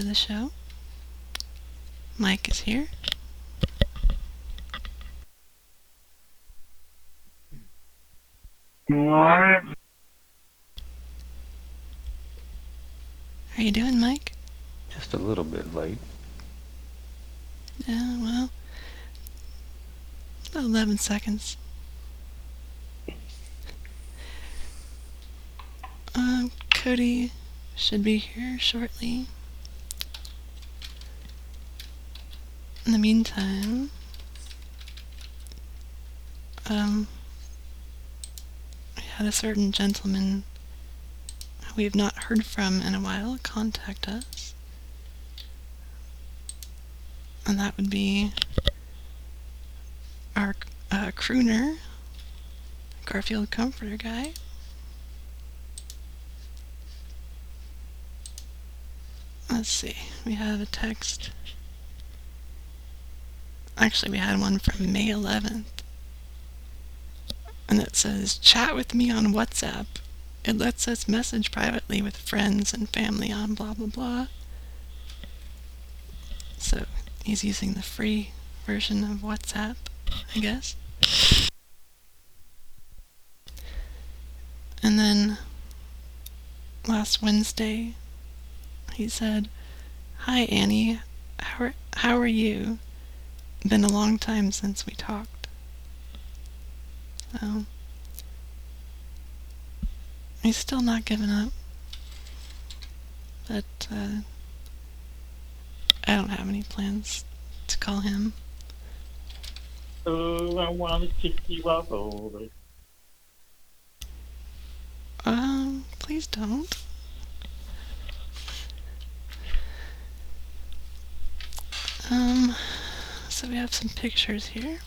to the show. Mike is here. How are you doing, Mike? Just a little bit late. Yeah, well, about 11 seconds. Um, Cody should be here shortly. In the meantime, um, I had a certain gentleman we have not heard from in a while contact us. And that would be our uh, crooner, Garfield Comforter guy. Let's see, we have a text. Actually, we had one from May 11th. And it says, Chat with me on WhatsApp. It lets us message privately with friends and family on blah blah blah. So he's using the free version of WhatsApp, I guess. And then last Wednesday, he said, Hi Annie, how are, how are you? Been a long time since we talked. So, he's still not giving up. But, uh, I don't have any plans to call him. Oh, I want to kick you off over. Um, please don't. Um, so we have some pictures here.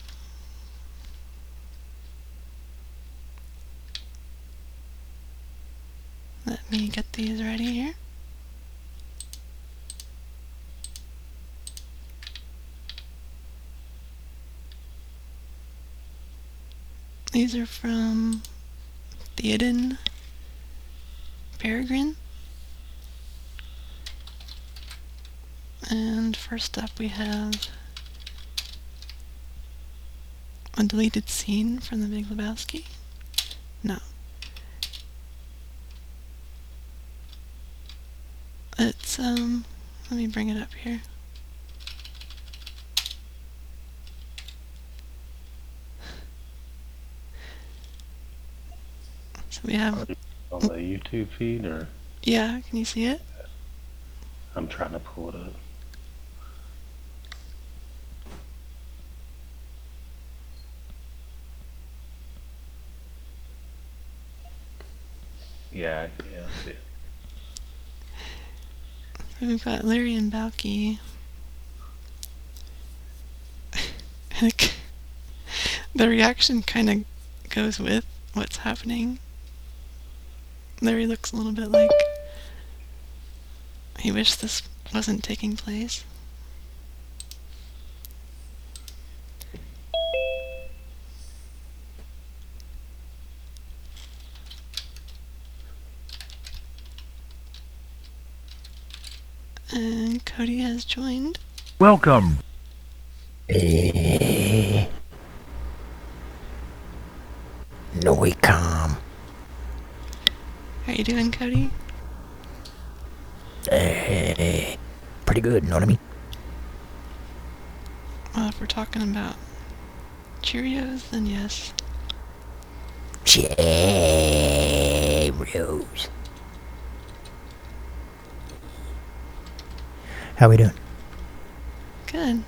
Let me get these ready here. These are from Theoden Peregrine. And first up we have a deleted scene from The Big Lebowski. No. It's, um, let me bring it up here. So we have, On the YouTube feed, or yeah, can you see it? I'm trying to pull it up. Yeah, yeah. We've got Larry and Balki. the reaction kind of goes with what's happening. Larry looks a little bit like he wished this wasn't taking place. And Cody has joined. Welcome. Noicom. How you doing, Cody? Eh, pretty good, know what I mean? Well, if we're talking about Cheerios, then yes. Cheerios. How we doing? Good.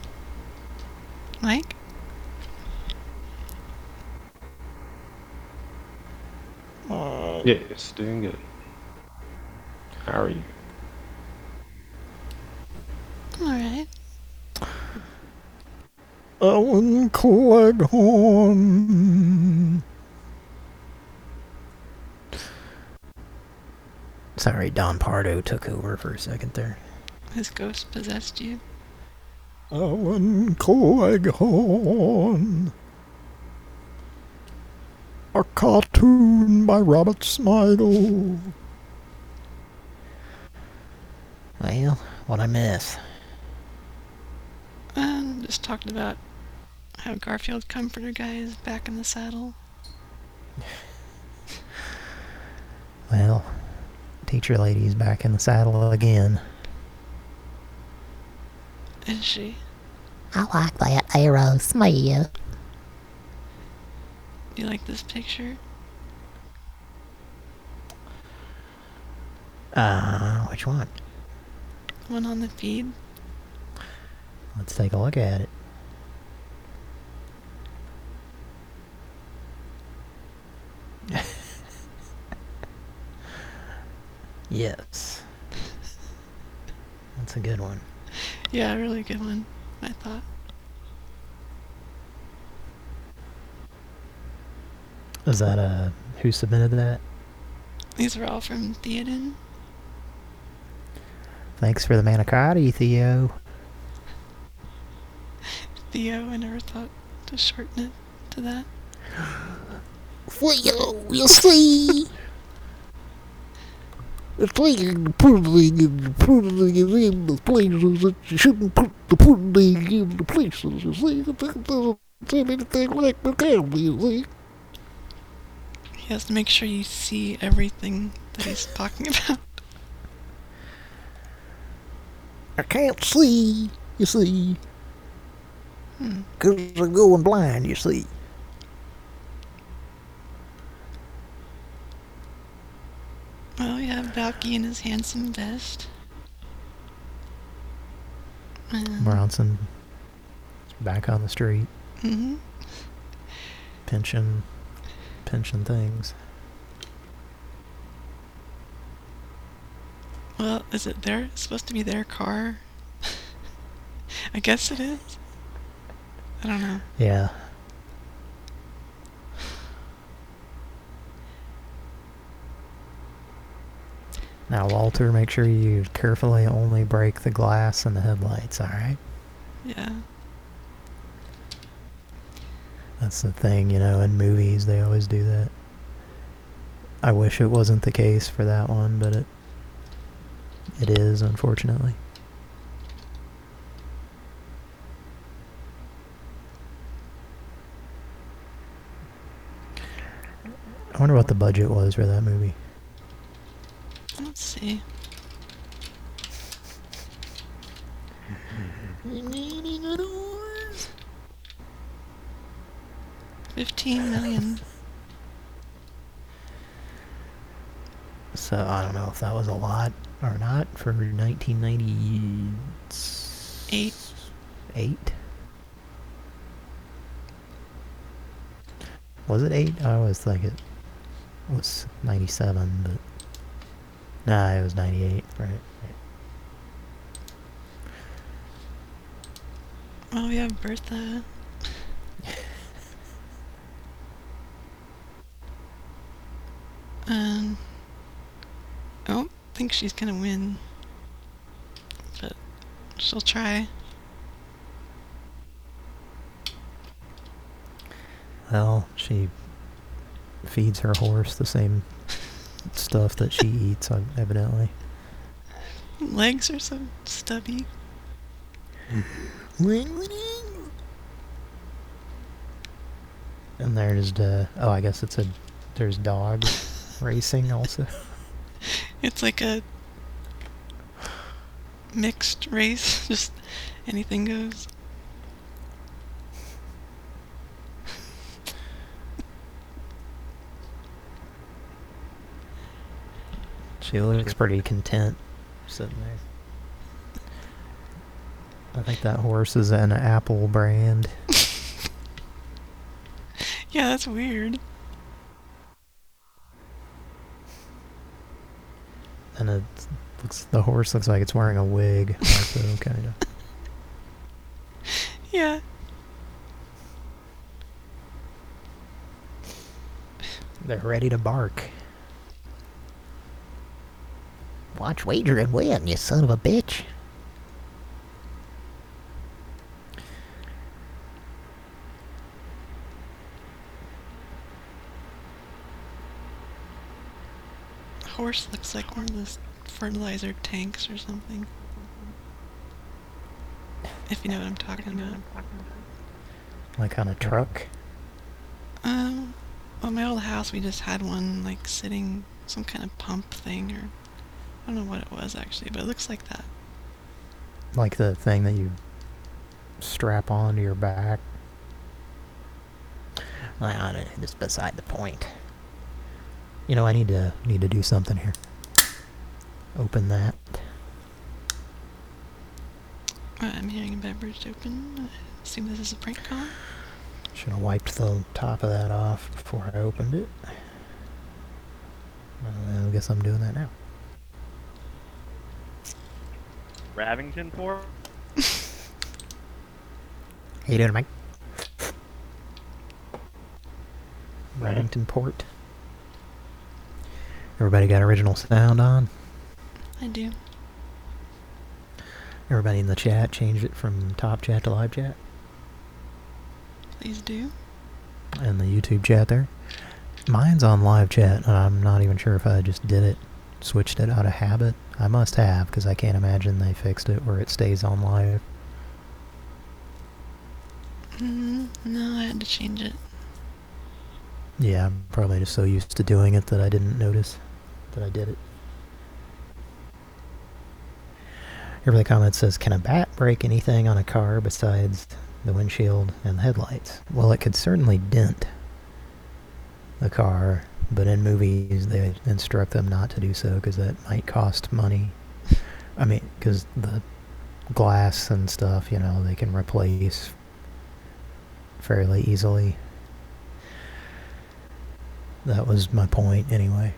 Mike? Uh, yes, doing good. How are you? Alright. Alan Cleghorn. Sorry, Don Pardo took over for a second there. His ghost possessed you. Alan Cleghorn. A cartoon by Robert Smigel. Well, what I miss? And just talked about how Garfield Comforter Guy is back in the saddle. Well, teacher lady's back in the saddle again. Is she? I like that arrow. Do you like this picture? Uh, which one? One on the feed? Let's take a look at it. yes. That's a good one. Yeah, a really good one, I thought. Is that uh who submitted that? These are all from Theoden. Thanks for the manicotti, Theo. Theo, I never thought to shorten it to that. Well, you see. It's like the pudding and the pudding is in the places that you shouldn't put the pudding in the places, you see. It doesn't seem anything like the candy, you see. He has to make sure you see everything that he's talking about. I can't see, you see. Hmm. Because I'm going blind, you see. Well, we have Balki in his handsome vest. And, Bronson back on the street, hmm pinching, pinching things. Well, is it their supposed to be their car? I guess it is. I don't know. Yeah. Now, Walter, make sure you carefully only break the glass and the headlights, alright? Yeah. That's the thing, you know, in movies they always do that. I wish it wasn't the case for that one, but it it is, unfortunately. I wonder what the budget was for that movie. Let's see. Fifteen million. So I don't know if that was a lot or not for 1998. Eight. Was it eight? I always think it was 97, but nah, it was 98, right? right. Well, we have Bertha. Um, I don't think she's gonna win, but she'll try. Well, she feeds her horse the same stuff that she eats, evidently. Legs are so stubby. And there's the oh, I guess it's a there's dogs racing also. It's like a mixed race. Just anything goes. She looks pretty content sitting there. I think that horse is an Apple brand. Yeah, that's weird. And it looks the horse looks like it's wearing a wig, also kind of. Yeah. They're ready to bark. Watch wager and win, you son of a bitch. Horse looks like one of those fertilizer tanks or something. If you know what I'm talking about. Like on a truck. Um, well, my old house, we just had one like sitting, some kind of pump thing, or I don't know what it was actually, but it looks like that. Like the thing that you strap onto your back. Well, it's beside the point. You know, I need to need to do something here. Open that. Uh, I'm hearing a beverage open. I assume this is a prank call. Should have wiped the top of that off before I opened it. Well, I guess I'm doing that now. Ravington Port? How you doing, Mike? Reddington Port. Everybody got original sound on? I do. Everybody in the chat changed it from top chat to live chat? Please do. And the YouTube chat there? Mine's on live chat, and I'm not even sure if I just did it, switched it out of habit. I must have, because I can't imagine they fixed it where it stays on live. Mm, no, I had to change it. Yeah, I'm probably just so used to doing it that I didn't notice that I did it. Every comment says, can a bat break anything on a car besides the windshield and the headlights? Well, it could certainly dent the car, but in movies they instruct them not to do so because that might cost money. I mean, because the glass and stuff, you know, they can replace fairly easily. That was my point, anyway.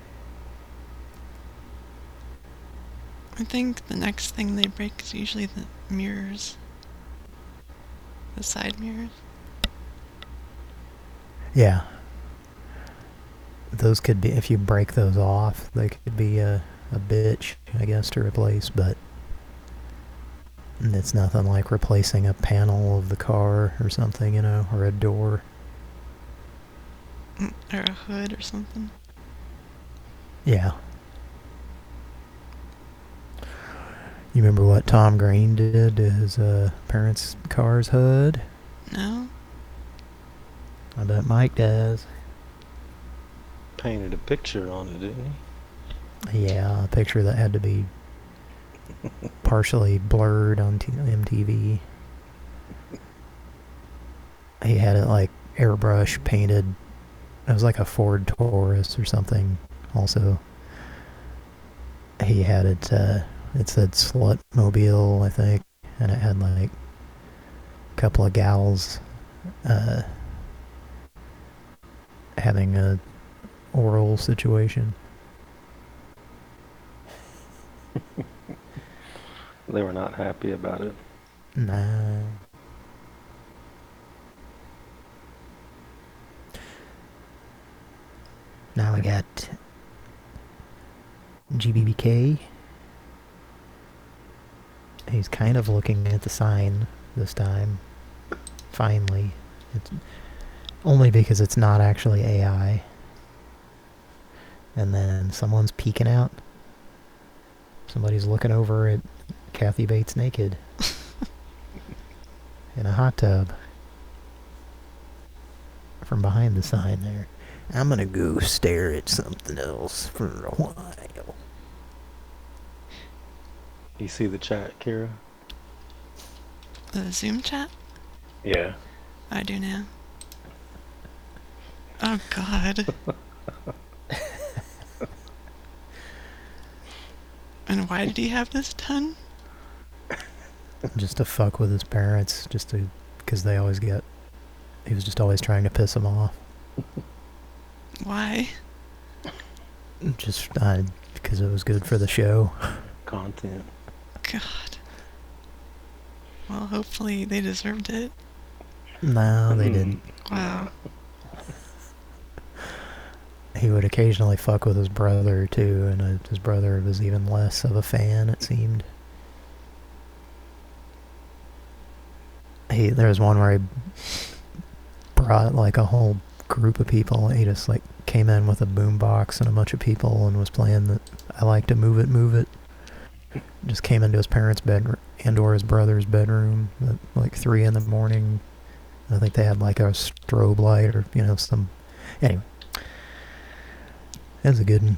I think the next thing they break is usually the mirrors. The side mirrors. Yeah. Those could be, if you break those off, they could be a, a bitch, I guess, to replace, but it's nothing like replacing a panel of the car or something, you know, or a door. Mm, Or a hood or something. Yeah. You remember what Tom Green did to his uh, parents' car's hood? No? I bet Mike does. Painted a picture on it, didn't he? Yeah, a picture that had to be partially blurred on MTV. He had it like airbrush painted. It was like a Ford Taurus or something. Also, he had it. Uh, it said "Slut Mobile," I think, and it had like a couple of gals uh, having a oral situation. They were not happy about it. Nah. Now we got GBBK. He's kind of looking at the sign this time. Finally. It's only because it's not actually AI. And then someone's peeking out. Somebody's looking over at Kathy Bates naked. in a hot tub. From behind the sign there. I'm gonna go stare at something else for a while. You see the chat, Kira? The Zoom chat? Yeah. I do now. Oh god. and why did he have this done? just to fuck with his parents, just to, because they always get, he was just always trying to piss them off. Why? Just, uh, because it was good for the show. Content. God. Well, hopefully they deserved it. No, they Mm. didn't. Wow. He would occasionally fuck with his brother too, and uh, his brother was even less of a fan, it seemed. He there was one where he brought like a whole group of people. He just like came in with a boombox and a bunch of people and was playing the I like to move it, move it. Just came into his parents' bedroom and or his brother's bedroom at like three in the morning. I think they had like a strobe light or you know some. Anyway, that's a good one.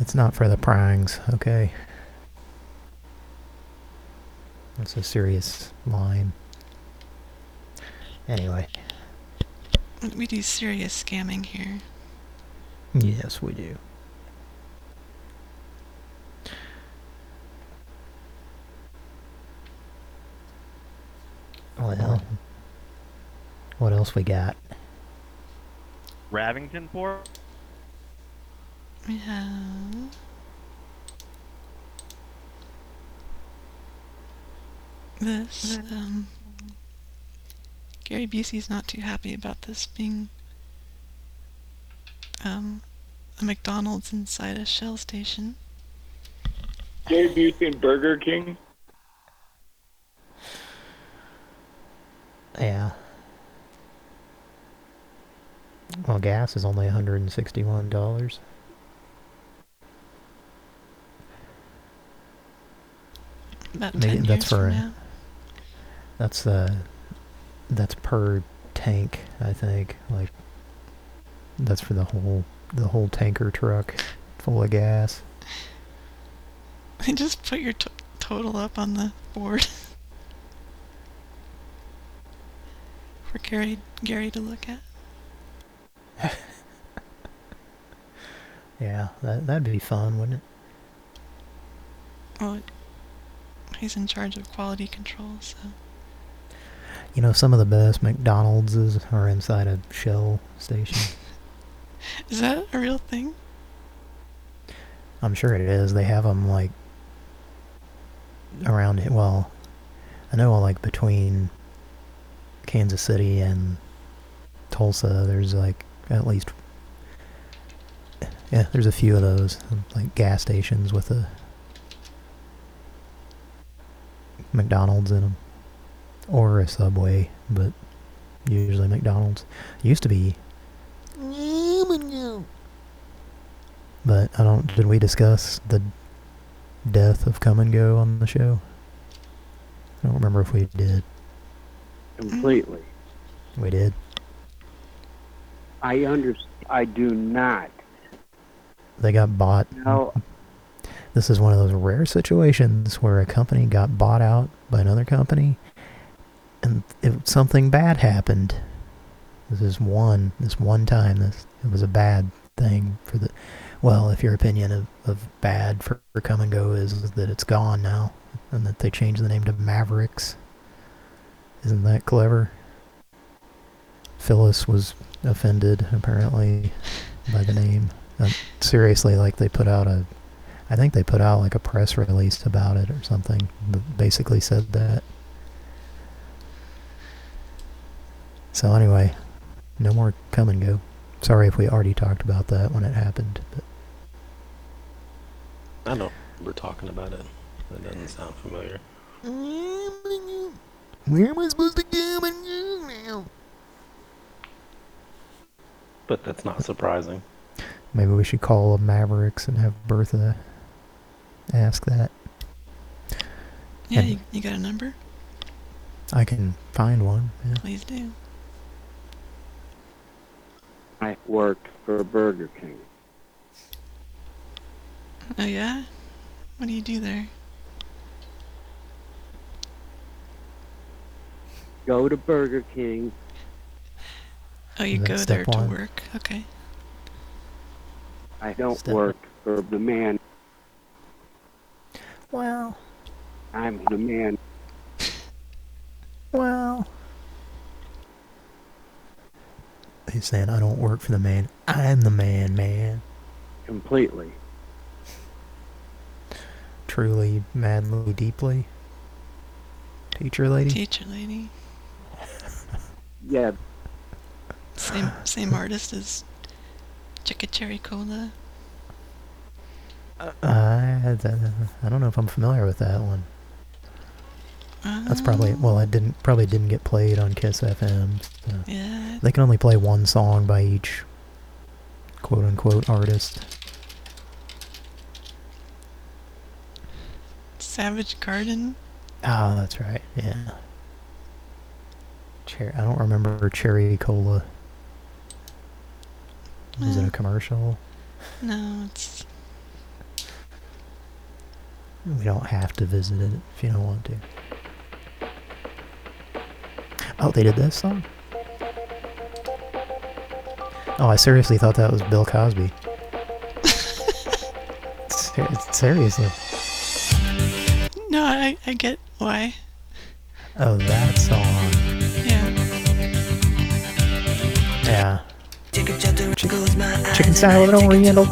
It's not for the prangs, okay? That's a serious line. Anyway, We do serious scamming here. yes, we do. Well, what else we got? Ravington Port. We have. This, um. Gary Busey's not too happy about this being. Um, a McDonald's inside a Shell station. Gary Busey and Burger King. Yeah. Well, gas is only $161. About Maybe 10 that's for a-. That's uh that's per tank, I think. Like that's for the whole the whole tanker truck full of gas. Just put your t- total up on the board. For Gary, Gary to look at. Yeah, that that'd be fun, wouldn't it? Well, he's in charge of quality control, so. You know, some of the best McDonald's are inside a Shell station. Is that a real thing? I'm sure it is. They have them like around it. Well, I know like between Kansas City and Tulsa, there's like at least yeah, there's a few of those like gas stations with a McDonald's in them or a Subway, but usually McDonald's. Used to be but I don't. Did we discuss the death of Kum & Go on the show? I don't remember if we did. completely. We did. I under, I do not. They got bought. No, This is one of those rare situations where a company got bought out by another company, and it, something bad happened. This is one. This one time. This it was a bad thing for the. Well, if your opinion of, of bad for, for Kum & Go is that it's gone now, and that they changed the name to Mavericks. Isn't that clever? Phyllis was offended apparently by the name. Uh, seriously, like they put out a, I think they put out like a press release about it or something that basically said that. So anyway, no more Kum & Go. Sorry if we already talked about that when it happened, but I know we're talking about it. That doesn't sound familiar. Where am I supposed to go and go now? But that's not surprising. maybe we should call them Mavericks and have Bertha ask that. Yeah, you, you got a number? I can find one. Yeah. Please do. I worked for Burger King. Oh, yeah? What do you do there? Go to Burger King. Oh, you Is that go there to one? work. Okay. I don't Step- work for the man. Well, I'm the man. well. He's saying, I don't work for the man. I'm the man, man. Completely. Truly, madly, deeply. Teacher lady? Teacher lady. Yeah, Same same artist as Chicka Cherry Cola. Uh, I, I don't know if I'm familiar with that one. That's probably, well, ah. it didn't, probably didn't get played on Kiss FM. so. Yeah. They can only play one song by each quote-unquote artist. Savage Garden. Oh, that's right, yeah. Cher I don't remember Cherry Cola. Was it a commercial? No, it's We don't have to visit it if you don't want to. Oh, they did this song? Oh, I seriously thought that was Bill Cosby. Ser- seriously. no. I I get why. Oh, that song. Yeah. Yeah. Chicken my salad oriental.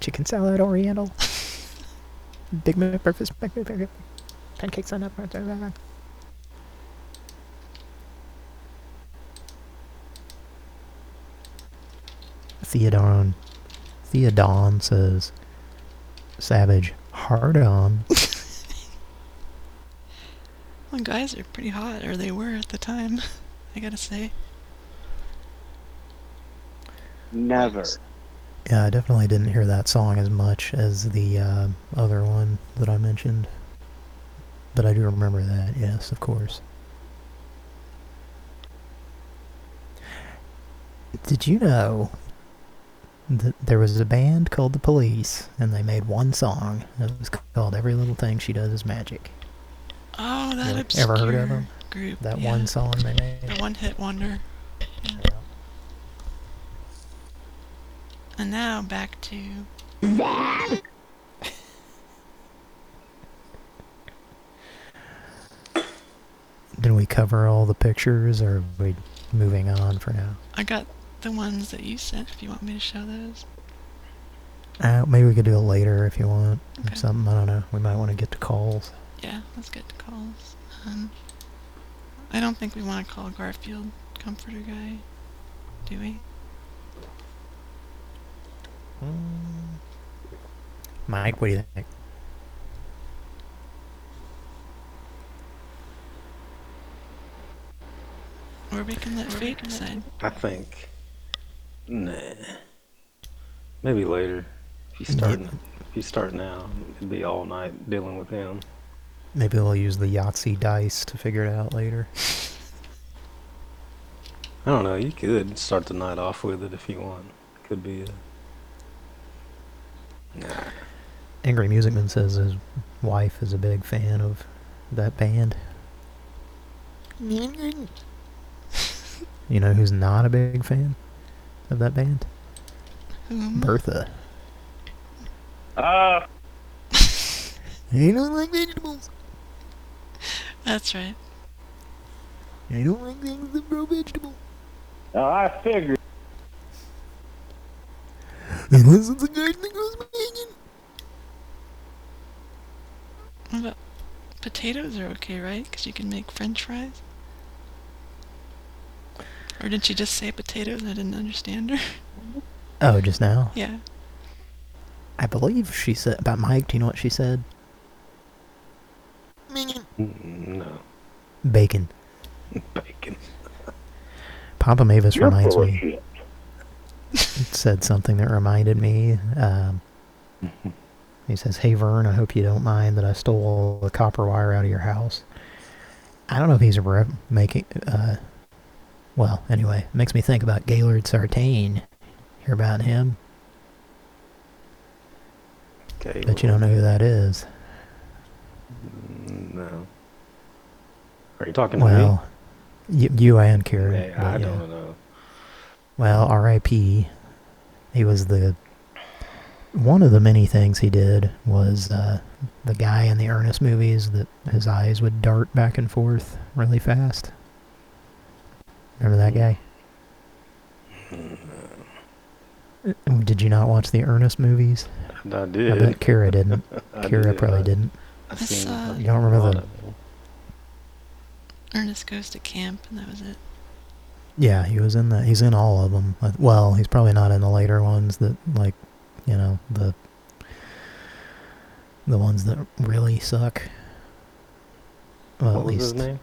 Chicken my salad oriental. Big Mac breakfast. Pancakes on up. Theoden. Theoden says, Savage, hard on. Well, guys are pretty hot, or they were at the time. I gotta say. Never. Yeah, I definitely didn't hear that song as much as the uh, other one that I mentioned. But I do remember that, yes, of course. Did you know there was a band called The Police, and they made one song that was called Every Little Thing She Does Is Magic? Oh, that obscure ever heard of 'em? group. That yeah. one song they made? The one hit wonder. Yeah. And now back to Did we cover all the pictures, or are we moving on for now? I got the ones that you sent. If you want me to show those. Uh, maybe we could do it later if you want. Or Okay. something, I don't know. We might want to get to calls. Yeah, let's get to calls. Um, I don't think we want to call Garfield comforter guy, do we? Mike, what do you think? Or we can let fate decide. I think. Nah. Maybe later. If you start, if you start now, it'd be all night dealing with him. Maybe we'll use the Yahtzee dice to figure it out later. I don't know. You could start the night off with it if you want. Could be a. Nah. Angry Musicman says his wife is a big fan of that band. You know who's not a big fan of that band? Whom? Bertha. Uh, I don't like vegetables. That's right. I don't like things that grow vegetables. now I figured. Unless it's a garden that grows bacon. What about potatoes are okay, right? Because you can make French fries. Or did she just say potatoes? and I didn't understand her. Oh, just now? yeah. I believe she said about Mike. Do you know what she said? Mm, No. Bacon. Bacon. Papa Mavis You're reminds me. shit. said something that reminded me. Um, he says, "Hey Vern, I hope you don't mind that I stole all the copper wire out of your house." I don't know if he's re- making. Uh, well, anyway, it makes me think about Gaylord Sartain. Hear about him? Okay. Bet you don't know who that is. Mm, No. Are you talking to me? Well, You, and. Yeah, but I yeah. don't know. Well, R.I.P. He was the one of the many things he did was uh, the guy in the Ernest movies that his eyes would dart back and forth really fast. Remember that guy? Uh, Did you not watch the Ernest movies? I did. I bet Kira didn't. I Kira did. probably I- didn't. I've I seen saw- You don't remember a the- Ernest goes to camp, and that was it. Yeah, he was in the. He's in all of them. Well, he's probably not in the later ones that like, you know, the the ones that really suck. Well, What at was least his name?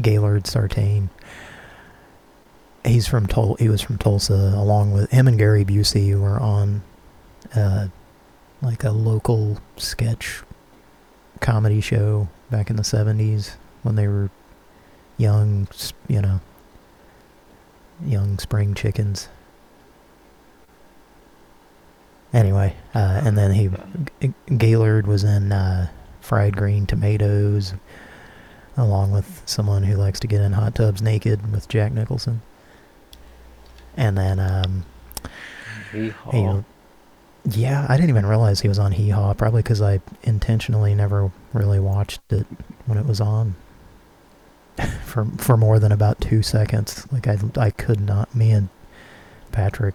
Gaylord Sartain. He's from Tul. He was from Tulsa, along with him and Gary Busey were on, uh, like a local sketch comedy show back in the seventies when they were young, you know, young spring chickens. Anyway, uh, and then he, Gaylord was in uh, Fried Green Tomatoes, along with someone who likes to get in hot tubs naked with Jack Nicholson. And then, um, Hee he, Haw. yeah, I didn't even realize he was on Hee Haw, probably because I intentionally never really watched it when it was on. for for more than about two seconds, like I I could not. Me and Patrick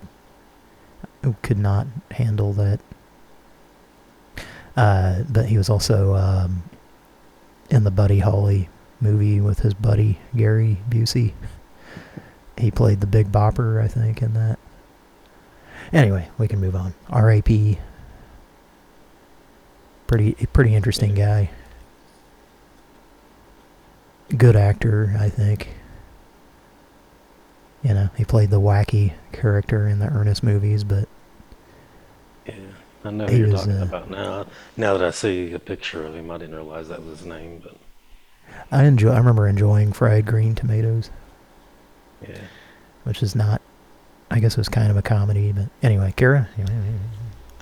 could not handle that. Uh, but he was also um, in the Buddy Holly movie with his buddy Gary Busey. He played the Big Bopper, I think, in that. Anyway, we can move on. R.A.P. Pretty pretty interesting guy. Good actor, I think. You know, he played the wacky character in the Ernest movies, but I know He who you're was, talking uh, about now. Now that I see a picture of him, I didn't realize that was his name, but I enjoy. I remember enjoying fried green tomatoes, yeah. which is not. I guess it was kind of a comedy, but anyway, Kara,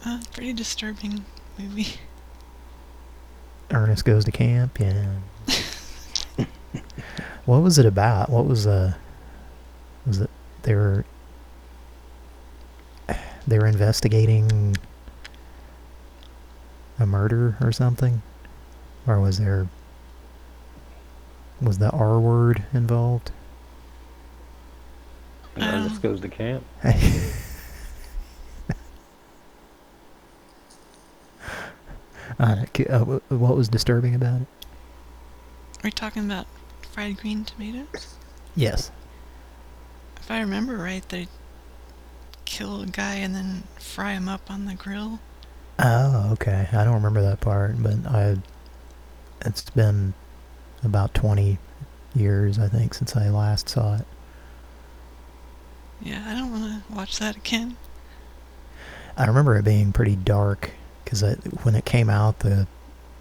Uh, pretty disturbing movie. Ernest goes to camp. Yeah. what was it about? What was uh? Was it they were they were investigating a murder or something, or was there was the R word involved? And I don't- goes to camp. I don't ca- uh, what was disturbing about it? Are we talking about fried green tomatoes? Yes. If I remember right, they kill a guy and then fry him up on the grill. Oh, okay. I don't remember that part, but I. It's been about 20 years, I think, since I last saw it. Yeah, I don't want to watch that again. I remember it being pretty dark because when it came out, the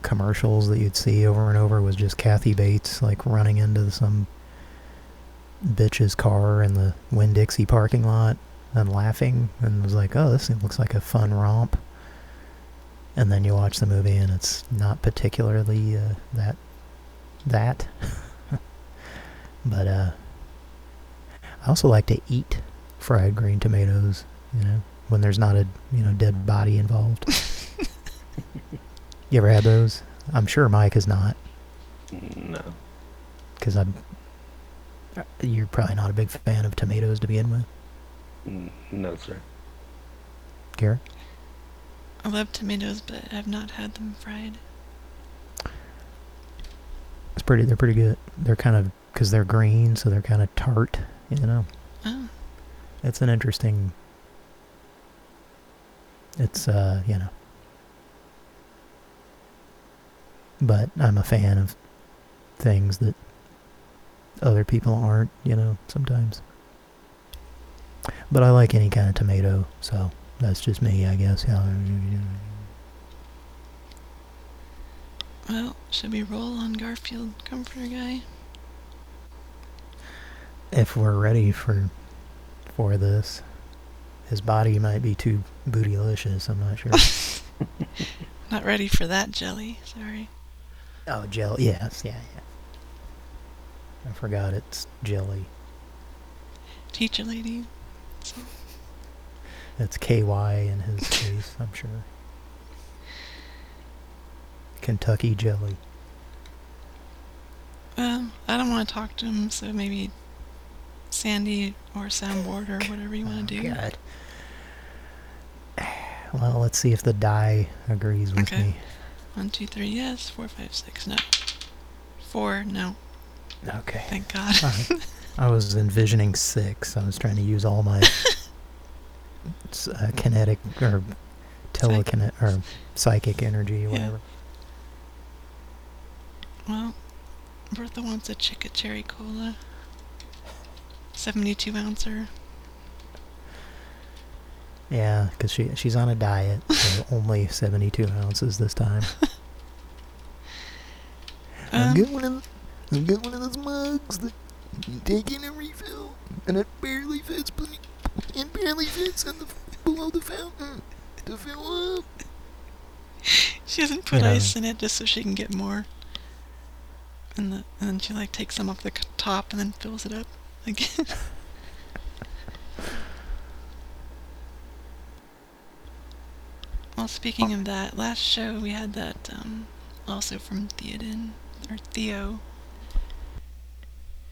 commercials that you'd see over and over was just Kathy Bates like running into some bitch's car in the Winn-Dixie parking lot and laughing and was like, "Oh, this looks like a fun romp." And then you watch the movie and it's not particularly uh, that that. but uh, I also like to eat fried green tomatoes. You know, when there's not a you know dead body involved. you ever had those? I'm sure Mike has not, No. because I'm. You're probably not a big fan of tomatoes to begin with, No, sir. Garrett. I love tomatoes, but I've not had them fried. It's pretty. They're pretty good. They're kind of because they're green, so they're kind of tart. You know, Oh, it's an interesting. It's uh, you know. But I'm a fan of things that other people aren't, you know, sometimes. But I like any kind of tomato, so that's just me, I guess. Yeah. well, should we roll on Garfield Comforter Guy? If we're ready for for this, his body might be too bootylicious. I'm not sure. Not ready for that jelly, sorry. oh, jelly, Yes, yeah, yeah. I forgot it's jelly. Teacher lady. It's KY in his case, I'm sure. Kentucky jelly. Um, I don't want to talk to him, so maybe Sandy or soundboard or whatever you want to do. God. Well, let's see if the die agrees with Okay. me. One, two, three, yes. Four, five, six, no. Four, no. Okay. Thank God. Alright. I was envisioning six. I was trying to use all my s- uh, kinetic or telekinetic or psychic energy or Yeah. whatever. Well, Bertha wants a Chica Cherry Cola. 72 ouncer. Yeah, because she she's on a diet, so only 72 ounces this time. Um, got one of I've got one of those mugs that you take in a refill, and it barely fits, but it barely fits in the below the fountain to fill up. She doesn't put Yeah. ice in it just so she can get more. And, the, and then she like takes some off the top and then fills it up again. well, speaking of that, last show we had that um, also from Theoden or Theo.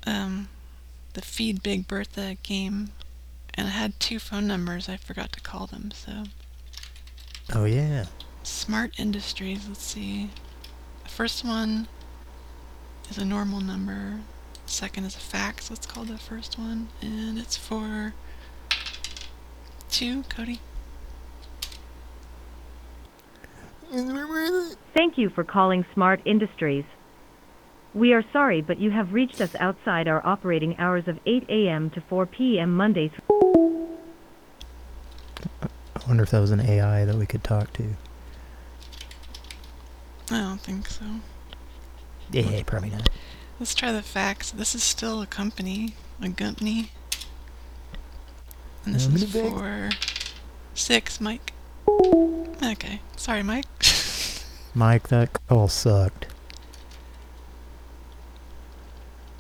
Um, the Feed Big Bertha game, and I had two phone numbers. I forgot to call them, so. Oh yeah. Smart Industries, let's see. The first one is a normal number. Second is a fax, let's call the first one. And it's for two, Cody. Thank you for calling Smart Industries. We are sorry, but you have reached us outside our operating hours of 8 a.m. to 4 p.m. Monday through I wonder if that was an AI that we could talk to. I don't think so. Yeah, probably not. Let's try the fax. This is still a company, a company. And this How is many fax? for six, Mike. Okay, sorry, Mike. Mike, that call sucked.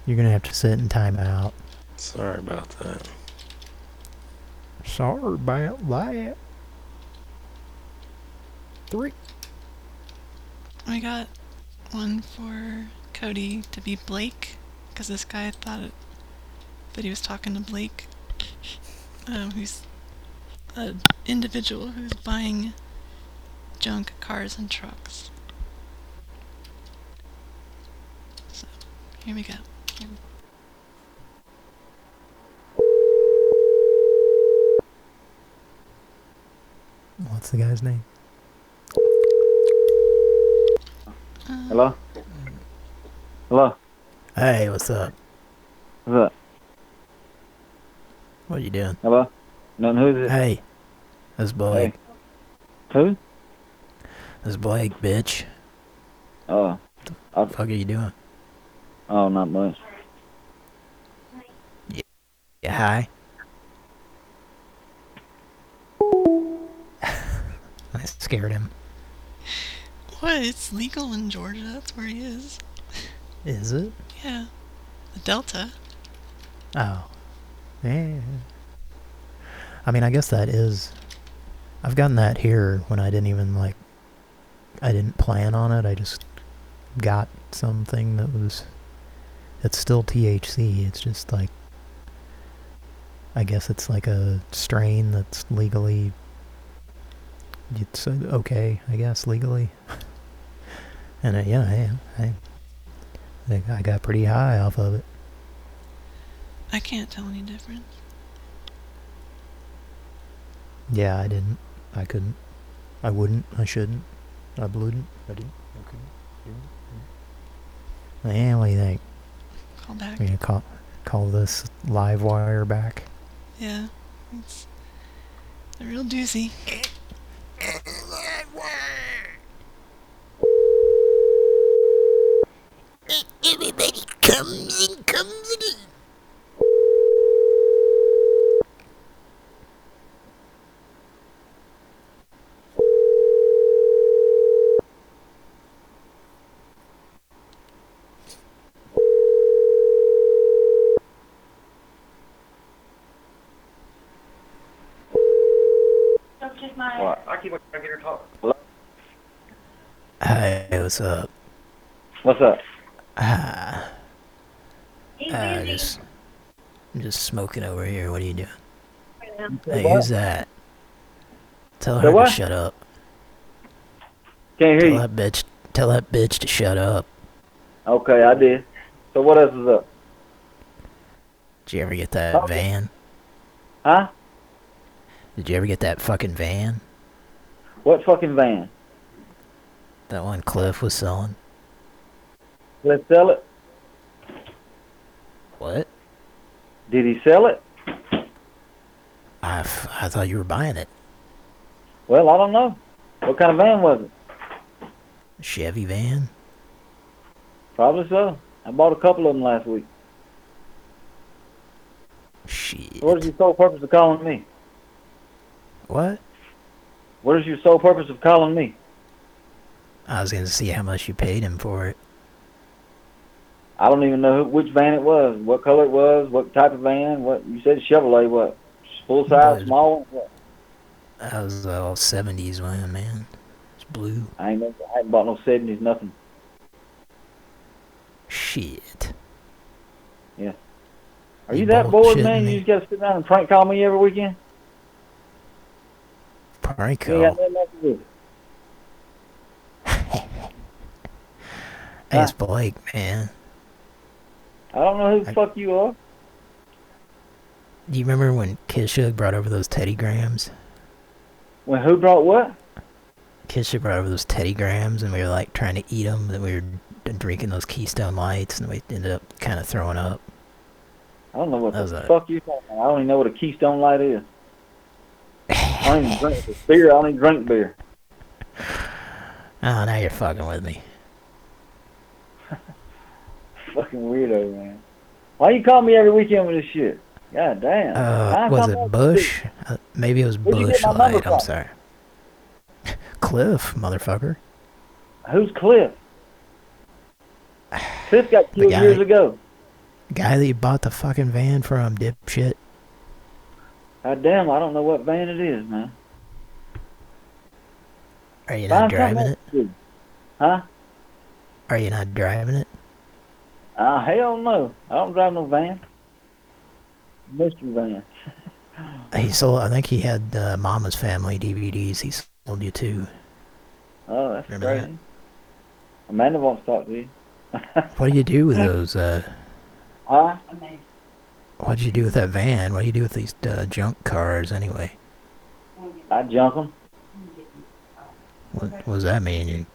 You're gonna have to sit in timeout. Sorry about that. Sorry about that. Three. I got one for Cody to be Blake, because this guy thought it, that he was talking to Blake, um, who's an individual who's buying junk cars and trucks. So, here we go. Here we- What's the guy's name? Uh, Hello? Hello? Hey, what's up? What's up? What are you doing? Hello? No, who's it? Hey, this Blake. Who? This Blake, bitch. Oh. What the fuck are you doing? Oh, not much. Hi. I scared him. What? It's legal in Georgia. That's where he is. Is it? Yeah. The Delta. Oh. Yeah. I mean, I guess that is... I've gotten that here when I didn't even, like... I didn't plan on it. I just got something that was... It's still THC. It's just, like... I guess it's like a strain that's legally... It's okay, I guess, legally. and, uh, yeah, I, I, I I got pretty high off of it. I can't tell any difference. Yeah, I didn't. I couldn't. I wouldn't. I shouldn't. I wouldn't. I didn't. I couldn't. Yeah, what do you think? Call back. We're gonna call call this live wire back. Yeah. It's a real doozy. Everybody comes and comes again. What? I keep trying to get her talk. Hey, what's up? What's up? Ah. Uh, just, I'm just smoking over here. What are you doing? Hey, who's that? Tell her what? to shut up. Can't hear Tell you. that bitch. Tell that bitch to shut up. Okay, I did. So what else is up? Did you ever get that Okay. van? Huh? Did you ever get that fucking van? What fucking van? That one Cliff was selling? Let's sell it. What? Did he sell it? I, f- I thought you were buying it. Well, I don't know. What kind of van was it? Chevy van? Probably so. I bought a couple of them last week. Shit. What is your sole purpose of calling me? What? What is your sole purpose of calling me? I was gonna see how much you paid him for it. I don't even know who, which van it was, what color it was, what type of van. What you said Chevrolet? What full size, But- small? one? What? That was all 70s one, man. It's blue. I ain't never, I ain't bought no seventies, nothing. Shit. Yeah. Are you You that bored, man? me. You just gotta sit down and prank call me every weekend? Prank call. Nothing else to do. Hey, it's Blake, man. I don't know who the I- fuck you are. Do you remember when Kishug brought over those Teddy Grahams? When who brought what? Kishug brought over those Teddy Grahams, and we were like trying to eat them, and we were drinking those Keystone Lights, and we ended up kind of throwing up. I don't know what That the fuck you talking about. I don't even know what a Keystone Light is. I don't even drink beer. I don't even drink beer. Oh, now you're fucking with me. Fucking weirdo, man. Why you call me every weekend with this shit? God damn. Uh, was it Busch? Uh, maybe it was Where'd Busch get my number Light. I'm sorry. Cliff, motherfucker. Who's Cliff? Cliff got killed guy- years ago. Guy that you bought the fucking van from, dipshit. God damn, I don't know what van it is, man. Are you not driving it? Huh? Are you not driving it? Uh, hell no. I don't drive no van. Mystery van. He sold. I think he had uh, Mama's Family DVDs. He sold you too. Oh, that's Remember that? Amanda wants to talk to you. What do you do with those? Uh, Huh? what did you do with that van? What do you do with these uh, junk cars anyway? I junk them. What, what does that mean? You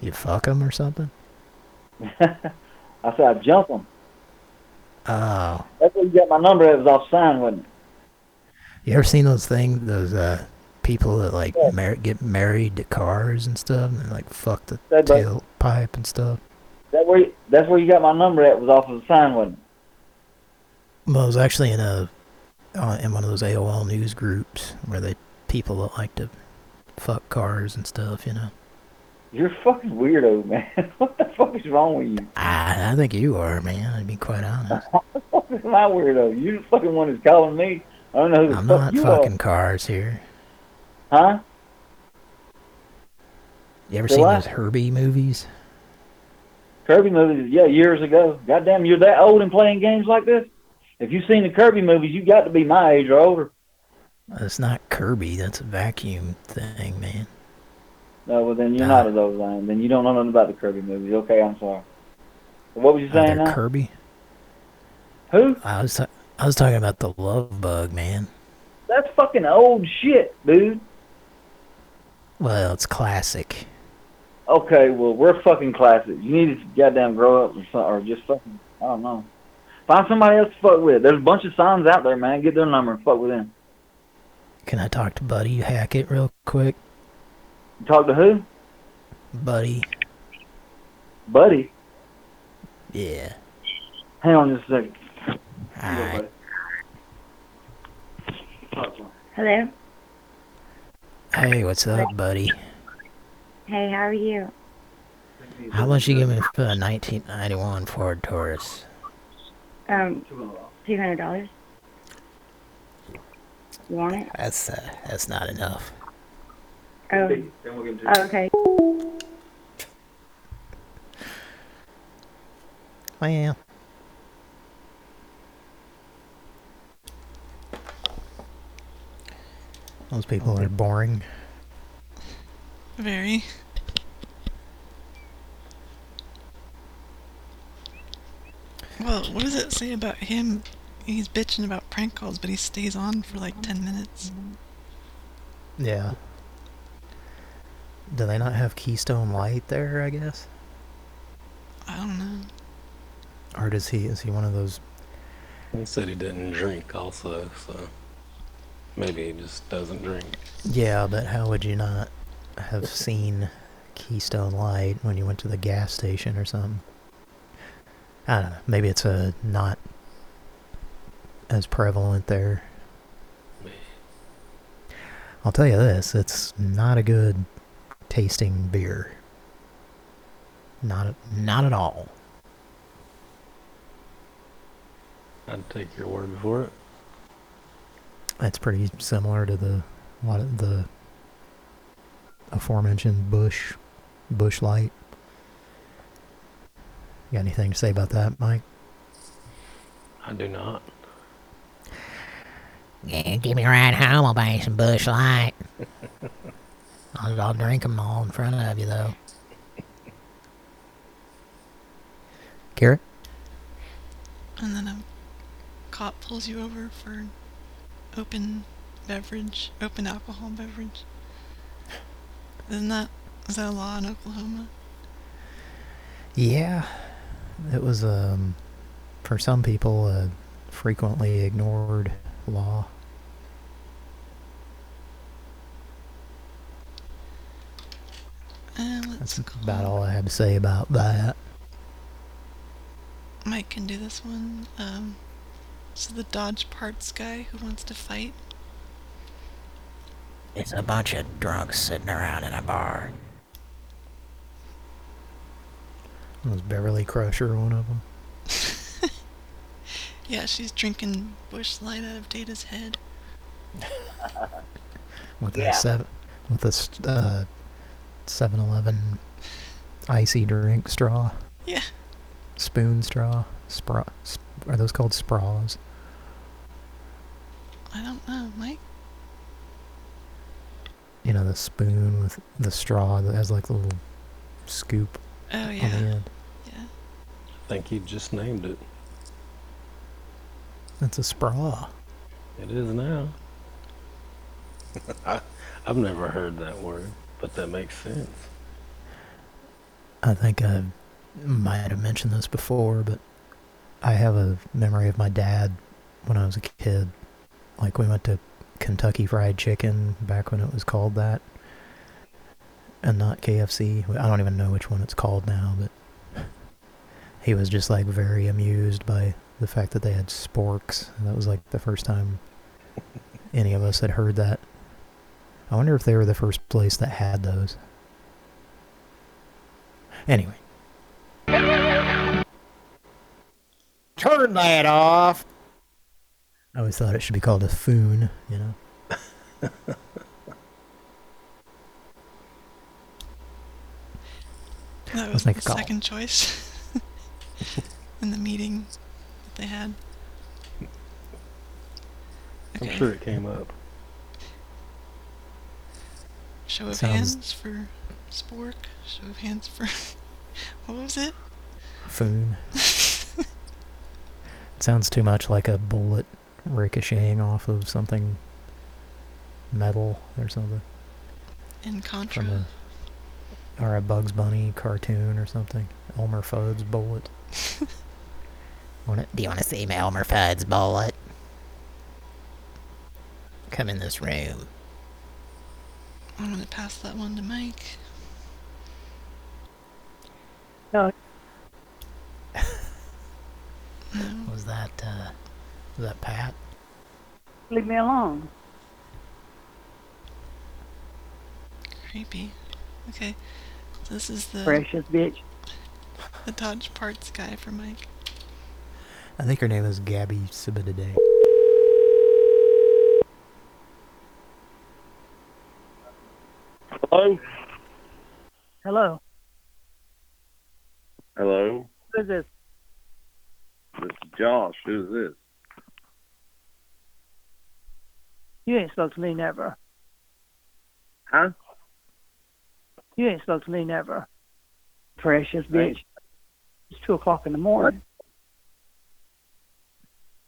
you fuck them or something? I said I jump them. Oh, That's where you got my number. It was off sign, wasn't it? you ever seen those things? Those uh, people that like Yeah. mar- get married to cars and stuff, and like fuck the Said, tailpipe and stuff. That where you, that's where you got my number at was off of the sign, wasn't it? Well, I was actually in a uh, in one of those AOL news groups where they people that like to fuck cars and stuff. You know. You're a fucking weirdo, man. what the fuck is wrong with you? I, I think you are, man. To be quite honest, my weirdo? You the fucking one that's calling me. I don't know who the I'm fuck not you fucking are. cars here. Huh? You ever seen what? those Herbie movies? Kirby movies, yeah, years ago. Goddamn, you're that old and playing games like this? If you've seen the Kirby movies, you've got to be my age or older. That's not Kirby. That's a vacuum thing, man. No, well then you're not of those lines. Then you don't know nothing about the Kirby movies. Okay, I'm sorry. What was you saying now? Kirby. Who? I was ta- I was talking about the Love Bug, man. That's fucking old shit, dude. Well, it's classic. Okay, well we're fucking classic. You need to goddamn grow up or something, or just fucking I don't know. Find somebody else to fuck with. There's a bunch of signs out there, man. Get their number and fuck with them. Can I talk to Buddy Hackett real quick? Talk to who? Buddy. Buddy. Yeah. Hang on just a second. Alright. Talk to him. Hello. Hey, what's up, buddy? Hey, how are you? How much you give me for a 1991 Ford Taurus? Um, two hundred dollars. You want it? That's uh, that's not enough. Oh. Then we'll give him Oh, okay. Well. Those people are boring. Very. Well, what does it say about him? He's bitching about prank calls, but he stays on for like 10 minutes. Yeah. Do they not have Keystone Light there, I guess? I don't know. Or does he, is he one of those... He said he didn't drink also, so maybe he just doesn't drink. Yeah, but how would you not have seen Keystone Light when you went to the gas station or something? I don't know. Maybe it's a not as prevalent there. I'll tell you this, it's not a good tasting beer. Not not at all. I'd take your word for it. That's pretty similar to the of the aforementioned Busch Busch Light. You got anything to say about that, Mike? I do not. Yeah, give me a ride home. I'll buy you some Busch Light. I'll, I'll drink them all in front of you, though. Garrett? And then a cop pulls you over for open beverage, open alcohol beverage. Isn't that, is that a law in Oklahoma? Yeah, it was um, for some people a frequently ignored law. Uh, That's about all I have to say about that. Mike can do this one. Um, so the Dodge parts guy who wants to fight. It's a bunch of drunks sitting around in a bar. Was Beverly Crusher one of them? Yeah, she's drinking Busch Light out of Data's head. With Yeah. a seven, with a s- uh, 7-Eleven icy drink straw. Yeah. Spoon straw. Spra. Sp are those called spraws? I don't know, Mike. You know, the spoon with the straw that has like the little scoop Oh, on the yeah. end. Yeah. I think you just named it. That's a spraw. It is now. I've never heard that word, but that makes sense. I think I might have mentioned this before, but I have a memory of my dad when I was a kid. Like we went to Kentucky Fried Chicken back when it was called that. And not KFC. I don't even know which one it's called now, but he was just like very amused by the fact that they had sporks. And that was like the first time any of us had heard that. I wonder if they were the first place that had those. Anyway. Turn that off. I always thought it should be called a foon, you know? That was my the second choice in the meeting that they had. I'm sure it came up. Show of Sounds- hands for Spork. Show of hands for. what was it? Foon. it sounds too much like a bullet ricocheting off of something metal or something. In Contra. A, or a Bugs Bunny cartoon or something. Elmer Fudd's bullet. Wanna, do you want to see my Elmer Fudd's bullet? Come in this room. I'm gonna pass that one to Mike. No. Was that, uh, was that Pat? Leave me alone. Creepy. Okay. This is the Precious bitch. the Dodge parts guy for Mike. I think her name is Gabby Sibidaday. Hello? Hello. Hello? Who is this? This is Josh. Who's this? You ain't spoke to me never. Huh? You ain't spoke to me never. Precious bitch. It's two o'clock in the morning.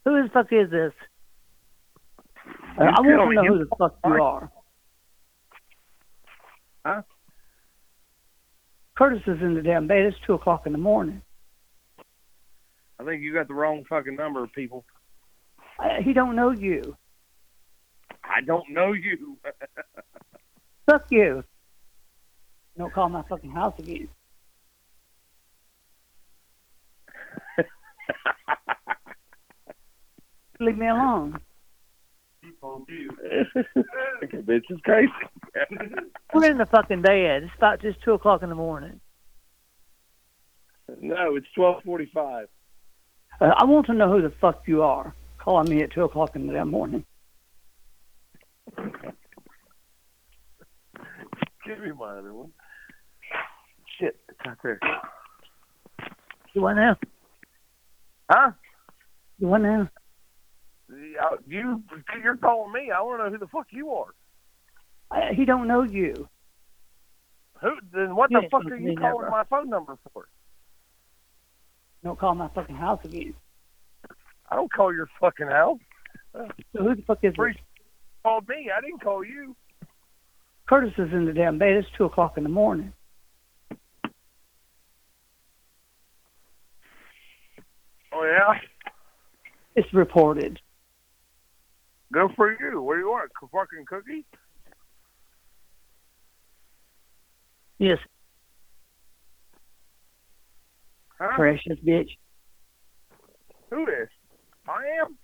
Who the fuck is this? Uh, I want to know who the fuck you are. Huh? Curtis is in the damn bed. It's two o'clock in the morning. I think you got the wrong fucking number, of people. Uh, he don't know you. I don't know you. Fuck you. Don't call my fucking house again. Leave me alone. okay, bitch is crazy. We're in the fucking bed. It's about just two o'clock in the morning. no, it's twelve forty-five. Uh, I want to know who the fuck you are. Calling me at two o'clock in the damn morning. Give me my other one. Shit, it's out there. You want now? Huh? You want now? You, you're calling me. I want to know who the fuck you are. Uh, he don't know you. Who? Then what You the fuck are you calling never. my phone number for? Don't call my fucking house again. I don't call your fucking house. So who the fuck is Free this? called me. I didn't call you. Curtis is in the damn bed. It's two o'clock in the morning. Oh yeah. It's reported. Good for you. What do you want? A fucking cookie? Yes, Huh? precious bitch. Who is? I am.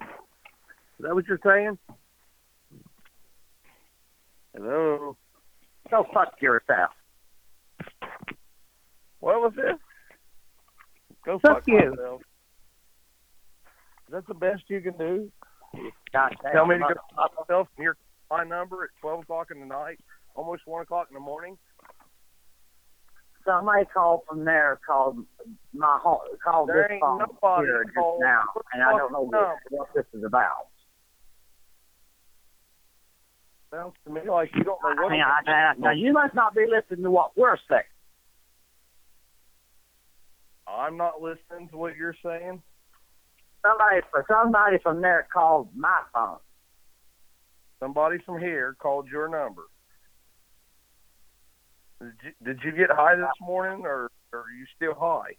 Is that what you're saying? Hello. Go fuck yourself. What was this? Go Fuck fuck, you. myself. Is that the best you can do? God Tell me to go fuck myself and your my number at twelve o'clock in the night, almost one o'clock in the morning. Somebody called from there called my home, called There this phone here just called now, and I don't know what, what this is about. Sounds to me like you don't know what. Hang on, now, now you must not be listening to what we're saying. I'm not listening to what you're saying. Somebody, somebody from there called my phone. Somebody from here called your number. Did you, did you get high this morning, or, or are you still high?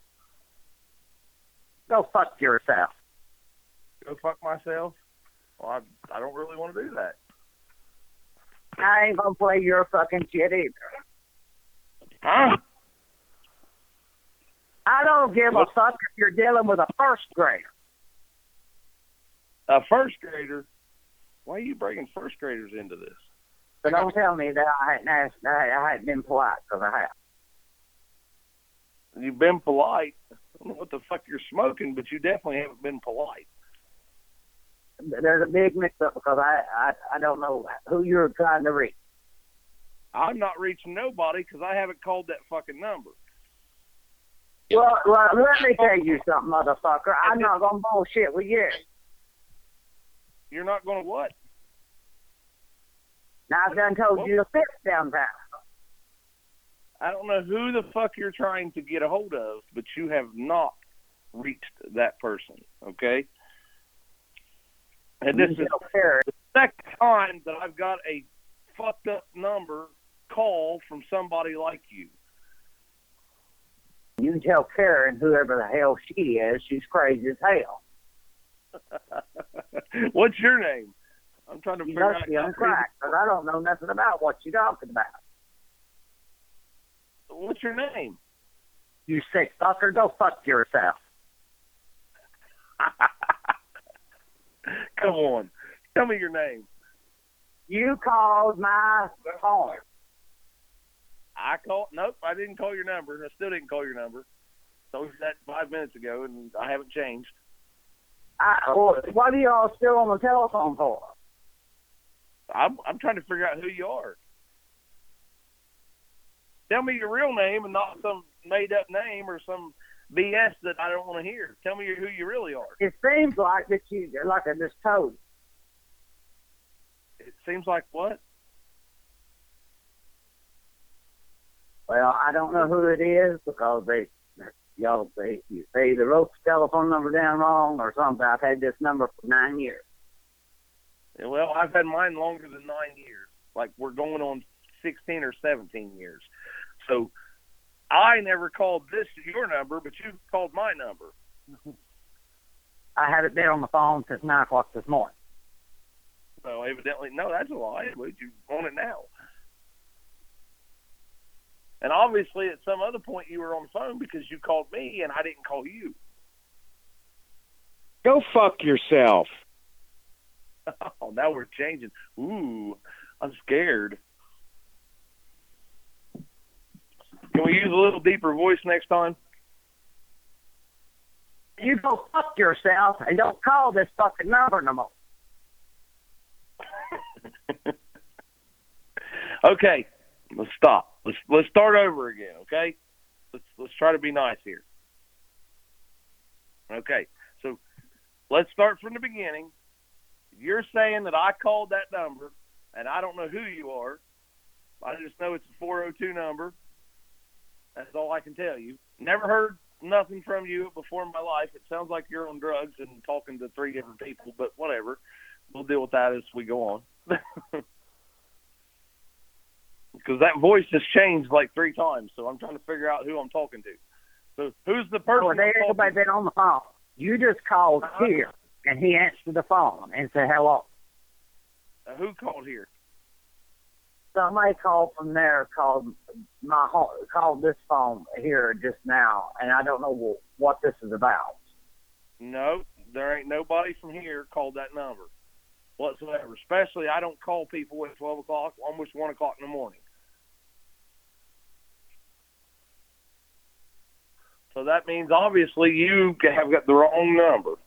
Go fuck yourself. Go fuck myself. Well, I, I don't really want to do that. I ain't gonna play your fucking shit either. Huh? I don't give a fuck if you're dealing with a first grader. A first grader. Why are you bringing first graders into this? So don't tell me that I hadn't asked, that I hadn't been polite because I have. You've been polite. I don't know what the fuck you're smoking, but you definitely haven't been polite. There's a big mix up because I, I I don't know who you're trying to reach. I'm not reaching nobody because I haven't called that fucking number. Well, well, let me tell you something, motherfucker. I'm not gonna bullshit with you. You're not going to what? Now I've done told you to fix downtown. I don't know who the fuck you're trying to get a hold of, but you have not reached that person, okay? And this is the second time that I've got a fucked up number call from somebody like you. You tell Karen, whoever the hell she is, she's crazy as hell. What's your name? I'm trying to You figure must out. be on crack because I don't know nothing about what you're talking about. What's your name? You sick fucker, go fuck yourself. Come on, tell me your name. You called my phone. I called. Nope, I didn't call your number. I still didn't call your number. Told you that five minutes ago, and I haven't changed. I, what are y'all still on the telephone for? I'm I'm trying to figure out who you are. Tell me your real name and not some made up name or some BS that I don't want to hear. Tell me who you really are. It seems like that you, like I just told. It seems like what? Well, I don't know who it is because they, y'all, they, they either wrote the telephone number down wrong or something. I've had this number for nine years. Well, I've had mine longer than nine years. Like we're going on sixteen or seventeen years. So I never called this your number, but you called my number. I haven't been on the phone since nine o'clock this morning. So evidently, no, that's a lie. Would you want it now? And obviously, at some other point, you were on the phone because you called me and I didn't call you. Go fuck yourself. Oh, now we're changing. Ooh, I'm scared. Can we use a little deeper voice next time? You go fuck yourself and don't call this fucking number no more. Okay, let's stop. Let's let's start over again. Okay, let's let's try to be nice here. Okay, so let's start from the beginning. You're saying that I called that number, and I don't know who you are. I just know it's a 402 number. That's all I can tell you. Never heard nothing from you before in my life. It sounds like you're on drugs and talking to three different people, but whatever. We'll deal with that as we go on. Because that voice has changed like three times, so I'm trying to figure out who I'm talking to. So who's the person? Well, there I'm been on the phone. You just called here, and he answered the phone and said hello. Uh, who called here? Somebody called from there called my home, called this phone here just now, and I don't know what this is about. No, there ain't nobody from here called that number whatsoever. Especially, I don't call people at 12 o'clock, almost 1 o'clock in the morning. So that means obviously you have got the wrong number.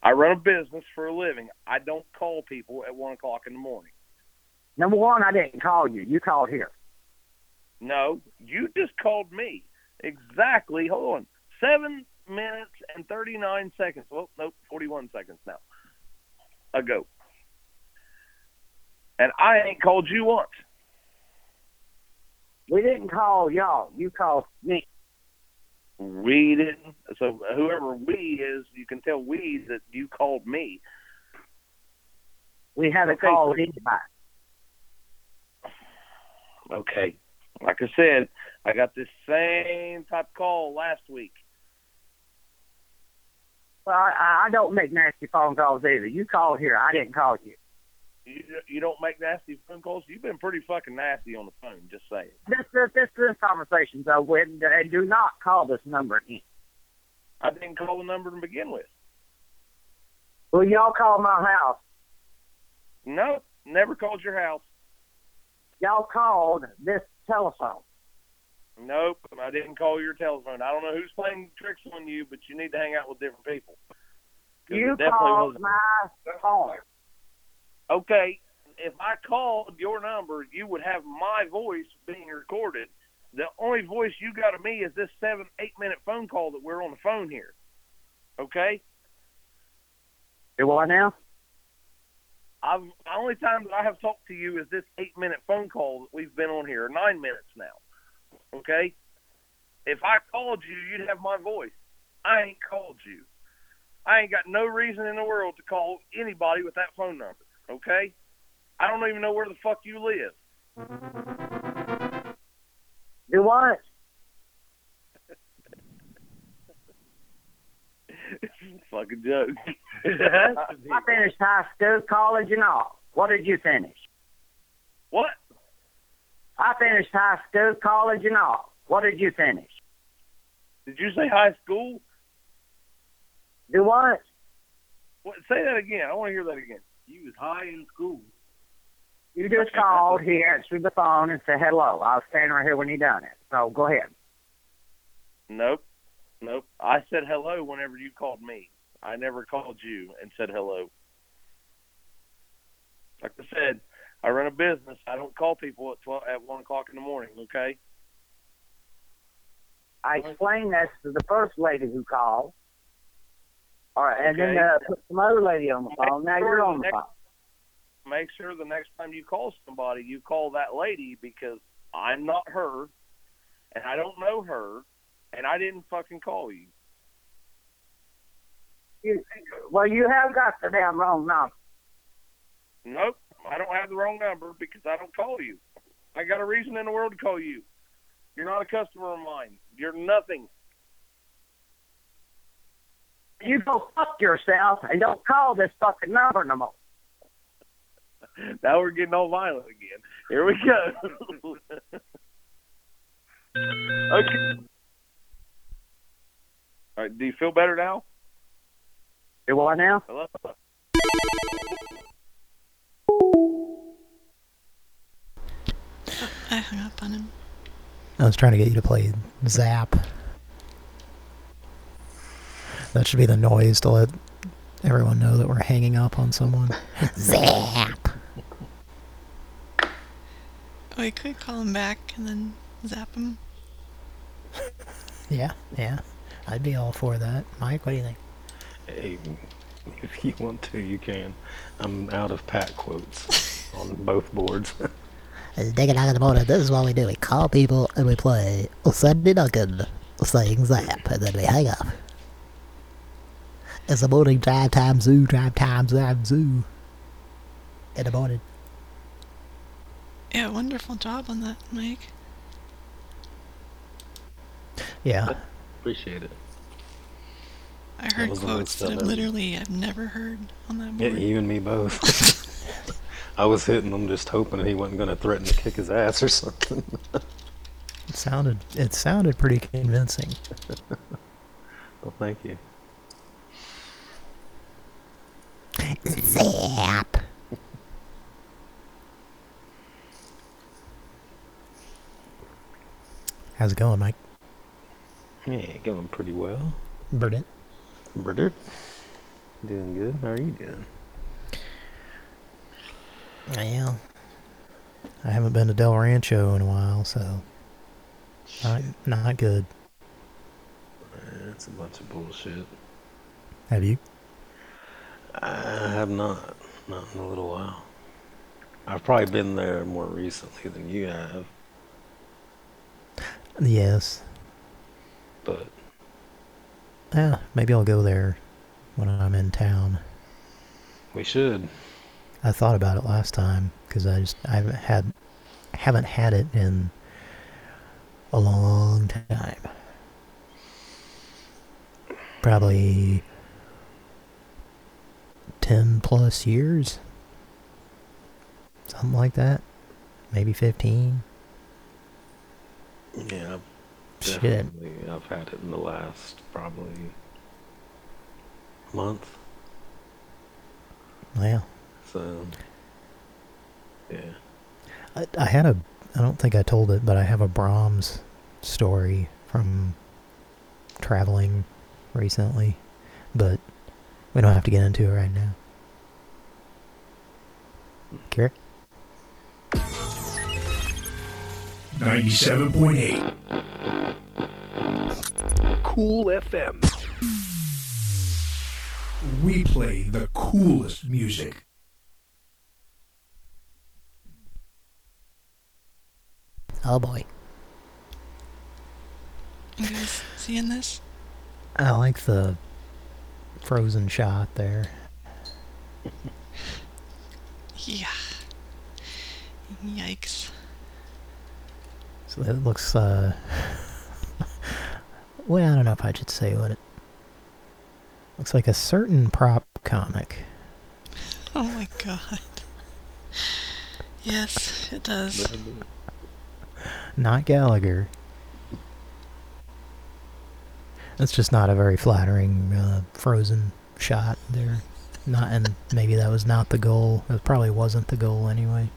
I run a business for a living. I don't call people at 1 o'clock in the morning. Number one, I didn't call you. You called here. No, you just called me. Exactly. Hold on. Seven minutes and 39 seconds. Well, nope, 41 seconds now. Ago. And I ain't called you once. We didn't call y'all. You called me. We didn't. So whoever we is, you can tell we that you called me. We haven't Okay. called anybody. Okay. Like I said, I got this same type call last week. Well, I, I don't make nasty phone calls either. You called here. I didn't call you. You you don't make nasty phone calls. You've been pretty fucking nasty on the phone. Just saying. This this this, this conversation's over with. And do not call this number again. I didn't call the number to begin with. Well, y'all called my house. No, never called your house. Y'all called this telephone. Nope, I didn't call your telephone. I don't know who's playing tricks on you, but you need to hang out with different people. You called my phone. Okay, if I called your number, you would have my voice being recorded. The only voice you got of me is this seven, eight minute phone call that we're on the phone here. Okay? Do what now? I've the only time that I have talked to you is this eight minute phone call that we've been on here, nine minutes now. Okay? If I called you, you'd have my voice. I ain't called you. I ain't got no reason in the world to call anybody with that phone number. Okay? I don't even know where the fuck you live. Do what? fucking joke. I finished high school, college, and all. What did you finish? What? I finished high school, college, and all. What did you finish? Did you say high school? Do what? What? Say that again. I want to hear that again. You was high in school. You just called here, answered the phone, and said hello. I was standing right here when you done it. So go ahead. Nope. Nope. I said hello whenever you called me. I never called you and said hello. Like I said, I run a business. I don't call people at twelve at one o'clock in the morning. Okay. I explained this to the first lady who called. All right, and then uh, put some other lady on the phone. Now you're on the Next- phone. Make sure the next time you call somebody, you call that lady because I'm not her, and I don't know her, and I didn't fucking call you. You, well, you have got the damn wrong number. Nope, I don't have the wrong number because I don't call you. I got a reason in the world to call you. You're not a customer of mine. You're nothing. You go fuck yourself and don't call this fucking number no more. Now we're getting all violent again. Here we go. okay. All right. Do you feel better now? You what now? Hello. I hung up on him. I was trying to get you to play Zap. That should be the noise to let everyone know that we're hanging up on someone. Zap! Oh, we could call him back and then zap him. Yeah, yeah. I'd be all for that. Mike, what do you think? Hey, if you want to, you can. I'm out of Pat quotes on both boards. Dig it out of the morning. This is what we do. We call people and we play Sunday Duncan saying zap and then we hang up. It's the morning drive time zoo, drive time zap zoo. In the morning. Yeah, wonderful job on that, Mike. Yeah. Appreciate it. I heard was quotes that I've I've literally I've never heard on that Yeah, you and me both. I was hitting him just hoping he wasn't going to threaten to kick his ass or something. It sounded it sounded pretty convincing. well, thank you. Zap! How's it going, Mike? Yeah, going pretty well. Burdett? Burdett? Doing good. How are you doing? Yeah. I haven't been to Del Rancho in a while, so not not good. That's a bunch of bullshit. Have you? I have not. Not in a little while. I've probably been there more recently than you have, Yes. but Yeah, maybe I'll go there when I'm in town. we should. I thought about it last time because I just I haven't had haven't had it in a long time. Probably ten plus years, something like that. Maybe fifteen. Yeah, I've Shit. definitely. I've had it in the last probably month. Well, So, yeah. I, I had a, I don't think I told it, but I have a Braum's story from traveling recently, but we don't have to get into it right now. Garrett? 97.8. Cool FM. We play the coolest music. Oh boy. You guys seeing this? I like the frozen shot there. Yeah. Yikes. So that looks, uh... well, I don't know if I should say what it... Looks like a certain prop comic. Oh my god. Yes, it does. Not Gallagher. That's just not a very flattering uh, frozen shot there. Not, and maybe that was not the goal. It probably wasn't the goal anyway,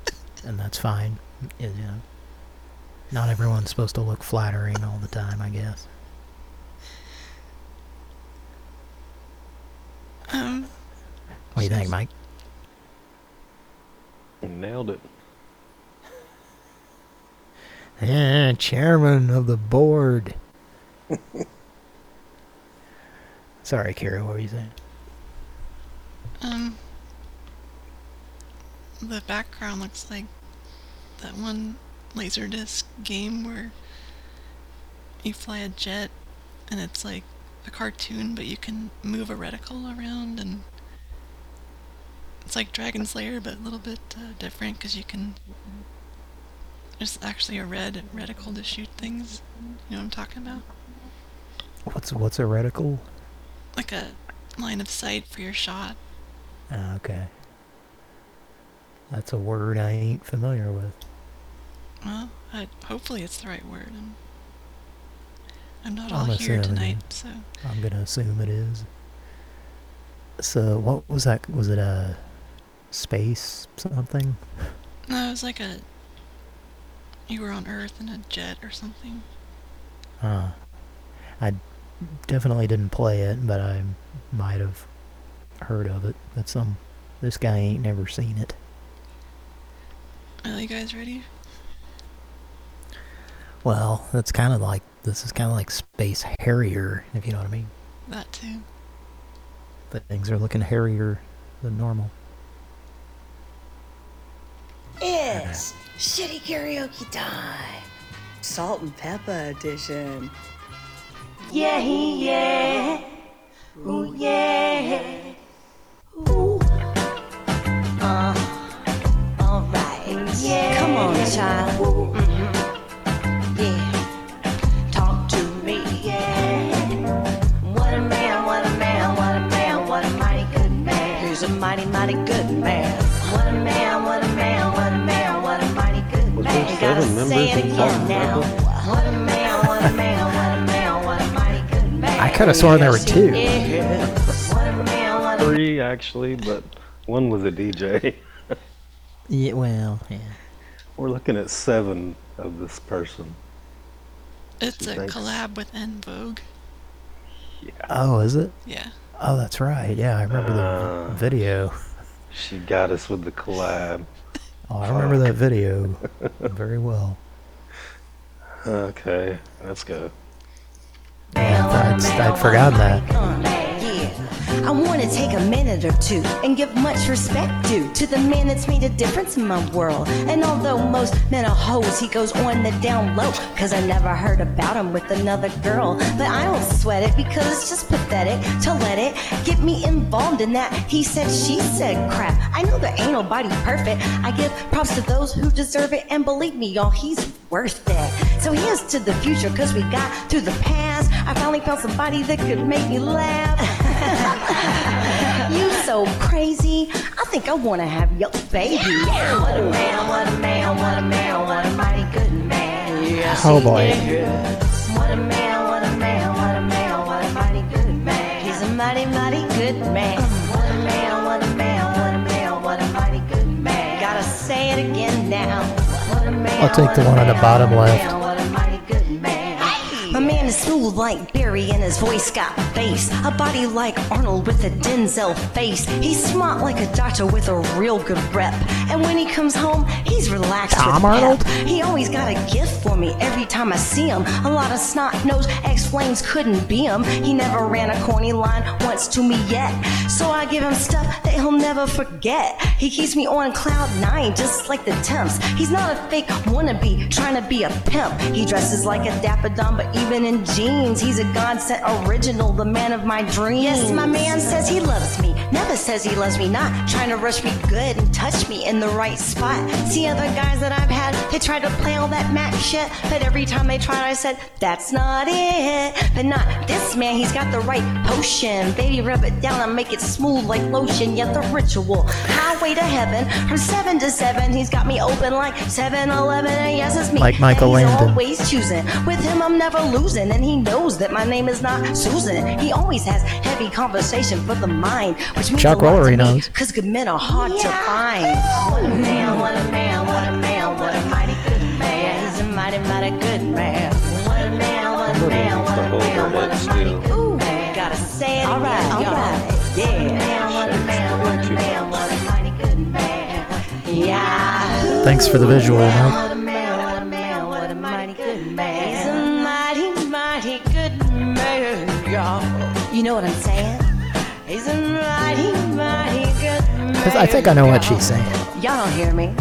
and that's fine. You know, not everyone's supposed to look flattering all the time, I guess. Um, What do you think, Mike? Nailed it. Eh, chairman of the board. Sorry, Kira, what were you saying? Um, the background looks like that one Laserdisc game where you fly a jet and it's like a cartoon, but you can move a reticle around and it's like Dragon's Lair, but a little bit uh, different because you can. There's actually a red reticle to shoot things. You know what I'm talking about? What's what's a reticle? Like a line of sight for your shot. Ah, okay. That's a word I ain't familiar with. Well, I, hopefully it's the right word. I'm, I'm not I'm all here tonight, so. I'm gonna assume it is. So what was that? Was it a space something? No, it was like a. You were on Earth in a jet or something. Uh, I definitely didn't play it, but I might have heard of it. But some this guy ain't never seen it. Are you guys ready? Well, that's kind of like this is kind of like Space Harrier, if you know what I mean. That too. The things are looking hairier than normal. It's shitty karaoke time. Salt and pepper edition. Yeah, yeah. Ooh, yeah. Ooh. Uh, alright. Yeah. Come on, child. Mhm. Yeah. Talk to me. Yeah. What a man, what a man, what a man, what a mighty good man. He's a mighty, mighty good man. What a man, what a man, what a man, what a mighty good Was man. gotta seven say it members in again now. What a man, what a man, what a man, what a mighty good man. I could have sworn there were two. is. Three actually, but one was a DJ. Yeah, well, yeah. We're looking at seven of this person. It's a thinks- collab with En Vogue. Yeah. Oh, is it? Yeah. Oh, that's right. Yeah, I remember Uh, the video. She got us with the collab. Oh, I remember that video very well. Okay, let's go. Yeah, I'd, I'd forgotten that. I want to take a minute or two and give much respect due to the man that's made a difference in my world. And although most men are hoes, he goes on the down low. Cause I never heard about him with another girl. But I don't sweat it because it's just pathetic to let it get me involved in that he said, she said crap. I know there ain't nobody perfect. I give props to those who deserve it. And believe me, y'all, he's worth it. So here's to the future cause we got through the past. I finally found somebody that could make me laugh. You so crazy. I think I wanna have your baby. What a man, what a man, what a man, what a mighty good man. Yes, Oh, boy. What a man, what a man, what a man, what a mighty good man. He's a mighty, mighty good man. What a man, what a man, what a man, what a mighty good man. Gotta say it again now. What a man, I'll take the one on the bottom left. Man is smooth like Barry and his voice got bass. A body like Arnold with a Denzel face. He's smart like a doctor with a real good rep. And when he comes home, he's relaxed Tom. Arnold? He always got a gift for me every time I see him. A lot of snot nosed ex flames couldn't be him. He never ran a corny line once to me yet. So I give him stuff that he'll never forget. He keeps me on cloud nine, just like the temps. He's not a fake wannabe trying to be a pimp. He dresses like a dapper dumb, but even in jeans, he's a God sent original, the man of my dreams. Yes, my man says he loves me, never says he loves me not. Trying to rush me good and touch me in the right spot. See other guys that I've had, they tried to play all that Mac shit, but every time they tried, I said, that's not it. But not this man, he's got the right potion. Baby, rub it down and make it smooth like lotion. Yet the ritual, highway to heaven, from 7 to 7, he's got me open like 7 Eleven. And yes, it's me. Like Michael and he's Landon. always choosing. With him, I'm never losing. And he knows that my name is not Susan. He always has heavy conversation for the mind, which means Chuck a lot Woolery to me, knows. Cause good men are hard to find. What a man, what a man, what a man, what a mighty good man. He's a mighty, mighty good man. What a man, what a man, what a man, what a mighty good man. Gotta say it all right, all right. Yeah. What a man, what a man, what a man, what a mighty good man. Yeah. Thanks for the visual, Mike. Y'all. Know what I'm saying? He's a mighty, mighty good man. I think I know what she's saying. Y'all don't hear me.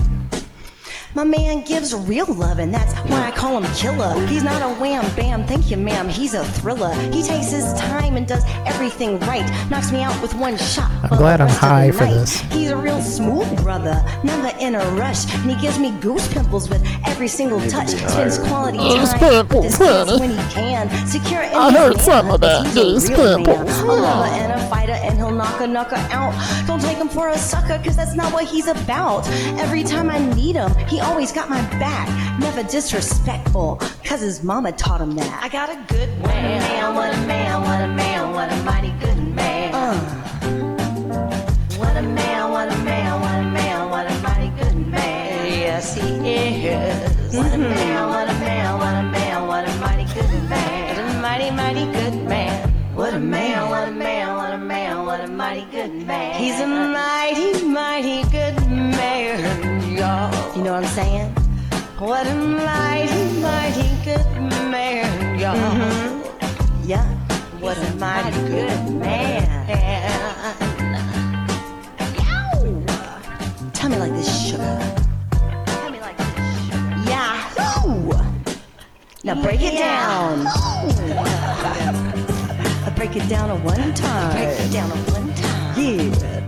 My man gives real love, and that's why I call him killer. He's not a wham bam, thank you, ma'am. He's a thriller. He takes his time and does everything right. Knocks me out with one shot. I'm glad I'm rest of the high for night. this. He's a real smooth brother, never in a rush, and he gives me goose pimples with every single touch. Spends quality Goose time pimples, with his kids when he can. Secure in I heard some manhood, of that. 'cause he's a Goose pimples. A lover and a fighter, and he'll knock a knocker out. Don't take him for a sucker, cause that's not what he's about. Every time I need him, he always got my back. Never disrespectful, cause his mama taught him that. I got a good man. What a man, what a man, what a mighty good man. Uh. What a man, what a man, what a man, what a mighty good man. Yes, he is. What a man, what a man, what a man, what a mighty good man. What a mighty, mighty good man. What a man, what a man, what a man, what a mighty good man. He's a mighty, mighty good man, y'all. You know what I'm saying? What a mighty, mighty good man, y'all. Yeah, what a mighty good man. Yow! Tell me like this, sugar. Tell me like this, sugar. Yahoo! Now break it down. break it down at one time. Break it down at one time. Yeah.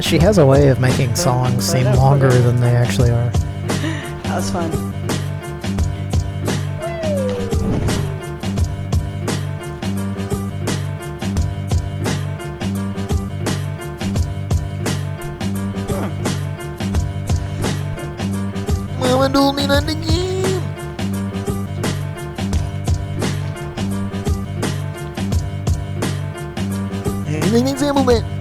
Do, do. She has a way of making songs seem longer than they actually are. That was fun. Mama told me not to game. An example, man.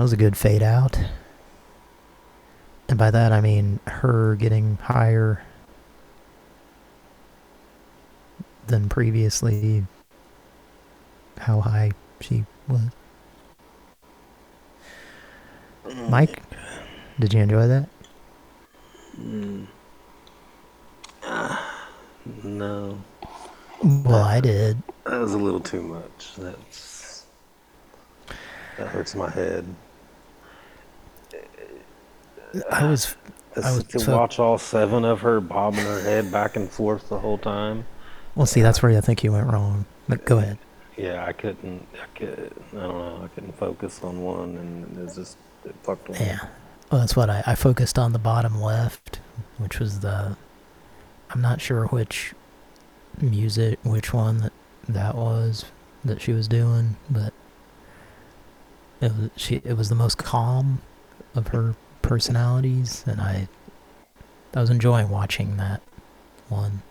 That was a good fade out. And by that I mean her getting higher than previously how high she was. Mike, did you enjoy that? Mm. No. Well, I did. That was a little too much. That's that hurts my head. I was I was to so- watch all seven of her bobbing her head back and forth the whole time. Well, see, that's where I think you went wrong. But go ahead. Yeah, I couldn't. I could. I don't know. I couldn't focus on one, and it was just it fucked me. Yeah. Well, that's what I, I focused on the bottom left, which was the, I'm not sure which music, which one that that was that she was doing, but it was she. It was the most calm of her personalities, and I, I was enjoying watching that one.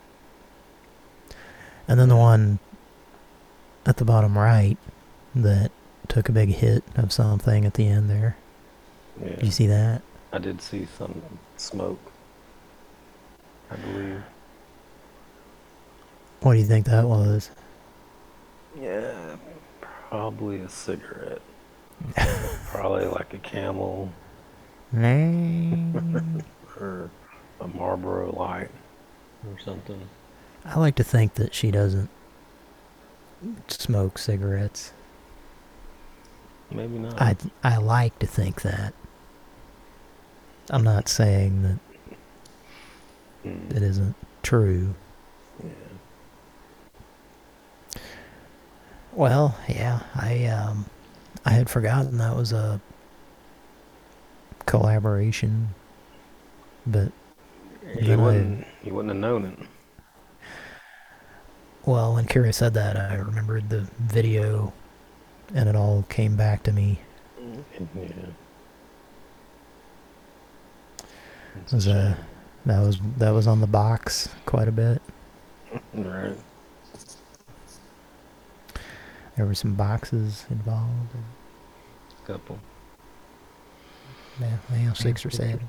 And then the one at the bottom right that took a big hit of something at the end there. Yeah. Did you see that? I did see some smoke. I believe. What do you think that was? Yeah, probably a cigarette. probably like a Camel Mm. or a Marlboro Light or something. I like to think that she doesn't smoke cigarettes. Maybe not. I I like to think that. I'm not saying that it isn't true. Yeah. Well, yeah, I um I had forgotten that was a collaboration, but You wouldn't. You wouldn't have known it. Well, when Kira said that, I remembered the video, and it all came back to me. Yeah. It was uh, that was that was on the box quite a bit. Right. There were some boxes involved. Couple. Yeah, well, six or seven.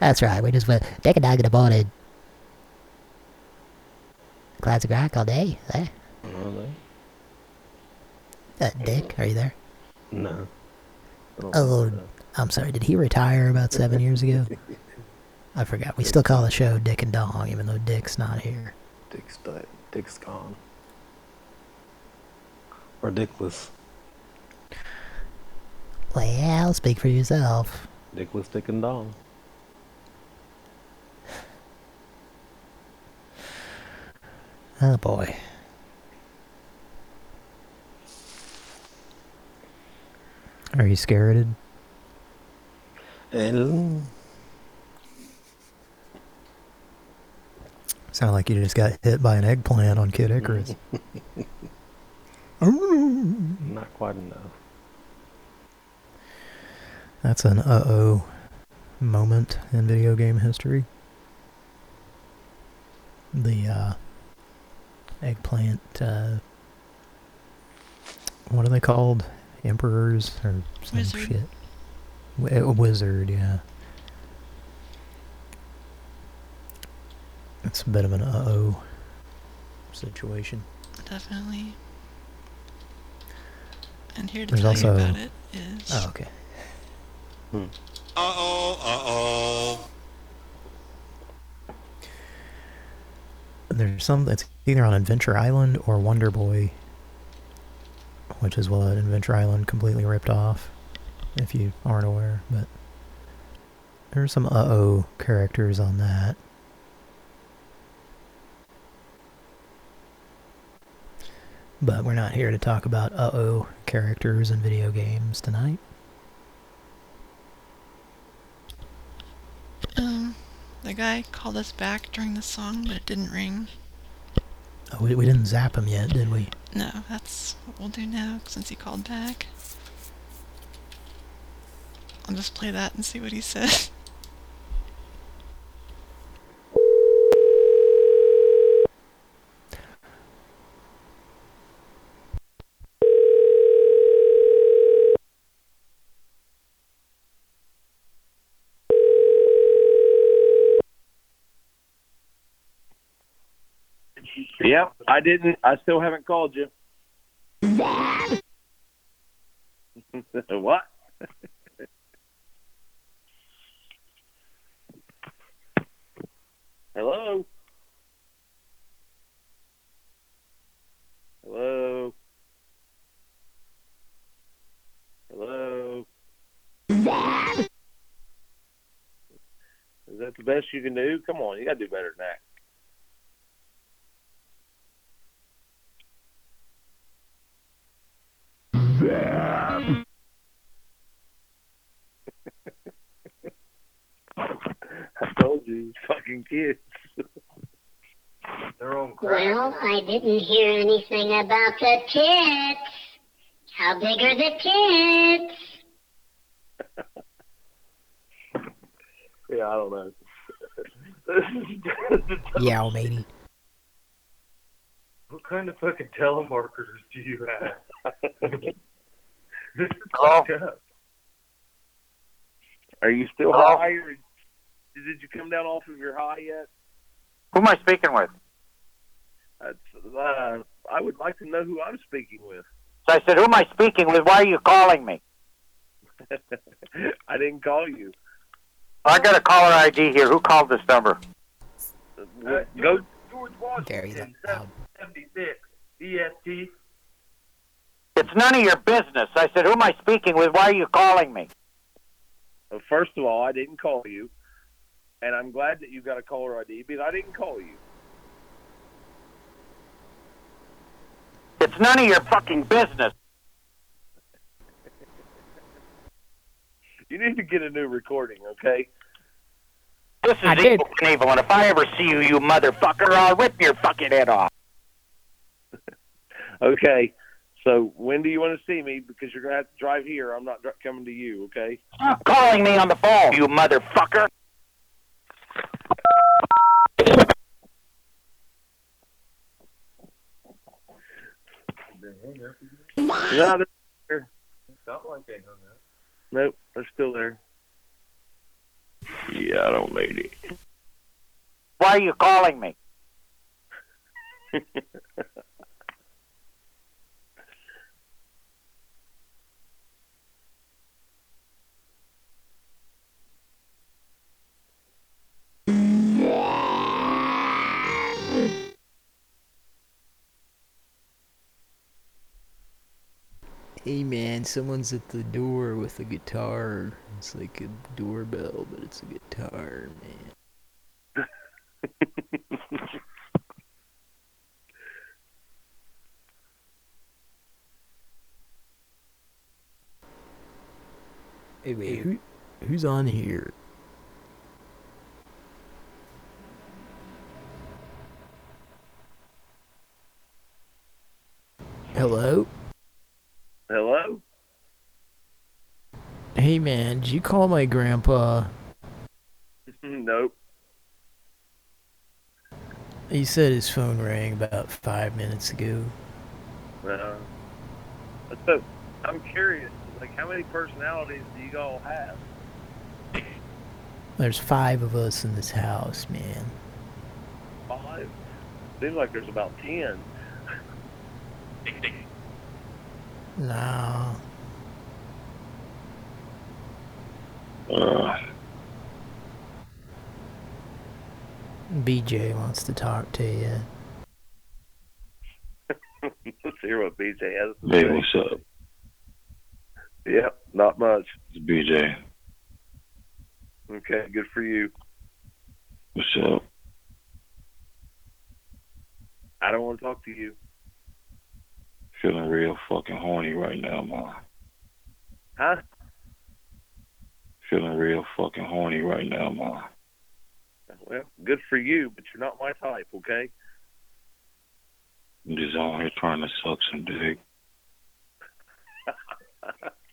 That's right. We just went take a dog in the morning. Classic rock all day. Eh? Well, they- Uh, Dick, are you there? No. Oh, I'm sorry. Did he retire about seven years ago? I forgot. We still call the show Dick and Dong, even though Dick's not here. Dick's dead. Dick's gone. Or Dickless. Well, speak for yourself. Dickless, Dick and Dong. Oh boy. Are you scared? El- Sound like you just got hit by an eggplant on Kid Icarus. Not quite enough. That's an uh-oh moment in video game history. The uh, eggplant, uh, what are they called? Emperors or some Wizard. shit? Wi- A wizard, yeah. It's a bit of an uh-oh situation. Definitely. And here to There's tell also- you about it is. Oh, okay. Uh-oh, uh-oh. There's some that's either on Adventure Island or Wonder Boy, which is what Adventure Island completely ripped off, if you aren't aware. But there's some uh-oh characters on that. But we're not here to talk about uh-oh characters in video games tonight. Um, the guy called us back during the song, but it didn't ring. Oh, we, we didn't zap him yet, did we? No, that's what we'll do now since he called back. I'll just play that and see what he said. Yep, I didn't. I still haven't called you. what? Hello. Hello. Hello. Is that the best you can do? Come on, you gotta do better than that. I told you, fucking kids. They're on Well, I didn't hear anything about the tits. How big are the tits? Yeah, I don't know. Yeah, matey. What kind of fucking telemarketers do you have? This is Hello? fucked up. Are you still Hello? high? Or did you come down off of your high yet? Who am I speaking with? That's, uh, I would like to know who I'm speaking with. So I said, who am I speaking with? Why are you calling me? I didn't call you. I got a caller ID here. Who called this number? What- Go. George Very Washington, loud. 76, EST. It's none of your business. I said, who am I speaking with? Why are you calling me? Well, First of all, I didn't call you, and I'm glad that you got a caller ID, but I didn't call you. It's none of your fucking business. You need to get a new recording, okay? This is Evel Knievel, and if I ever see you, you motherfucker, I'll rip your fucking head off. Okay. So when do you want to see me? Because you're gonna have to drive here. I'm not dri- coming to you. Okay. Stop calling me on the phone, you motherfucker. No, they're there. Not like they hung up. Nope, they're still there. Yeah, I don't need it. Why are you calling me? Hey man, someone's at the door with a guitar. It's like a doorbell, but it's a guitar, man. Hey wait, who, who's on here? Hello? Hello? Hey man, did you call my grandpa? nope. He said his phone rang about five minutes ago. Uh, so I'm curious, like, how many personalities do you all have? There's five of us in this house, man. Five. Seems like there's about ten. No. Uh, BJ wants to talk to you. Let's hear what BJ has to Hey, say. what's up? Yep, not much. It's BJ. Okay, good for you. What's up? I don't want to talk to you. Feeling real fucking horny right now, man. Huh? Feeling real fucking horny right now, man. Well, good for you, but you're not my type, okay? I'm just on here trying to suck some dick,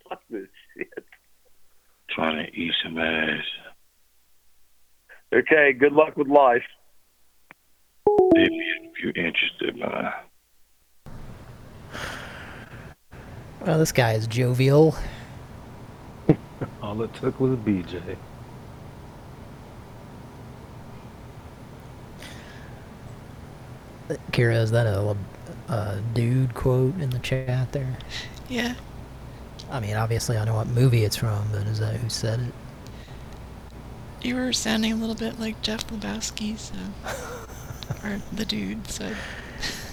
Fuck this shit. trying to eat some ass. Okay, good luck with life. If you're interested, man. Well, this guy is jovial. All it took was a BJ. Kira, is that a, a dude quote in the chat there? Yeah. I mean, obviously I know what movie it's from, but is that who said it? You were sounding a little bit like Jeff Lebowski, so. or the dude, so.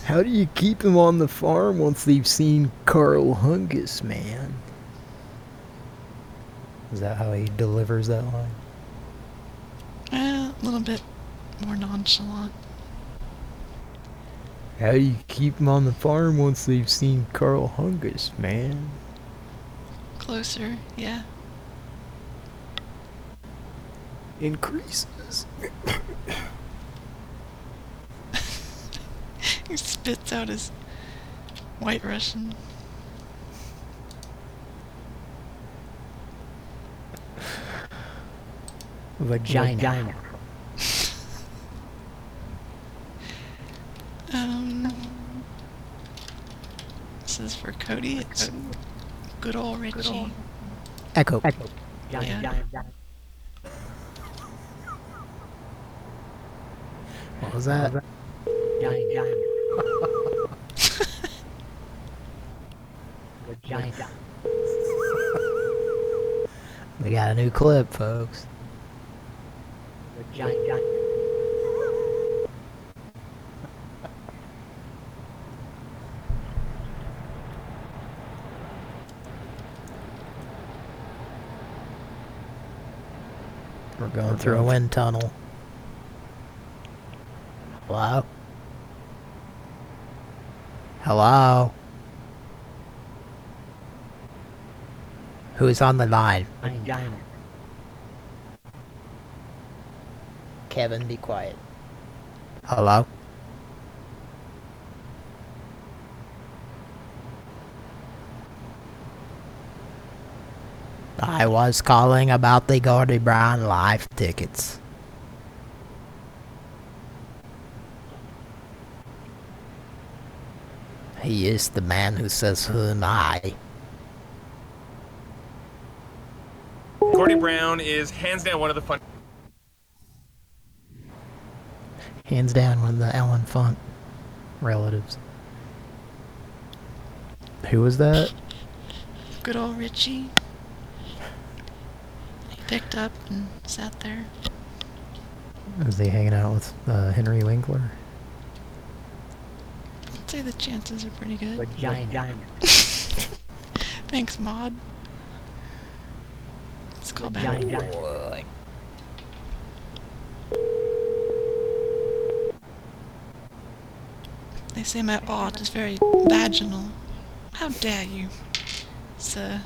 How do you keep them on the farm once they've seen Karl Hungus, man? Is that how he delivers that line? Uh, a little bit more nonchalant. How do you keep them on the farm once they've seen Karl Hungus, man? Closer, yeah. Increases. He spits out his white Russian. Vagina. Um, this is for Cody. It's good old Richie. Echo. Yeah. What was that? We got a new clip, folks. We're going through a wind tunnel. Hello? Hello? Who's on the line? Kevin, be quiet. Hello? I was calling about the Gordy Brown live tickets. He is the man who says who am I. Gordy Brown is hands down one of the fun. Hands down one of the Ellen Funk relatives. Who was that? Good old Richie. He picked up and sat there. Was he hanging out with uh, Henry Winkler? I'd say the chances are pretty good. Vagina. Thanks, Maud. Let's call back. Vagina. They say my art is very vaginal. How dare you, sir?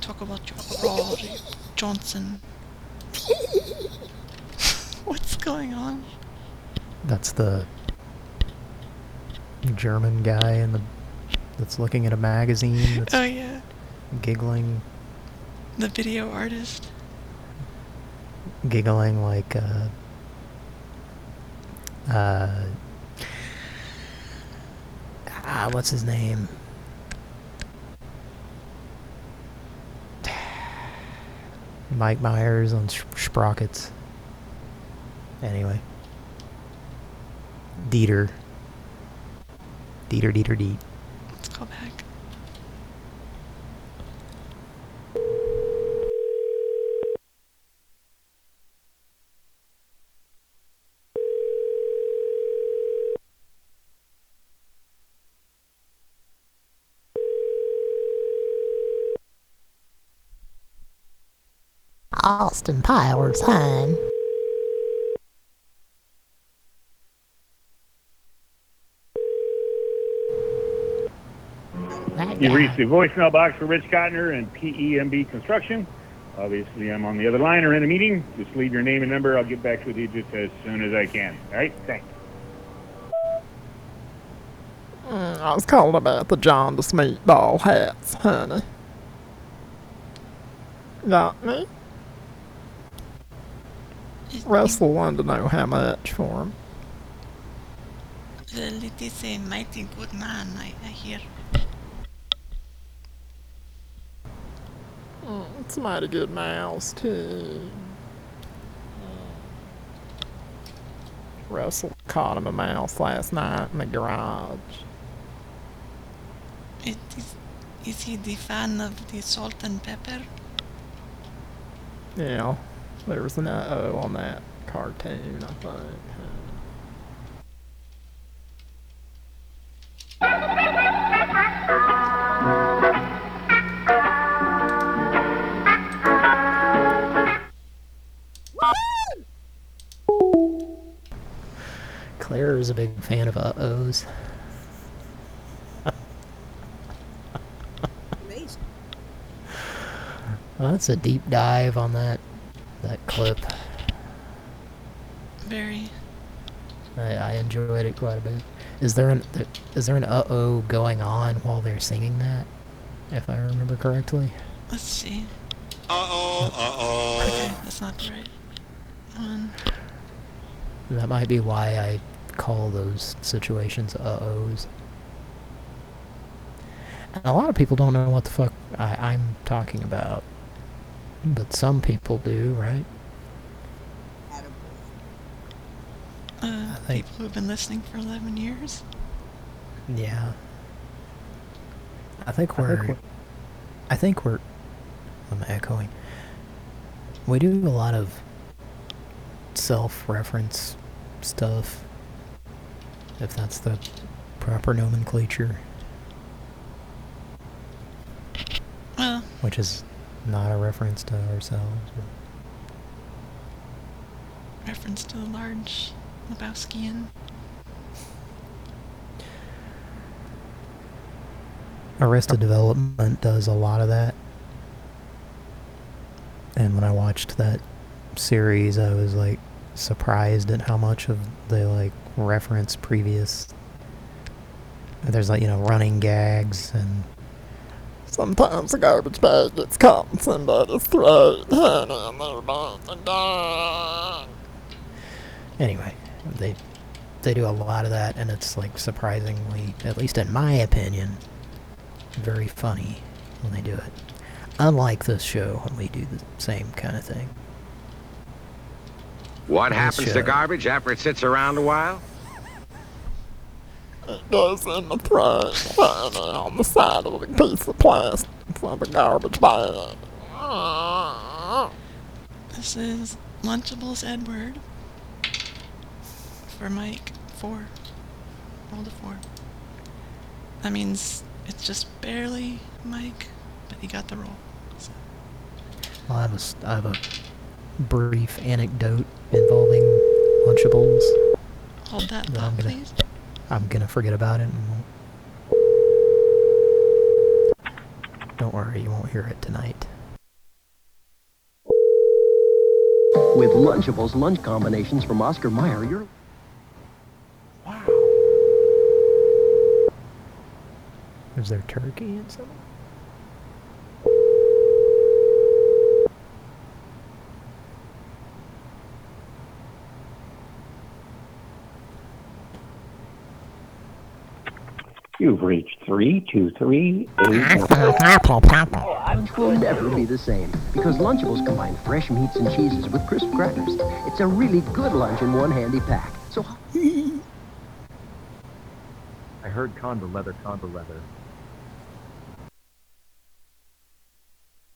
Talk about your Rory Johnson. Going on? That's the German guy in the that's looking at a magazine that's Oh yeah, giggling the video artist. giggling like uh uh ah what's his name Mike Myers on Sprockets anyway Dieter Dieter Dieter Deet Let's call back. Austin Powers time. That You guy. reached the voicemail box for Rich Cotner and PEMB Construction. Obviously, I'm on the other line or in a meeting. Just leave your name and number. I'll get back with you just as soon as I can. All right? Thanks. Mm, I was calling about the John the Meatball hats, honey. Got me? Russell wanted to know how much for 'em. Well, it is a mighty good man, I, I hear. Mm, it's a mighty good mouse, too. Russell caught him a mouse last night in the garage. It is, is he the fan of the salt and pepper? Yeah, there was an uh-oh on that cartoon, I think. Claire is a big fan of uh-ohs Amazing. well, that's a deep dive on that that clip Very. I, I enjoyed it quite a bit. Is there an is there an uh oh going on while they're singing that? If I remember correctly. Let's see. Uh oh, uh oh. Okay, that's not the right one. That might be why I call those situations uh ohs. And a lot of people don't know what the fuck I, I'm talking about. But some people do, right? Uh, think- people who've been listening for 11 years. Yeah. I think we're. I think we're. I'm echoing. We do a lot of self-reference stuff. If that's the proper nomenclature. Well. Which is not a reference to ourselves. Reference to the large Lebowskian. Arrested Development does a lot of that. And when I watched that series, I was like surprised at how much of they like reference previous. There's like you know running gags and Sometimes the garbage bag gets caught in somebody's throat, anyway, they they do a lot of that, and it's like surprisingly, at least in my opinion, very funny when they do it. Unlike this show, when we do the same kind of thing. What This happens show. to garbage after it sits around a while? It goes in the trash honey, on the side of a piece of plastic from the garbage bag. This is Lunchables Edward. for Mike. Four. Rolled a four. That means it's just barely Mike, but he got the roll. Well, I have a, s- I have a brief anecdote involving Lunchables. Hold that that thought, I'm gonna, please. I'm gonna forget about it. And won't. Don't worry, you won't hear it tonight. With Lunchables lunch combinations from Oscar Mayer, you're Wow. Is there turkey in some? You've reached three two three eight. Oh, lunch will never be the same because Lunchables combine fresh meats and cheeses with crisp crackers. It's a really good lunch in one handy pack. So I heard Conver leather, Conver leather.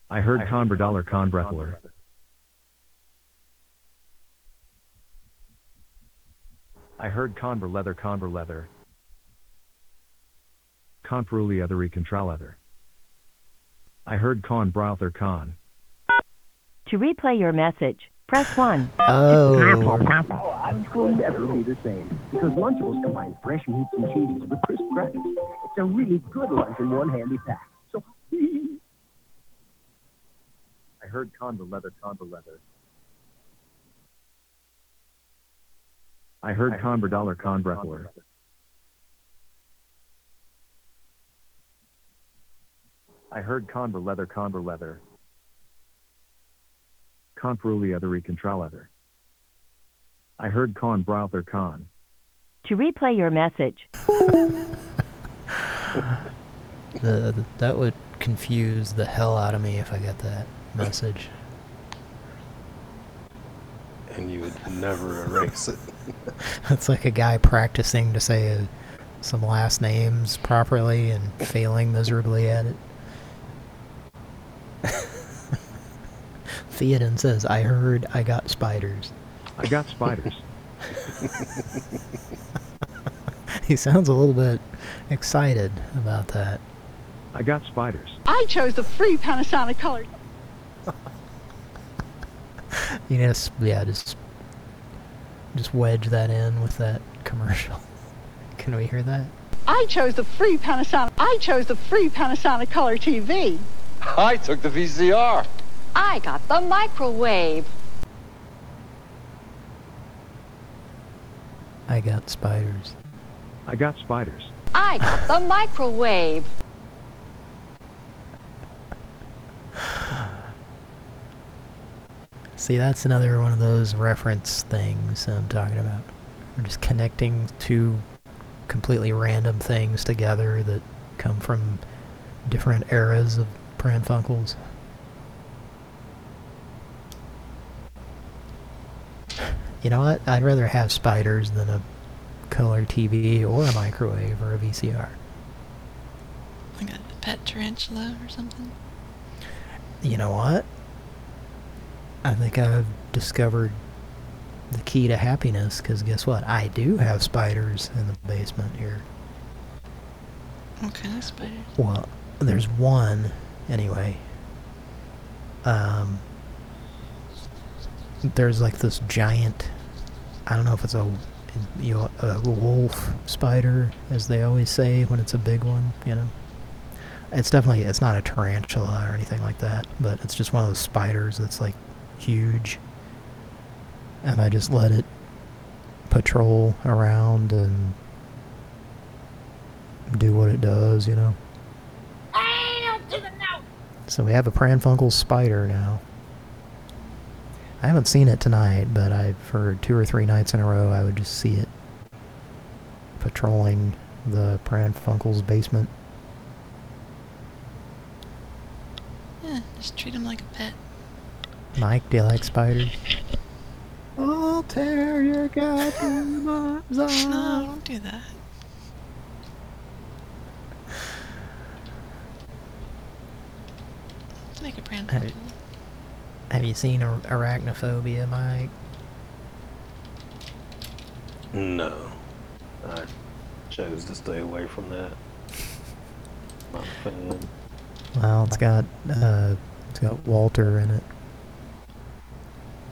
I heard Conver dollar, con breathler. I heard Conver leather, Conver leather. Conferuli othery contra leather. I heard con browther con. To replay your message, press 1. Oh. Lunch will never be the same because Lunchables combine fresh meats and cheeses with crisp crackers. It's a really good lunch in one handy pack. So I heard Conver leather, Conver leather. I heard Conver dollar, con I heard Conver leather, Conver leather. Conferuli othery contra leather. I heard con browther con. To replay your message, The, the- that would confuse the hell out of me if I got that message. And you would never erase it. it's like a guy practicing to say uh, some last names properly and failing miserably at it. Theoden says, I heard I got spiders. I got spiders. he sounds a little bit excited about that. I got spiders. I chose the free Panasonic color. You know, s- yeah, just just wedge that in with that commercial. Can we hear that? I chose the free Panasonic. I chose the free Panasonic color TV. I took the VCR. I got the microwave. I got spiders. I got spiders. I got the microwave. See, that's another one of those reference things I'm talking about. I'm just connecting two completely random things together that come from different eras of Pran You know what? I'd rather have spiders than a color TV or a microwave or a VCR. Like a pet tarantula or something. You know what? I think I've discovered the key to happiness because guess what? I do have spiders in the basement here. What kind of spider? Well, there's one anyway. Um, there's like this giant. I don't know if it's a you know, a wolf spider, as they always say when it's a big one. You know, it's definitely it's not a tarantula or anything like that, but it's just one of those spiders that's like huge. And I just let it patrol around and do what it does, you know. So we have a Pranfunkel spider now. I haven't seen it tonight, but I've for two or three nights in a row I would just see it patrolling the Pranfunkel's basement. Yeah, just treat him like a pet. Mike, do you like spiders? I'll tear your goddamn arms off. No, off. don't do that. Let's make a brand Have you, seen Ar- Arachnophobia, Mike? No. I chose to stay away from that. Not a fan. Well, it's got uh, it's got Walter in it.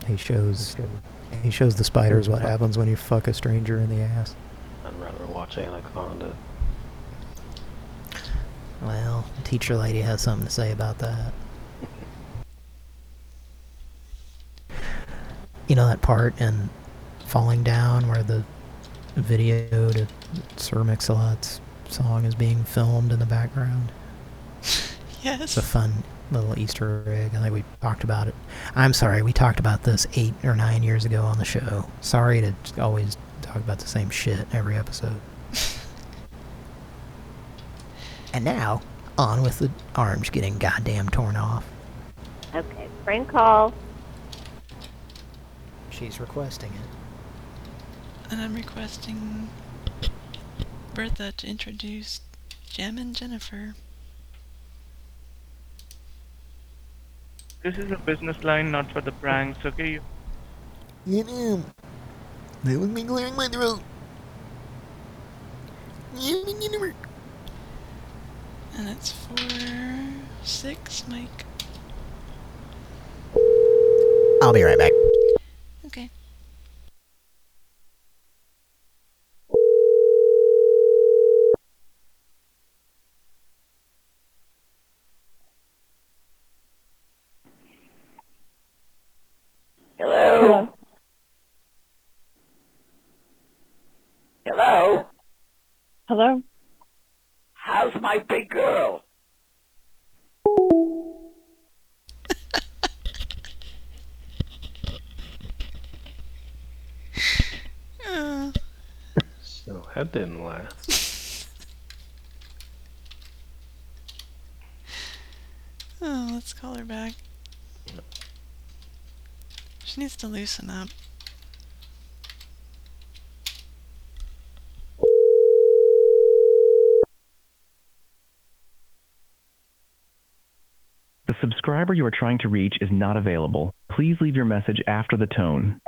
He shows he shows the spiders what happens when you fuck a stranger in the ass. I'd rather watch Anaconda. Well, the teacher lady has something to say about that. You know that part in Falling Down where the video to Sir Mix-a-Lot's song is being filmed in the background? Yes. It's a fun little Easter egg. I think we talked about it. I'm sorry, we talked about this eight or nine years ago on the show. Sorry to always talk about the same shit every episode. and now, on with the arms getting goddamn torn off. Okay, prank call. She's requesting it. And I'm requesting Bertha to introduce Jem and Jennifer. This is a business line, not for the pranks, okay? You know, that was me clearing my throat. And it's for six, Mike. I'll be right back. Okay. Hello? Hello? Hello? How's my big girl? So that didn't last. oh, let's call her back. She needs to loosen up. The subscriber you are trying to reach is not available. Please leave your message after the tone.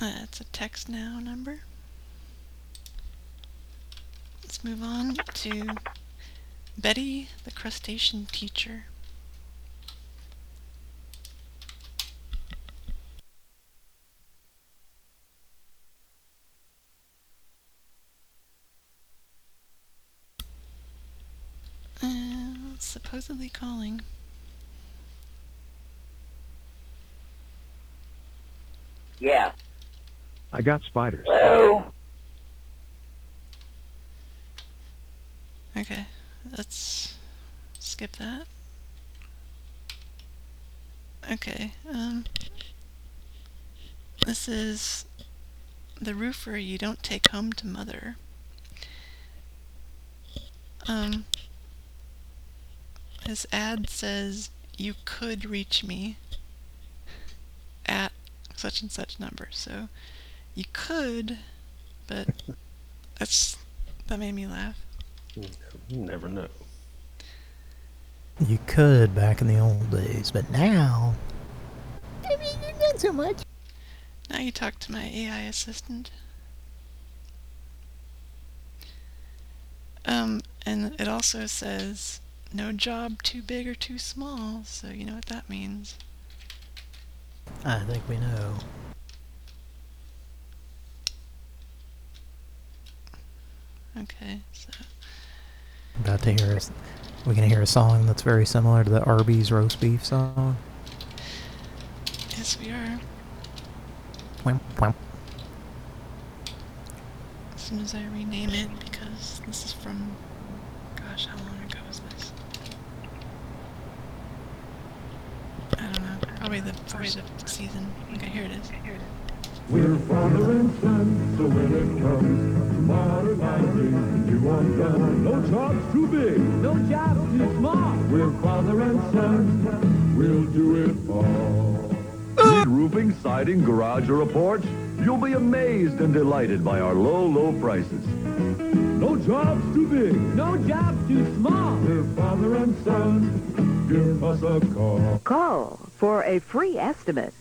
Uh, it's a text now number. Let's move on to Betty, the crustacean teacher. Uh, supposedly calling. Yeah. I got spiders. Hello? Okay, let's skip that. Okay, um, this is the roofer you don't take home to mother. Um, his ad says you could reach me at such and such number, so you could, but that's that made me laugh. You never know. You could back in the old days, but now Not so much. Now you talk to my AI assistant. Um, and it also says no job too big or too small, so you know what that means. I think we know. Okay, so About to hear us. We're gonna hear a song that's very similar to the Arby's roast beef song. yes, we are. Wham, wham. As soon as I rename it, because this is from, gosh, how long ago was this? I don't know. Probably the first season. Okay, here it is. Here it is. We're father and son, so when it comes to modernizing, you want done. No job's too big, no job's too small. We're father and son, we'll do it all. Need roofing, siding, garage, or a porch? You'll be amazed and delighted by our low, low prices. No job's too big, no job's too small. We're father and son, give us a call. Call for a free estimate.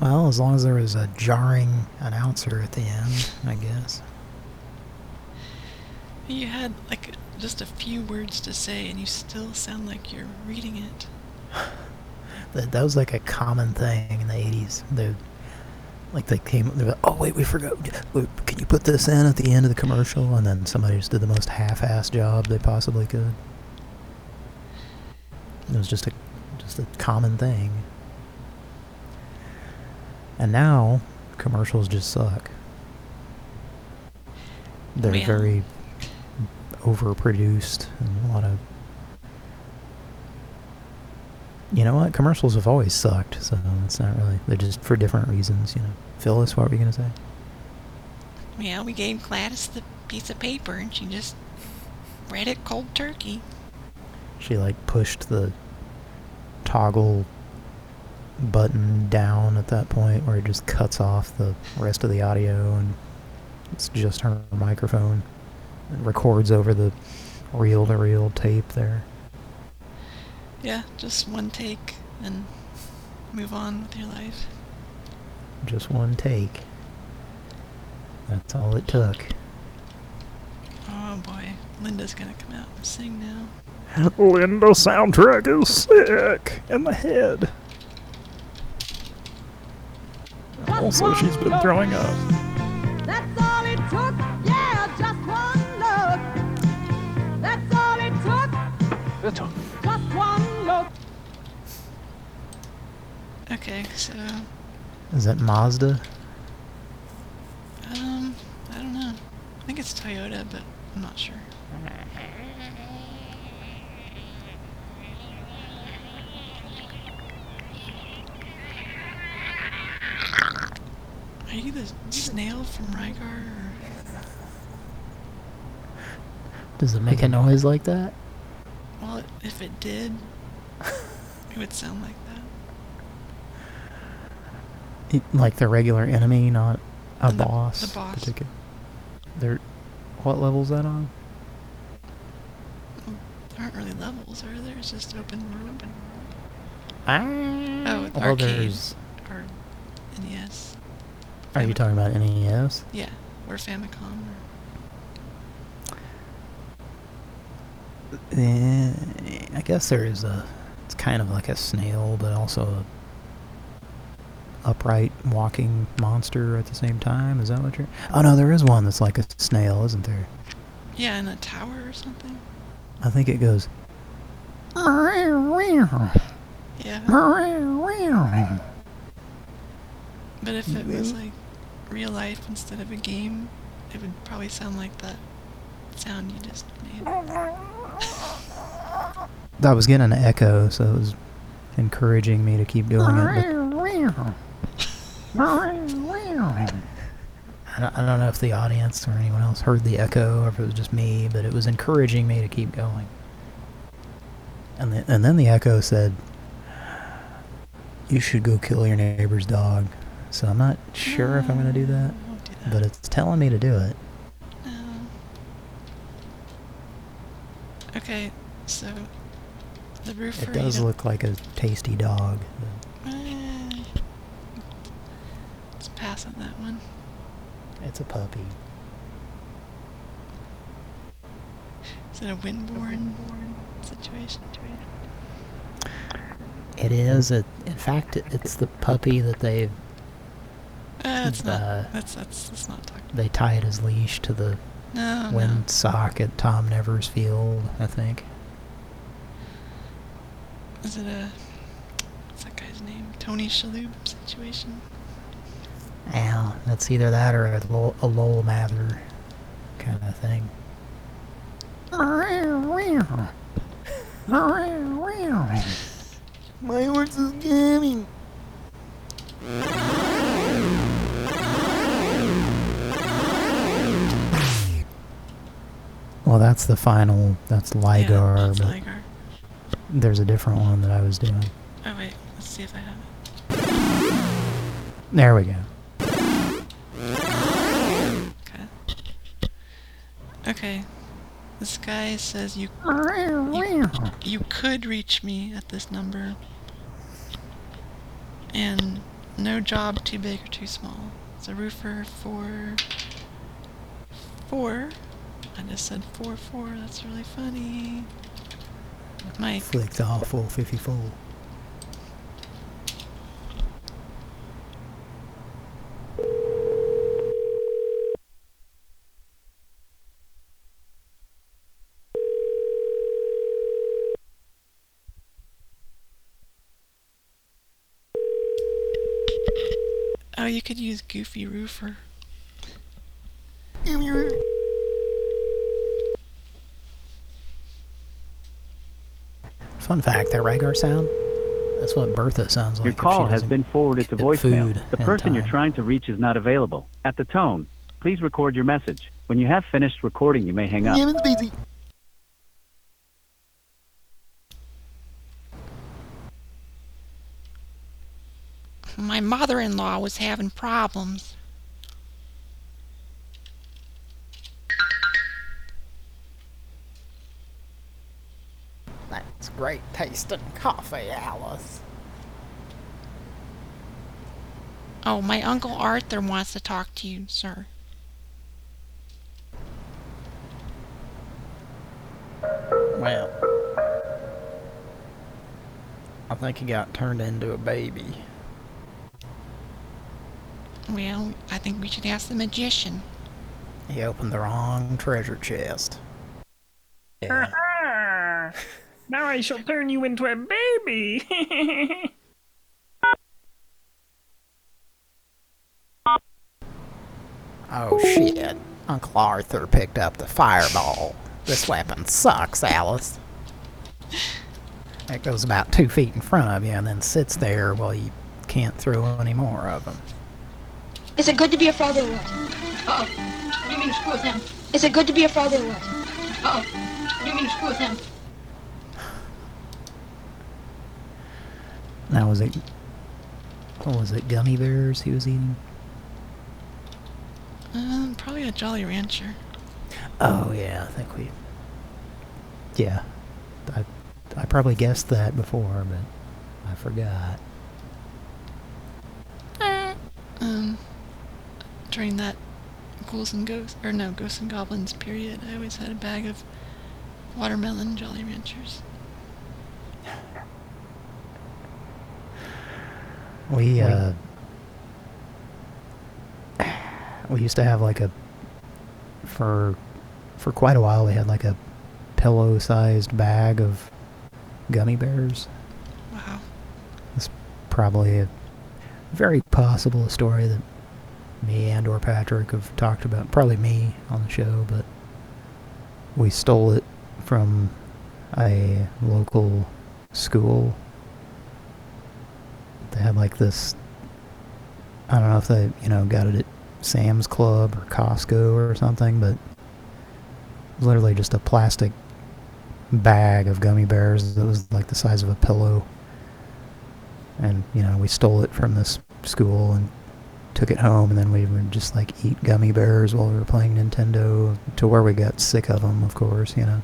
Well, as long as there was a jarring announcer at the end, I guess. You had like just a few words to say, and you still sound like you're reading it. That, that was like a common thing in the 80s. They, like they came, they were like, oh wait, we forgot. Wait, Can you put this in at the end of the commercial? And then somebody just did the most half-assed job they possibly could. It was just a, just a common thing. And now, commercials just suck. They're Well- very overproduced and a lot of you know what? Commercials have always sucked, so it's not really. They're just for different reasons, you know. Phyllis, what were you gonna say? Yeah, we gave Gladys the piece of paper, and she just read it cold turkey. She like pushed the toggle button down at that point where it just cuts off the rest of the audio and it's just her microphone. It records over the reel-to-reel tape there. Yeah, just one take and move on with your life. Just one take. That's all it took. Oh boy, Linda's gonna come out and sing now. Linda soundtrack is sick in the head. Also, she's been throwing up. That's all it took. Yeah, just one look. That's all it took. Just one look. Okay, so Is that Mazda? um, I don't know. I think it's Toyota, but I'm not sure. Are you the from Rygar? Does it make a noise like that? Well, if it did, it would sound like that. It- like the regular enemy, not a The- boss. the boss. Particular. They're, what level's that on? There aren't really levels, are there? It's just open world. Ah. Oh, Well, arcade there's- or NES. Are you talking about NES? Yeah, or Famicom. Or... Eh, I guess there is a. It's kind of like a snail, but also a upright walking monster at the same time. Is that what you're? Oh no, there is one that's like a snail, isn't there? Yeah, in a tower or something. I think it goes. Yeah. But if it was like real life instead of a game, it would probably sound like that sound you just made. I was getting an echo, so it was encouraging me to keep doing it. I don't, I don't know if the audience or anyone else heard the echo or if it was just me, but it was encouraging me to keep going. And and then the echo said, "You should go kill your neighbor's dog." So I'm not sure if I'm going to do that, but it's telling me to do it. Okay, so the roofer. It does look like a tasty dog. Eh, Let's pass on that one. It's a puppy. Is it a windborne situation? It is. It, in fact, it, it's the puppy that they've. Uh, not. uh, That's that's let's not talk. They tied his leash to the No, no. wind sock at Tom Nevers Field, I think. Is it a what's that guy's name? Tony Shalhoub situation? Yeah, that's either that or a, Lowell- a Lowell Mather kind of thing. My horse is coming. Well, that's the final. That's Rygar. that's Rygar. There's a different one that I was doing. Oh wait, let's see if I have it. There we go. Okay. Okay. This guy says you, you you could reach me at this number. And no job too big or too small. It's a roofer for four. I just said four four. That's really funny. Mike. Flicked awful 54. Oh, you could use Goofy Roofer. Fun fact, that Rygar sound, that's what Bertha sounds like. Your call has been forwarded to voicemail. The in person you're trying to reach is not available. At the tone, please record your message. When you have finished recording, you may hang up. My mother-in-law was having problems. That's great tasting coffee, Alice. Oh, my uncle Arthur wants to talk to you, sir. Well, I think he got turned into a baby. Well, I think we should ask the magician. He opened the wrong treasure chest. Now I shall turn you into a baby. Oh shit. Uncle Arthur picked up the fireball. This weapon sucks, Alice. It goes about two feet in front of you and then sits there while you can't throw any more of them. Is it good to be a father or what? Uh-oh. What do you mean to screw with him? Is it good to be a father or what? Uh-oh. What do you mean to screw with him? Now was it, what was it, gummy bears he was eating? Um, probably a Jolly Rancher. Oh yeah, I think we. Yeah, I I probably guessed that before, but I forgot. Um, during that Ghouls and Ghosts, or no, Ghosts and Goblins period, I always had a bag of watermelon Jolly Ranchers. We uh. We used to have like a. For, for quite a while, we had like a pillow-sized bag of gummy bears. Wow. It's probably a very possible story that me and or Patrick have talked about. Probably me on the show, but we stole it from a local school. They had like this, I don't know if they, you know, got it at Sam's Club or Costco or something, but literally just a plastic bag of gummy bears that was like the size of a pillow. And, you know, we stole it from this school and took it home, and then we would just like eat gummy bears while we were playing Nintendo to where we got sick of them, of course, you know.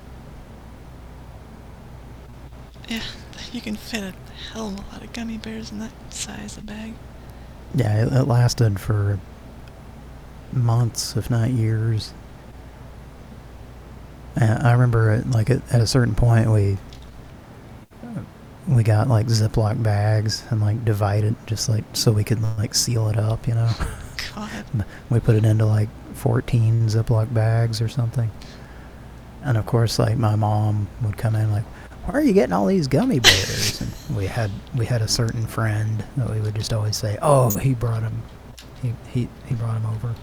Yeah, you can fit a hell of a lot of gummy bears in that size of bag. Yeah, it, it lasted for months, if not years. And I remember, it, like at, at a certain point, we we got like Ziploc bags and like divided, just like so we could like seal it up, you know. God. we put it into like 14 Ziploc bags or something. And of course, like my mom would come in like, "Where are you getting all these gummy bears?" and we had we had a certain friend that we would just always say, "Oh, he brought him, He he he brought them over."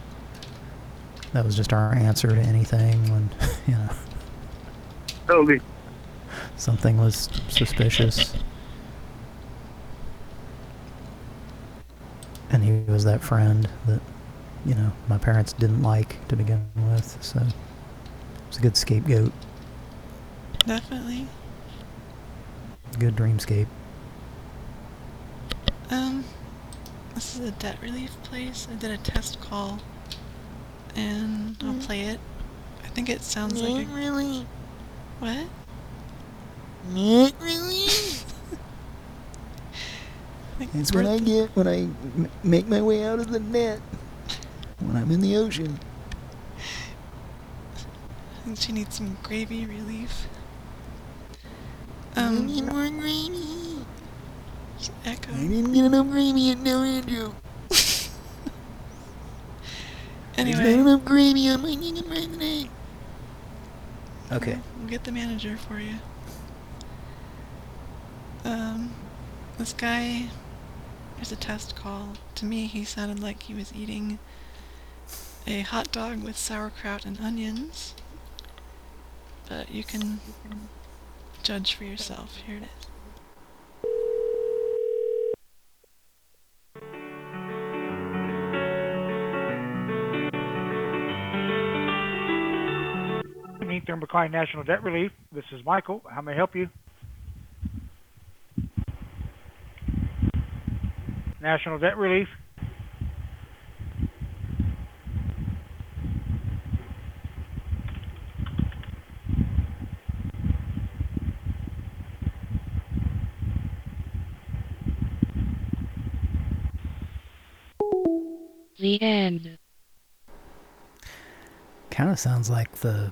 That was just our answer to anything when you know Totally. something was suspicious. And he was that friend that, you know, my parents didn't like to begin with, so it was a good scapegoat, Definitely. Good dreamscape. Um, this is a debt relief place. I did a test call, and I'll play it. I think it sounds like a... really. What? Not really. I think It's what I get when I m- make my way out of the net. When I'm in the ocean. I think she needs some gravy relief. I Um, need more gravy. Echo. I didn't get enough gravy at No Andrew. There's Anyway. not enough gravy on my chicken fried tonight. Okay. We'll get the manager for you. Um, this guy, there's a test call. To me, he sounded like he was eating a hot dog with sauerkraut and onions. But you can judge for yourself. Here it is. Evening, National Debt Relief. This is Michael. How may I help you? National Debt Relief. The end. Kind of sounds like the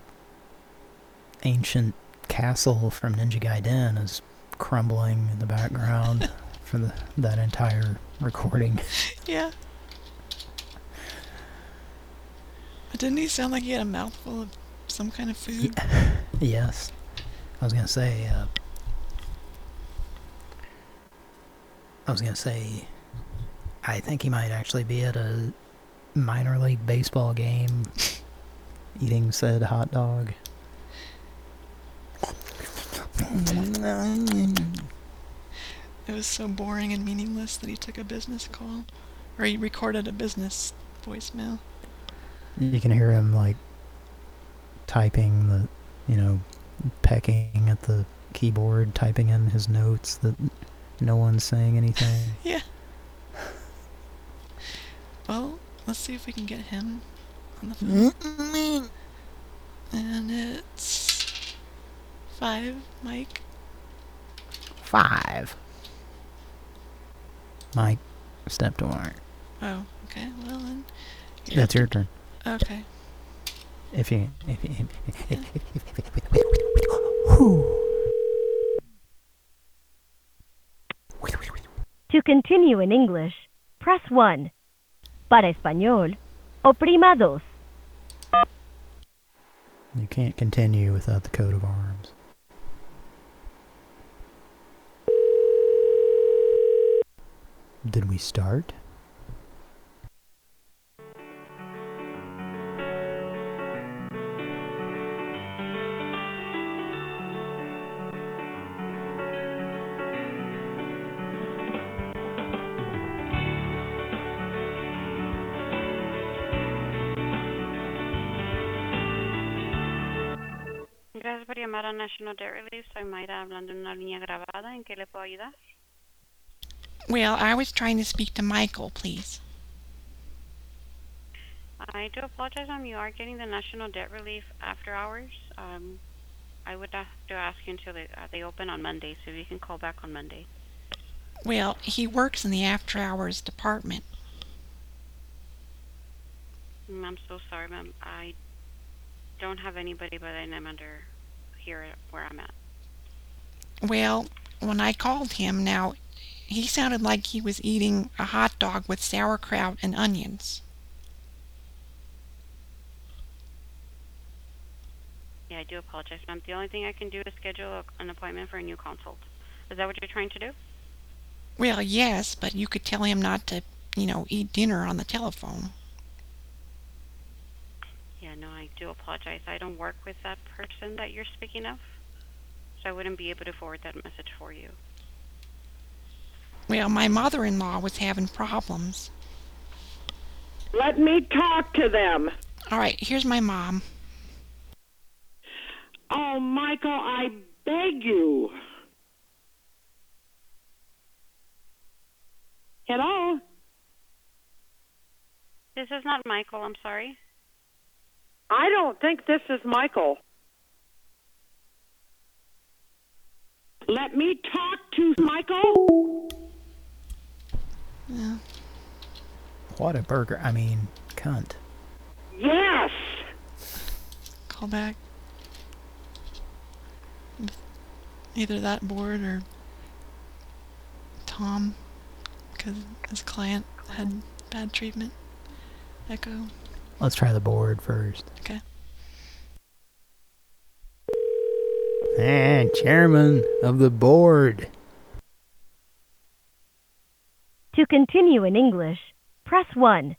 ancient castle from Ninja Gaiden is crumbling in the background for the, that entire recording. Yeah. But didn't he sound like he had a mouthful of some kind of food? yes. I was going to say, uh, I was going to say, I think he might actually be at a minor league baseball game eating said hot dog. It was so boring and meaningless that he took a business call. Or he recorded a business voicemail. You can hear him like typing the, you know, pecking at the keyboard, typing in his notes that no one's saying anything. Yeah. Well, let's see if we can get him on the phone. And it's five, Mike. Five. Mike, step to warrant. Oh, okay. Well then. you That's your turn. Okay. If you, if you, To continue in English, press 1. Para español, oprima dos. you can't continue without the coat of arms. Did we start? Llamar a National Debt Relief. Soy Mayra hablando en una línea grabada. ¿En qué le puedo ayudar? Well, I was trying to speak to Michael, please. I do apologize, ma'am. You are getting the National Debt Relief after hours. Um, I would have to ask you until they, uh, they open on Monday, so you can call back on Monday. Well, he works in the after hours department. Mm, I'm so sorry, ma'am. I don't have anybody by that name under here where I'm at. Well, when I called him now, he sounded like he was eating a hot dog with sauerkraut and onions. Yeah, I do apologize, ma'am. The only thing I can do is schedule an appointment for a new consult. Is that what you're trying to do? Well, yes, but you could tell him not to, you know, eat dinner on the telephone. Yeah, no, I do apologize. I don't work with that person that you're speaking of, so I wouldn't be able to forward that message for you. Well, my mother-in-law was having problems. Let me talk to them. All right, here's my mom. Oh, Michael, I beg you. Hello? This is not Michael, I'm sorry. I don't think this is Michael. Let me talk to Michael. Yeah. What a burger. I mean, cunt. Yes! Call back. Either that board or Tom, because his client had bad treatment. Echo. Let's try the board first. Okay. And chairman of the board. To continue in English, press 1.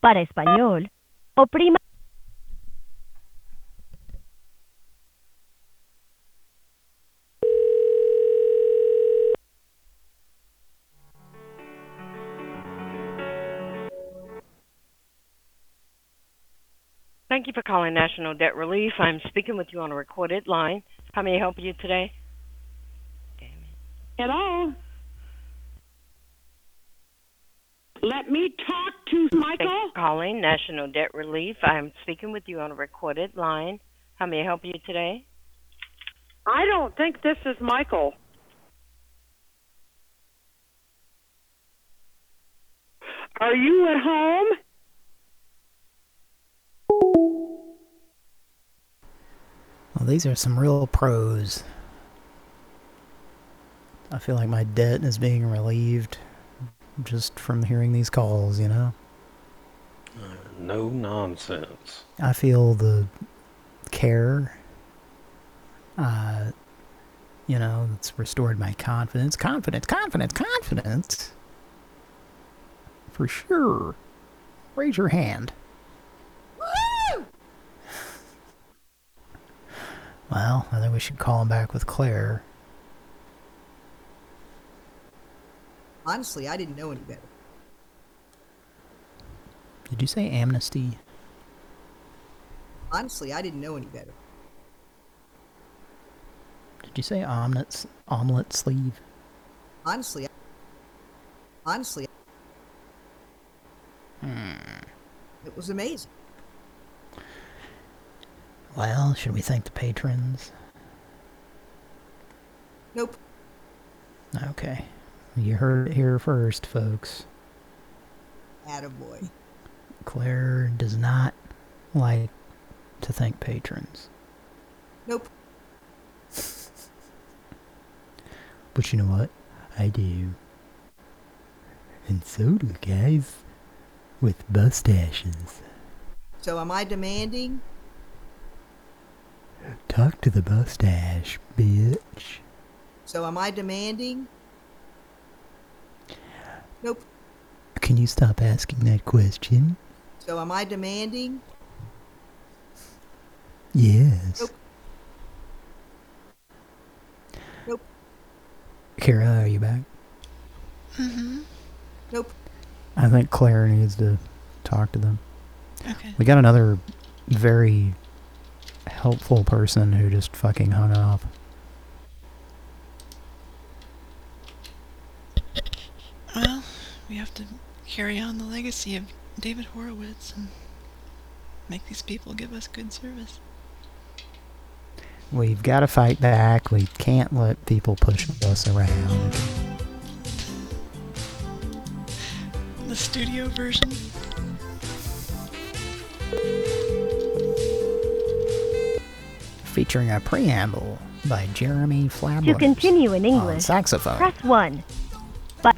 Para español, oprima. Thank you for calling National Debt Relief. I'm speaking with you on a recorded line. How may I help you today? Hello? Let me talk to Thank you Michael. for calling National Debt Relief. I'm speaking with you on a recorded line. How may I help you today? I don't think this is Michael. Are you at home? Well, these are some real pros. I feel like my debt is being relieved just from hearing these calls, you know? No nonsense. I feel the care. Uh, you know, it's restored my confidence. Confidence, confidence, confidence. For sure. Raise your hand. Well, I think we should call him back with Claire. Honestly, I didn't know any better. Did you say amnesty? Honestly, I didn't know any better. Did you say omelet, omelet sleeve? Honestly, honestly, Hmm. it was amazing. Well, should we thank the patrons? Nope. Okay. You heard it here first, folks. Attaboy. Claire does not like to thank patrons. Nope. But you know what? I do. And so do guys with mustaches. So am I demanding? Talk to the mustache, bitch. So am I demanding? Nope. Can you stop asking that question? So am I demanding? Yes. Nope. Nope. Kara, are you back? Mm-hmm. Nope. I think Claire needs to talk to them. Okay. We got another very helpful person who just fucking hung up. Well, we have to carry on the legacy of David Horowitz and make these people give us good service. We've got to fight back. We can't let people push us around. The studio version. Featuring a preamble by Jeremy To Flabler. continue in on English, saxophone. press 1. But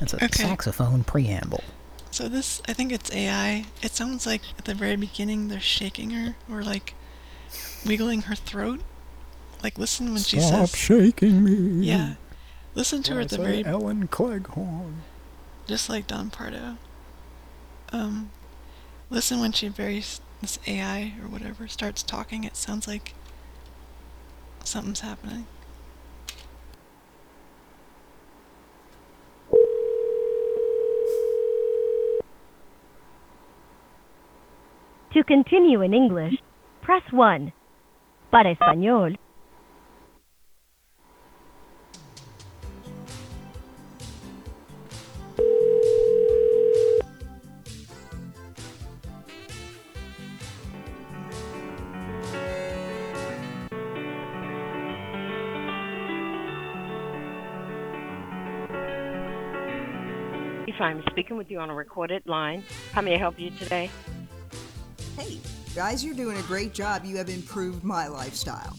It's a Okay. saxophone preamble. So this, I think it's AI. It sounds like at the very beginning they're shaking her or like wiggling her throat. Like listen when she says. Stop shaking me. yeah. Listen to her at the Say very, Ellen Cleghorne. just like Don Pardo. Um, listen when she very s- this AI or whatever starts talking. It sounds like something's happening. to continue in English, press 1. Para español, I'm speaking with you on a recorded line. How may I help you today? Hey, guys, you're doing a great job. You have improved my lifestyle.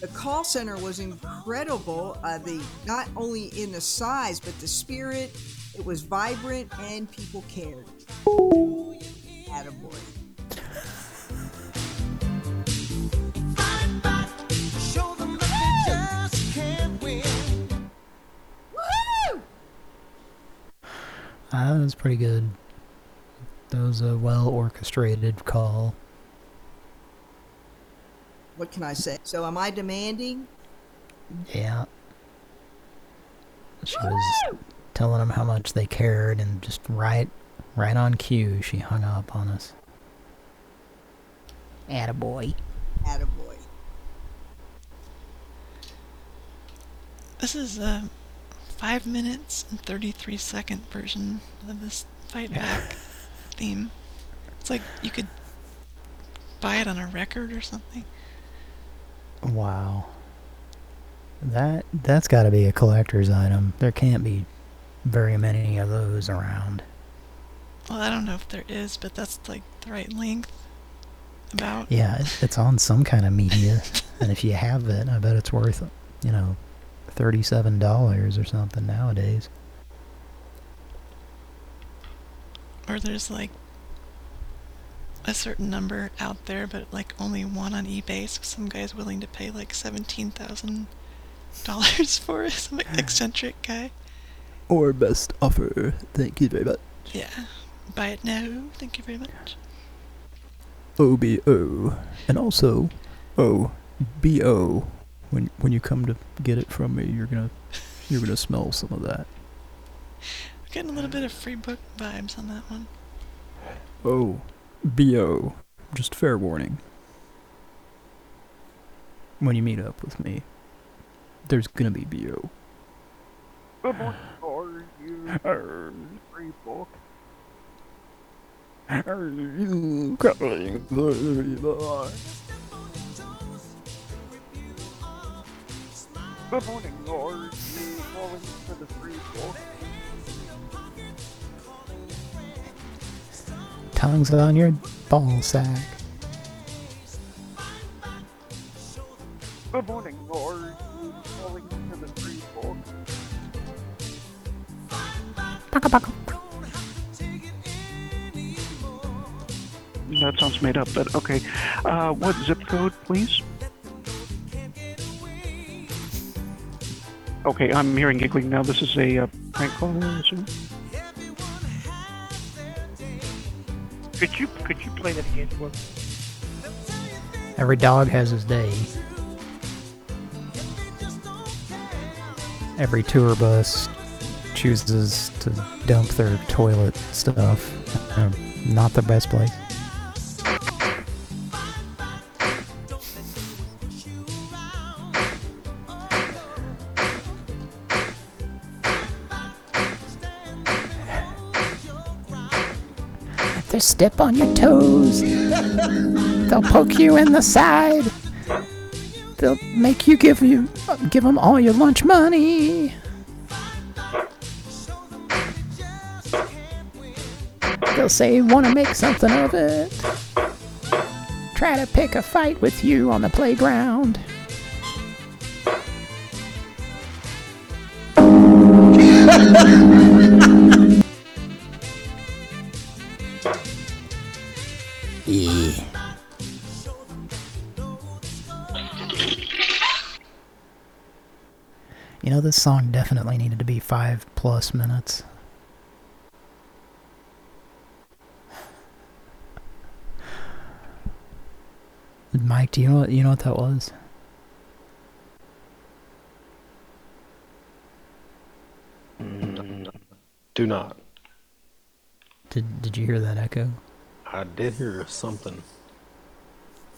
The call center was incredible. Uh, the not only in the size, but the spirit. It was vibrant and people cared. Attaboy. Ah, that was pretty good. That was a well orchestrated call. What can I say? So, am I demanding? Yeah. She was telling them how much they cared, and just right, right on cue, she hung up on us. Attaboy. Attaboy. This is a five minutes and 33 second version of this fight back theme. It's like you could buy it on a record or something. Wow. That that's got to be a collector's item. There can't be very many of those around. Well, I don't know if there is, but that's like the right length. About. Yeah, it's on some kind of media, and if you have it, I bet it's worth, you know, thirty-seven dollars or something nowadays. Or there's like a certain number out there, but like only one on eBay, so some guy's willing to pay like seventeen thousand dollars for it. Some ah. eccentric guy. Or best offer. Thank you very much. Yeah. Buy it now. Thank you very much. OBO. And also, OBO. When when you come to get it from me, you're gonna you're gonna smell some of that. We're getting a little bit of free book vibes on that one. Oh, BO. Just fair warning. When you meet up with me, there's gonna be BO. Good morning, are you free book? Are you crying Good morning, are you calling for the free book? Tongues on your ball sack. Good morning, are you calling for the free book? That sounds made up, but okay. Uh, what zip code, please? Okay, I'm hearing giggling now. This is a uh, prank call. Could you could you play that again? Every dog has his day. Every tour bus chooses to dump their toilet stuff. Uh, not the best place. Step on your toes. They'll poke you in the side. They'll make you give you give them all your lunch money. They'll say want to make something of it. Try to pick a fight with you on the playground. know, this song definitely needed to be five plus minutes. Mike, do you know what you know what that was? Mm, do not. Did Did you hear that echo? I did hear something.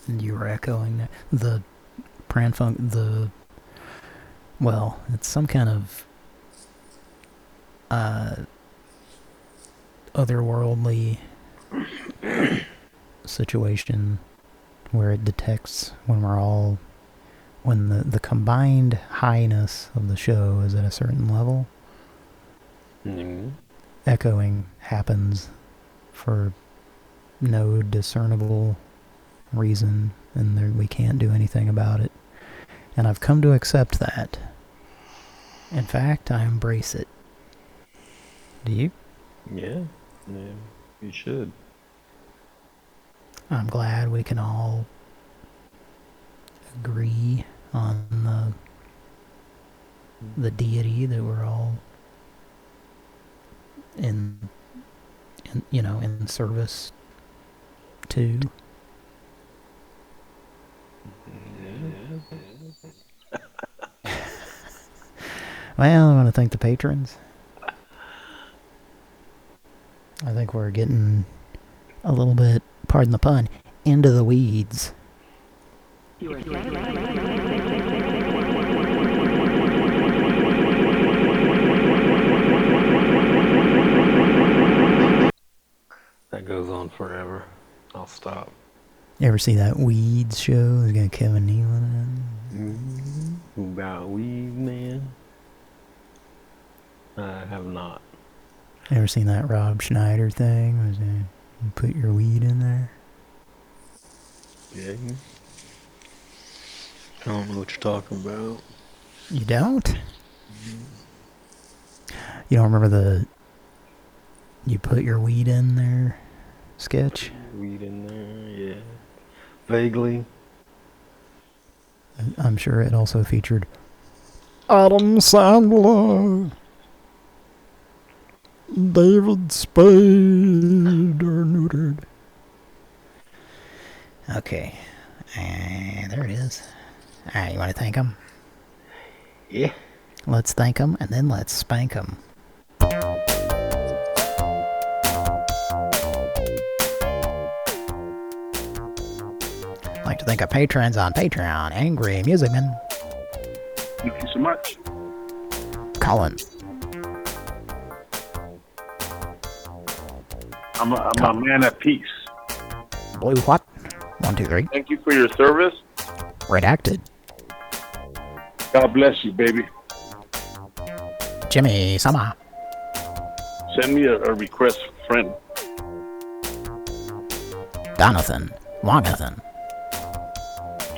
You were echoing that. the Pran Funk the well, it's some kind of uh otherworldly situation where it detects when we're all when the, the combined highness of the show is at a certain level, Mhm. echoing happens for no discernible reason, and there, we can't do anything about it. And I've come to accept that. In fact, I embrace it. Do you? Yeah. Yeah. You should. I'm glad we can all agree on the the deity that we're all in, in you know, in service to. Mm-hmm. Well, I want to thank the patrons. I think we're getting a little bit, pardon the pun, into the weeds. That goes on forever. I'll stop. You ever see that Weeds show? It's got Kevin Nealon in mm-hmm. About weed, man. I have not. Ever seen that Rob Schneider thing? Was it, you put your weed in there? Yeah. I don't know what you're talking about. You don't? Mm-hmm. You don't remember the you put your weed in there sketch? Weed in there, yeah. Vaguely. I'm sure it also featured Adam Sandler. David Spade are neutered. Okay. And there it is. Alright, you want to thank him? Yeah. Let's thank him and then let's spank him. I'd like to thank our patrons on Patreon. Angry Musicman, Thank you so much. Colin, I'm a, I'm a man at peace. Blue What? One, two, three. Thank you for your service. Redacted. God bless you, baby. Jimmy Summer. Send me a, a request, friend. Donathan. Wangathan.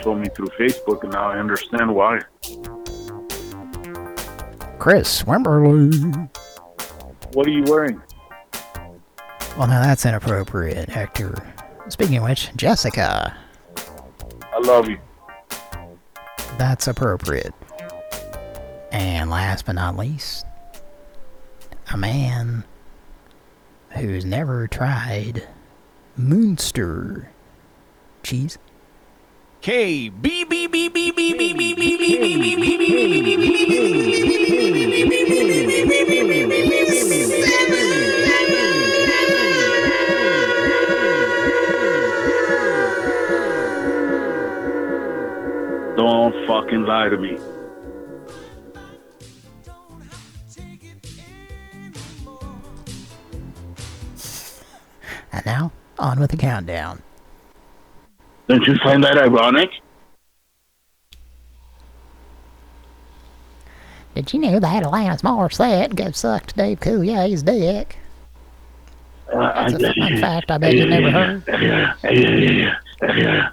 Told me through Facebook, and now I understand why. Chris Wimberly. What are you wearing? Well, now that's inappropriate, Hector. Speaking of which, Jessica. I love you. That's appropriate. And last but not least, a man who's never tried Moonster cheese. K B B B B B B B B B B Don't fucking lie to me. And now, on with the countdown. Don't you find that ironic? Did you know that Alanis Morissette go sucked Dave Coulier's dick? Uh, That's a fun fact I bet you never heard. Yeah, yeah, yeah, yeah, yeah.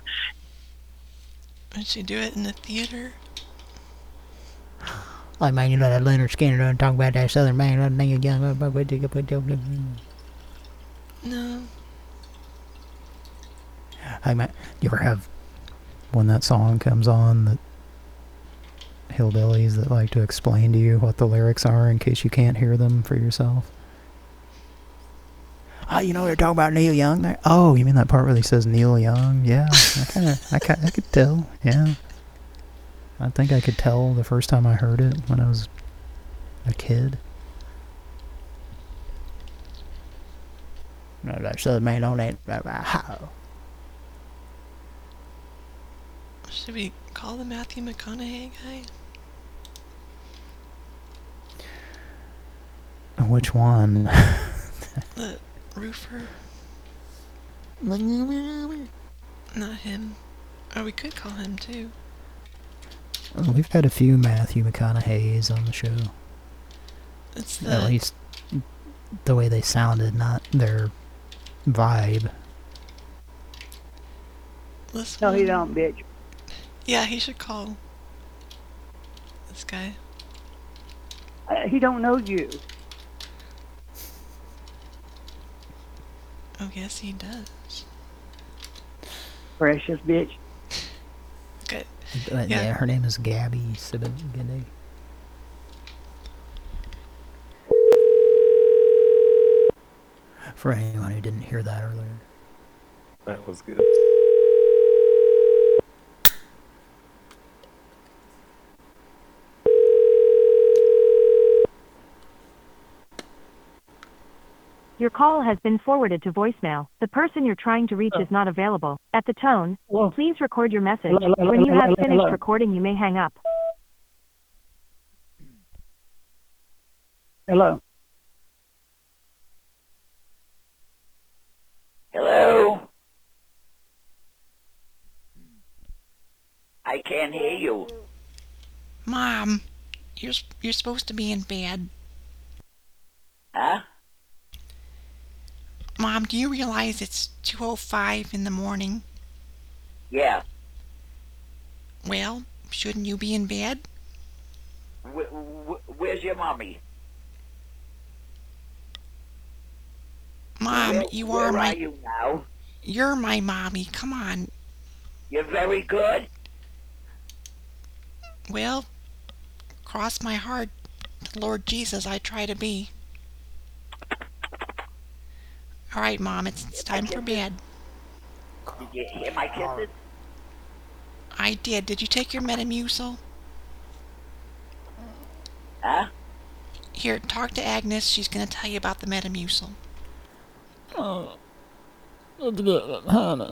Would she do it in the theater? Like, man, you know that Lynyrd Skynyrd done talk about that Southern man, that nigga young. No. Hey, man, you ever have when that song comes on that hillbillies that like to explain to you what the lyrics are in case you can't hear them for yourself? Oh, you know they're talking about Neil Young there. Oh, you mean that part where he says Neil Young? Yeah, I kind of, I, ki- I could tell. Yeah, I think I could tell the first time I heard it when I was a kid. No, that Southern man on that. Uh, uh, how? Should we call the Matthew McConaughey guy? Which one? The roofer? Not him. Oh, we could call him too. We've had a few Matthew McConaughey's on the show. It's At least the way they sounded, not their vibe. this No, he don't, bitch. Yeah, he should call this guy. Uh, he don't know you. Oh, yes, he does. Precious bitch. Good. Uh, yeah. Yeah. her name is Gabby Sibigade. For anyone who didn't hear that earlier. That was good. Your call has been forwarded to voicemail. The person you're trying to reach is not available. At the tone, please record your message. Hello, hello, When you hello, have hello, finished hello. recording, you may hang up. Hello. Hello? I can't hear you. Mom, you're you're supposed to be in bed. Huh? Mom, do you realize it's 2:05 in the morning? Yeah. Well, shouldn't you be in bed? Wh- wh- where's your mommy? Mom, Where- you where are my are you now? You're my mommy. Come on. You're very good. Well, cross my heart to Lord Jesus, I try to be. All right, Mom, it's, it's time for bed. Did you hear my kisses? I did. Did you take your Metamucil? Huh? Here, talk to Agnes. She's going to tell you about the Metamucil. Oh, let's get it, honey.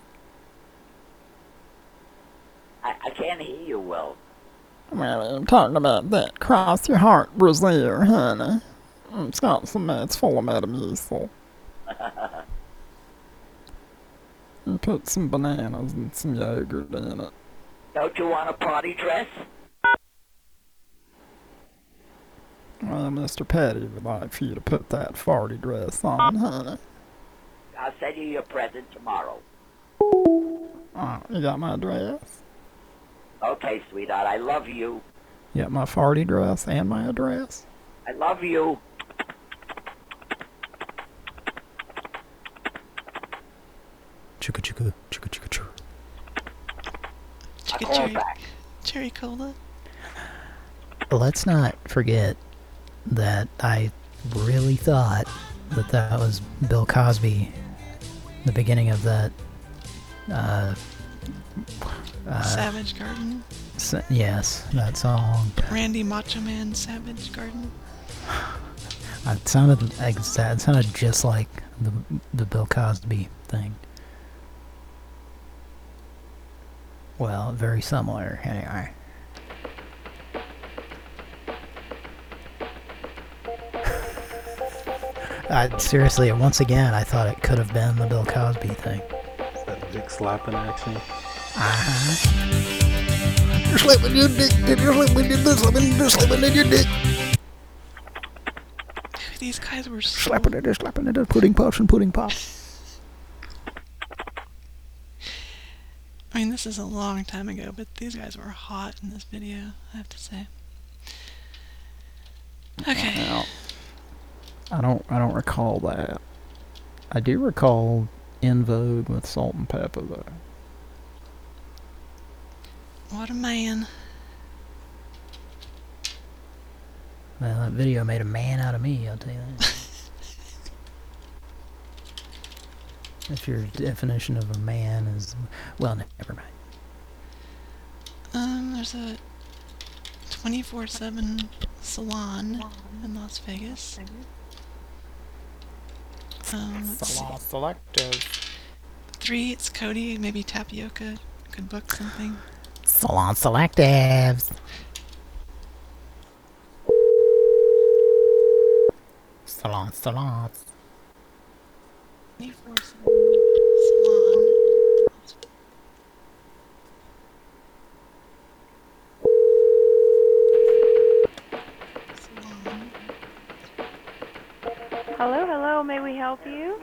I, I can't hear you well. Well, I'm talking about that. Cross your heart, Brazil, honey. It's got some, it's full of Metamucil. You put some bananas and some yogurt in it. Don't you want a party dress? Well, Mr. Petty would like for you to put that farty dress on, honey. I'll send you your present tomorrow. Oh, you got my address? Okay, sweetheart, I love you. You got my farty dress and my address? I love you. Chugga chugga, chugga chugga chugga. Chicka cherry, cherry cola. Let's not forget that I really thought that that was Bill Cosby, the beginning of that. Uh, uh, Savage Garden. s- yes, that song. Randy Macho Man Savage Garden. It sounded exa- it sounded just like the the Bill Cosby thing. Well, very similar anyway. I seriously, once again, I thought it could have been the Bill Cosby thing. Is That dick slapping action. Uh-huh. You're slapping your dick, you're slapping your dick, slapping, you're slapping in your dick. These guys were so Slapping it, slapping it, pudding pops and pudding pops. I mean, this is a long time ago, but these guys were hot in this video, I have to say. Okay. I don't, I don't recall that. I do recall En Vogue with Salt-N-Pepa though. What a man. Well, that video made a man out of me, I'll tell you that. if your definition of a man is... Well, no, never mind. Um, there's a 24-7 salon in Las Vegas. Um. Salon selective. Three, it's Cody. Maybe Tapioca could book something. Salon Selectives. Salon, salon. 24-7 Hello, hello, may we help you?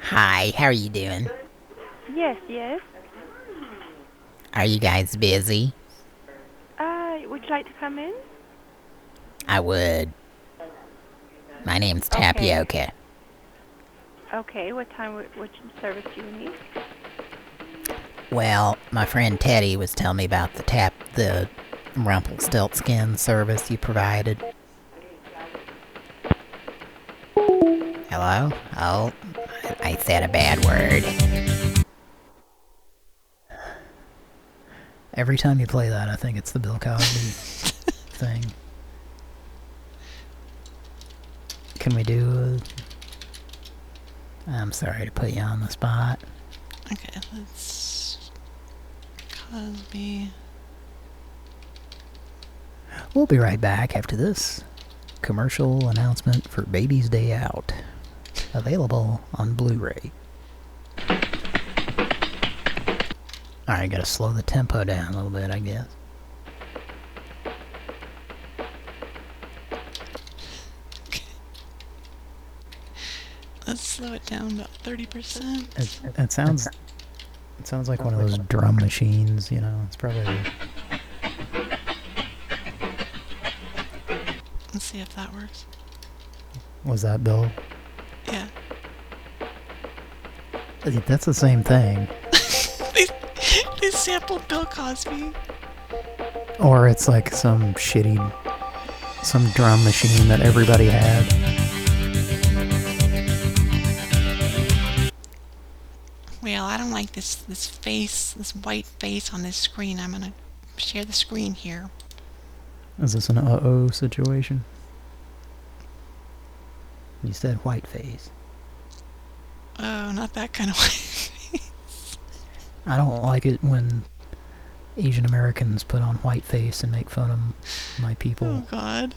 Hi, how are you doing? Yes, yes. Are you guys busy? Uh, would you like to come in? I would. My name's Tapioca. Okay what time, would- which service do you need? Well, my friend Teddy was telling me about the tap, the Rumpelstiltskin service you provided. Hello? Oh, I I said a bad word. Every time you play that, I think it's the Bill Cosby thing. Can we do a... I'm sorry to put you on the spot. Okay, let's. Cosby. We'll be right back after this commercial announcement for Baby's Day Out. Available on Blu-ray. Alright, gotta slow the tempo down a little bit, I guess. Let's slow it down about 30%. It, it sounds... It sounds like one of those drum machines, you know. It's probably... Let's see if that works. Was that Bill? Yeah. That's the same thing. they, they sampled Bill Cosby. Or it's like some shitty... Some drum machine that everybody had. Well, I don't like this this face, this white face on this screen. I'm gonna share the screen here. Is this an uh-oh situation? You said white face. Oh, not that kind of white. face. I don't like it when Asian Americans put on white face and make fun of my people. Oh God.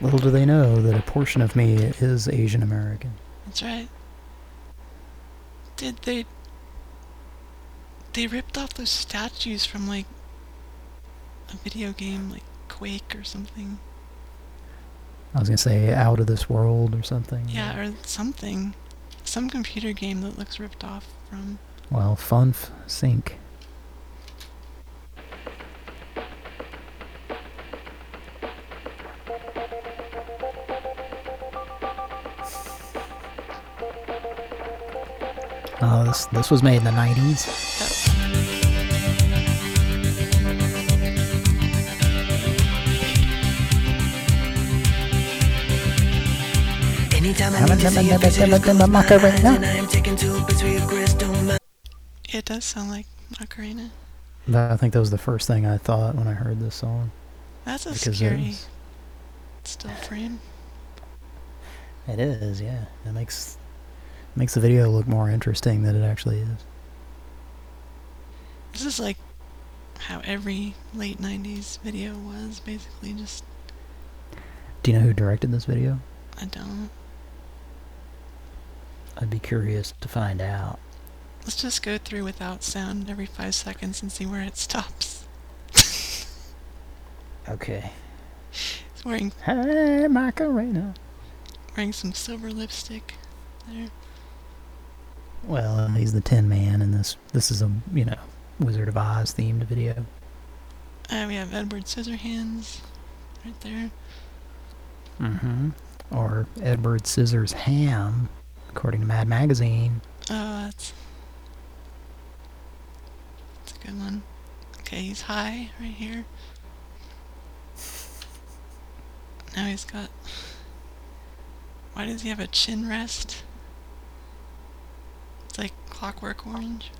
Little do they know that a portion of me is Asian American. That's right. Did they... They ripped off those statues from, like, a video game, like Quake or something. I was gonna say out of this world or something. Yeah, or something. Some computer game that looks ripped off from... Well, Funf Sync. Oh, this this was made in the 90s. Anytime I Have need a to see your bit face, of it is a come Macarena. and I am taken to a picture of crystal mel- It does sound like Macarena. That- I think that was the first thing I thought when I heard this song. That's a Because scary it's- still frame. It is, yeah. It makes makes the video look more interesting than it actually is. This is like how every late 90s video was, basically just... Do you know who directed this video? I don't. I'd be curious to find out. Let's just go through without sound every five seconds and see where it stops. Okay. He's wearing Hey, Macarena. wearing some silver lipstick there. Well, he's the Tin Man, and this this is a you know Wizard of Oz themed video. Uh, we have Edward Scissorhands right there. Mm-hmm. Or Edward Scissors Ham, according to Mad Magazine. Oh, that's that's a good one. Okay, he's high right here. Now he's got. Why does he have a chin rest? It's like Clockwork Orange.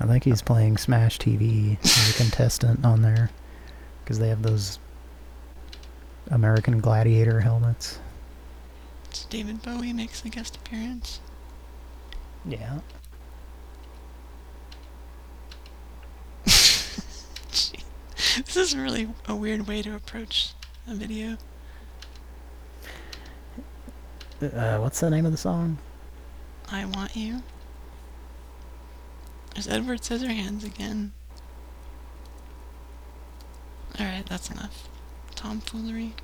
I think he's playing Smash TV as a contestant on there, because they have those American Gladiator helmets. It's David Bowie makes a guest appearance. Yeah. This is really a weird way to approach a video. Uh, what's the name of the song? I want you. There's Edward Scissorhands again. Alright, that's enough tomfoolery.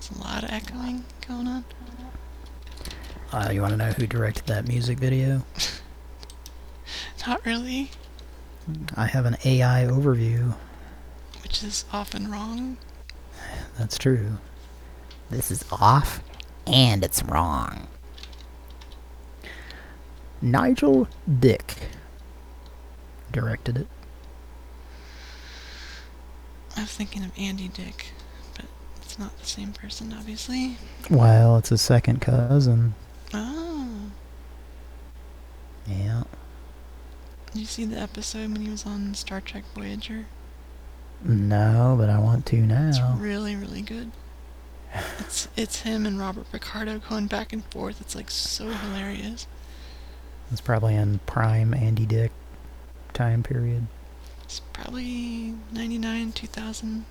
There's a lot of echoing going on. Uh, you want to know who directed that music video? Not really, I have an AI overview. which is often wrong. That's true. This is off and it's wrong. Nigel Dick directed it. I was thinking of Andy Dick, but it's not the same person, obviously. Well, it's his second cousin. Oh. Yeah. Did you see the episode when he was on Star Trek Voyager? No, but I want to now. It's really, really good. It's it's him and Robert Picardo going back and forth. It's like so hilarious. It's probably in prime Andy Dick time period. It's probably 99, 2000.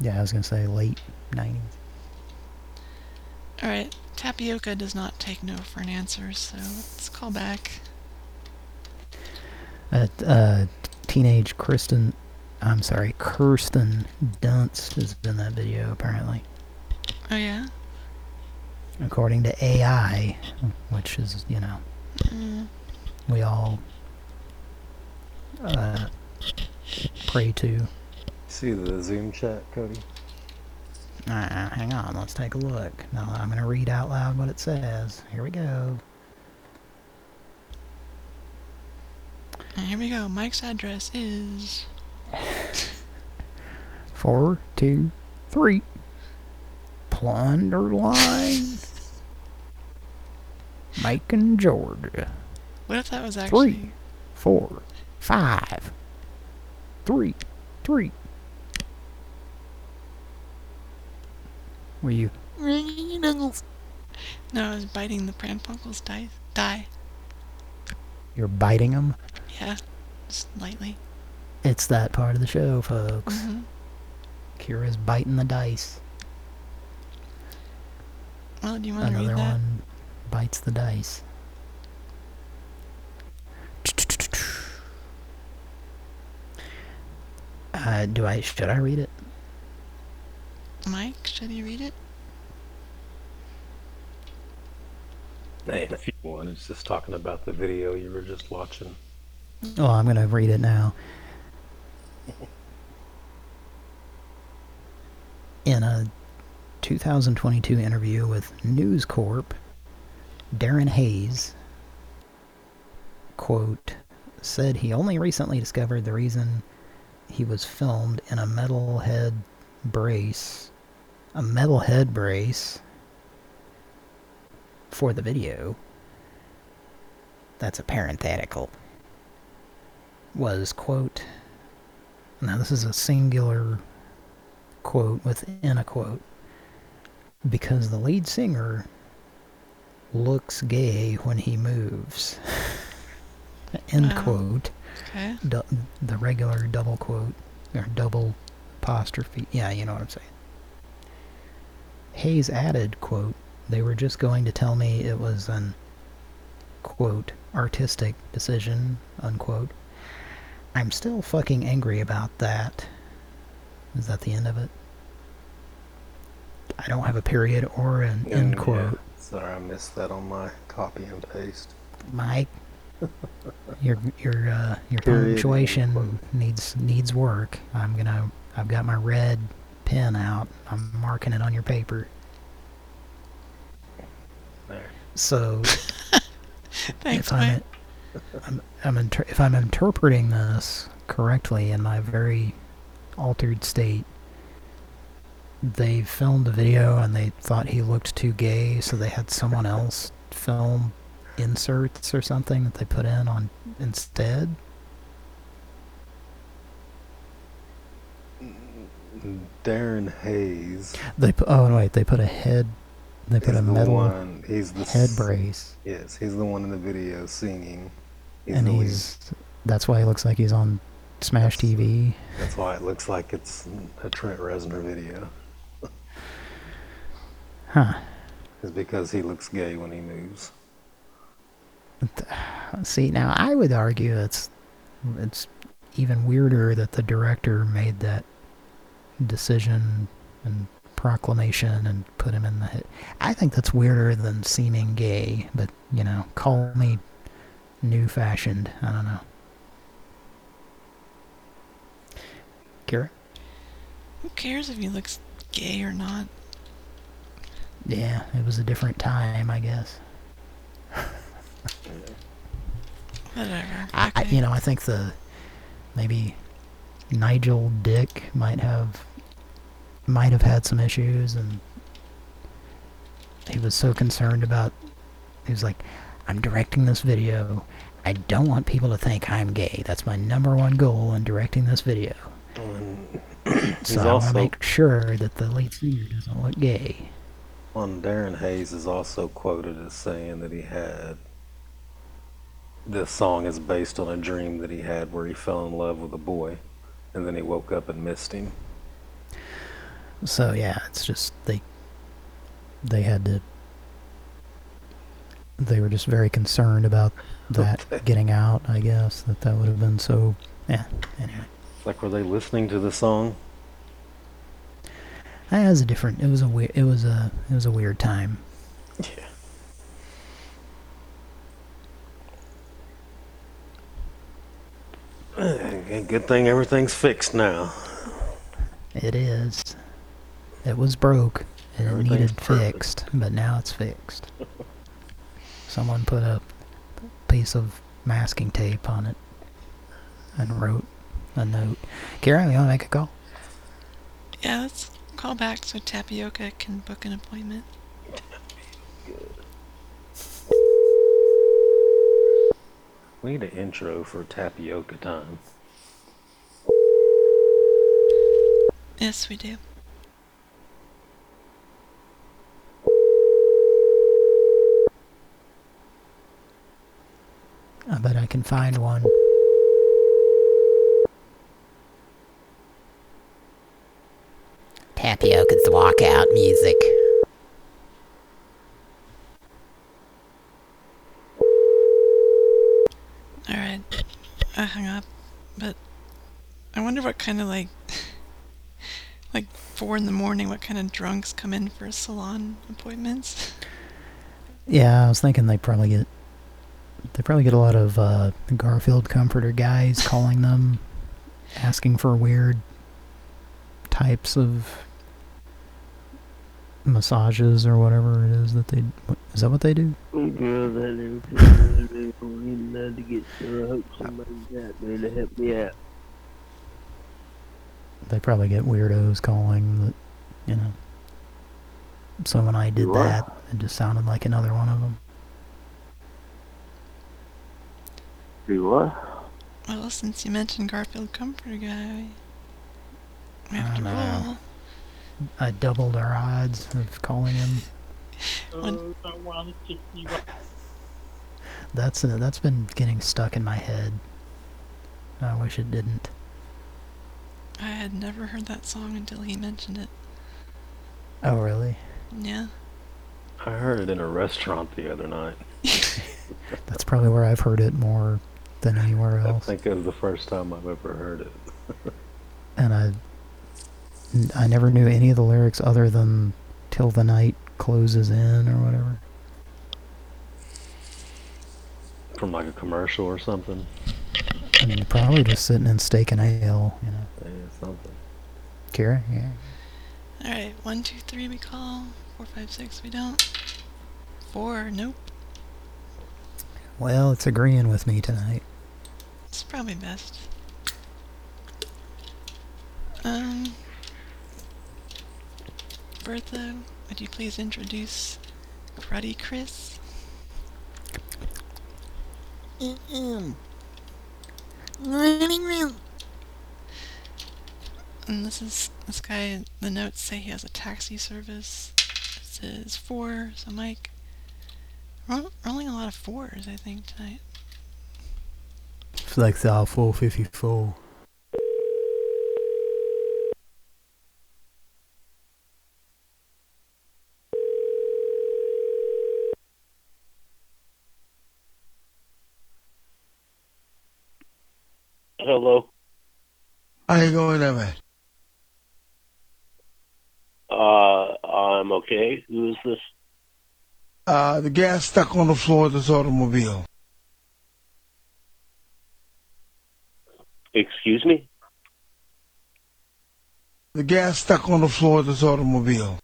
Yeah, I was gonna say late 90s. Alright, Tapioca does not take no for an answer, so let's call back. Uh, uh, teenage Kristen, I'm sorry, Kirsten Dunst is in that video apparently, Oh yeah? according to AI, which is you know Mm. we all uh, pray to. See the Zoom chat, Cody? Uh, hang on, let's take a look. Now I'm gonna read out loud what it says. Here we go. Here we go. Mike's address is. Four, two, three. Plunder line. Macon, Georgia. What if that was actually. Three, four, five, three, three. Were you? No, I was biting the Pran Funkels' die. die. You're biting them? Yeah, just lightly. It's that part of the show, folks. Mhm. Kira's biting the dice. Well, do you want to Another read that? one bites the dice. Uh, do I, should I read it? Mike, should you read it? Hey, if you want, it's just talking about the video you were just watching. Oh, I'm gonna read it now. In a 2022 interview with News Corp, Darren Hayes, quote, said he only recently discovered the reason he was filmed in a metal head brace, a metal head brace for the video. That's a parenthetical was, quote, now this is a singular quote within a quote, because the lead singer looks gay when he moves. End Wow. quote. Okay. Du- the regular double quote, or double apostrophe. Yeah, you know what I'm saying. Hayes added, quote, they were just going to tell me it was an, quote, artistic decision, unquote. I'm still fucking angry about that. Is that the end of it? I don't have a period or an end quote. yeah. Sorry, I missed that on my copy and paste. Mike, your your uh, your Period, punctuation needs needs work. I'm gonna. I've got my red pen out. I'm marking it on your paper. There. So, Thanks, if I'm, Mike. I'm, I'm inter if I'm interpreting this correctly in my very altered state, they filmed the video and they thought he looked too gay, so they had someone else film inserts or something that they put in on instead. Darren Hayes. They put, oh wait, they put a head, they put a metal one. He's the head brace, Yes, he's the one in the video singing. He's and the lead. he's that's why he looks like he's on Smash TV. That's why it looks like it's a Trent Reznor video. Huh. Is because he looks gay when he moves. See, now I would argue it's it's even weirder that the director made that decision and proclamation and put him in the hit. I think that's weirder than seeming gay, but, you know, call me new-fashioned. I don't know. Kira? Who cares if he looks gay or not? Yeah, it was a different time, I guess. Whatever. I, I, you know, I think the maybe Nigel Dick might have might have had some issues, and he was so concerned about. He was like, "I'm directing this video. I don't want people to think I'm gay. That's my number one goal in directing this video. He's so I want also- to make sure that the lead singer doesn't look gay." One Darren Hayes is also quoted as saying that he had this song is based on a dream that he had where he fell in love with a boy and then he woke up and missed him. So yeah, it's just they they had to they were just very concerned about that getting out, I guess, that that would have been so yeah, anyway. Like were they listening to the song? It was a different it was a weird it was a it was a weird time. Yeah. Good thing everything's fixed now. It is. It was broke and it needed perfect. fixed, but now it's fixed. Someone put a piece of masking tape on it and wrote a note. Kara, you want to make a call? Yeah, let's call back so Tapioca can book an appointment. We need an intro for tapioca time. Yes, we do. I bet I can find one. Tapioca's walkout music. Alright. I hung up. But I wonder what kind of like like four in the morning, what kind of drunks come in for salon appointments. Yeah, I was thinking they probably get they probably get a lot of uh, Garfield comforter guys calling them, asking for weird types of massages or whatever it is that they. what- Is that what they do? Oh, girl, that everything I need to get there. I hope somebody's out there to help me out. They probably get weirdos calling that, you know. So when I did What? that, it just sounded like another one of them. Do what? Well, since you mentioned Garfield Comfort Guy, we have to I know. roll. I doubled our odds of calling him. One- I want to kick you up. That's uh, that's been getting stuck in my head. I wish it didn't. I had never heard that song until he mentioned it. Oh really? Yeah. I heard it in a restaurant the other night. That's probably where I've heard it more than anywhere else. I think it was the first time I've ever heard it. And I, I never knew any of the lyrics other than "Till the night closes in" or whatever. From like a commercial or something. I mean, probably just sitting in steak and ale, you know. Yeah, something. Kira, yeah. Alright, one, two, three we call. Four, five, six we don't. Four, nope. Well, it's agreeing with me tonight. It's probably best. Um, Bertha, would you please introduce Cruddy Chris? Mmm. Running real. And this is this guy. The notes say he has a taxi service. It says four. So Mike, ro- rolling a lot of fours, I think tonight. Flex out 454. Hello. How you going there, man? Um, okay, who is this? Uh, the gas stuck on the floor of this automobile. Excuse me? The gas stuck on the floor of this automobile.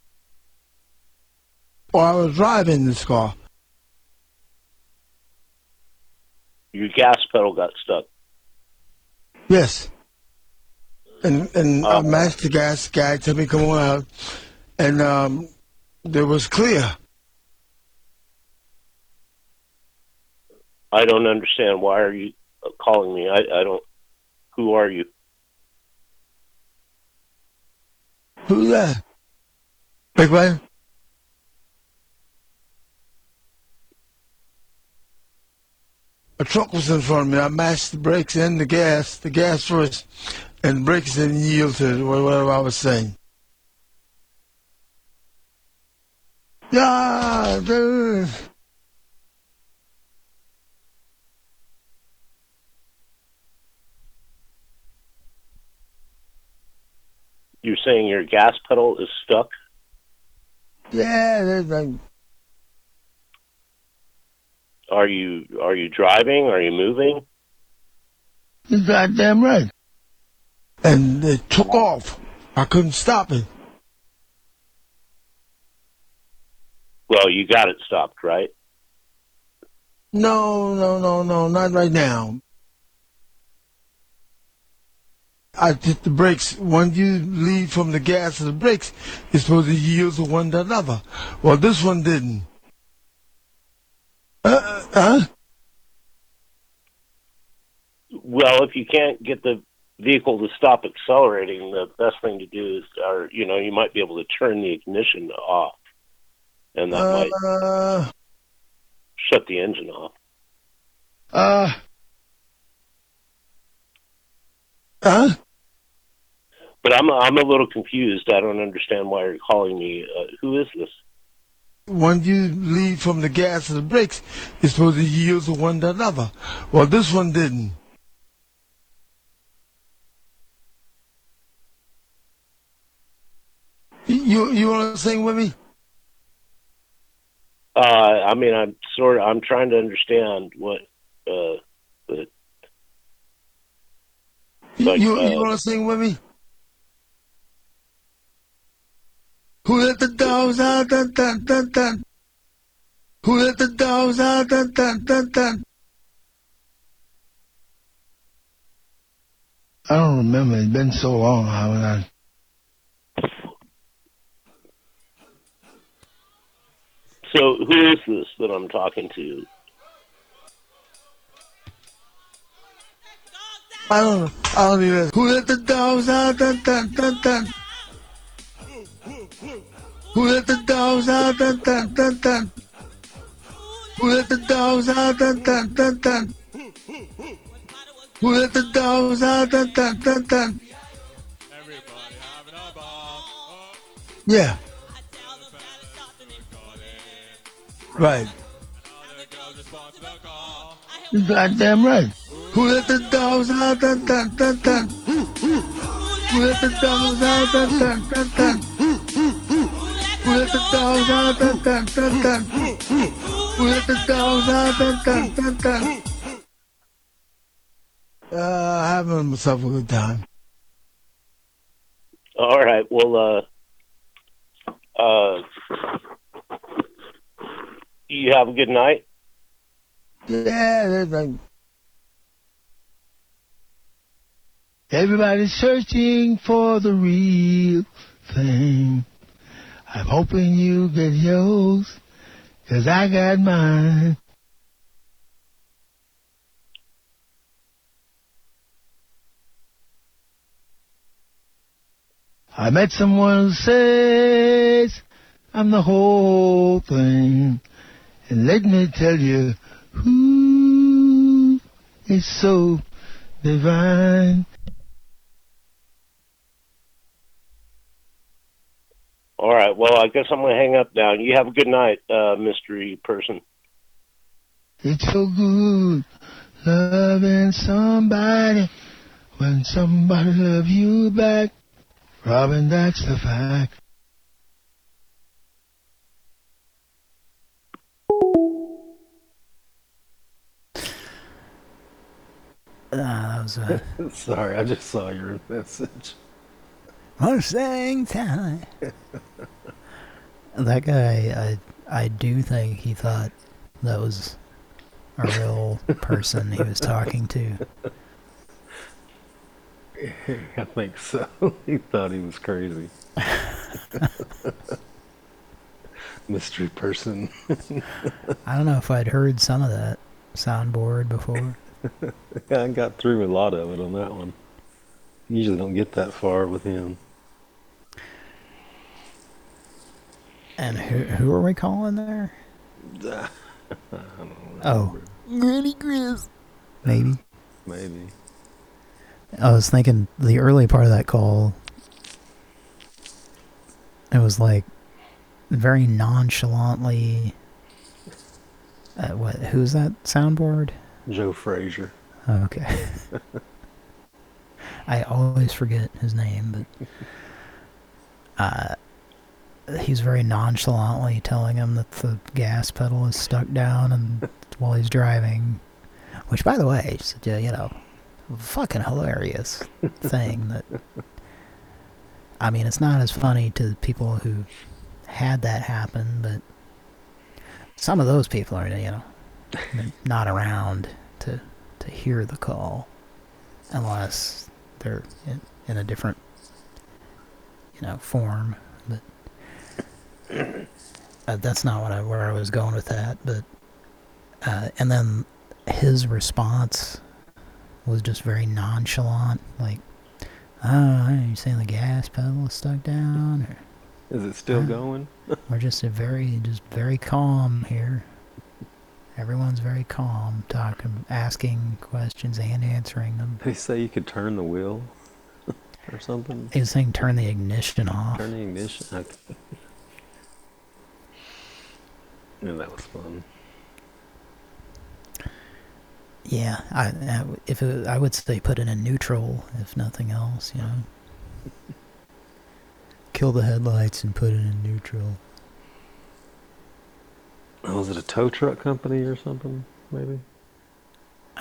Or I was driving this car. Your gas pedal got stuck. Yes. And and matched the gas guy told me come on out, and um, there was clear. I don't understand. Why are you uh, calling me? I, I don't. Who are you? Who's that? Big man. A truck was in front of me. I mashed the brakes and the gas, the gas first, and the brakes didn't yield to whatever I was saying. Yeah, dude. You're saying your gas pedal is stuck? Yeah, there's like, Are you are you driving? Are you moving? you're goddamn right. And it took off. I couldn't stop it. Well, you got it stopped, right? No, no, no, no, not right now. I hit the brakes. When you leave from the gas to the brakes, it's supposed to yield to one to another. Well, this one didn't. Uh, uh, huh? Well, if you can't get the vehicle to stop accelerating, the best thing to do is, or you know, you might be able to turn the ignition off, and that might Uh, shut the engine off. uh, huh? But I'm I'm a little confused. I don't understand why you're calling me. Uh, who is this? When you leave from the gas to the brakes, it's supposed to yield to one to another. Well, this one didn't. You you want to sing with me? Uh, I mean, I'm sort of I'm trying to understand what. Uh, the, Like, you uh, you want to sing with me? Who let the dogs out? Dun, dun, dun, dun. Who let the dogs out? Dun, dun, dun, dun. I don't remember. It's been so long. haven't I? so who is this that I'm talking to? I don't know. I don't even. Who let the dogs out? Dun, dun, dun, dun. Who let the dogs out? Dun, dun, dun, dun. Who let the dogs out? Dun, dun, dun, dun. Who let the dogs out? Dun, dun, dun, dun. Yeah. Right. You goddamn right. Who let the dogs out? Dun, dun, dun, dun. Who let the dogs out? Dun, dun, dun, dun. Who let the dogs out? Dun, dun, dun, dun. Let the dogs out? Dun, dun, dun, dun. Uh, having myself a good time. All right. Well, uh, uh, you have a good night. Yeah, like everybody's searching for the real thing. I'm hoping you get yours, cause I got mine. I met someone who says I'm the whole thing. And let me tell you, who is so divine. All right. Well, I guess I'm going to hang up now. You have a good night, uh, mystery person. It's so good loving somebody when somebody loves you back. Robin, that's the fact. Uh, that was a... Sorry, I just saw your message. Mustang time. that guy, I I do think he thought that was a real person he was talking to. I think so. he thought he was crazy. Mystery person. I don't know if I'd heard some of that soundboard before. yeah, I got through a lot of it on that one. Usually don't get that far with him. And who who are we calling there? I don't Oh, Granny Chris. maybe. Maybe. I was thinking the early part of that call. It was like very nonchalantly. Uh, what? Who's that soundboard? Joe Frazier. Oh, okay. I always forget his name, but uh, he's very nonchalantly telling him that the gas pedal is stuck down and while he's driving. Which, by the way, is, uh, you know, fucking hilarious thing that. I mean, it's not as funny to people who had that happen, but some of those people are, you know, not around to to hear the call unless they're in, in a different, you know, form. Uh, that's not what I, where I was going with that. But uh, and then his response was just very nonchalant, like, "Oh, are you saying the gas pedal is stuck down?" Or, Is it still Uh, going? we're just a very, just very calm here. Everyone's very calm, talking, asking questions and answering them. They say you could turn the wheel or something. He was saying turn the ignition off. Turn the ignition. Okay. Yeah, that was fun. Yeah, I, I if it, I would say put in a neutral, if nothing else, you know. Kill the headlights and put it in neutral. Oh, was it a tow truck company or something? Maybe.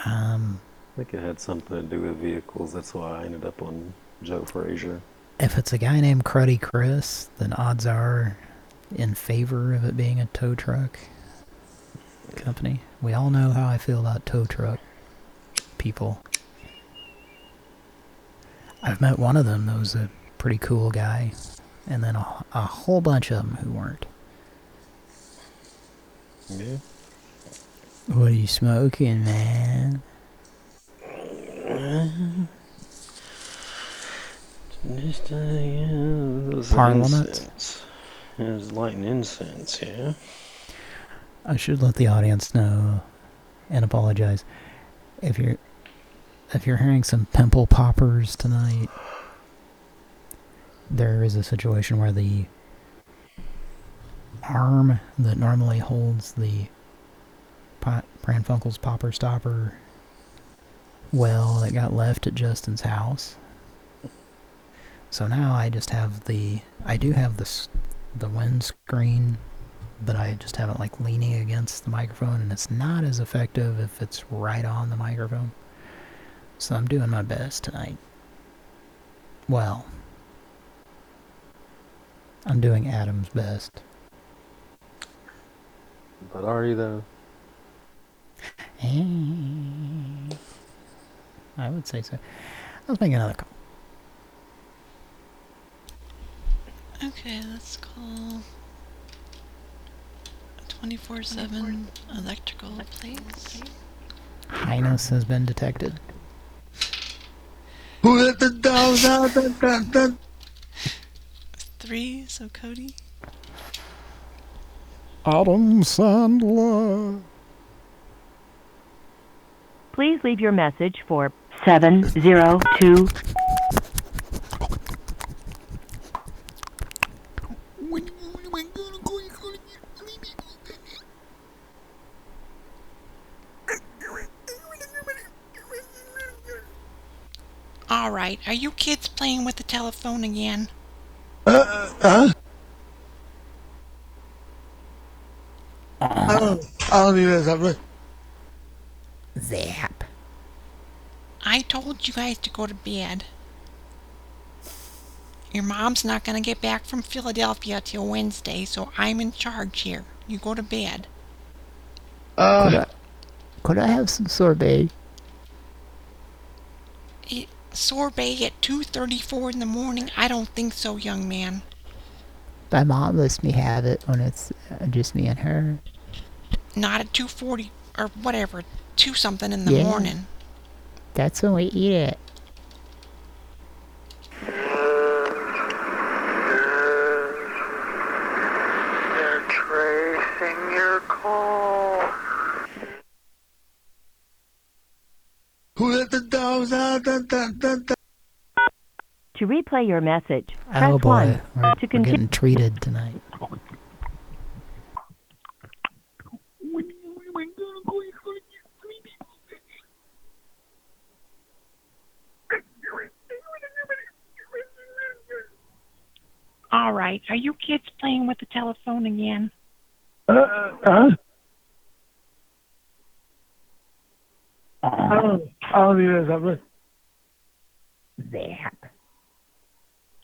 Um, I think it had something to do with vehicles. That's why I ended up on Joe Frazier. if it's a guy named Cruddy Chris, then odds are in favor of it being a tow truck company. We all know how I feel about tow truck people. I've met one of them that was a pretty cool guy, and then a, a whole bunch of them who weren't. Yeah. What are you smoking, man? Just yeah, those Parliament? Yeah, lighting incense. Yeah. I should let the audience know and apologize if you're if you're hearing some pimple poppers tonight. There is a situation where the arm that normally holds the pot, Pran Funkels' popper stopper well that got left at Justin's house. So now I just have the I do have this the windscreen but I just have it like leaning against the microphone and it's not as effective if it's right on the microphone. So I'm doing my best tonight. Well, I'm doing Adam's best. But are you though? I would say so. Let's make another call. Okay, let's call 24-7 electrical plates. Highness has been detected. Who let the dogs out? Dun, dun, dun. Three, so Cody. Adam Sandler. Please leave your message for 702. All right, are you kids playing with the telephone again? Uh, uh, Uh, I don't, I don't need that. Zap. I told you guys to go to bed. Your mom's not gonna get back from Philadelphia till Wednesday, so I'm in charge here. You go to bed. could, I, could I have some sorbet? It, sorbet at 2.34 in the morning? I don't think so, young man. My mom lets me have it when it's uh, just me and her. Not at 2.40 or whatever, 2 something in the Yeah. morning. That's when we eat it. They're tracing your call. Who let the dogs out? Dun, dun, dun, dun. To replay your message, press Oh boy, 1. we're, to we're continue. getting treated tonight. All right, are you kids playing with the telephone again? Uh, uh, I don't, I don't think that's happening. There.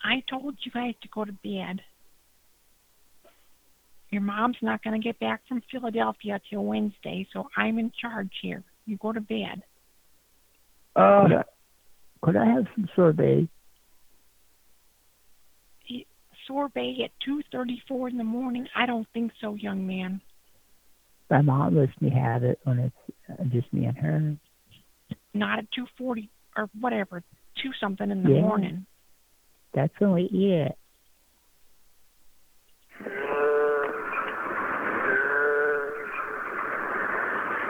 I told you guys to go to bed. Your mom's not going to get back from Philadelphia till Wednesday, so I'm in charge here. You go to bed. Uh, could, I, could I have some sorbet? Sorbet at 2.34 in the morning? I don't think so, young man. My mom lets me have it when it's uh, just me and her. Not at 2.40 or whatever, 2 something in the Yeah. morning. That's when we eat it.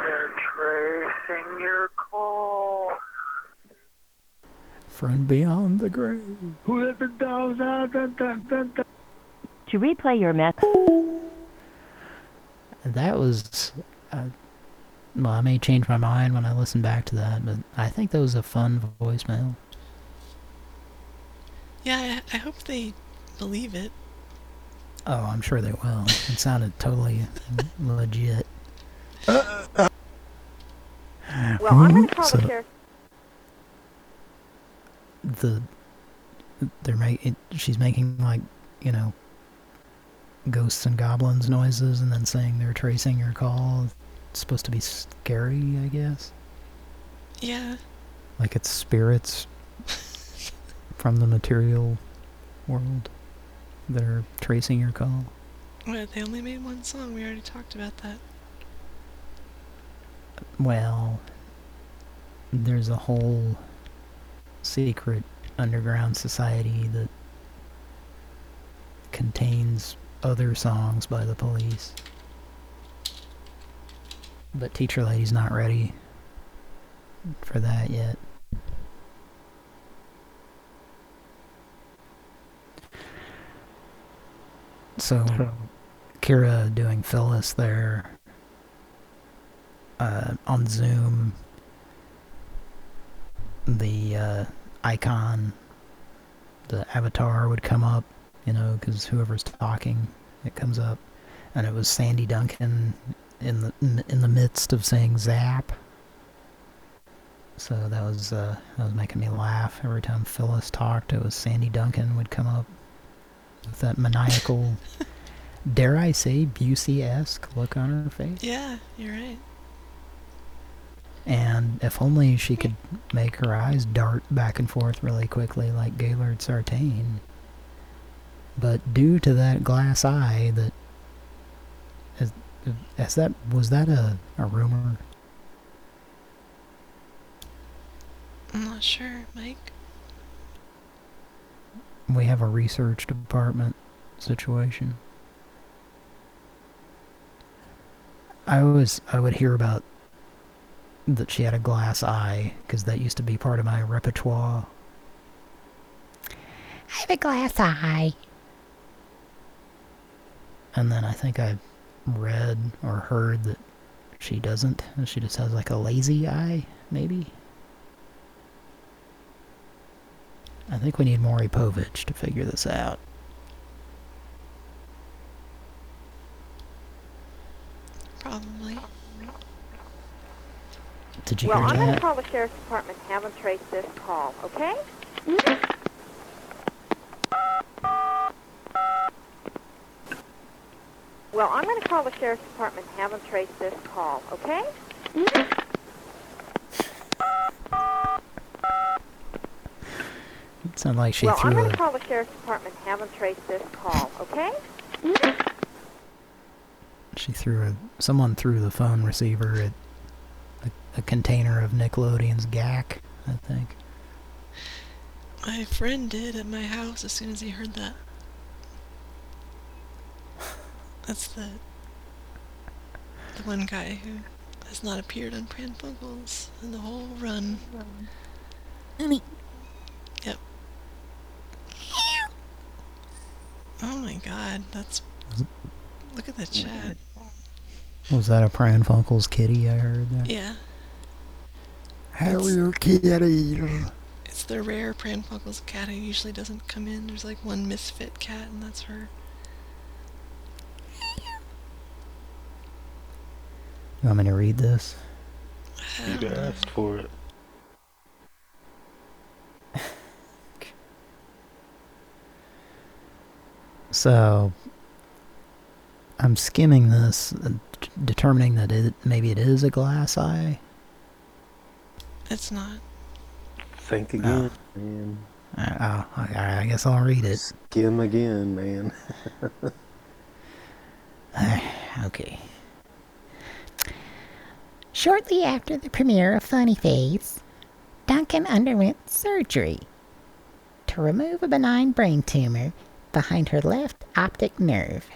They're tracing your call. From beyond the grave. Who let the dogs out? Dun, dun, dun, dun. To replay your message, That was. Uh, well, I may change my mind when I listen back to that, but I think that was a fun voicemail. Yeah, I, I hope they believe it. Oh, I'm sure they will. It sounded totally legit. Well, I'm going to call So- the sheriff. the they're making she's making like you know ghosts and goblins noises and then saying they're tracing your call it's supposed to be scary i guess Yeah. like it's spirits from the material world that are tracing your call What, they only made one song. We already talked about that. well there's a whole secret underground society that contains other songs by the police. But Teacher Lady's not ready for that yet. So, Kira doing Phyllis there uh, on Zoom the uh, icon, the avatar would come up, you know, because whoever's talking, it comes up, and it was Sandy Duncan in the in the midst of saying "zap." So that was uh, that was making me laugh every time Phyllis talked. It was Sandy Duncan would come up with that maniacal, dare I say, Busey-esque look on her face. Yeah, you're right. And if only she could make her eyes dart back and forth really quickly like Gailard Sartain. But due to that glass eye that... Is, is that... Was that a, a rumor? I'm not sure, Mike. We have a research department situation. I was... I would hear about that she had a glass eye, because that used to be part of my repertoire. I have a glass eye. And then I think I read or heard that she doesn't. She just has like a lazy eye, maybe. I think we need Maury Povich to figure this out. Probably. Did you well, hear I'm going to call the sheriff's department and have them trace this call, okay? Mm-hmm. Well, I'm going to call the sheriff's department and have them trace this call, okay? It sounded like she well, I'm going to call the sheriff's department and have them trace this call, okay? she threw a someone threw the phone receiver at a, a container of Nickelodeon's GAK, I think. My friend did at my house as soon as he heard that. That's the the one guy who has not appeared on Pran Funkels in the whole run. Yep. Oh my god, that's look at the chat. Was that a Pran Funkels kitty I heard there? Yeah. Harrier kitty. It's the rare Pran Funkels cat who usually doesn't come in. There's like one misfit cat and that's her. You want me to read this? You asked for it. So, I'm skimming this, uh, determining that it maybe it is a glass eye. It's not. Think again, man. Uh, oh, I, I guess I'll read it. Skim again, man. okay. Shortly after the premiere of Funny Face, Duncan underwent surgery to remove a benign brain tumor behind her left optic nerve.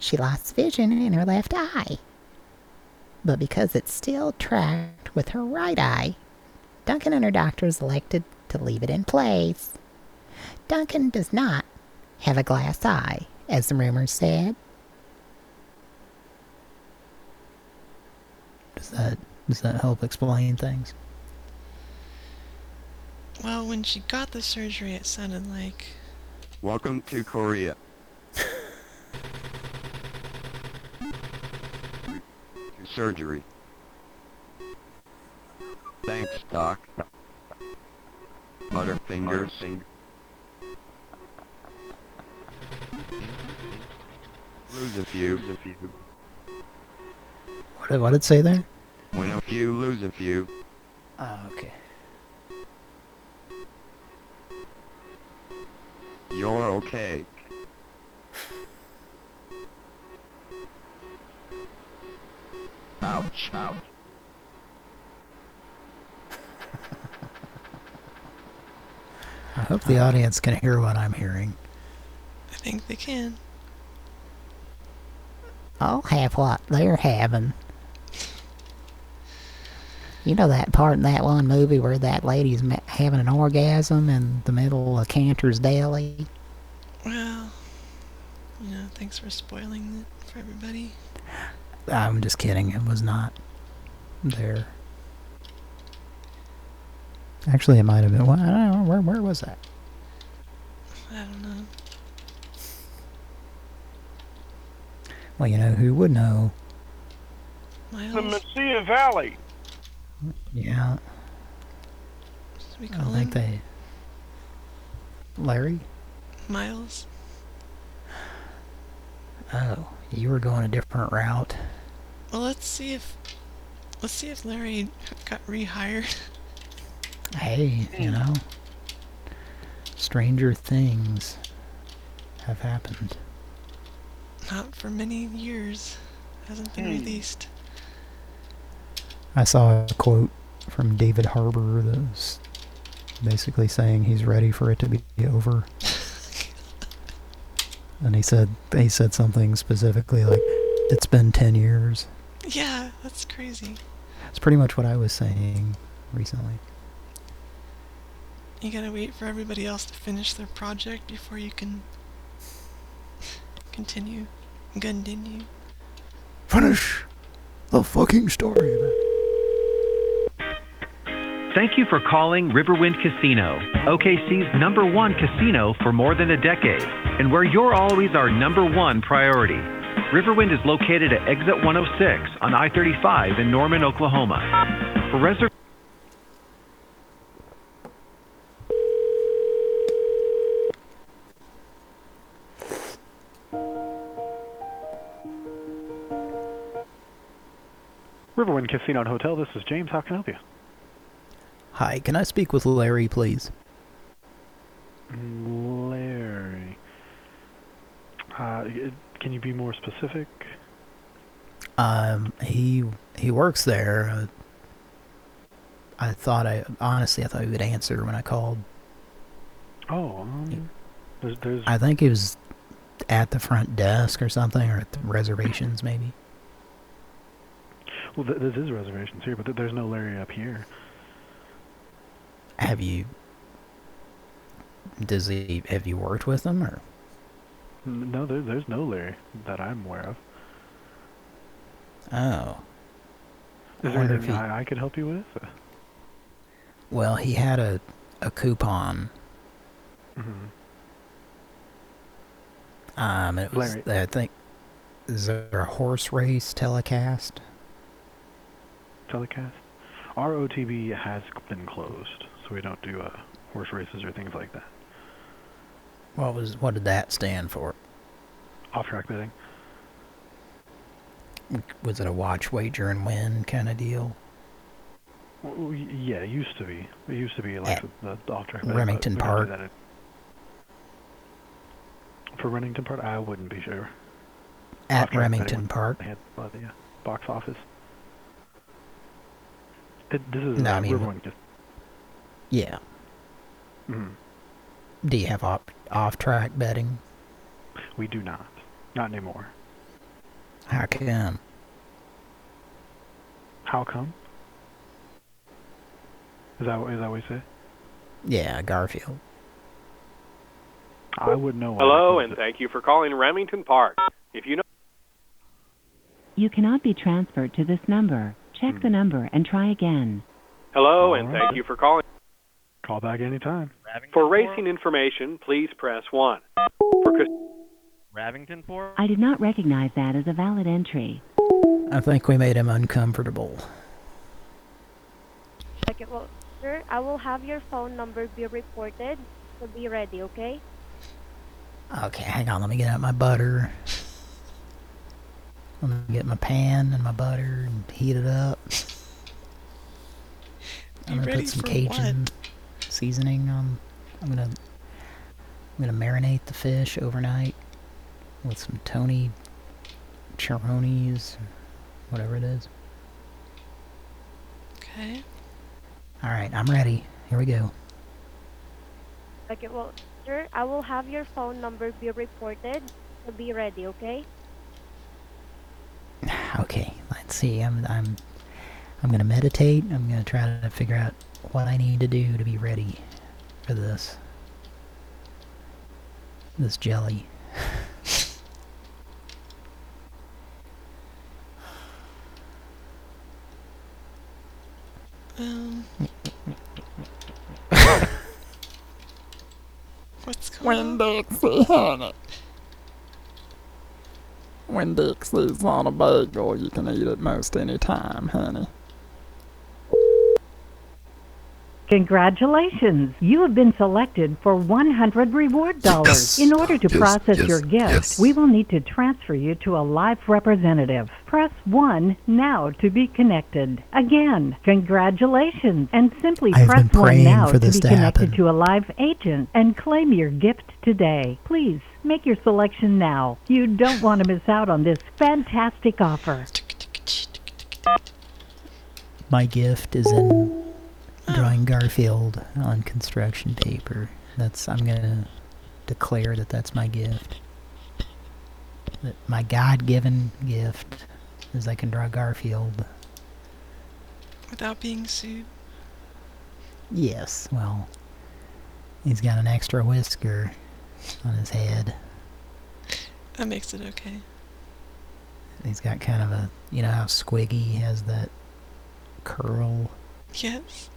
She lost vision in her left eye. But because it's still tracked with her right eye, Duncan and her doctors elected to leave it in place. Duncan does not have a glass eye, as the rumors said. Does that does that help explain things? Well, when she got the surgery, it sounded like Welcome to Korea. Surgery. Thanks, Doc. Butterfingers. Lose a few. What did, what did it say there? Win a few, lose a few. Oh, okay. You're okay. Ouch, ouch. I hope the audience can hear what I'm hearing. I think they can. I'll have what they're having. You know that part in that one movie where that lady's ma- having an orgasm in the middle of Cantor's Deli? Well, you know, thanks for spoiling it for everybody. I'm just kidding. It was not there. Actually, it might have been. Well, I don't know. Where, where was that? I don't know. Well, you know who would know? The Mesilla Valley. Yeah. Should we I call think him they. Larry? Miles? Oh, you were going a different route. Well, let's see if let's see if Larry got rehired. Hey, you hmm. know, stranger things have happened. Not for many years. Hasn't been hmm. released. I saw a quote from David Harbour that was basically saying he's ready for it to be over. and he said he said something specifically like, "It's been ten years." Yeah, that's crazy. It's pretty much what I was saying recently. You gotta wait for everybody else to finish their project before you can continue. Continue. Finish the fucking story. Thank you for calling Riverwind Casino, OKC's number one casino for more than a decade, and where you're always our number one priority. Riverwind is located at exit 106 on I 35 in Norman, Oklahoma. For reservations, Riverwind Casino and Hotel, this is James. How can I help you? Hi, can I speak with Larry, please? Larry. Uh, can you be more specific? Um, he he works there. Uh, I thought I honestly I thought he would answer when I called. Oh, um, there's, there's, I think he was at the front desk or something, or at the reservations maybe. well, th- this is reservations here, but th- there's no Larry up here. Have you? Does he have you worked with him or? No, there, there's no Larry that I'm aware of. Oh. Is I there anything he- I, I could help you with? Well, he had a a coupon. Mm-hmm. Um, it was Larry. I think is there a horse race telecast? Telecast? Our OTB has been closed, so we don't do uh, horse races or things like that. What was what did that stand for? Off-track betting. Was it a watch wager and win kind of deal? Well, yeah, it used to be. It used to be like At the, the off-track betting. Remington we don't do Park. at- For Remington Park, I wouldn't be sure. At Remington Park. Had by the uh, box office. It, this is No, uh, I mean- Riverwind. Just, Yeah. Mhm. Do you have op off track betting? We do not. Not anymore. How come? How come? Is that what- is that what you say? Yeah, Garfield. I wouldn't know. Hello, and thank you for calling Remington Park. If you know You cannot be transferred to this number. Check the number and try again. Hello, and All thank you for calling. Call back anytime. For racing information, please press 1. For cas- Ravington Port? I did not recognize that as a valid entry. I think we made him uncomfortable. Okay, well, sir, I will have your phone number be reported. So be ready, okay? Okay, hang on. Let me get out my butter. Let me get my pan and my butter and heat it up. I'm gonna put some for Cajun seasoning on. I'm gonna I'm gonna marinate the fish overnight with some Tony Chironis, whatever it is. Okay. All right, I'm ready. Here we go. Okay, well, sir, I will have your phone number be reported. So be ready, okay? Okay, let's see. I'm I'm I'm gonna meditate. I'm gonna try to figure out what I need to do to be ready for this. This jelly. Um. What's going When on? Dixie honey. When Dixie's on a bagel, you can eat it most any time, honey. Congratulations! You have been selected for 100 reward dollars. Yes. In order to Yes, process yes, your gift, yes. we will need to transfer you to a live representative. Press 1 now to be connected. Again, congratulations and simply I've press 1 now for to be to connected happen. to a live agent and claim your gift today. Please make your selection now. You don't want to miss out on this fantastic offer. My gift is in drawing Garfield on construction paper. That's I'm gonna declare that that's my gift. That my God-given gift is I can draw Garfield. Without being sued. Yes, well, he's got an extra whisker on his head. That makes it okay. He's got kind of a, you know how Squiggy has that curl? Yes.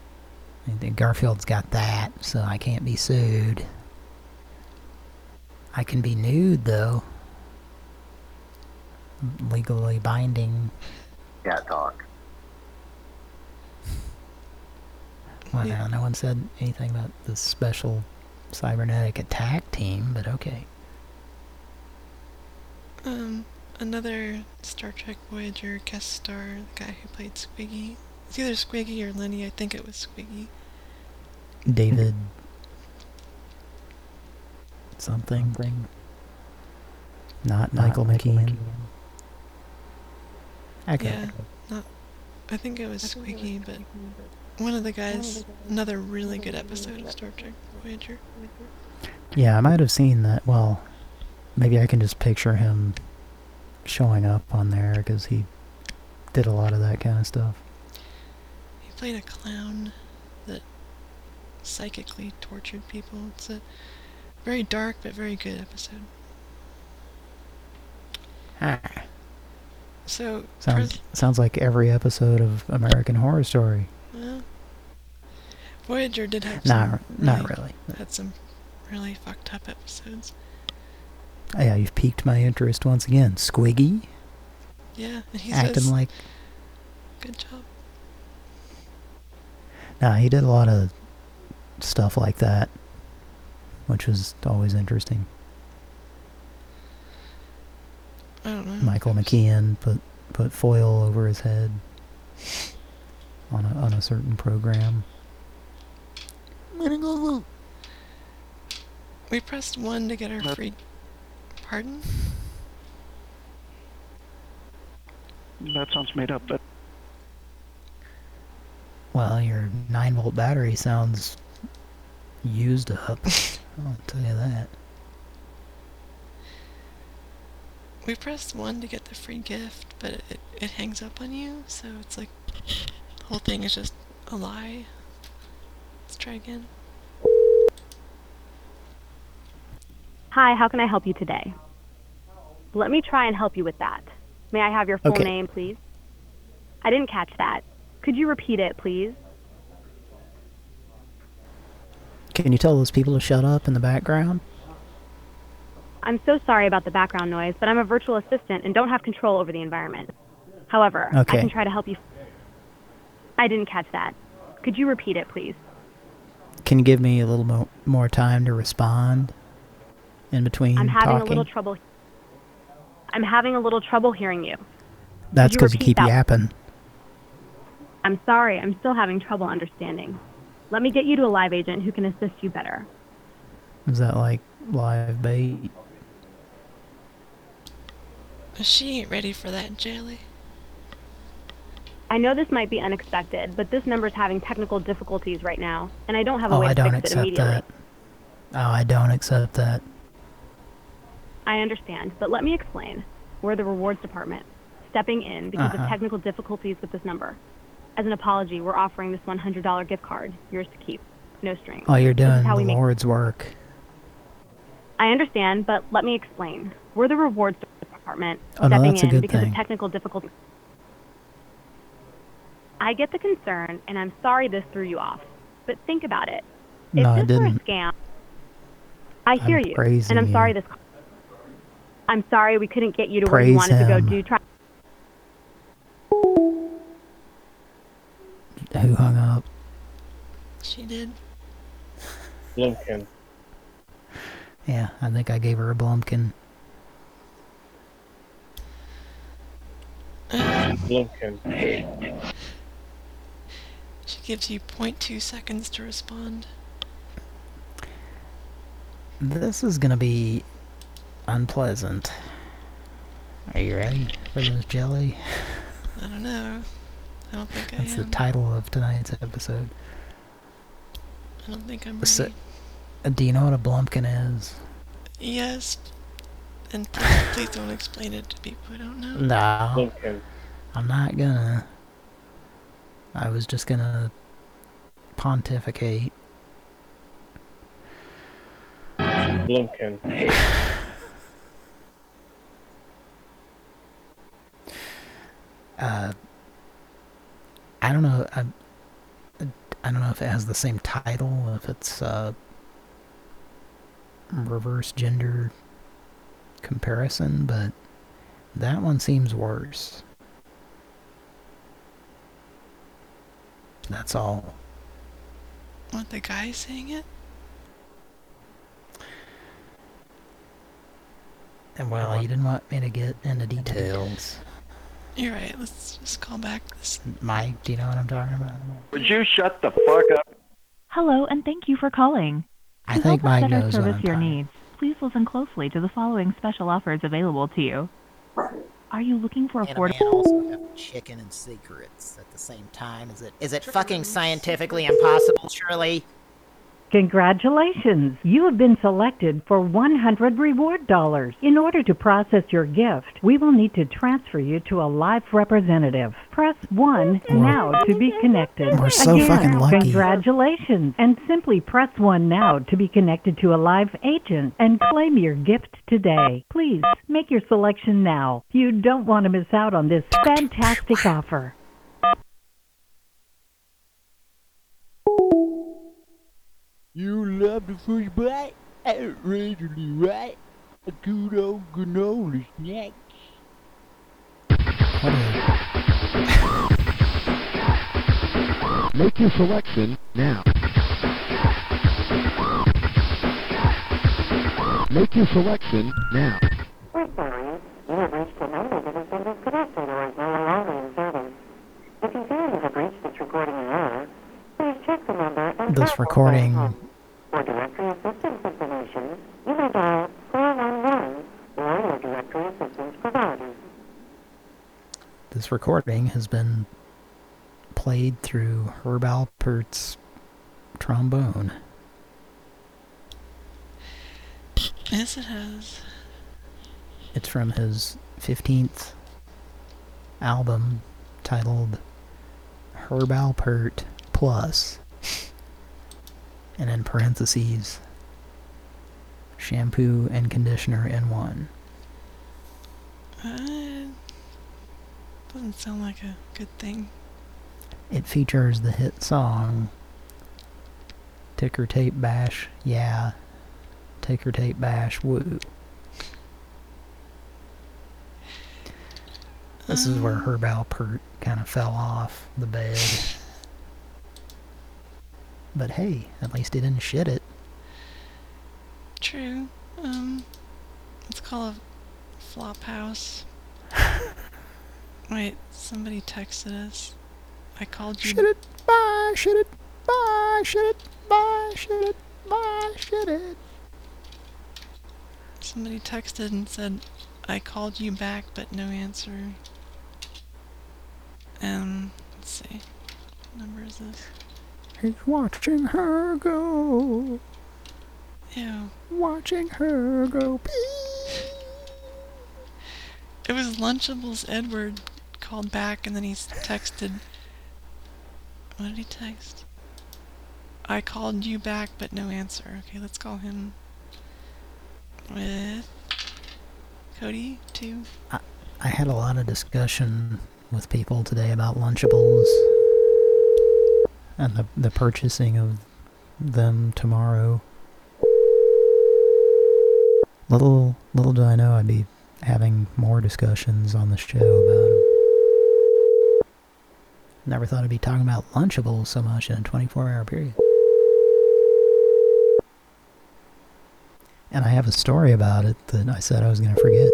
I think Garfield's got that, so I can't be sued. I can be nude, though. legally binding. Cat talk. Well, no, no one said anything about the special cybernetic attack team, but okay. Um, another Star Trek Voyager guest star, the guy who played Squiggy. It's either Squiggy or Lenny. I think it was Squiggy. David something. Thing. Not Michael McKean. Okay. Yeah, not. I think it was Squiggy, but one of the guys. Another really good episode of Star Trek Voyager. Yeah, I might have seen that. Well, maybe I can just picture him showing up on there because he did a lot of that kind of stuff. Played a clown that psychically tortured people. It's a very dark but very good episode. Ah. So, Sounds sounds like every episode of American Horror Story. well, Voyager did have Not- some not really. Had some really fucked up episodes. Oh, yeah, you've piqued my interest once again. Squiggy Yeah, and he acting says, like. "Good job." Nah, he did a lot of stuff like that, which was always interesting. I don't know. Michael McKean put put foil over his head on a on a certain program. We pressed one to get our free. Pardon? That sounds made up, but Well, your 9 volt battery sounds used up. I'll tell you that. We pressed one to get the free gift, but it, it hangs up on you, so it's like the whole thing is just a lie. Let's try again. Hi, how can I help you today? Let me try and help you with that. May I have your full Okay. name, please? I didn't catch that. Could you repeat it, please? Can you tell those people to shut up in the background? I'm so sorry about the background noise, but I'm a virtual assistant and don't have control over the environment. However, I can try to help you. I didn't catch that. Could you repeat it, please? Can you give me a little mo more time to respond in between I'm having talking? a little trouble. I'm having a little trouble hearing you. That's you because you repeat keep that? yapping. I'm sorry, I'm still having trouble understanding. Let me get you to a live agent who can assist you better. Is that like live bait? She ain't ready for that, Jelly. I know this might be unexpected, but this number's having technical difficulties right now, and I don't have a Oh, way I to don't fix it accept immediately. that. Oh, I don't accept that. I understand, but let me explain. We're the rewards department, stepping in because Uh-huh. of technical difficulties with this number. As an apology, we're offering this $100 gift card, yours to keep, no strings. Oh, you're doing how the we Lord's work. I understand, but let me explain. We're the rewards department, Oh, no, stepping in because thing. of technical difficulties. I get the concern, and I'm sorry this threw you off, but think about it. If No, I this were a didn't. scam, I hear you, and I'm sorry this. I'm sorry we couldn't get you to where you Praise wanted to go him. do. Try. Who hung up? She did. Blumpkin. Yeah, I think I gave her a blumpkin. Blumpkin. She gives you 0.2 seconds to respond. This is gonna be unpleasant. Are you ready for this jelly? I don't know. I don't think That's I the title of tonight's episode. I don't think I'm ready. So, uh, do you know what a blumpkin is? Yes. And please, please don't explain it to people who don't know. No. I'm not gonna. I was just gonna pontificate. Blumpkin. Uh, I don't know. I, I don't know if it has the same title. If it's uh, reverse gender comparison, but That one seems worse. That's all. What, the guy saying it? And well, he didn't want me to get into details. You're right, let's just call back this. Mike, do you know what I'm talking about? Would you shut the fuck up? Hello, and thank you for calling. I to think help us Mike better knows what service I'm your talking needs, please listen closely to the following special offers available to you. Are you looking for And a affordable? man also have chicken and secrets at the same time. Is it is it fucking scientifically impossible, Shirley? Congratulations! You have been selected for 100 reward dollars. In order to process your gift, we will need to transfer you to a live representative. Press 1 now to be connected. We're so Again, fucking lucky. Congratulations! And simply press 1 now to be connected to a live agent and claim your gift today. Please make your selection now. You don't want to miss out on this fantastic offer. You love the fish bite? Outrageously right. A good old granola snack. Make your selection now. Make your selection now. Mm-hmm. This recording This recording has been played through Herb Alpert's trombone. Yes, it has. It's from his 15th album titled Herb Alpert Plus. And in parentheses, shampoo and conditioner in one. Uh, doesn't sound like a good thing. It features the hit song Ticker Tape Bash, yeah. Ticker Tape Bash, woo. This is where Herb Alpert kind of fell off the bed. But hey, at least he didn't shit it. True. Um, let's call a flop house. Wait, somebody texted us. I called you. Shit it, bye, shit it, bye, shit it, bye, shit it, bye, shit it. Somebody texted and said, I called you back, but no answer. Um, let's see. What number is this? He's watching her go, Yeah. watching her go. It was Lunchables Edward called back and then he texted. What did he text? I called you back, but no answer. Okay, let's call him with Cody too. I had a lot of discussion with people today about Lunchables and the, the purchasing of them tomorrow. Little little do I know I'd be having more discussions on the show about them. Never thought I'd be talking about Lunchables so much in a 24-hour period. And I have a story about it that I said I was going to forget.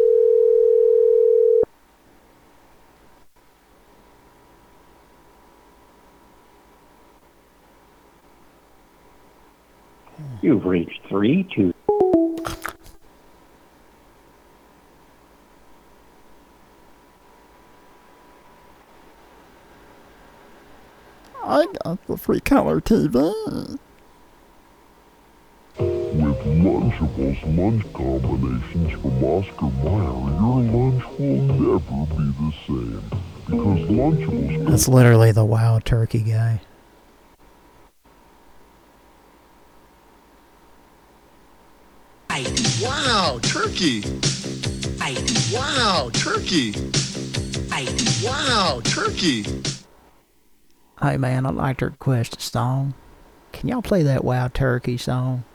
You've reached three two. I got the free color TV. With Lunchables lunch combinations from Oscar Mayer, your lunch will never be the same. Because Lunchables That's literally the WoW turkey guy. Wow, turkey. Wow, turkey. Wow, turkey. Hey man, I'd like to request a song. Can y'all play that WoW Turkey song?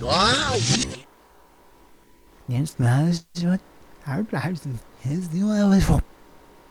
Wow. Yes, that's what our drives is the way for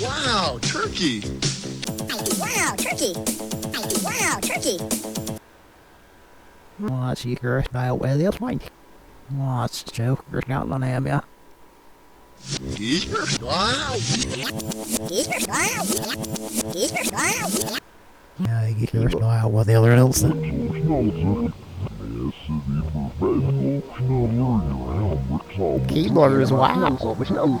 Wow, turkey! Wow, turkey! Wow, turkey! What's your style with this one? What's Joker Scotland have ya? Yeah, you get your style with the other else. Keyboarders, wow. Oh, this girl,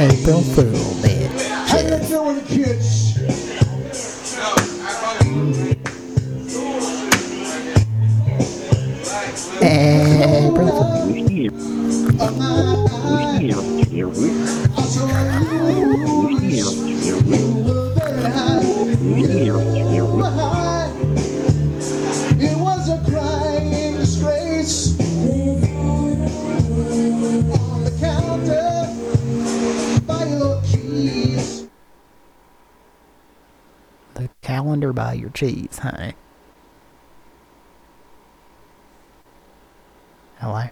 April Fool, bitch. How you doing, kids? April Fool. Here, here, calendar by your cheese, honey. Hello?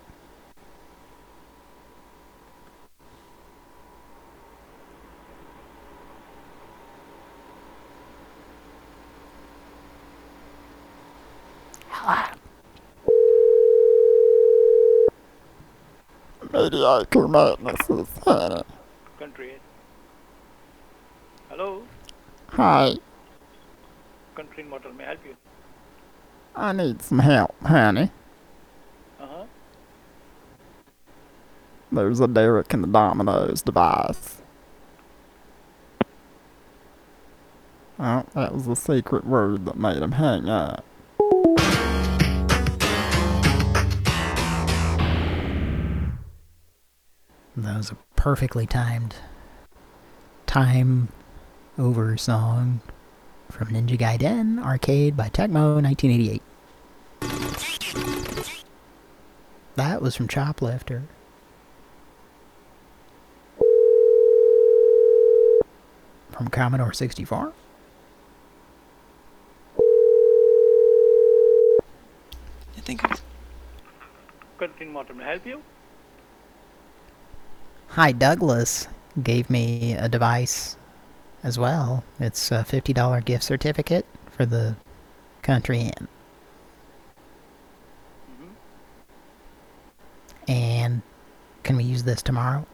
Mediocre madness is honey. Country. Hello, Hi, country motor. May I help you? I need some help, honey. Uh huh. There's a Derek in the Domino's device. Oh, that was the secret word that made him hang up. That was a perfectly timed time over song from Ninja Gaiden Arcade by Tecmo 1988. That was from Choplifter. From Commodore 64. I think it was Country motor. May help you? Hi Douglas gave me a device as well. It's a $50 gift certificate for the Country Inn. And can we use this tomorrow?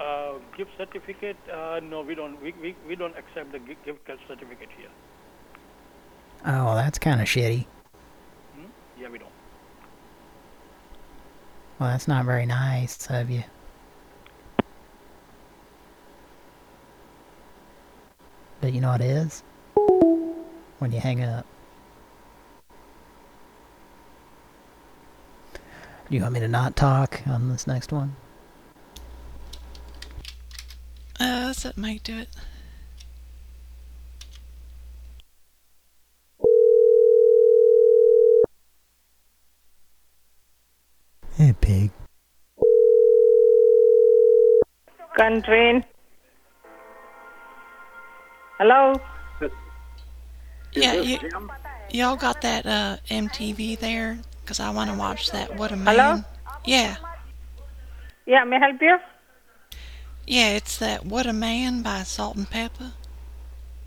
Uh, gift certificate? Uh, no, we don't. We, we, we don't accept the gift card certificate here. Oh, that's kind of shitty. Hmm? Yeah, we don't. Well, that's not very nice of you. But you know what it is? When you hang up. Do you want me to not talk on this next one? Uh, let's let Mike do it. Hey, pig. Country. Hello? Yeah, you, y'all got that uh, MTV there? Because I want to watch that What a Man. Hello? Yeah. Yeah, may I help you? Yeah, it's that What a Man by Salt-N-Pepa.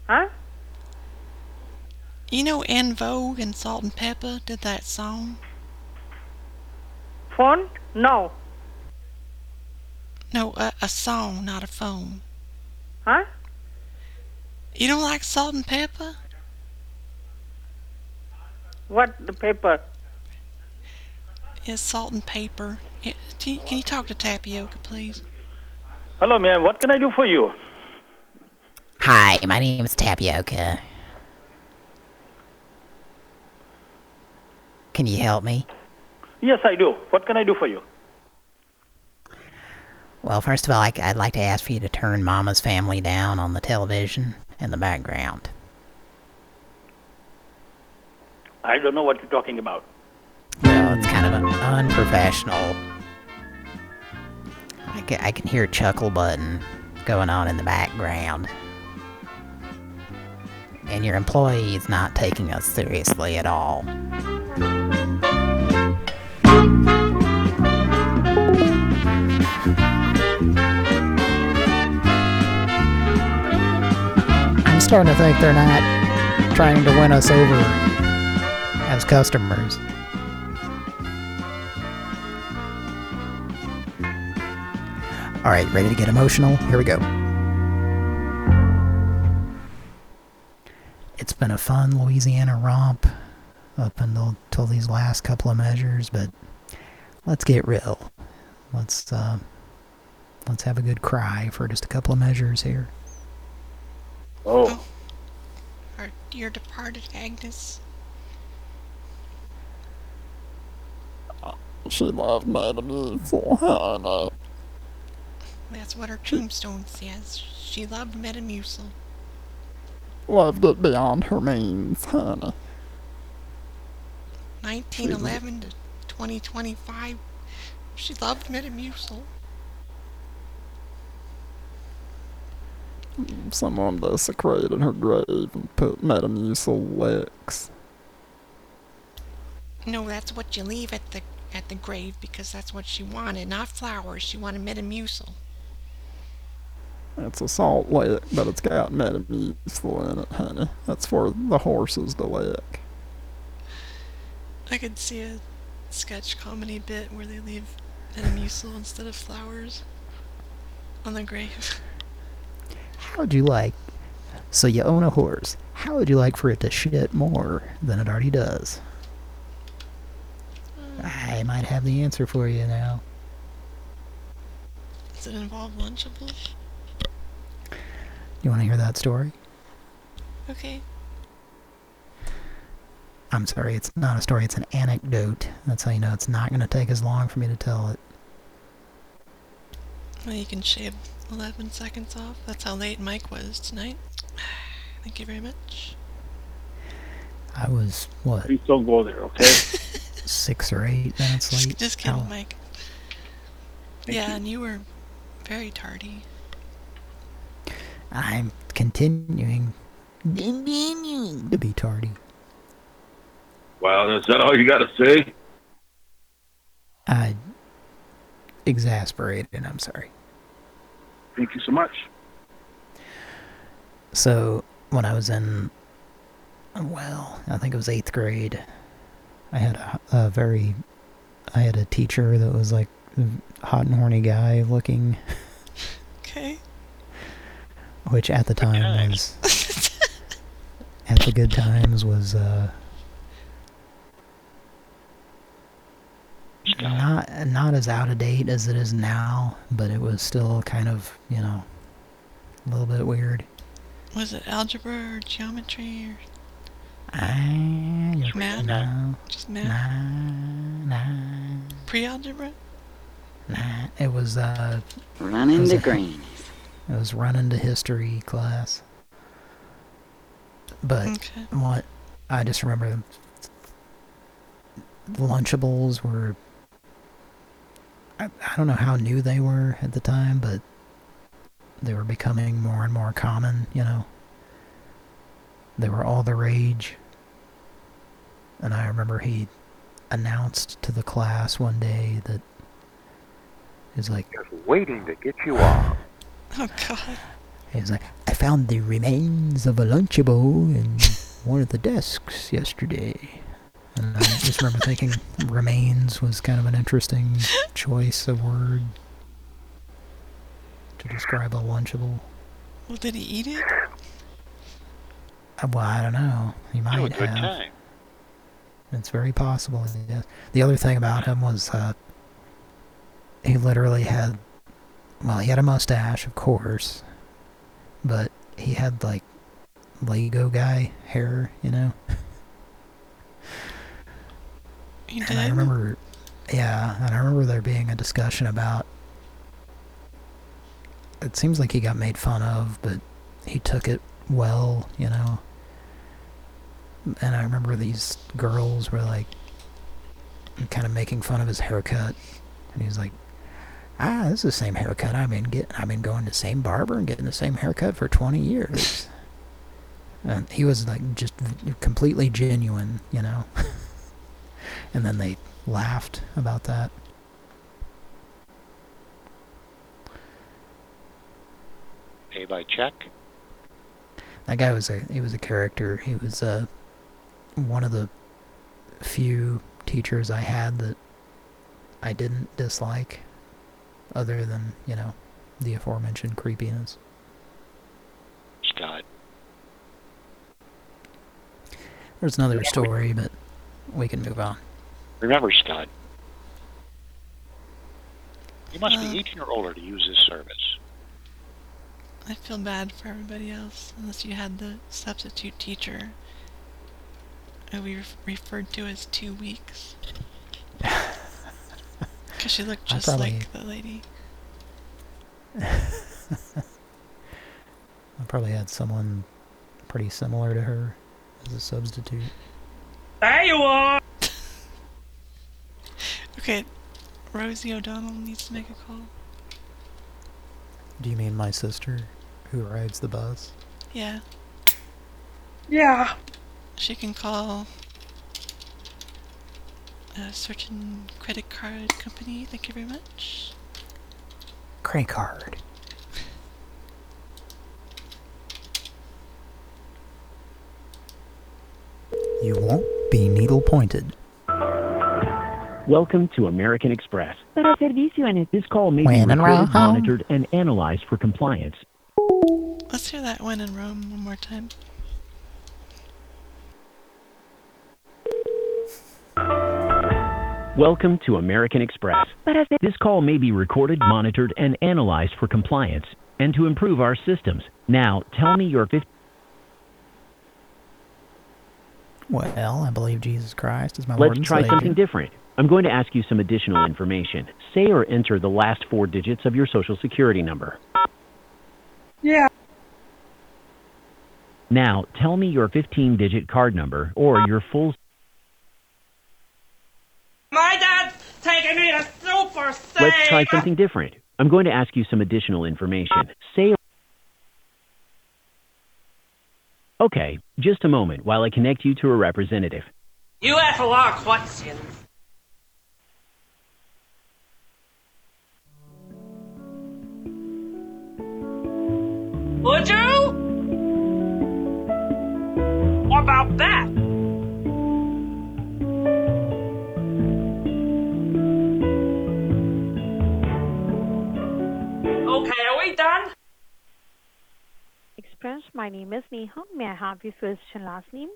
Huh? You know En Vogue and Salt-N-Pepa did that song? Phone? No. No, a, a song, not a phone. Huh? You don't like Salt-N-Pepa? What the pepper? It's Salt and Paper. Yeah, can you- can you talk to Tapioca, please? Hello, ma'am. What can I do for you? Hi, my name is Tapioca. Can you help me? Yes, I do. What can I do for you? Well, first of all, I, would like to ask for you to turn Mama's Family down on the television in the background. I don't know what you're talking about. Well, it's kind of un- unprofessional. I can, I can hear a chuckle button going on in the background. And your employee is not taking us seriously at all. Starting to think they're not trying to win us over as customers. All right, ready to get emotional? Here we go. It's been a fun Louisiana romp up until, until these last couple of measures, but let's get real. Let's uh, let's have a good cry for just a couple of measures here. Oh. oh. our dear departed Agnes? Uh, she loved Madame for honey. That's what her tombstone says. She loved Metamucil. Loved it beyond her means, honey. 1911 to 2025. She loved Metamucil. Someone desecrated her grave and put Metamucil licks. No, that's what you leave at the at the grave because that's what she wanted, not flowers. She wanted Metamucil. It's a salt lick, but it's got Metamucil in it, honey. That's for the horses to lick. I could see a sketch comedy bit where they leave Metamucil instead of flowers on the grave. How would you like? So you own a horse. How would you like for it to shit more than it already does? I might have the answer for you now. Does it involve Lunchables? You want to hear that story? Okay. I'm sorry, it's not a story, it's an anecdote. That's how you know it's not going to take as long for me to tell it. Well, you can shave 11 seconds off. That's how late Mike was tonight. Thank you very much. I was, what, Please don't go there, okay? six or eight minutes late? Just kidding, How- Mike. yeah, and you were very tardy. I'm continuing to be tardy. Well, is that all you got to say? I exasperated, I'm sorry. Thank you so much. So, when I was in, well, I think it was eighth grade, I had a, a very, I had a teacher that was like a hot and horny guy looking, Okay. which at the time was, at the good times was, uh, not, not as out of date as it is now, but it was still kind of, you know, a little bit weird. Was it algebra or geometry or I, you're math? No, Just math? nah, nah, Pre-algebra? nah. It was, uh... Running it was the a- greenies. It was running to history class. But Okay. what I just remember the Lunchables were I, don't know how new they were at the time, but they were becoming more and more common, you know. They were all the rage. And I remember he announced to the class one day that he's like just waiting to get you off. oh god. He's like, I found the remains of a lunchable in one of the desks yesterday. And I just remember thinking remains was kind of an interesting choice of word to describe a Lunchable. Well, did he eat it? Uh, well, I don't know. He might oh, good have. Time. It's very possible. Yes. The other thing about him was uh, he literally had, well, he had a mustache, of course, but he had like Lego guy hair, you know? He did. And I remember, yeah, and I remember there being a discussion about. It seems like he got made fun of, but he took it well, you know. And I remember these girls were like, kind of making fun of his haircut, and he's like, ah, this is the same haircut I've been getting. I've been going to the same barber and getting the same haircut for 20 years. and he was like just completely genuine, you know. And then they laughed about that. Pay by check? That guy was a he was a character. He was uh, one of the few teachers I had that I didn't dislike other than, you know, the aforementioned creepiness. Scott. There's another story, but we can move on. Remember, Scott, you must be uh, 18 or older to use this service. I feel bad for everybody else, unless you had the substitute teacher who we referred to as two weeks. Because she looked just probably- like the lady. I probably had someone pretty similar to her as a substitute. There you are! okay, Rosie O'Donnell needs to make a call. Do you mean my sister, who rides the bus? Yeah. Yeah. She can call a certain credit card company. Thank you very much. Credit card. you won't be needle pointed. Welcome to American Express. Para servicio en This call may when be recorded, monitored, and analyzed for compliance. Let's hear that when in Rome one more time. Welcome to American Express. This call may be recorded, monitored, and analyzed for compliance and to improve our systems. Now, tell me your 50... Well, I believe Jesus Christ is my Let's Lord and Savior. Let's try something different. I'm going to ask you some additional information. Say or enter the last four digits of your social security number. Yeah. Now, tell me your 15 digit card number or your full. My dad's taking me to Super Save! Let's try something different. I'm going to ask you some additional information. Say. Okay, just a moment while I connect you to a representative. You ask a lot of questions. Would you? What about that? Okay, are we done? Express, my name is Neha. May I have your first and last name?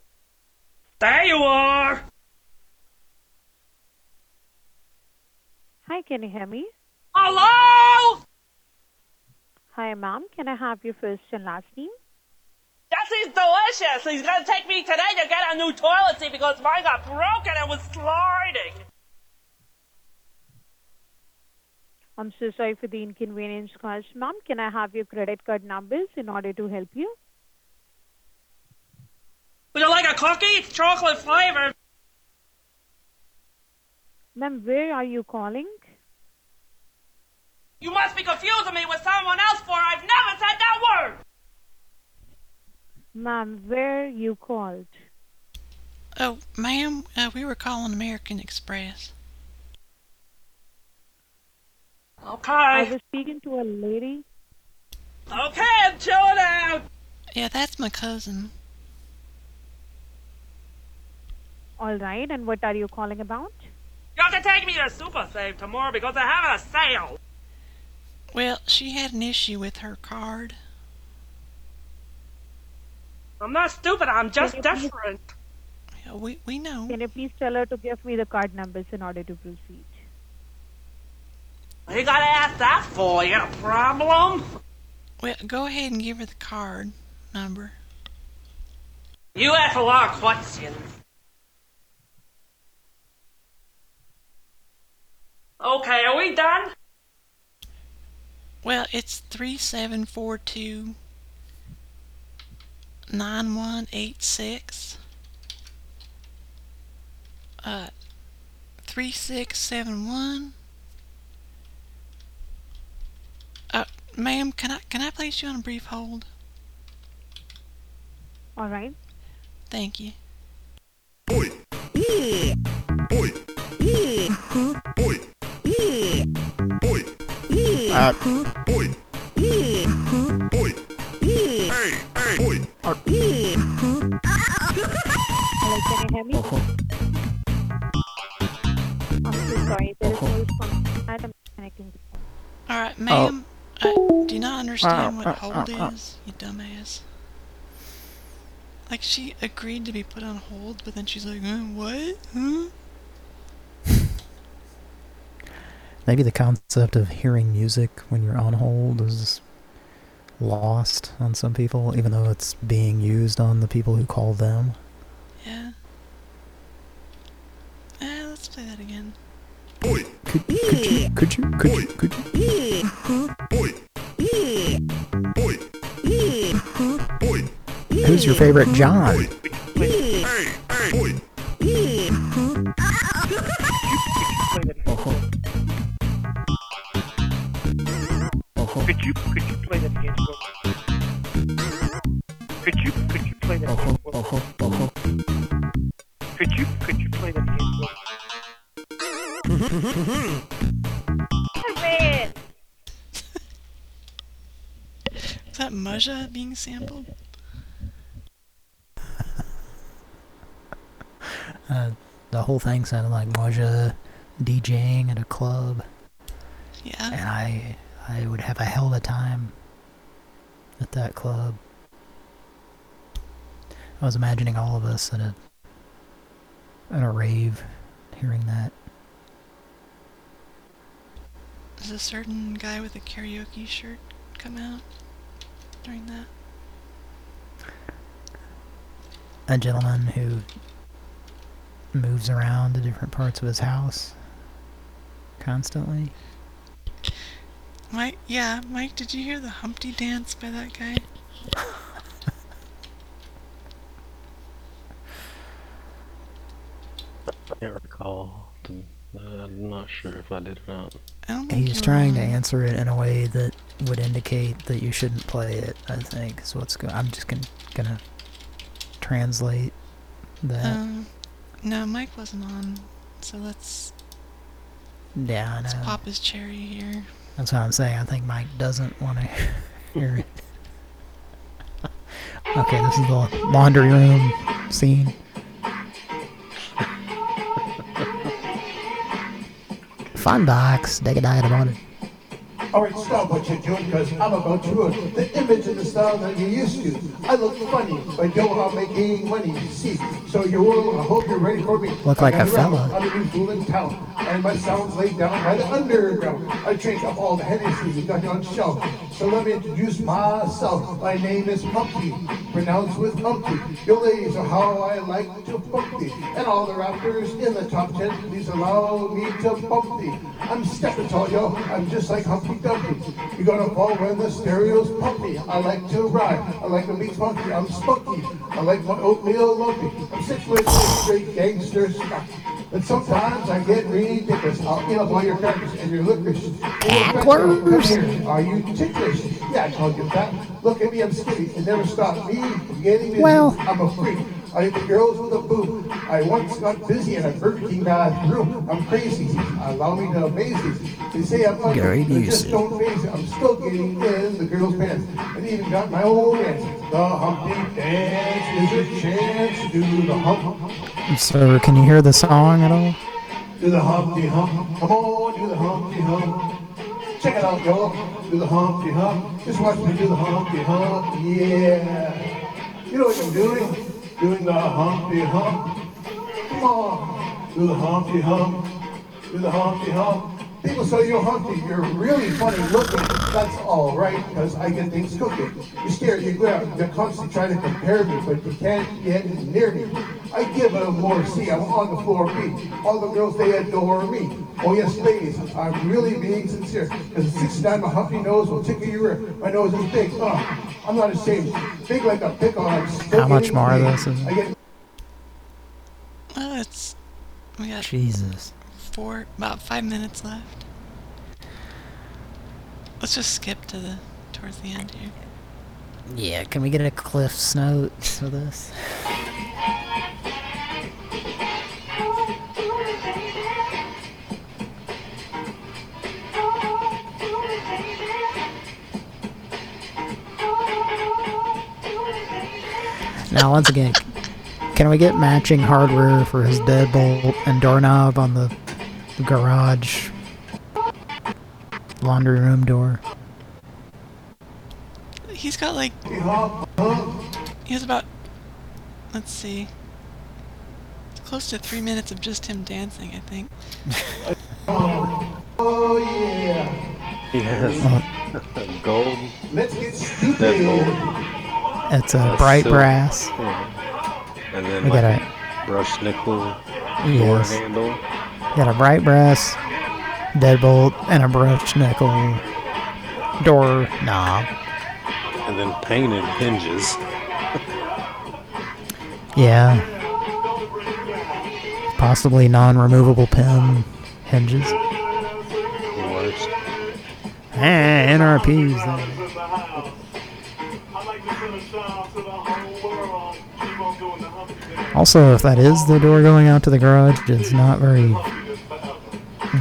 There you are! Hi, can you hear me? Hello? Hi, ma'am. Can I have your first and last name? That is delicious. He's gonna take me today to get a new toilet seat because mine got broken and was sliding. I'm so sorry for the inconvenience caused, ma'am. Can I have your credit card numbers in order to help you? Would you like a cookie? It's chocolate flavored. Ma'am, where are you calling? You must be confusing me with someone else, for I've never said that word! Ma'am, where you called? Oh, ma'am, uh, we were calling American Express. Okay. I was speaking to a lady. Okay, I'm chilling out. Yeah, that's my cousin. All right, and what are you calling about? You have to take me to Super Save tomorrow because I have a sale. Well, she had an issue with her card. I'm not stupid. I'm just Can you please- desperate. Yeah, we we know. Can you please tell her to give me the card numbers in order to proceed? You gotta ask that for. You got a problem? Well, go ahead and give her the card number. You ask a lot of questions. Okay, are we done? Well, it's three seven four two nine one eight six. Uh, three six seven one. Uh, ma'am, can I can I place you on a brief hold? All right. Thank you. All right, ma'am. Uh, do you not understand what hold is, you dumbass? Like she agreed to be put on hold, but then she's like, uh, "What? Huh?" Maybe the concept of hearing music when you're on hold is lost on some people, even though it's being used on the people who call them. Yeah. Eh, let's play that again. Could, could you, could you, could you, could you? Who's your favorite John? Could you could you play that again? Could you could you play that again? Could you could you play that again? Is that Maja being sampled? Uh, the whole thing sounded like Moja DJing at a club. Yeah. And I, I would have a hell of a time at that club. I was imagining all of us at a, at a rave, hearing that. Does a certain guy with a karaoke shirt come out during that? A gentleman who moves around to different parts of his house constantly. Mike, yeah, Mike, did you hear the Humpty dance by that guy? I can't recall. I'm not sure if I did or not. He's trying to answer it in a way that would indicate that you shouldn't play it, I think, is what's going I'm just gonna, gonna translate that. Um, no, Mike wasn't on, so let's yeah, I let's pop his cherry here. That's what I'm saying. I think Mike doesn't want to hear it. okay, this is the laundry room scene. Fun box. Dig a diet about it. All right, stop what you're doing, because I'm about to ruin the image and the style that you're used to. I look funny, but yo, I'm making money, you see. So you will, I hope you're ready for me. Look like a fella. I'm a new fool in town, and my sound's laid down by the underground. I drink up all the Hennessy you got on shelf. So let me introduce myself. My name is Humpty, pronounced with Humpty. Your ladies are how I like to thee. And all the rappers in the top ten, please allow me to bump thee. I'm stepping tall, yo. I'm just like Humpty You're gonna fall when the stereo's pumpy. I like to ride. I like to be funky. I'm spunky. I like my oatmeal lumpy. I'm six foot six straight gangster. But sometimes I get ridiculous. I'll eat up all your crackers and your. Come here. Are you ticklish? Yeah, I called you that. Look at me, I'm skinny. It never stopped me from getting busy. Well. I'm a freak. I hit the girls with a boom. I once got busy in a Burger King bathroom. I'm crazy. Allow me to amaze these. They say I'm ugly, Gary but just Busey. don't face it. I'm still getting in the girls' pants. And even got my own dance. The Humpty Dance is a chance to do the hump. So, can you hear the song at all? Do the Humpty Hump. Come on, do the Humpty Hump. Check it out, y'all. Do the Humpty Hump. Just watch me do the Humpty Hump. Yeah. You know what I'm doing? Doing the Humpty Hump. Come on. Do the Humpty Hump. Do the Humpty Hump. People say you're Humpty. You're really funny looking. That's all right, because I get things cooking. You're scared. You go out. You're constantly trying to compare me, but you can't get near me. I give them more C. I'm on the floor B. All the girls, they adore me. Oh yes, ladies, I'm really being sincere. Because six time my Humpty nose will tickle your ear. My nose is big. Uh, I'm not ashamed. Big like a pickle. I'm How much more of this is I get Oh, it's we got Jesus. Four about five minutes left. Let's just skip to the towards the end here. Yeah, can we get a Cliff's Notes for this? Now, once again, can we get matching hardware for his deadbolt and doorknob on the garage laundry room door? He's got like he has about let's see close to three minutes of just him dancing. I think. Oh yeah. He has gold. Let's get stupid. Deadbolt. It's a uh, bright silk, brass. yeah. And then We like got a brushed nickel door handle. Got a bright brass deadbolt and a brushed nickel door knob. And then painted hinges. Yeah. Possibly non-removable pin hinges. Worst. Eh, NRPs. though. Also, if that is the door going out to the garage, it's not very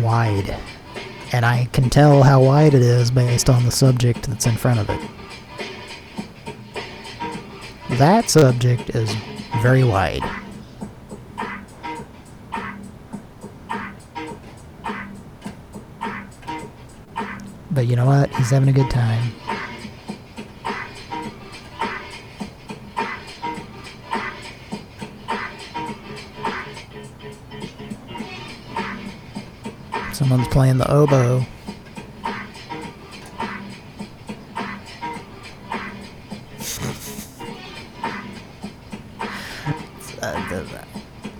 wide. And I can tell how wide it is based on the subject that's in front of it. That subject is very wide. But you know what? He's having a good time. Someone's playing the oboe.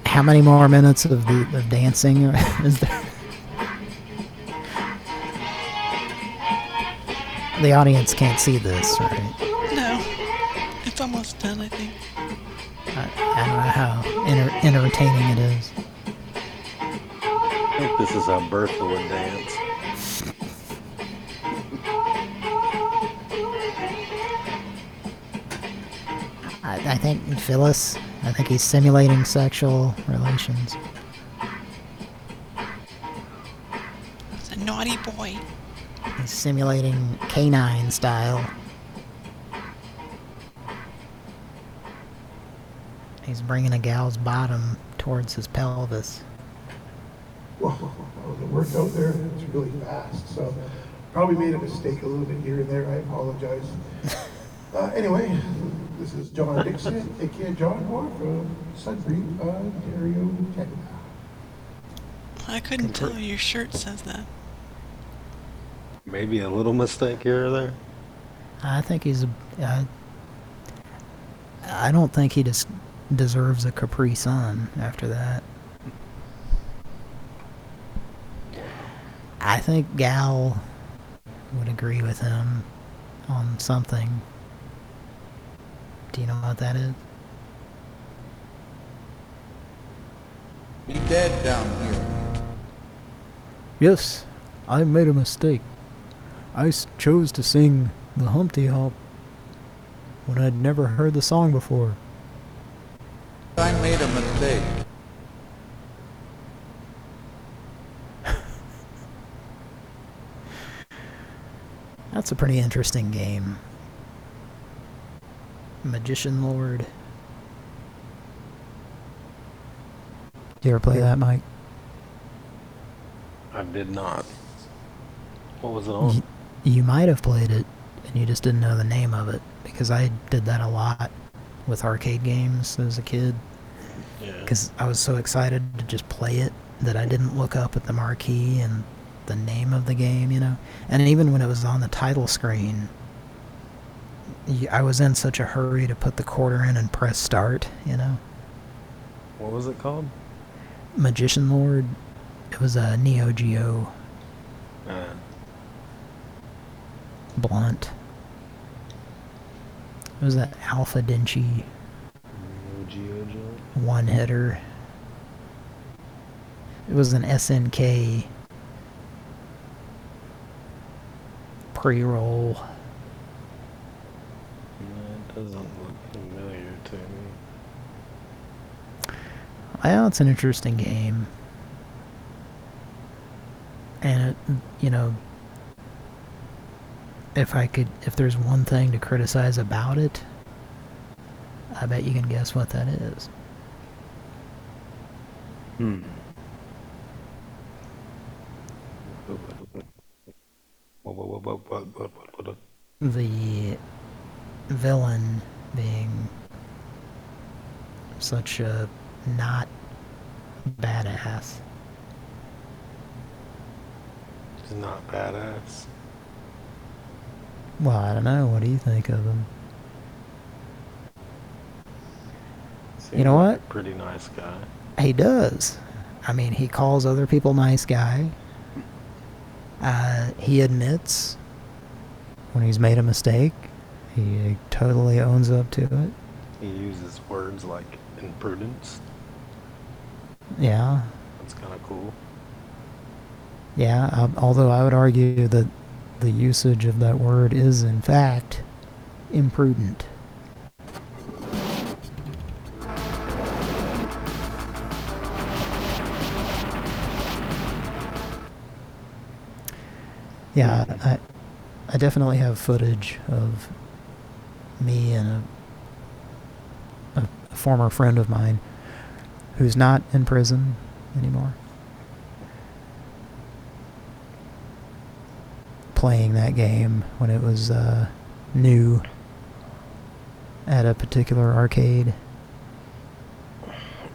How many more minutes of, the, of dancing is there? The audience can't see this, right? No, it's almost done. I think. I, I don't know how enter, entertaining it is. I think this is how Bertha would dance. I, I think Phyllis, I think he's simulating sexual relations. It's a naughty boy. He's simulating canine style. He's bringing a gal's bottom towards his pelvis. Whoa, it worked out there. It's really fast. So probably made a mistake a little bit here and there. I apologize. Uh, anyway, this is John Dixon, aka John Moore from Sudbury, Ontario, Canada. I couldn't tell. Your shirt says that. Maybe a little mistake here or there. I think he's a. I, I don't think he just deserves a Capri Sun after that. I think Gal would agree with him on something. Do you know what that is? Be dead down here. Yes, I made a mistake. I s- chose to sing the Humpty Hop when I'd never heard the song before. I made a mistake. That's a pretty interesting game. Magician Lord. Did you ever play that, Mike? I did not. What was it on? Y- You might have played it, and you just didn't know the name of it, because I did that a lot with arcade games as a kid. Yeah. Because I was so excited to just play it that I didn't look up at the marquee and the name of the game, you know? And even when it was on the title screen, I was in such a hurry to put the quarter in and press start, you know? What was it called? Magician Lord, it was a Neo Geo Uh, blunt. It was that Alpha Denshi Neo Geo one hitter. It was an SNK pre-roll. It doesn't look familiar to me. Well, it's an interesting game. And it, you know, if I could, if there's one thing to criticize about it, I bet you can guess what that is. Hmm. The villain being such a not badass. He's not badass. Well, I don't know. What do you think of him? Seems know like what? a pretty nice guy. He does. I mean, he calls other people nice guy. Uh, he admits when he's made a mistake. He totally owns up to it. He uses words like imprudence. Yeah, That's kind of cool. yeah. Although I would argue that the usage of that word is, in fact, imprudent. Yeah, I definitely have footage of me and a, a, a former friend of mine who's not in prison anymore. Playing that game when it was uh, new at a particular arcade.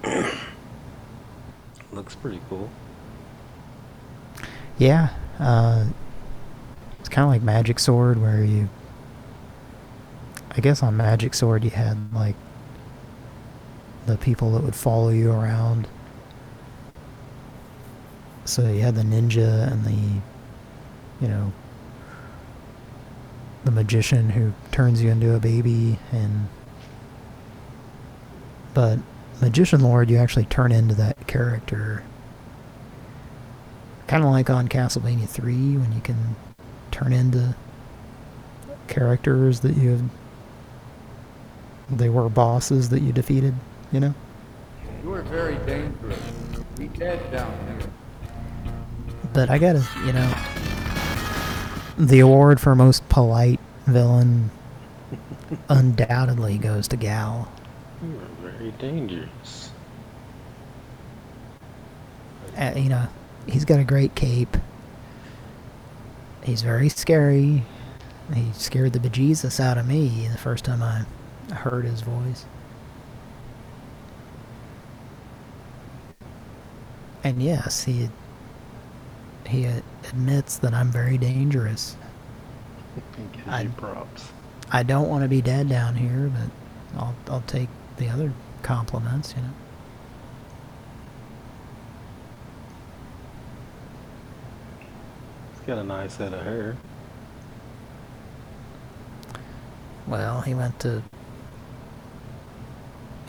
Looks pretty cool. Yeah, uh, it's kind of like Magic Sword, where you. I guess on Magic Sword you had like the people that would follow you around. So you had the ninja and the, you know, the magician who turns you into a baby, and. But Magician Lord, you actually turn into that character kind of like on Castlevania 3 when you can turn into characters that you have they were bosses that you defeated, you know? You are very dangerous. Be dead down here. But I gotta, you know, the award for most polite villain undoubtedly goes to Gal. You are very dangerous. Uh, you know, he's got a great cape. He's very scary. He scared the bejesus out of me the first time I heard his voice. And yes, he he admits that I'm very dangerous. I- props. I don't want to be dead down here, but I'll I'll take the other compliments, you know. Got a nice head of hair. Well, he went to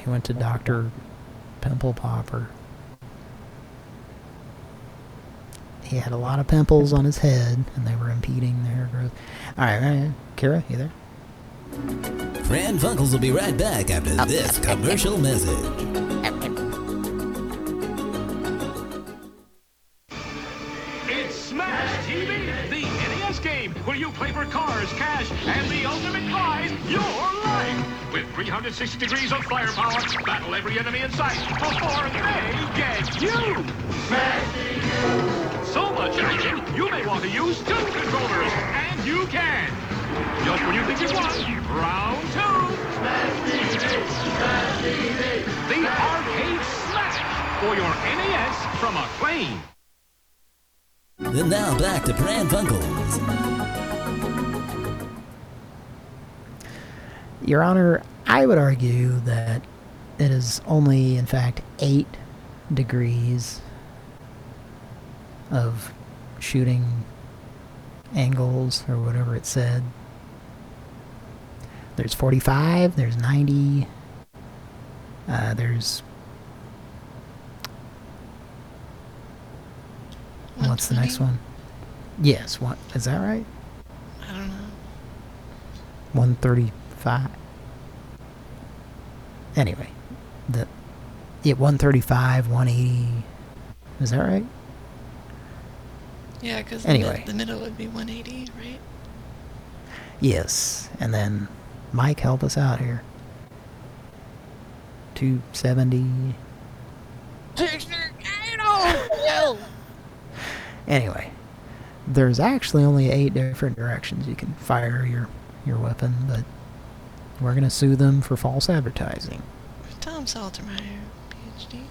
he went to Doctor Pimple Popper. He had a lot of pimples on his head, and they were impeding the hair growth. All right, all right, Kira, you there? Pran Funkels will be right back after this commercial message. 360 degrees of firepower, battle every enemy in sight before they get you. So much action, you may want to use two controllers, and you can. Just when you think you won, round two. Smash TV. Smash TV. The arcade smash for your NES from a Acclaim. Then now back to Pran Funkels. Your Honor, I would argue that it is only, in fact, 8 degrees of shooting angles, or whatever it said. There's 45, there's 90, uh, there's... What's the next one? Yes, what, is that right? I don't know. 135. Anyway, the yeah, 135, 180. Is that right? Yeah, because Anyway. the, the middle would be 180, right? Yes. And then Mike help us out here. 270. Anyway, there's actually only eight different directions you can fire your your weapon, but we're gonna sue them for false advertising. Tom Saltermeyer, PhD.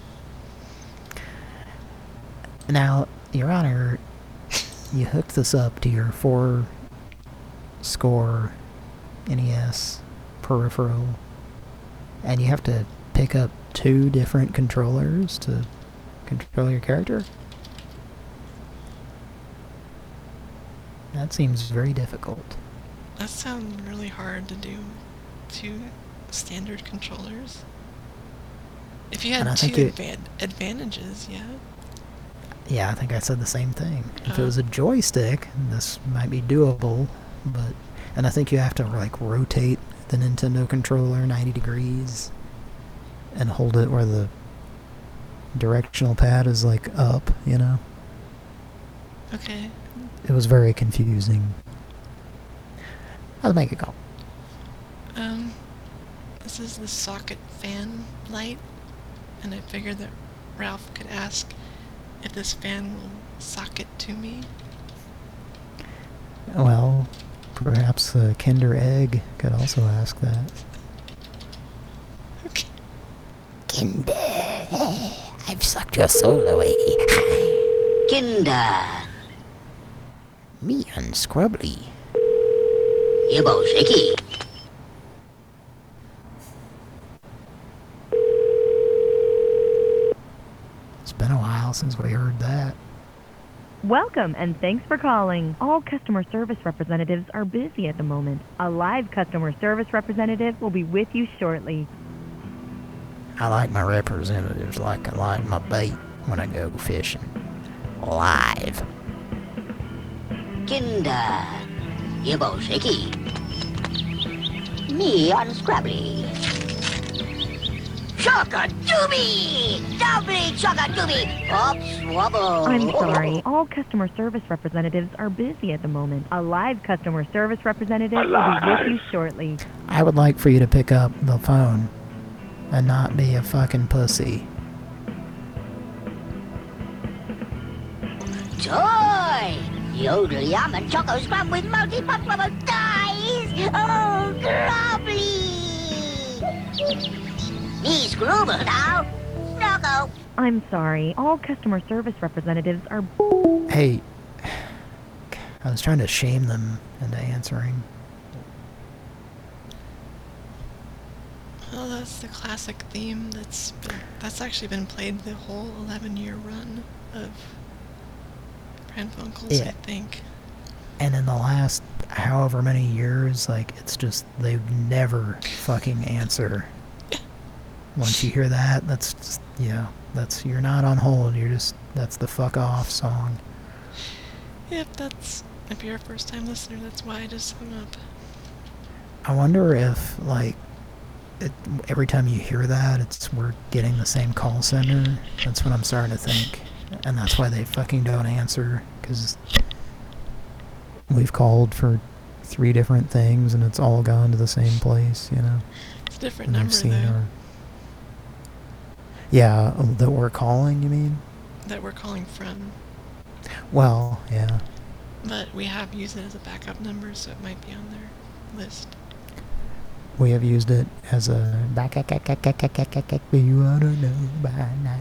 Now, Your Honor, you hooked this up to your four score NES peripheral, and you have to pick up two different controllers to control your character? That seems very difficult. That sounds really hard to do. Two standard controllers. If you had two advan advantages, yeah. Yeah, I think I said the same thing. If it Oh. was a joystick, this might be doable, but and I think you have to like rotate the Nintendo controller 90 degrees and hold it where the directional pad is like up, you know. Okay. It was very confusing. I'll make a call. Um, this is the socket fan light, and I figured that Ralph could ask if this fan will socket to me. Well, perhaps the Kinder Egg could also ask that. Kinder, I've sucked your soul away. Kinder. Me and unscrubbly. You both shaky. It's been a while since we heard that. Welcome and thanks for calling. All customer service representatives are busy at the moment. A live customer service representative will be with you shortly. I like my representatives like I like my bait when I go fishing. Live. Kinder. You both shaky. Me on unscrubbly. Chock-a-doobie! Doubly chock-a-doobie! Oops, wobble. I'm sorry. All customer service representatives are busy at the moment. A live customer service representative will be with you shortly. I would like for you to pick up the phone and not be a fucking pussy. Joy! Yodel yum and choco scrub with multi-pop bubble dies! Oh, grubbly! Me scrubble now! Snuggle! I'm sorry. All customer service representatives are. Hey, I was trying to shame them into answering. Well, that's the classic theme that's been, that's actually been played the whole 11 year run of Pran Funkels, I think. And in the last however many years, like, it's just, they've never fucking answer. Once you hear that, that's just, yeah, that's, you're not on hold, you're just, that's the fuck off song. Yep, that's, if you're a first time listener, that's why I just hung up. I wonder if, like, it, every time you hear that, it's we're getting the same call center. That's what I'm starting to think. And that's why they fucking don't answer, because we've called for three different things and it's all gone to the same place, you know? It's different And number, seen though. our- Yeah, oh, that we're calling, you mean? That we're calling from. Well, yeah. But we have used it as a backup number, so it might be on their list. We have used it as a back you ought to know by now.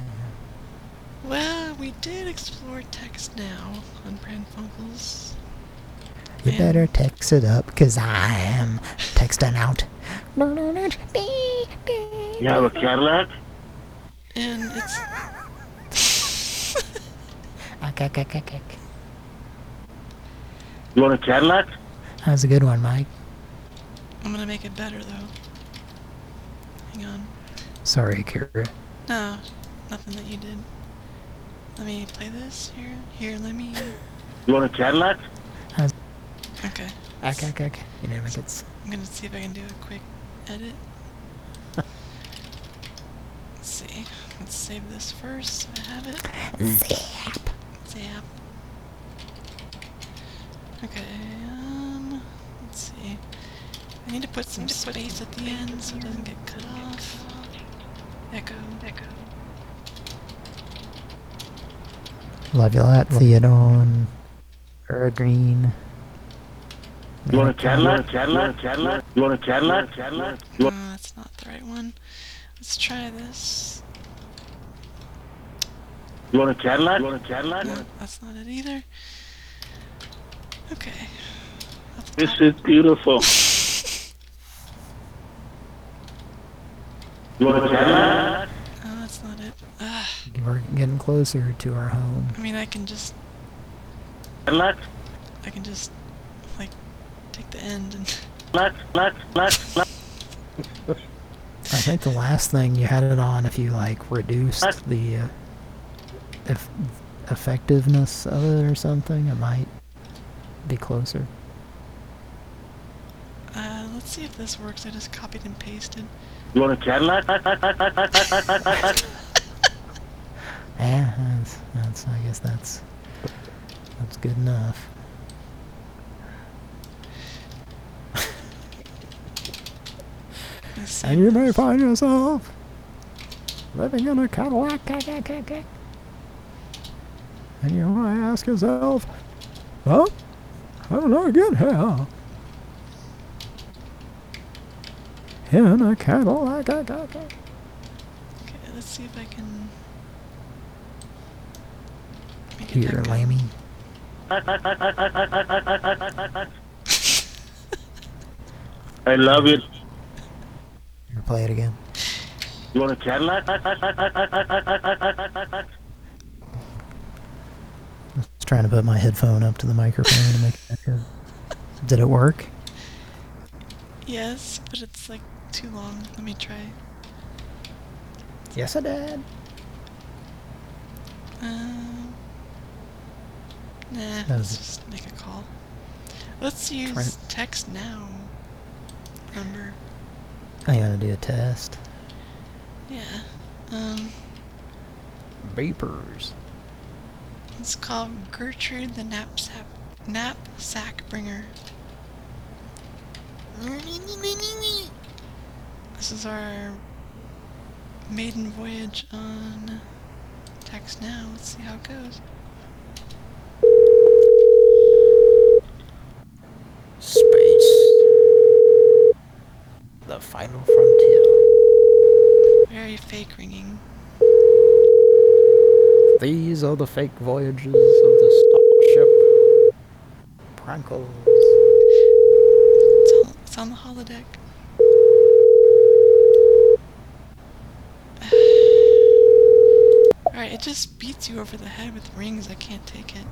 Well, we did explore text now on Pran Funkels. You better text it up, cause I am texting out. You have a Cadillac? And it's. Ah, okay. You want a Cadillac? That's a good one, Mike. I'm gonna make it better, though. Hang on. Sorry, Kira. No, nothing that you did. Let me play this here. Here, let me. You want a Cadillac? Okay. Okay, okay, okay. You know, like it's I'm gonna see if I can do a quick edit. Let's see. Let's save this first. So I have it. Zap. Zap. Okay. Um. Let's see. I need to put some space at the end so it doesn't get cut off. Echo. Echo. love you lot. Theoden. Or green. You want a Cadillac? Cadillac? Cadillac? You want a Cadillac? Cadillac? You No, that's not the right one. Let's try this. you want a Cadillac? You want a Cadillac? No, that's not it either. Okay. This is beautiful. You want a Cadillac? Oh, that's not it. Ugh. We're getting closer to our home. I mean, I can just, Cadillac? I can just, like, take the end and. Black, black, black, black. I think the last thing you had it on, if you like reduced the uh, eff effectiveness of it or something, it might be closer. Uh, let's see if this works. I just copied and pasted. You want a Cadillac? Yeah, that's, that's I guess that's that's good enough. Let's And you may find yourself living in a Cadillac. And you might ask yourself, well, how did I get here? In a Cadillac. Okay, let's see if I can. make it Here, echo. Lammy. I love it. Here, play it again. You want a Cadillac? I was trying to put my headphone up to the microphone to make it echo. Did it work? Yes, but it's like too long. Let me try. Yes, I did. Um, nah, That let's just make a call. Let's use Right. text now. Number. I gotta do a test. Yeah. Um, Vapors. let's call Gertrude the knapsack knapsack bringer. This is our maiden voyage on text now. Let's see how it goes. Space. The final frontier. Very fake ringing. These are the fake voyages of the starship. Prankles. It's on, it's on the holodeck. Alright, it just beats you over the head with rings. I can't take it.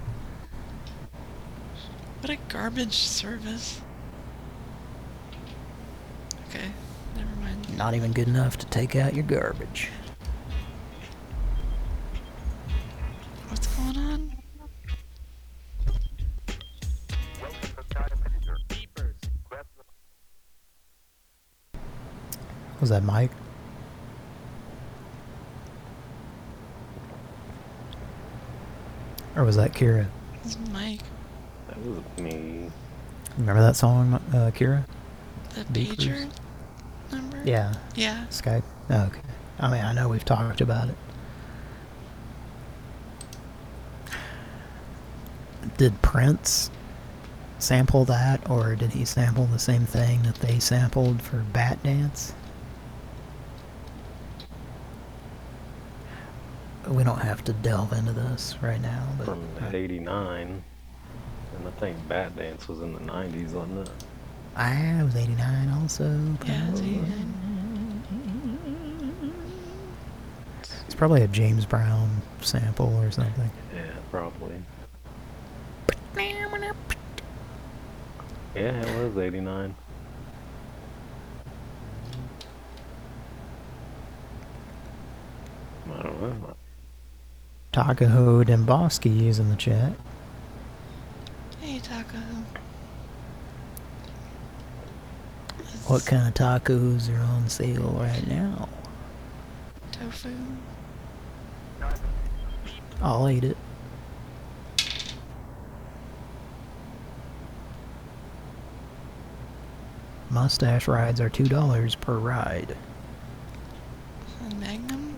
What a garbage service. Okay, never mind. Not even good enough to take out your garbage. What's going on? Was that Mike? Or was that Kira? It's Mike. That was me. Remember that song, uh, Kira? The Beakers? pager number? Yeah. Yeah. Skype? Oh, okay. I mean, I know we've talked about it. Did Prince sample that, or did he sample the same thing that they sampled for Bat Dance? We don't have to delve into this right now, but From 89. And I think Bat Dance was in the 90s, wasn't it? I was 89 also. Yeah, it's probably. 89. It's probably a James Brown sample or something. Yeah, probably. Yeah, it was 89. I don't know. Takaho Demboski is in the chat. Hey, Taco. What kind of tacos are on sale right now? Tofu. I'll eat it. Mustache rides are $2 per ride. Magnum?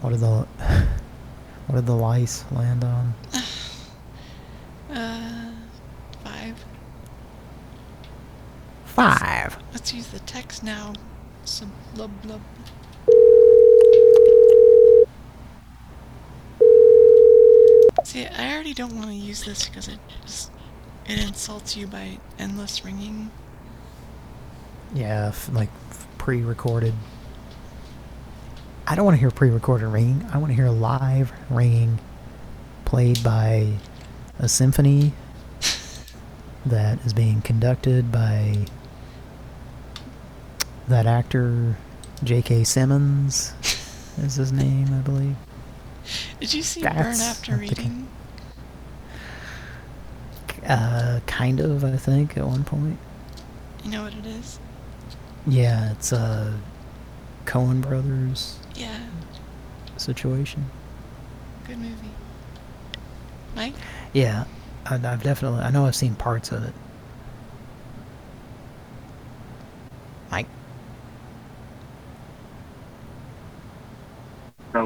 What did the what did the lice land on? Uh, five. Five. Let's use the text now. Some blub blub. See, I already don't want to use this because it just it insults you by endless ringing. Yeah, f- like pre-recorded. I don't want to hear pre-recorded ringing. I want to hear live ringing played by a symphony that is being conducted by that actor J.K. Simmons is his name, I believe. Did you see Burn After Reading? Uh, kind of, I think, at one point. You know what it is? Yeah, it's a Coen Brothers Yeah, situation. good movie. Mike? Yeah, I, I've definitely, I know I've seen parts of it.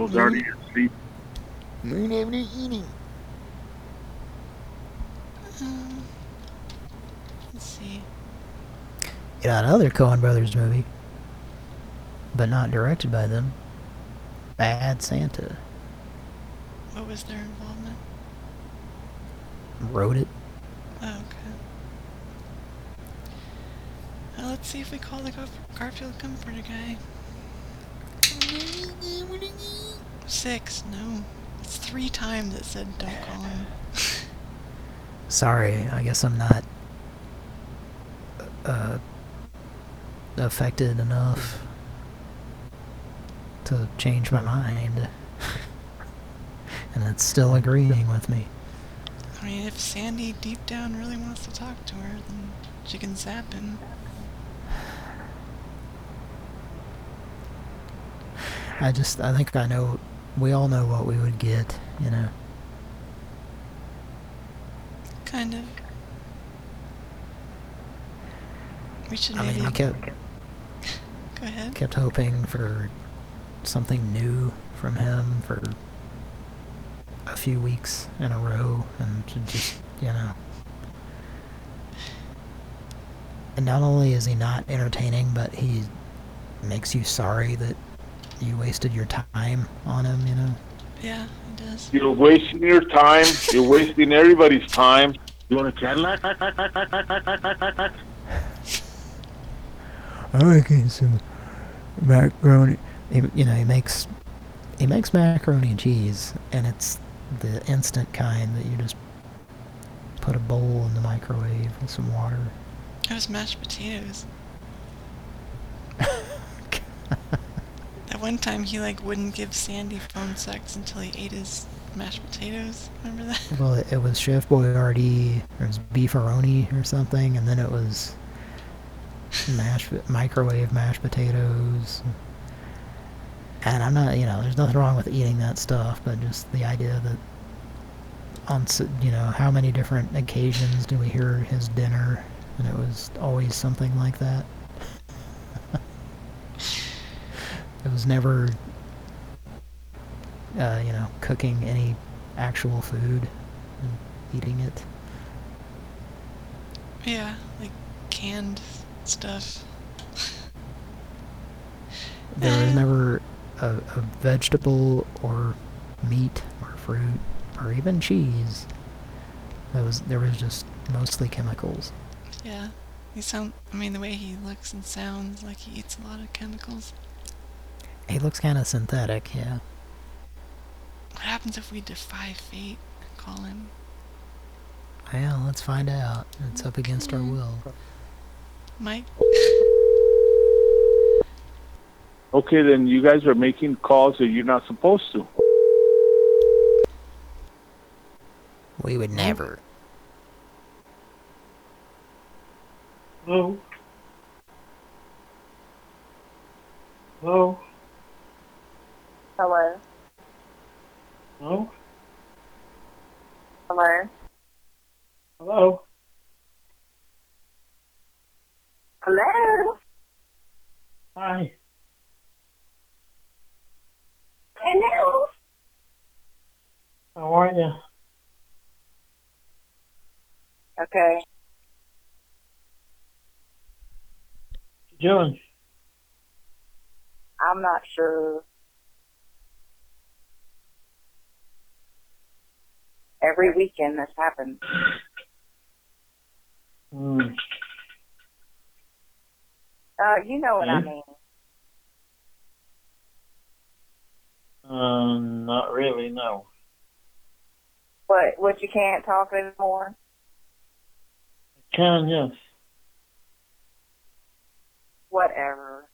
Was already asleep. Moon Avenue eating. Um, let's see. Yeah, another Coen Brothers movie, but not directed by them. Bad Santa What was their involvement? wrote it. Oh, okay. Uh, let's see if we call the Gar- Garfield Comforter guy. Six, no. It's three times it said don't call him. Sorry, I guess I'm not uh, affected enough to change my mind. and it's still agreeing with me. I mean, if Sandy deep down really wants to talk to her, then she can zap him. I just, I think I know, we all know what we would get, you know. Kind of. We should I mean. I kept, Go ahead. kept hoping for something new from him for a few weeks in a row and just, you know. And not only is he not entertaining, but he makes you sorry that you wasted your time on him, you know. Yeah, it does. You're wasting your time. You're wasting everybody's time. You want a Cadillac? I can some macaroni. He, you know, he makes he makes macaroni and cheese, and it's the instant kind that you just put a bowl in the microwave with some water. It was mashed potatoes. One time he like wouldn't give Sandy phone sex until he ate his mashed potatoes. Remember that? Well, it, it was Chef Boyardee, or it was beefaroni or something, and then it was mashed microwave mashed potatoes. And I'm not, you know, there's nothing wrong with eating that stuff, but just the idea that on, you know, how many different occasions do we hear his dinner, and it was always something like that. It was never, uh, you know, cooking any actual food and eating it. Yeah, like canned stuff. There was never a, a vegetable or meat or fruit or even cheese. There was there was just mostly chemicals. Yeah. He sound I mean the way he looks and sounds like he eats a lot of chemicals. He looks kind of synthetic, yeah. What happens if we defy fate Colin? call? Well, let's find out. It's up against our mm-hmm. will. Mike? Okay, then you guys are making calls that you're not supposed to. We would never. Hello? Hello? Hello. Hello? Hello. Hello? Hello. Hi. Hello. How are you? Okay. What you doing? I'm not sure. Every weekend this happens. Hmm. Uh, you know what I Hmm? mean. Um, not really, no. What? What? You can't talk anymore? Can, yes. Whatever.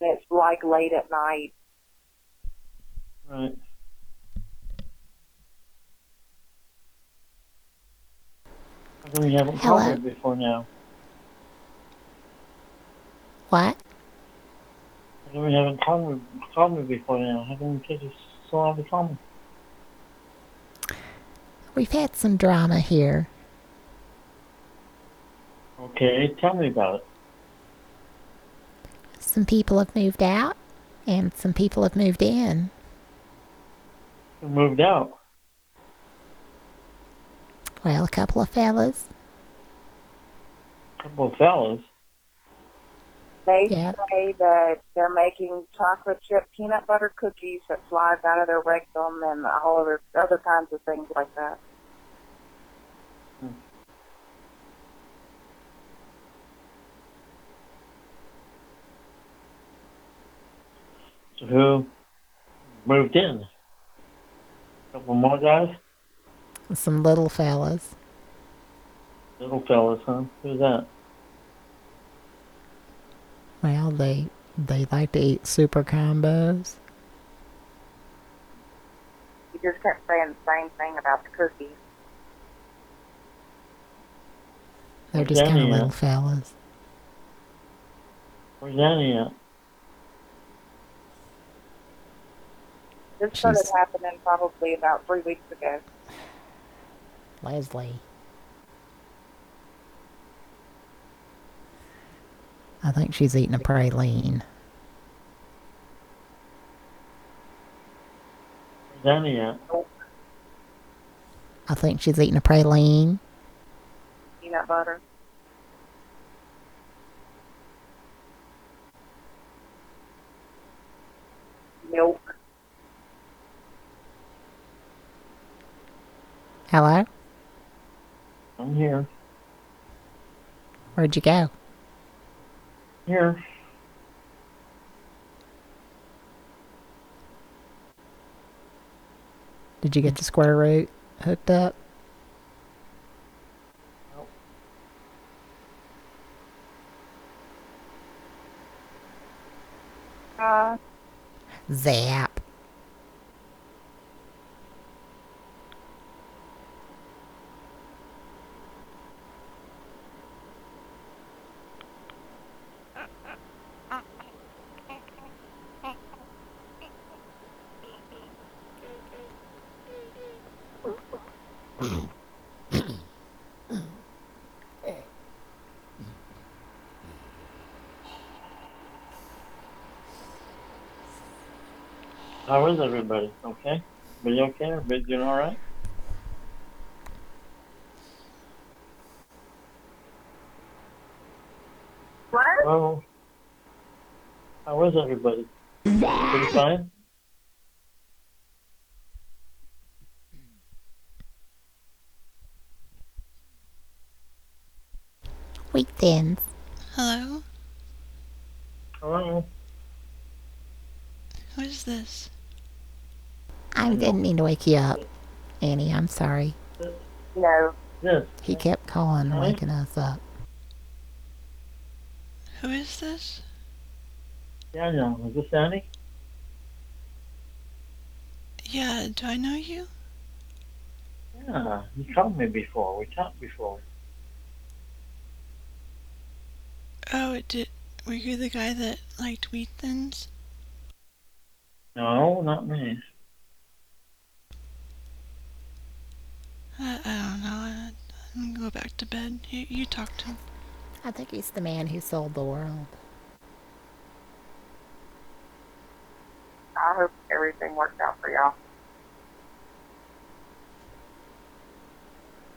It's like late at night. Right. How come you haven't Hello? called me before now? What? How come you haven't called me, called me before now? How come you just so have to call me? We've had some drama here. Okay, tell me about it. Some people have moved out, and some people have moved in. Who moved out? Well, a couple of fellas. couple of fellas. They Yeah. say that they're making chocolate chip peanut butter cookies that slides out of their rectum and all other other kinds of things like that. So who moved in? Couple more guys? Some little fellas. Little fellas, huh? Who's that? Well, they they like to eat super combos. You just kept saying the same thing about the cookies. They're Where's just kind of little fellas. Where's Annie at? This started She's- happening probably about three weeks ago. Leslie. I think she's eating a praline. Where's Annie at? I think she's eating a praline. Peanut butter. Milk. Hello? I'm here. Where'd you go? Here. Did you get the square root hooked up? Uh, Zap. How is everybody? Okay? Everybody okay? Everybody doing all right? What? Well, how is everybody? Pretty fine? Weekends. Hello? Hello? Who is this? I didn't mean to wake you up, Annie. I'm sorry. No. Yes. He kept calling and waking us up. Who is this? Daniel, I. Is this Annie? Yeah, do I know you? Yeah, you called me before. We talked before. Oh, it did. Were you the guy that liked wheat thins? No, not me. I, I don't know. I, I'm gonna go back to bed. You, you talk to him. I think he's the man who sold the world. I hope everything worked out for y'all.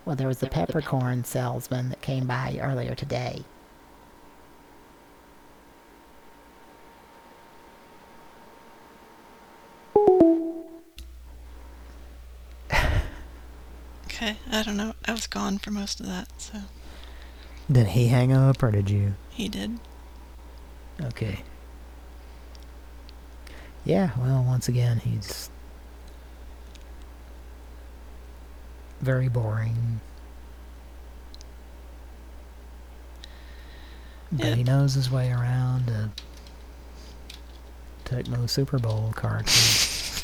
Well, there was a peppercorn salesman that came by earlier today. I don't know. I was gone for most of that, so Did he hang up or did you? he did. Okay. Yeah, well, once again, he's very boring. But he knows his way around a Tecmo Super Bowl cartridge.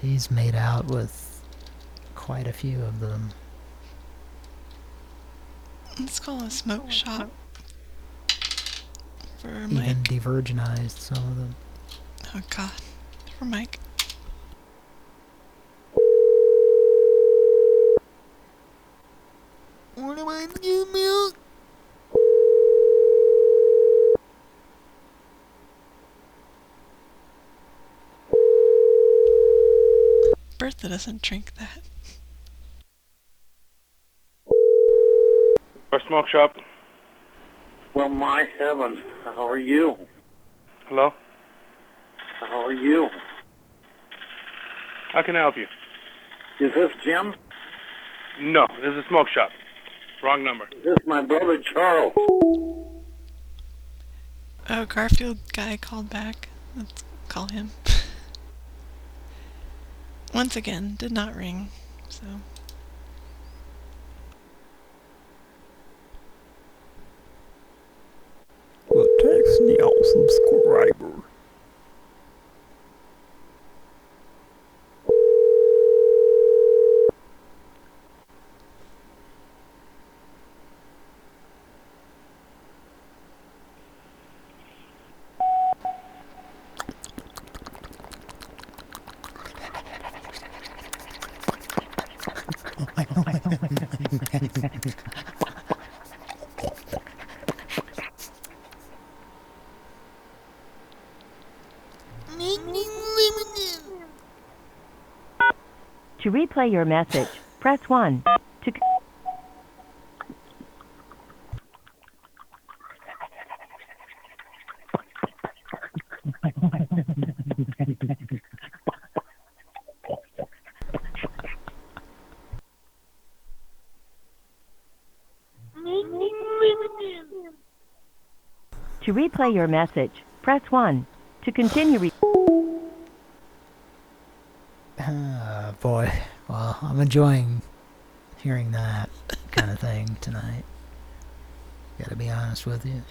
He's made out with quite a few of them. Let's call a smoke shop for Even Mike. de-virginized some of them. Oh God, for Mike. What am I doing, milk? Bertha doesn't drink that. Smoke shop. Well, my heavens, how are you? Hello? How are you? How can I help you? Is this Jim? No, this is a smoke shop. Wrong number. Is this my brother Charles? Oh, Garfield guy called back. Let's call him. Once again, did not ring, so. Well, text now, subscriber. To replay your message, press 1. To c- To replay your message, press 1. To continue re- Ah, boy. Well, I'm enjoying hearing that kind of thing tonight. Gotta be honest with you.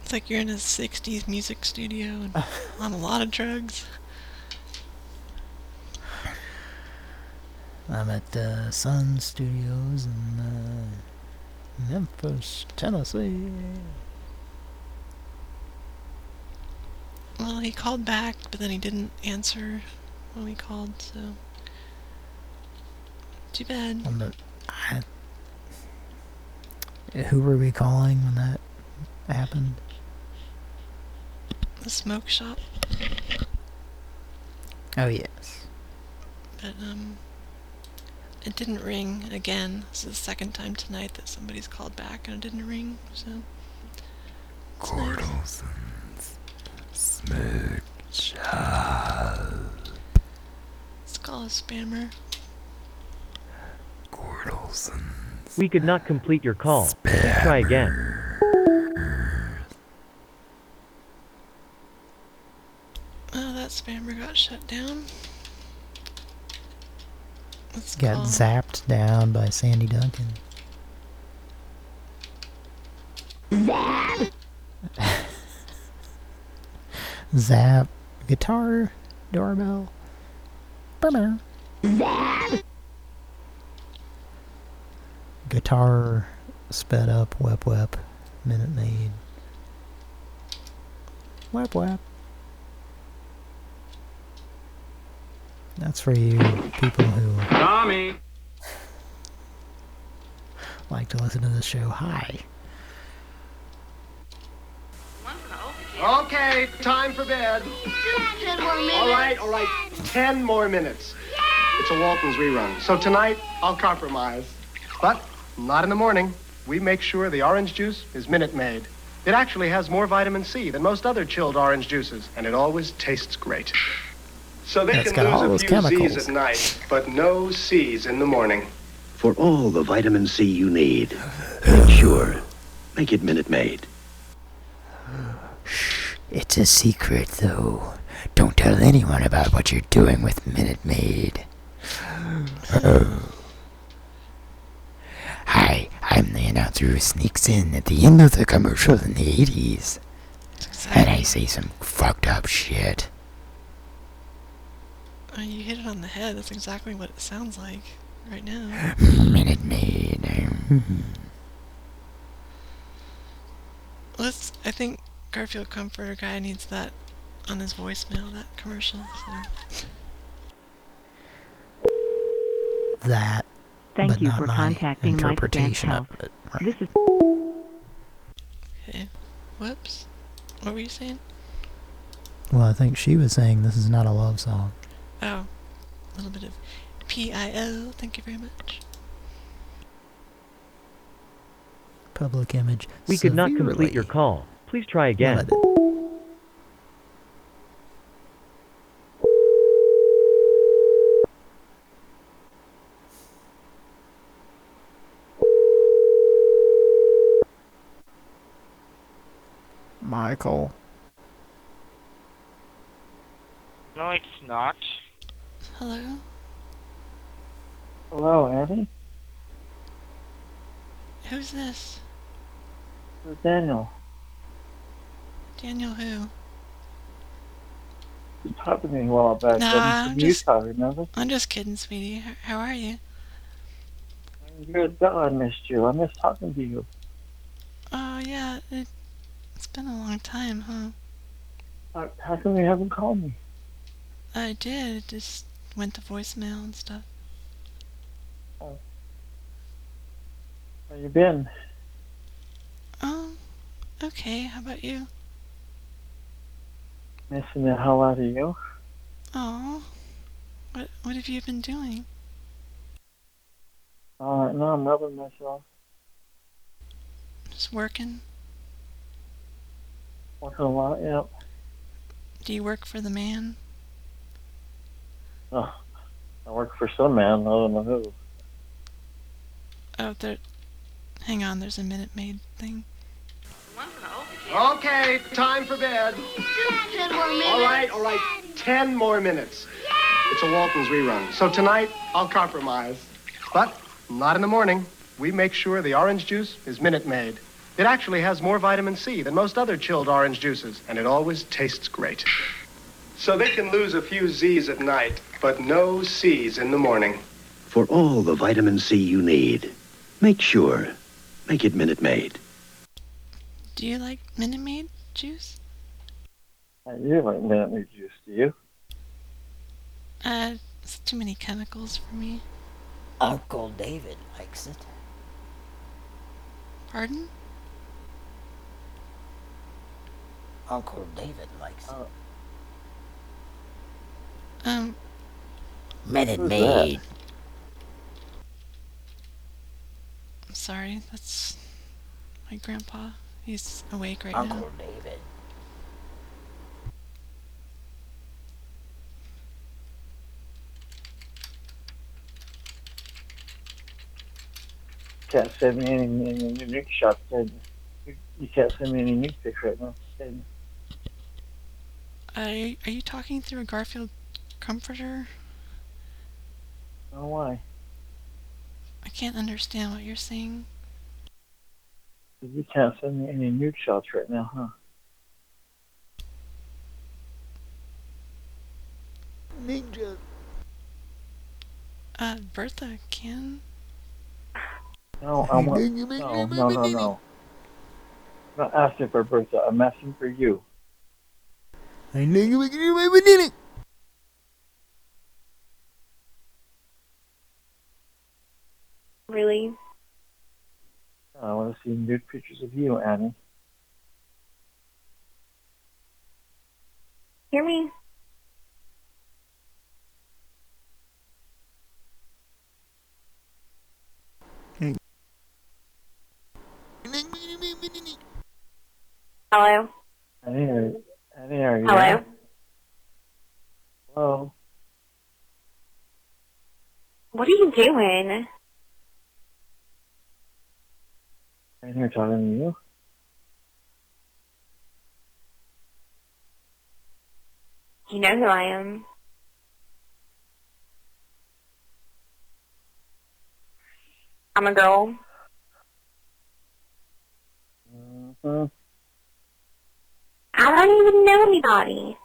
It's like you're in a 60s music studio and on a lot of drugs. I'm at uh, Sun Studios in uh, Memphis, Tennessee. Well, he called back, but then he didn't answer when we called, so. Too bad. On the, I, who were we calling when that happened? the smoke shop, Oh, yes. but um, it didn't ring again. This is the second time tonight that somebody's called back and it didn't ring. So. it's nice. Smoke shop. Let's call a spammer. Gordelson's. We could not complete your call. Please try again. Oh, that spammer got shut down. Let's Got call. zapped down by Sandy Duncan. Zap. Zap. Guitar. Doorbell. Brr. Guitar. Sped up. Wep wep. Minute Maid. Wep wep. That's for you people who Tommy. like to listen to the show. Hi. Okay, time for bed. All right, all right. Ten more minutes. It's a Walton's rerun. So tonight, I'll compromise. But not in the morning. We make sure the orange juice is Minute Maid. It actually has more vitamin C than most other chilled orange juices, and it always tastes great. So they It's can got all lose those a few Z's chemicals. at night, but no C's in the morning. For all the vitamin C you need, make sure. Make it Minute Maid. Shh. It's a secret, though. Don't tell anyone about what you're doing with Minute Maid. Hi, I'm the announcer who sneaks in at the end of the commercial in the 80s. And I say some fucked up shit. Oh, you hit it on the head. That's exactly what it sounds like right now. Minute Maid. mm. Let's. I think Garfield Comforter guy needs that on his voicemail. That commercial. So. That. Thank but you not for my contacting Lifespan interpretation Health. of it. This is Okay. Whoops. What were you saying? Well, I think she was saying this is not a love song. Oh, a little bit of P.I.L. Thank you very much. Public image. We could not complete your call. Please try again. Michael. No, it's not. Hello? Hello, Andy. Who's this? This is Daniel. Daniel who? You talked to me a while back. Nah, I'm just- Utah, remember? I'm just kidding, sweetie. How are you? Good God, I missed you. I missed talking to you. Oh, yeah. It, it's been a long time, huh? How, how come you haven't called me? I did. It just went to voicemail and stuff. Oh. How you been? Oh, okay. How about you? Missing the hell out of you. Oh, what what have you been doing? Uh, no, I'm rubbing myself. Just working? Working a lot, yep. Do you work for the man? Oh, I work for some man, I don't know who. Oh, there. Hang on. There's a Minute Maid thing. Okay, time for bed. All right, all right. Ten more minutes. It's a Walton's rerun. So tonight, I'll compromise. But not in the morning. We make sure the orange juice is Minute Maid. It actually has more vitamin C than most other chilled orange juices, and it always tastes great. So they can lose a few Z's at night, but no C's in the morning. For all the vitamin C you need, make sure. Make it Minute Maid. Do you like Minute Maid juice? I do like Minute Maid juice, do you? Uh, it's too many chemicals for me. Uncle David likes it. Pardon? Uncle David likes it. Um, Minute Who's Maid. I'm sorry, that's my grandpa. He's awake right now. Uncle now. David. Can't send me any, any, any nuke shots, did you? You can't send me any nuke pics right now. did you? Are, are you talking through a Garfield comforter? Oh, why? I can't understand what you're saying. You can't send me any nude shots right now, huh? Ninja. Uh, Bertha can. No, I want. No, no, no, no. I'm not asking for Bertha. I'm asking for you. I know you make it my banana. Really? I want to see nude pictures of you, Annie. Hear me? Hello? Annie, are you Hello? there? Hello? What are you doing? I'm here talking to you. You know who I am. I'm a girl. Mm-hmm. I don't even know anybody.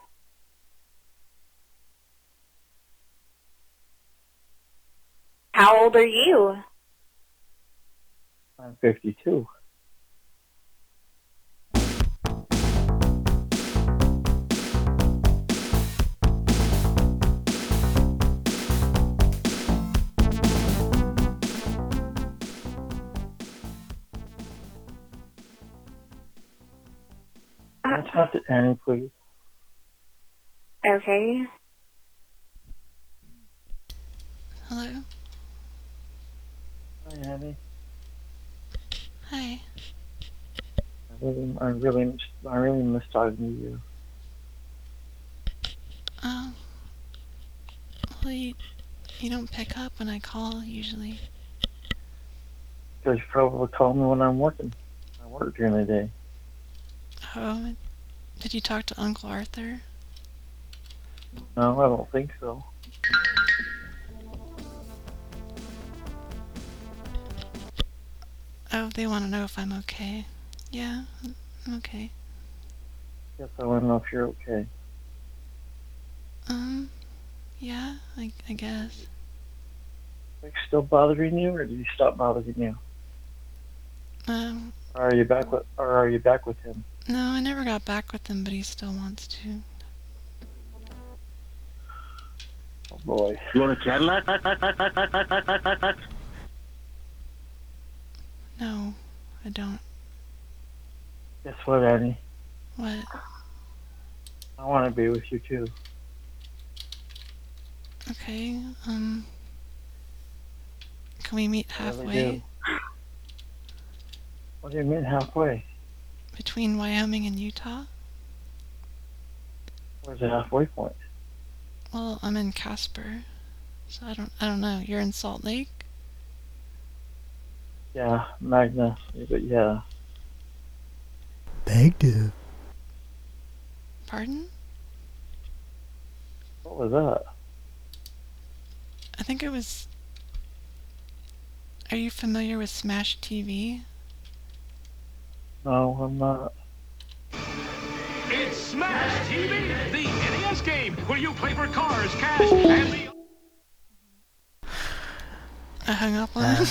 How old are you? I'm 52. Can I talk to Annie, please? Okay. Hello? Hi, Annie. Hi. I really, I really, I really miss talking to you. Oh. Well, you, you don't pick up when I call, usually. Because you probably call me when I'm working. I work during the day. Oh, did you talk to Uncle Arthur? No, I don't think so. Oh, they want to know if I'm okay. Yeah, I'm okay. Yes, I want to know if you're okay. Um, yeah, I, I guess. Like still bothering you, or did he stop bothering you? Um, Or are you back with, or are you back with him? No, I never got back with him, but he still wants to. Oh boy. You want a Cadillac? No, I don't. Guess what, Annie? What? I want to be with you too. Okay, um, can we meet halfway do. What do you mean halfway? Between Wyoming and Utah? Where's the halfway point? Well, I'm in Casper, so I don't, I don't know. You're in Salt Lake? Yeah, Magna. But yeah, Baghdad. Pardon? what was that? I think it was. Are you familiar with Smash TV? No, I'm not. It's Smash TV, the NES game where you play for cars, cash, and the I hung up on Uh, him.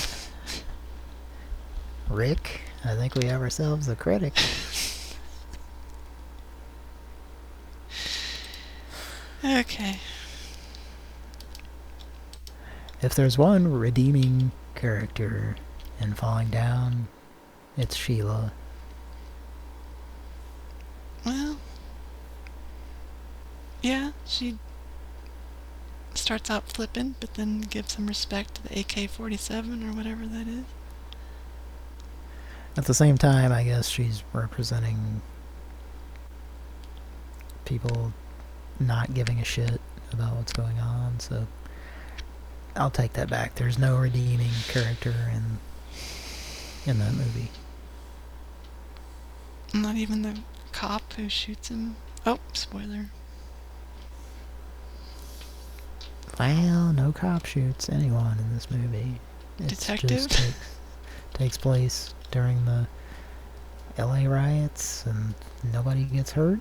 Rick, I think we have ourselves a critic. Okay. If there's one redeeming character in Falling Down, it's Sheila. Well, Yeah, she starts out flippant, but then gives some respect to the AK-47 or whatever that is. At the same time, I guess she's representing people not giving a shit about what's going on, so I'll take that back. There's no redeeming character in in that movie. Not even the cop who shoots him. Oh, spoiler. Well, no cop shoots anyone in this movie. It Detective? just takes, takes place during the LA riots and nobody gets hurt.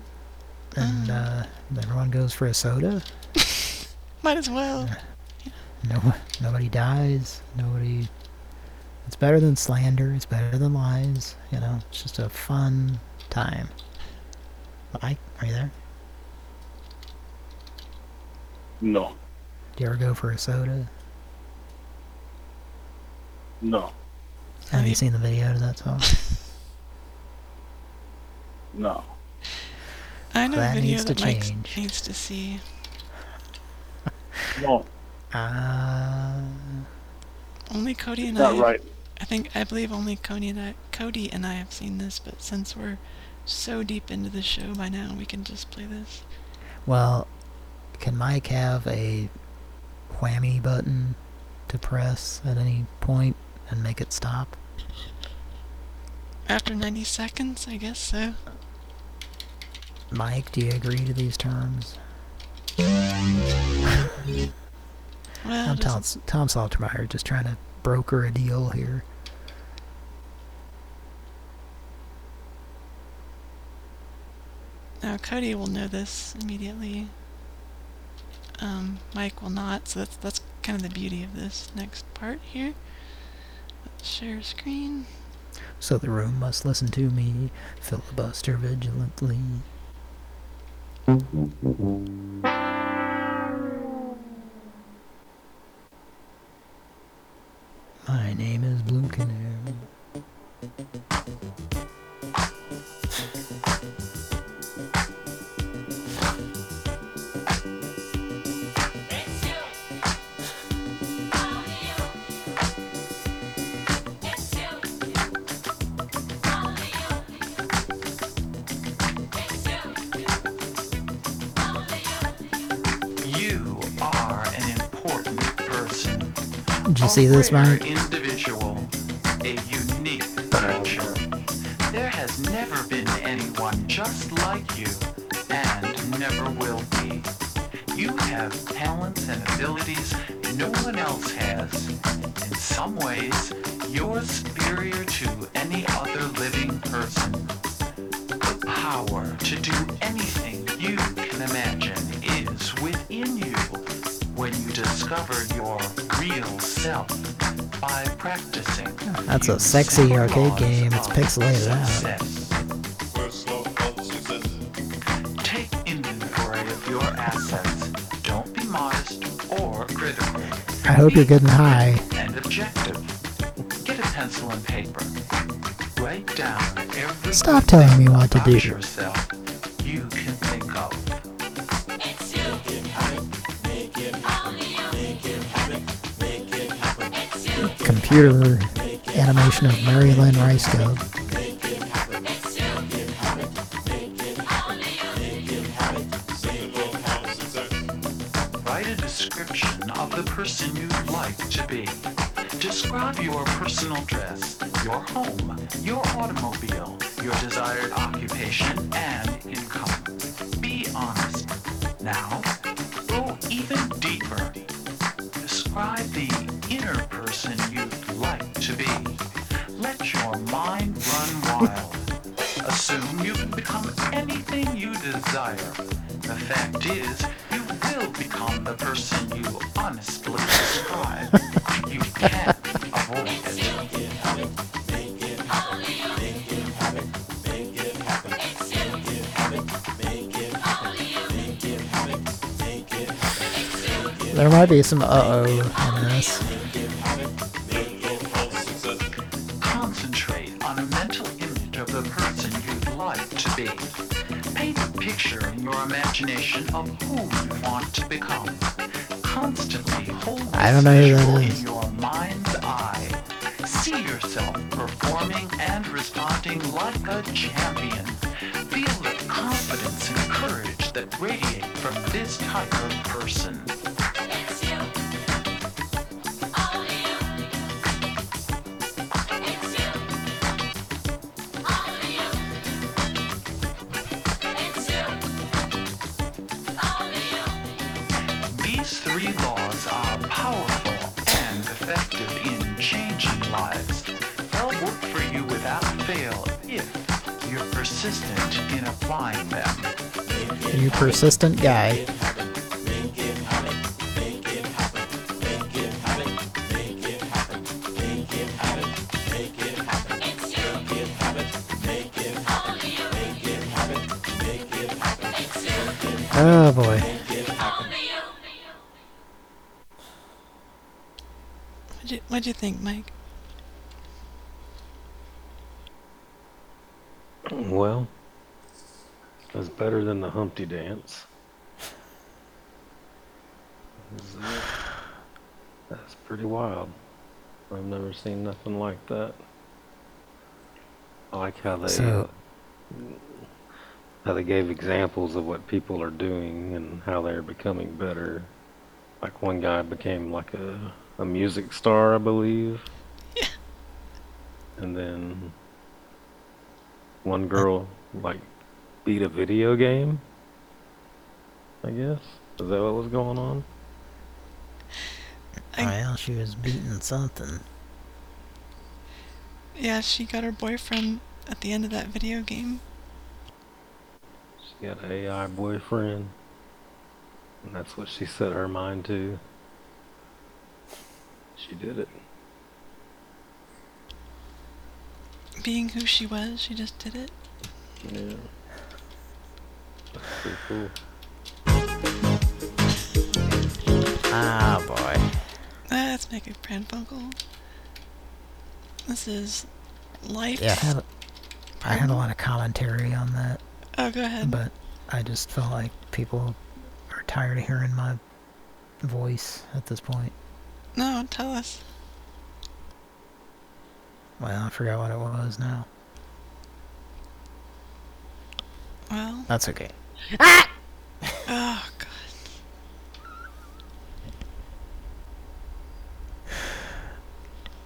And uh, everyone goes for a soda. Might as well. No, nobody dies. Nobody. It's better than slander. It's better than lies. You know, it's just a fun time. Mike, are you there? No, Do you ever go for a soda? no, Have you seen the video to that song? no. I know That video needs to that Mike change. needs to see. No. Uh, Only Cody and I. Not right. I think I believe only Cody and I, Cody and I have seen this, but since we're so deep into the show by now, we can just play this. well, can Mike have a whammy button to press at any point and make it stop? After 90 seconds, I guess so. Mike, do you agree to these terms? Well, I'm Tom, Tom Saltermeyer, just trying to broker a deal here. Now Cody will know this immediately. Um, Mike will not, so that's that's kind of the beauty of this next part here. Let's share screen. So the room must listen to me, filibuster vigilantly. My name is Blue Canary. Did you see this, Mike? individual, a unique creature. There has never been anyone just like you, and never will be. You have talents and abilities no one else has. In some ways, you're superior to any other living person. The power to do anything you can imagine is within you when you discover your real self by practicing. That's a sexy arcade game. It's pixelated out. Take inventory of your assets. Don't be modest or critical. I hope you're getting high. And objective. Get a pencil and paper. Write down every Stop telling me what to do. yourself you Computer animation of Mary Lynn Ricegove. Write a description of the person you'd like to be. Describe your personal dress, your home, your automobile, your desired occupation and is, you will become the person you honestly describe. you can't avoid it. There might be some uh-oh in don't know who that is. You persistent guy. Oh boy. What'd you, what'd you think, Mike? Well, it's better than the Humpty Dance. That's pretty wild. I've never seen nothing like that. I like how they So- how they gave examples of what people are doing and how they're becoming better. Like one guy became like a a music star, I believe. Yeah. And then one girl like beat a video game. I guess. Is that what was going on? I... Well, she was beating something. Yeah, she got her boyfriend at the end of that video game. She got an AI boyfriend. And that's what she set her mind to. She did it. Being who she was, she just did it. Yeah. That's pretty cool. Ah boy. Let's make a Pran Funkel. This is life. Yeah, I had, I had a lot of commentary on that. Oh, go ahead. But I just felt like people are tired of hearing my voice at this point. No, tell us. Well, I forgot what it was now. Well. That's okay. Oh,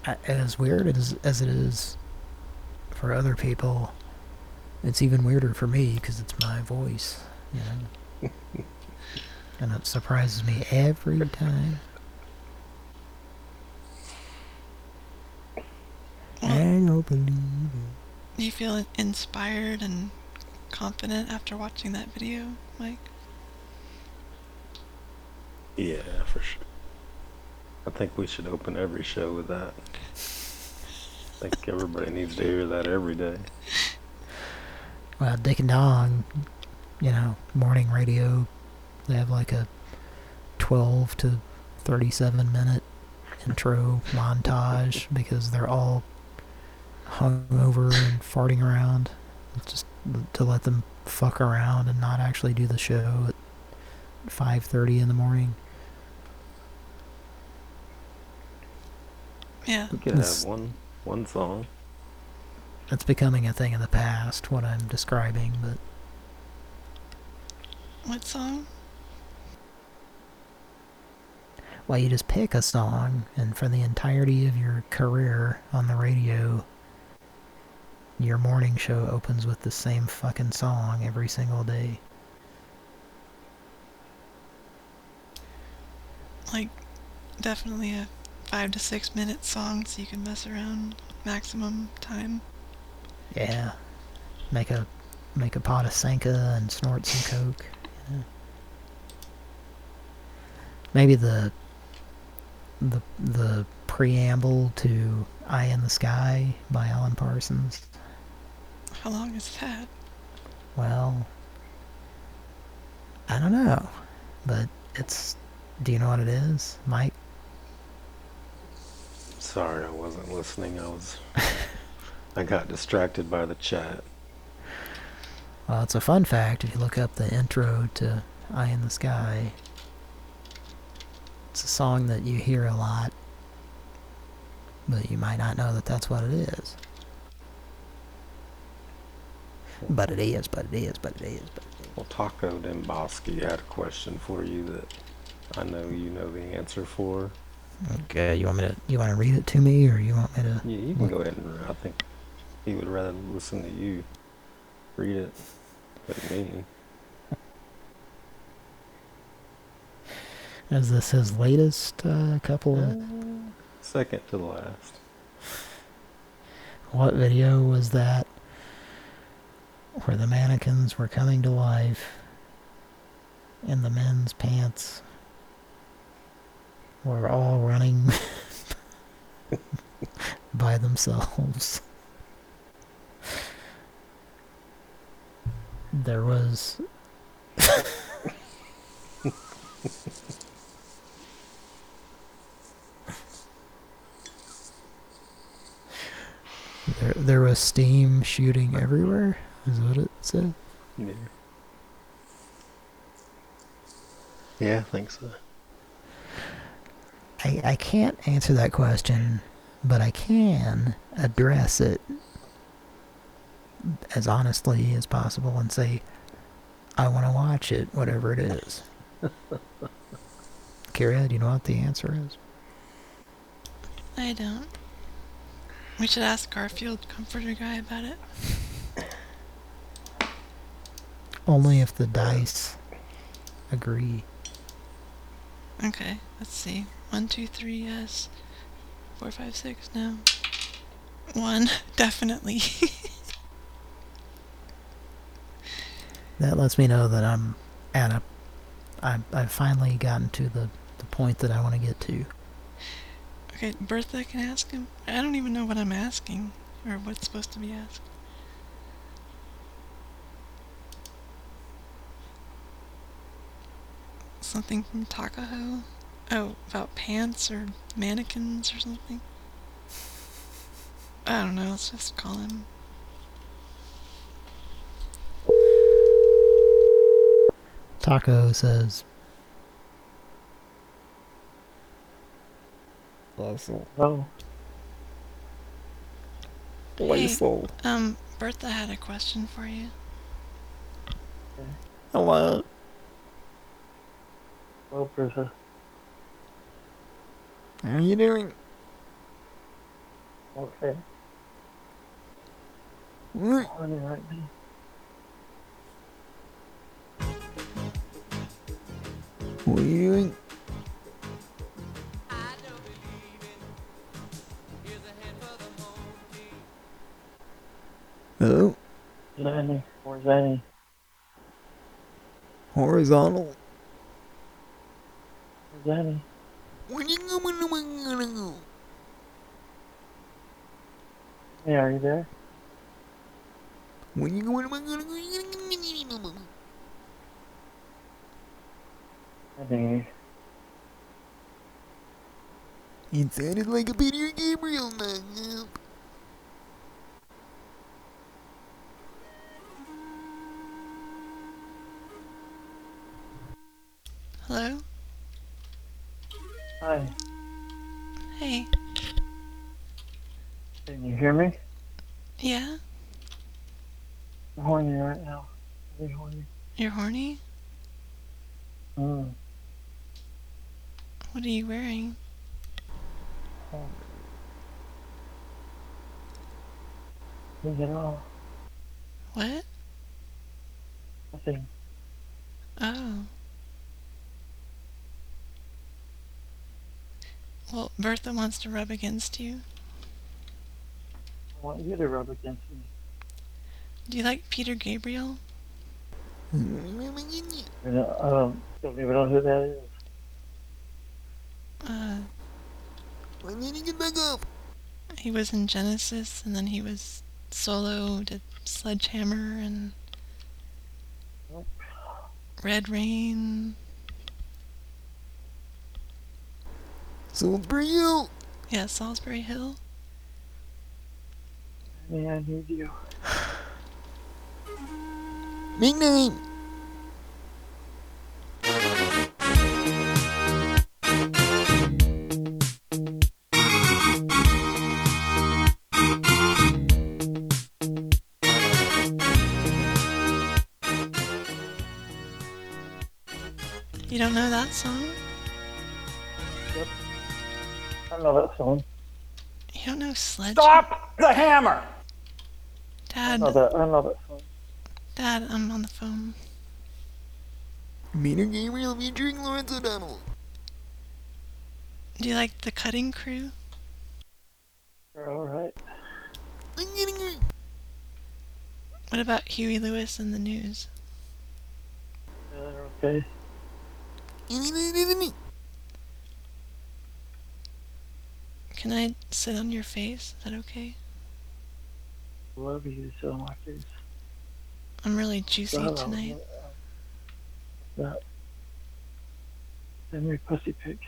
God. As weird as, as it is for other people, it's even weirder for me because it's my voice, you know? and it surprises me every time. I don't believe it. You feel inspired and confident after watching that video, Mike? Yeah, for sure. I think we should open every show with that. I think everybody needs to hear that every day. Well, Dick and Don, you know, morning radio, they have like a 12 to 37 minute intro montage because they're all hungover and farting around. It's just to let them fuck around and not actually do the show at 5.30 in the morning. Yeah. We could have one one song. It's becoming a thing of the past, what I'm describing, but What song? Well, you just pick a song, and for the entirety of your career on the radio, your morning show opens with the same fucking song every single day. Like, definitely a five to six minute song so you can mess around maximum time. Yeah. Make a make a pot of Sanka and snort some coke. know. Maybe the the the preamble to Eye in the Sky by Alan Parsons. How long is that? Well, I don't know, but it's. Do you know what it is, Mike? Sorry, I wasn't listening. I was. I got distracted by the chat. Well, it's a fun fact if you look up the intro to Eye in the Sky. It's a song that you hear a lot, but you might not know that that's what it is. But it is, but it is, but it is, but it is. Well, Taco Demboski had a question for you that I know you know the answer for. Okay, you want me to you want to read it to me, or you want me to? Yeah, you can go ahead and I think he would rather listen to you read it than me. Is this his latest uh, couple of? Second to the last. What video was that? Where the mannequins were coming to life, and the men's pants were all running by themselves. There was there there was steam shooting everywhere. Is what it said. Yeah. Yeah, I think so. I, I can't answer that question, but I can address it as honestly as possible and say, I want to watch it, whatever it is. Kira, do you know what the answer is? I don't. We should ask Garfield Comforter Guy about it. Only if the dice agree. Okay, let's see. One, two, three, yes. Four, five, six, no. One, definitely. That lets me know that I'm at a... I've, I've finally gotten to the, the point that I want to get to. okay, Bertha can ask him. I don't even know what I'm asking, or what's supposed to be asked. Something from Takaho? Oh, about pants or mannequins or something? I don't know, let's just call him. Taco says... Oh. Hey, um, Bertha had a question for you. Hello. Well, Bertha. How you doing? Okay. What? Honey, right. What are you doing? Oh, Lenny, where's Annie? horizontal. Where's Hey, are you there? When you. It sounded like a Peter Gabriel man. Hello? Hi. Hey. Can you hear me? Yeah? I'm horny right now. Very horny. You're horny? Mm. What are you wearing? Nothing at all. What? Nothing. Oh. Well, Bertha wants to rub against you. I want you to rub against me. Do you like Peter Gabriel? You know, I don't, don't even know who that is. Uh, I need to get back up. he was in Genesis, and then he was solo, did Sledgehammer and Red Rain. Solsbury Hill. Yeah, Solsbury Hill. Annie, I need you. Big name. You don't know that song? I know that song. You don't know Sledge? Stop the hammer! I Dad, know that, I know that song. Dad, I'm on the phone. Meter Gabriel featuring Lawrence O'Donnell. Do you like the cutting crew? You're alright. What about Huey Lewis and the news? Yeah, they're okay. Can I sit on your face? Is that okay? Love you so much. It's I'm really juicy tonight. That. Send me a pussy pic.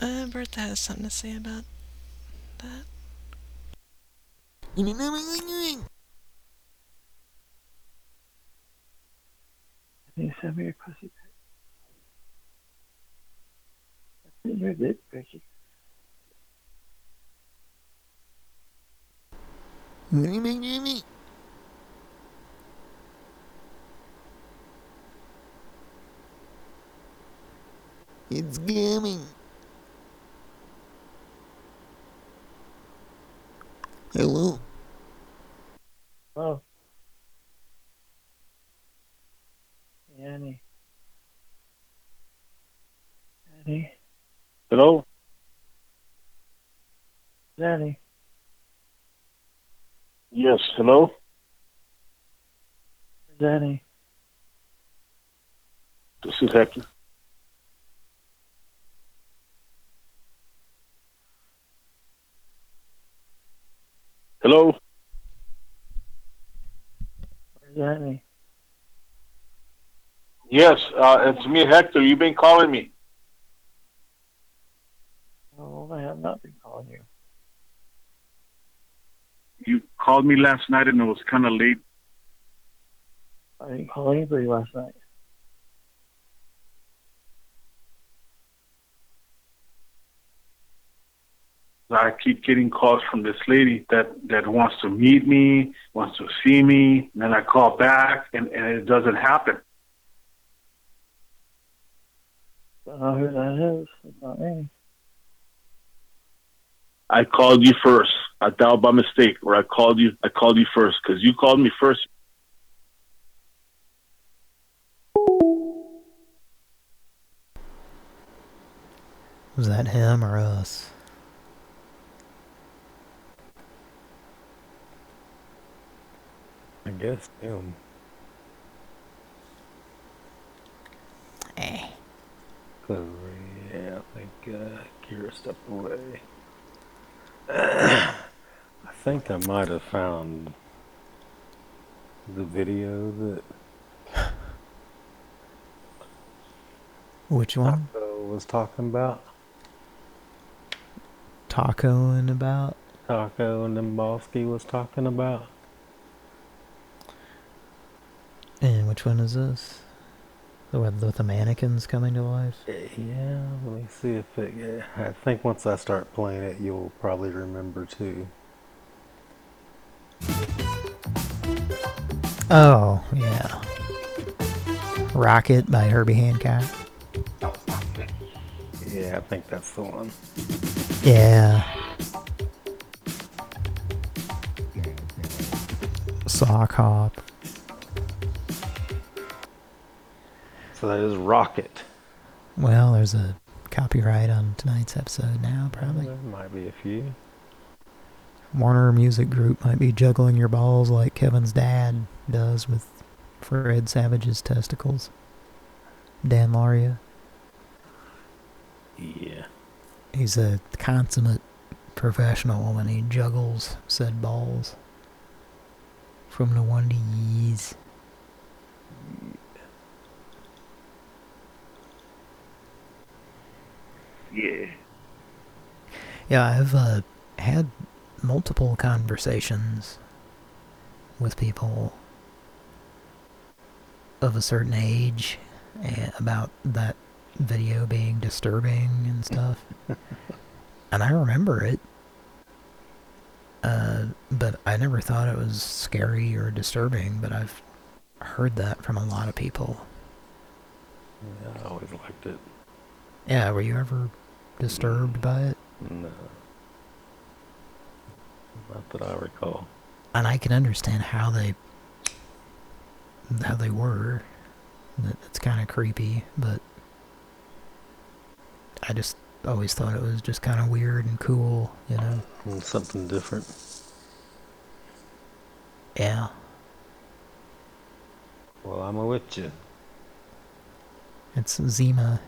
Uh, Bertha has something to say about that. Can you send me a pussy pic? Send your dick pic. It's coming. Hello. Oh. Annie. Annie. Hello? Annie. Yes, hello? Annie. This is Hector. Hello? Annie? Yes, uh, it's me, Hector. You've been calling me. Oh, I have not been calling you. You called me last night and it was kind of late. I didn't call anybody last night. I keep getting calls from this lady that, that wants to meet me, wants to see me, and then I call back and, and it doesn't happen. I Don't know who that is. It's not me. I called you first. I dialed by mistake, or I called you. I called you first because you called me first. Was that him or us? I guess him. Eh. Cause yeah, I think uh, Kira stepped away. I think I might have found the video that Which one? Taco was talking about. Taco and about? Taco and Demboski was talking about. And which one is this? The one with the mannequins coming to life? Uh, yeah, let me see if it. Yeah, I think once I start playing it, you'll probably remember too. Oh, yeah. Rockit by Herbie Hancock. Yeah, I think that's the one. Yeah. Sock hop. So that is Rockit. Well, there's a copyright on tonight's episode now, probably. There might be a few. Warner Music Group might be juggling your balls like Kevin's dad does with Fred Savage's testicles. Dan Lauria. Yeah. He's a consummate professional when he juggles said balls. From the Wonder Years. Yeah. Yeah, I've uh, had multiple conversations with people of a certain age eh, about that video being disturbing and stuff. and I remember it. Uh, but I never thought it was scary or disturbing, but I've heard that from a lot of people. Yeah, I always liked it. Yeah, were you ever disturbed by it? No. Not that I recall. And I can understand how they how they were. That It's kind of creepy, but I just always thought it was just kind of weird and cool, you know? Mm, Something different. Yeah. Well, I'm with you. It's Zima.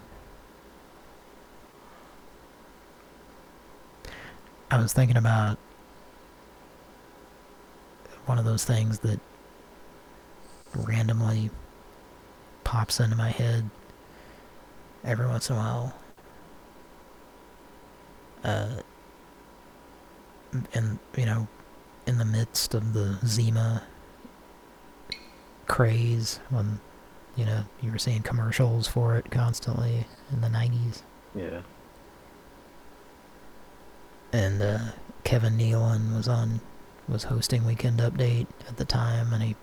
I was thinking about one of those things that randomly pops into my head every once in a while. Uh, and, you know, in the midst of the Zima craze when, you know, you were seeing commercials for it constantly in the 90s. Yeah. And uh, Kevin Nealon was on, was hosting Weekend Update at the time, and he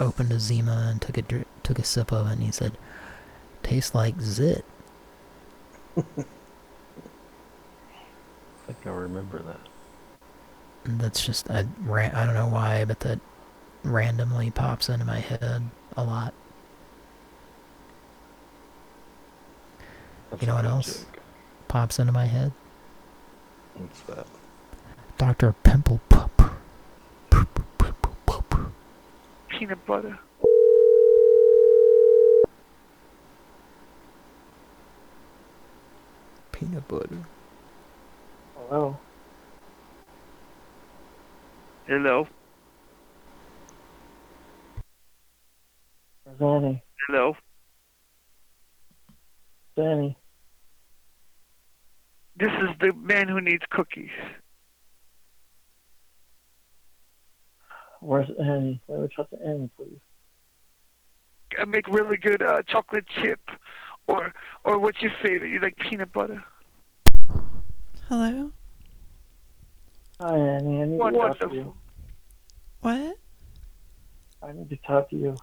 opened a Zima and took a dri- took a sip of it, and he said, "Tastes like zit." I think I remember that. And that's just I ran, I don't know why, but that randomly pops into my head a lot. That's you know what else joke. pops into my head? What's that? Dr. Pimple Pup. Peanut butter. Peanut butter. Hello. Hello. Where's Annie? Hello. Danny. This is the man who needs cookies. Where's Annie? Let me talk to Annie, please. I make really good uh, chocolate chip, or or what's your favorite? You like peanut butter? Hello? Hi, Annie. I need to talk to you. What? I need to talk to you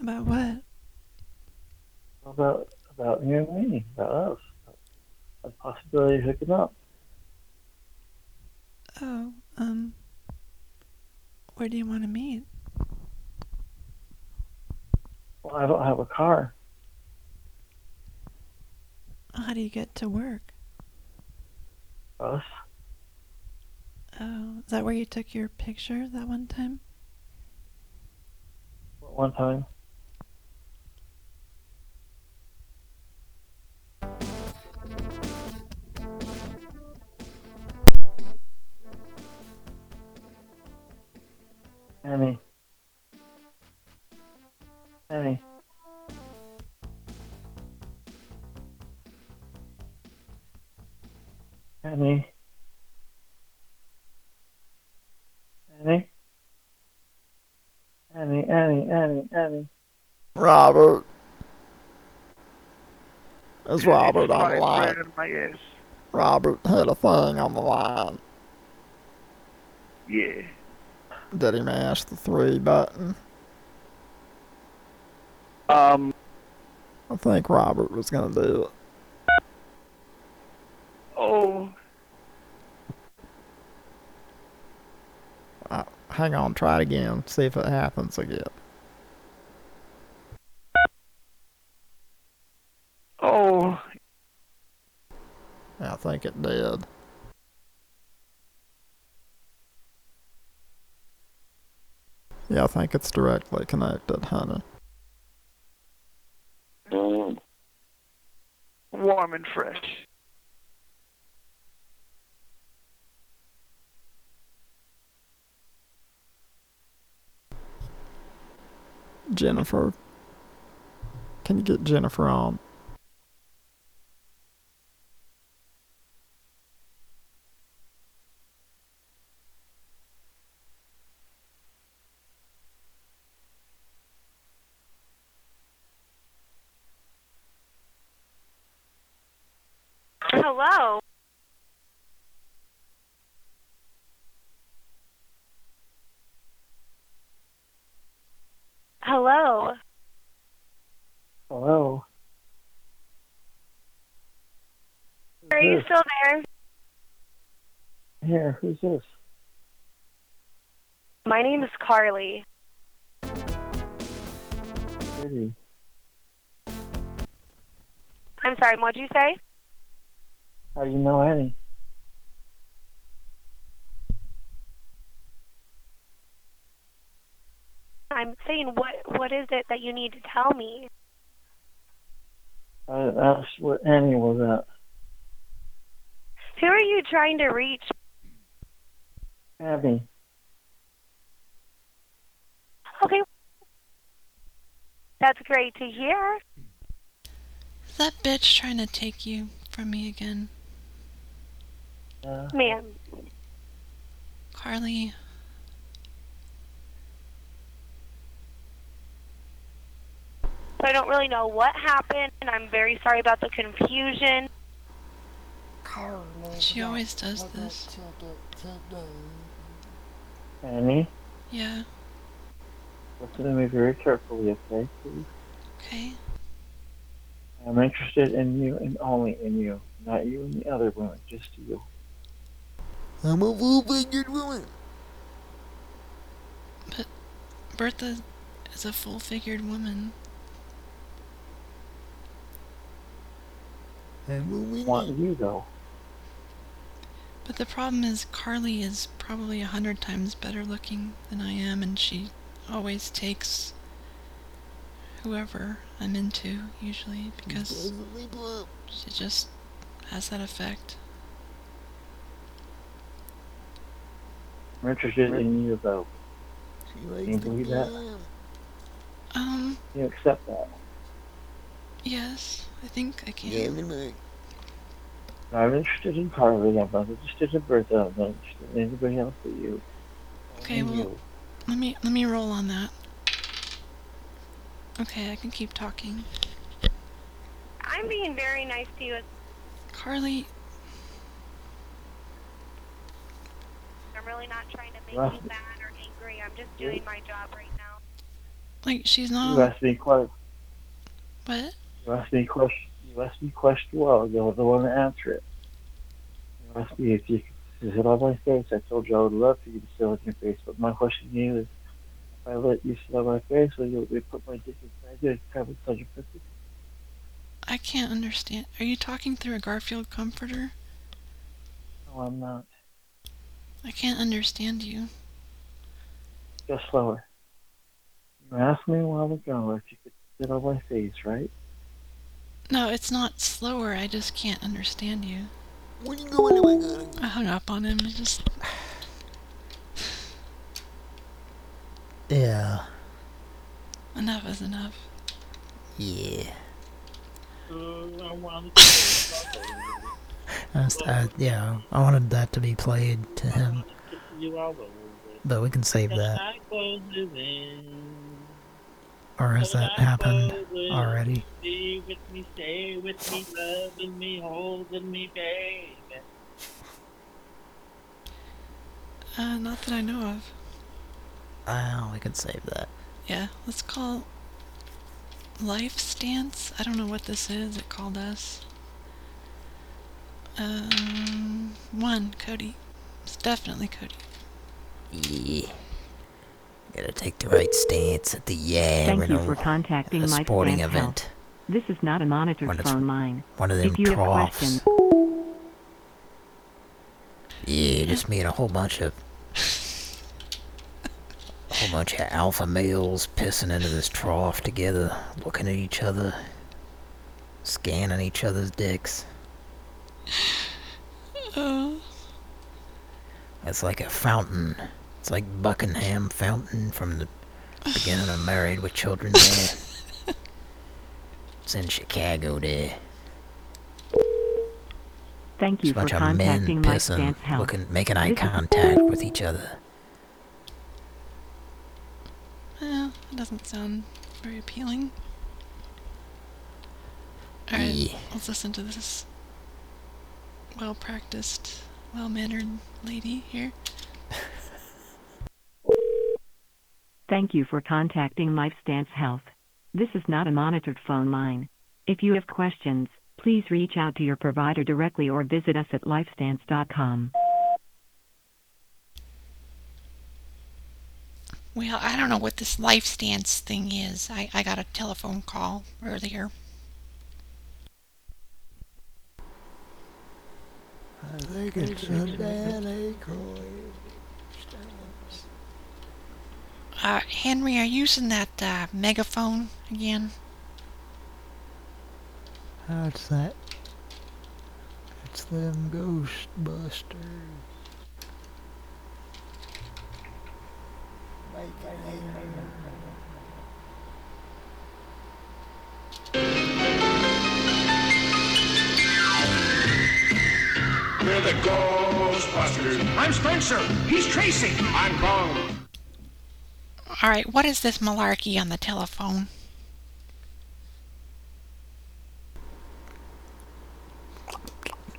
About what? about about you and me, about us, a possibility of hooking up. Oh, um, where do you want to meet? Well, I don't have a car. How do you get to work? Us. Oh, is that where you took your picture that one time? One time. Annie. Annie. Annie. Annie. Annie, Annie, Annie, Annie. Robert. It's Robert on the line. in my ass. Robert had a thing on the line. Yeah. Did he mash the three button? Um. I think Robert was gonna do it. Oh. Uh, hang on, try it again. See if it happens again. Oh. I think it did. Yeah, I think it's directly connected, honey. Mm. Warm and fresh. Jennifer. Can you get Jennifer on? Hello. Hello. Hello. Are you Who's still there? Who's this? My name is Carly. Pretty. I'm sorry, what'd you say? How do you know Annie? I'm saying what what is it that you need to tell me? I asked what Annie was at. Who are you trying to reach? Abby. Okay. That's great to hear. Is that bitch trying to take you from me again? Uh, Ma'am. Carly, So I don't really know what happened and I'm very sorry about the confusion. she always does this. Annie, Yeah, listen to me very carefully, okay, please? okay. I'm interested in you and only in you, not you and the other women, just you. I'm a full-figured woman. But Bertha is a full figured woman. I'm Want you though. But the problem is, Carly is probably a hundred times better looking than I am, and she always takes whoever I'm into, usually, because she just has that effect. I'm interested in you though. Can you believe that? Um, you accept that? yes, I think I can. I'm interested in Carly. I'm not interested in Bertha. I'm not interested in anybody else but you. Okay, Only well, you. let me let me roll on that. Okay, I can keep talking. I'm being very nice to you. Carly, I'm really not trying to make Well- you mad or angry. I'm just doing my job right now. like she's You not. asked me question. What? You asked me question. You asked me a question. Well, I was the one to answer it. You asked me if you could sit on my face. I told you I would love for you to sit on your face. But my question to you is, if I let you sit on my face, will you let me put my dick inside you and inside your pussy? I can't understand. Are you talking through a Garfield comforter? No, I'm not. I can't understand you. Just slower. You asked me a while ago if you could sit on my face, right? No, it's not slower. I just can't understand you. When you go anyway, I hung up on him. I just. Yeah. Enough is enough. Yeah. I want I yeah, I wanted that to be played to him, you all over. but we can save that. I close it in. Or has that happened already? Be with me, stay with me, loving me, holding me, baby. Uh, not that I know of. Oh, we can save that. Yeah, let's call LifeStance. I don't know what this is. It called us. Um, one Cody. It's definitely Cody. Yeah. Gotta take the right stance at the yeah, Thank you know, for contacting a my sporting event. help. This is not a monitored When phone line. one of them if you have troughs. questions, Yeah, just me and a whole bunch of a whole bunch of alpha males pissing into this trough together, looking at each other, scanning each other's dicks. Uh. Oh. It's like a fountain. It's like Buckingham Fountain from the beginning of Married with Children there. it's in Chicago there. thank It's you a for bunch of men contacting my pissing, stance help. looking, making eye contact with each other. Well, it doesn't sound very appealing. Alright, Yeah. let's listen to this. well practiced, well mannered lady here. Thank you for contacting LifeStance Health. This is not a monitored phone line. If you have questions, please reach out to your provider directly or visit us at lifestance.com. Well, I don't know what this LifeStance thing is. I, I got a telephone call earlier. I think it's a bad Uh, Henry, are you using that uh, megaphone again? How's that? It's them Ghostbusters. We're the Ghostbusters. I'm Spencer. He's Tracy. I'm Kong. All right, what is this malarkey on the telephone?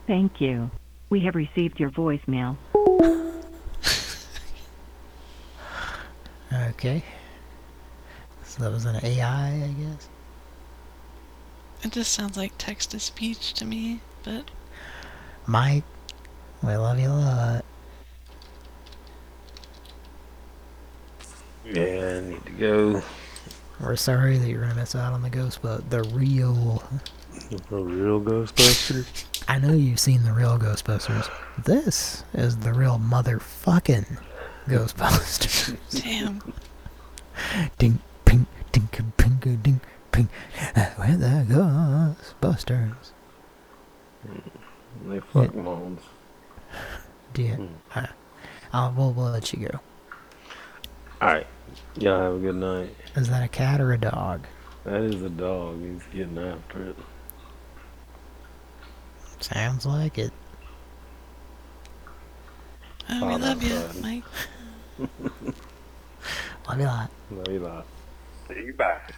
Thank you. We have received your voicemail. Okay. So that was an AI, I guess. It just sounds like text to speech to me, but Mike, we love you a lot. Yeah, I need to go. We're sorry that you're gonna miss out on the ghost, but the real, The real Ghostbusters? I know you've seen the real Ghostbusters. This is the real motherfucking Ghostbusters. damn. ding, ping, ding, ping, ding, ping. Uh, We're the Ghostbusters. They fuck moms. Yeah. Uh, I'll, we'll, we'll let you go. Alright. Y'all have a good night. Is that a cat or a dog? That is a dog. He's getting after it. Sounds like it. Oh, we love you, son. Mike. Love you a lot. Love you a lot. See you back.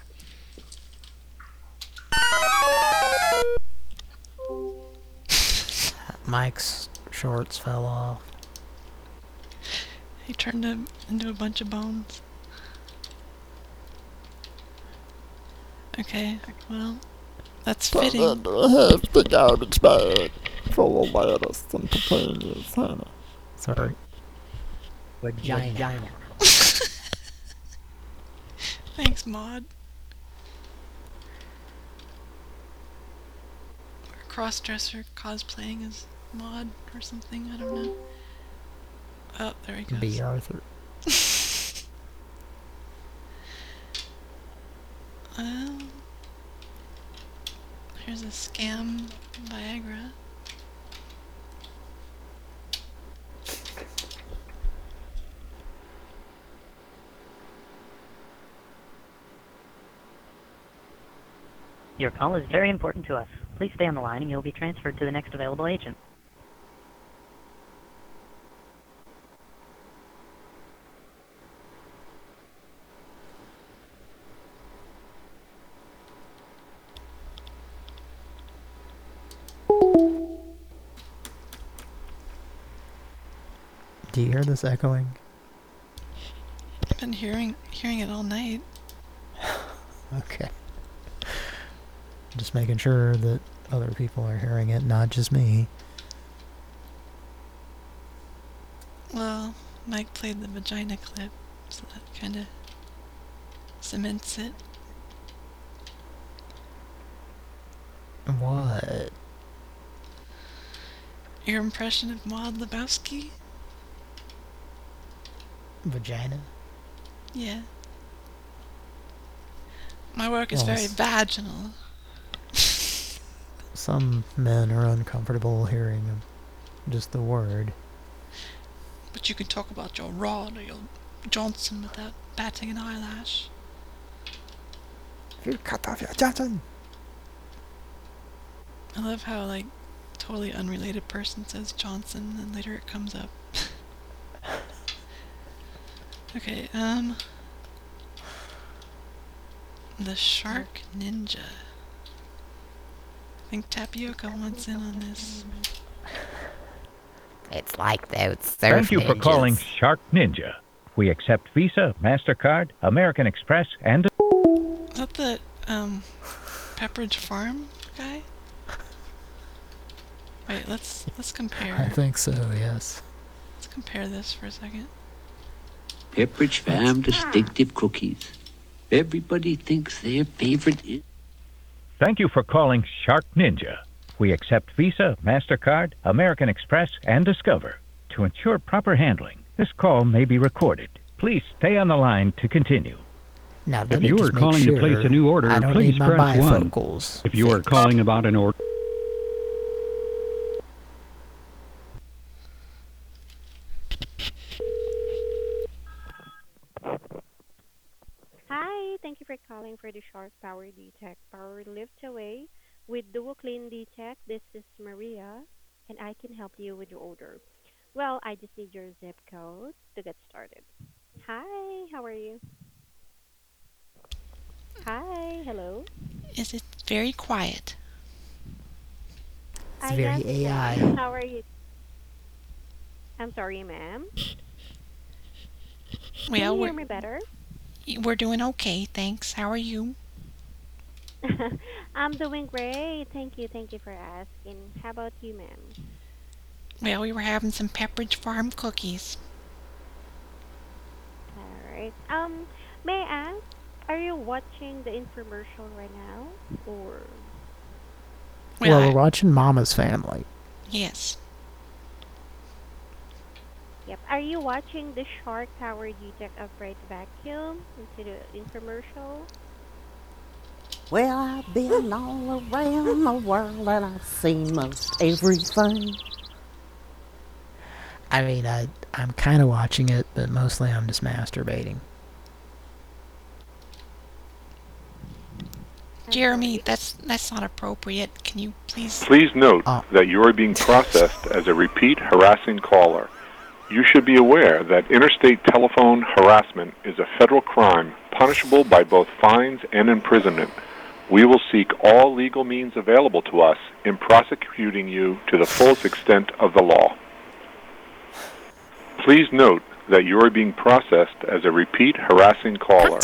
Mike's shorts fell off. He turned him into a bunch of bones. Okay, well, that's Put fitting. into a hefty garbage bag full of lettuce and potatoes, honey. Sorry. Vagina. Thanks, Maude. Or crossdresser cosplaying as Maude or something, I don't know. Oh, there he goes. Bea Arthur. Um, here's a scam Viagra. Your call is very important to us. Please stay on the line and you'll be transferred to the next available agent. Hear this echoing? I've been hearing hearing it all night. Okay. Just making sure that other people are hearing it, not just me. Well, Mike played the vagina clip, so that kind of cements it. What? Your impression of Maude Lebowski? Vagina? Yeah. My work is Well, very vaginal. Some men are uncomfortable hearing just the word. But you can talk about your Rod or your Johnson without batting an eyelash. You cut off your Johnson. I love how, like, totally unrelated person says Johnson, and later it comes up. Okay, um. The Shark Ninja. I think Tapioca wants in on this. It's like those surf Thank you for ninjas. calling Shark Ninja. We accept Visa, MasterCard, American Express, and... Is that the um Pepperidge Farm guy? Wait, let's let's compare. I think so, yes. Let's compare this for a second. Pepperidge Farm distinctive cookies. Everybody thinks their favorite is. Thank you for calling Shark Ninja. We accept Visa, MasterCard, American Express, and Discover. To ensure proper handling, this call may be recorded. Please stay on the line to continue. Now, If let me you are calling sure to place a new order, please press 1. bifocals. If you are calling about an order, Hi, thank you for calling for the Shark Power Detect Power Lift Away with Duo Clean Detect. This is Maria, and I can help you with your order. Well, I just need your zip code to get started. Hi, how are you? Hi, hello. Is it very quiet? It's I very guess AI. so. How are you? I'm sorry, ma'am. Can Well, you we're, hear me better? We're doing okay, thanks. How are you? I'm doing great. Thank you. Thank you for asking. How about you, ma'am? Well, we were having some Pepperidge Farm cookies. All right. Um, may I ask, are you watching the infomercial right now, or? Well, we're watching Mama's Family. Yes. Yep. Are you watching the Shark Power Detect Upgrade Vacuum into the infomercial? Well, I've been all around the world and I've seen most everything. I mean, I, I'm kind of watching it, but mostly I'm just masturbating. Jeremy, that's that's not appropriate. Can you please? Please note Oh. that you are being processed as a repeat harassing caller. You should be aware that interstate telephone harassment is a federal crime punishable by both fines and imprisonment. We will seek all legal means available to us in prosecuting you to the fullest extent of the law. Please note that you are being processed as a repeat harassing caller.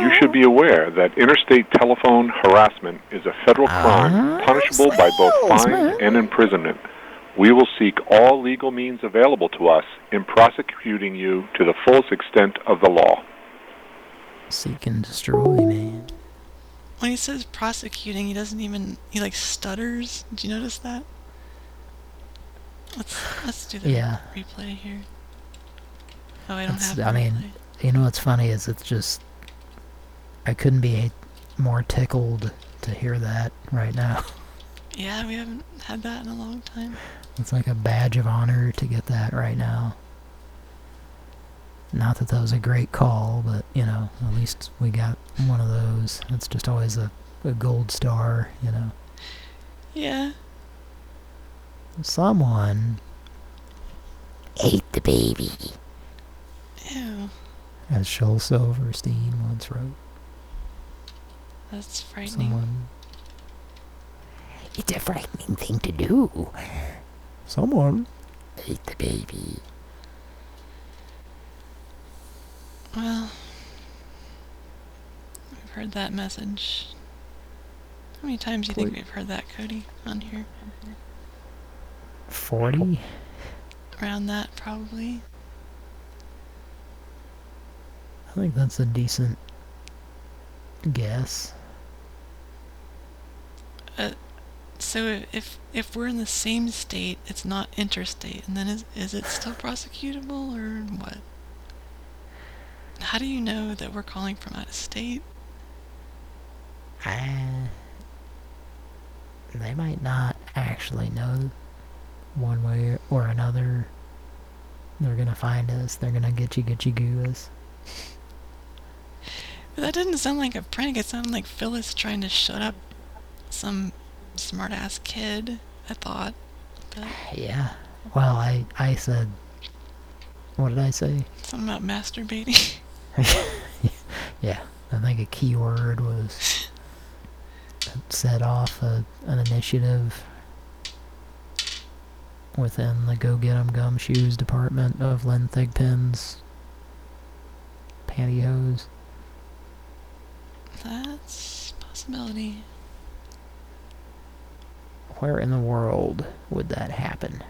You should be aware that interstate telephone harassment is a federal crime punishable by both fines and imprisonment. We will seek all legal means available to us in prosecuting you to the fullest extent of the law. Seek and destroy, man. When he says prosecuting, he doesn't even he like stutters. Did you notice that? Let's let's do the Yeah. replay here. Oh, I don't It's, have. I mean, replay. you know what's funny is it's just I couldn't be more tickled to hear that right now. Yeah, we haven't had that in a long time. It's like a badge of honor to get that right now. Not that that was a great call, but, you know, at least we got one of those. It's just always a, a gold star, you know. Yeah. Someone ate the baby, Ew, as Shel Silverstein once wrote. that's frightening. Someone, It's a frightening thing to do. Someone Ate the baby. Well, we've heard that message. How many times do you think we've heard that, Cody, on here? 40? Around that, probably. I think that's a decent guess. Uh, so if, if we're in the same state, it's not interstate, and then is is it still prosecutable or what? How do you know that we're calling from out of state? Uh, they might not actually know one way or another. They're gonna find us. They're gonna get you, get you, goo us. But that didn't sound like a prank. It sounded like Phyllis trying to shut up some smart-ass kid. I thought. But Yeah. Well, I I said. What did I say? something about masturbating. Yeah, I think a key word was set off a, an initiative within the Go Get 'em Gumshoes department of Len Thigpen's pantyhose. That's a possibility. Where in the world would that happen?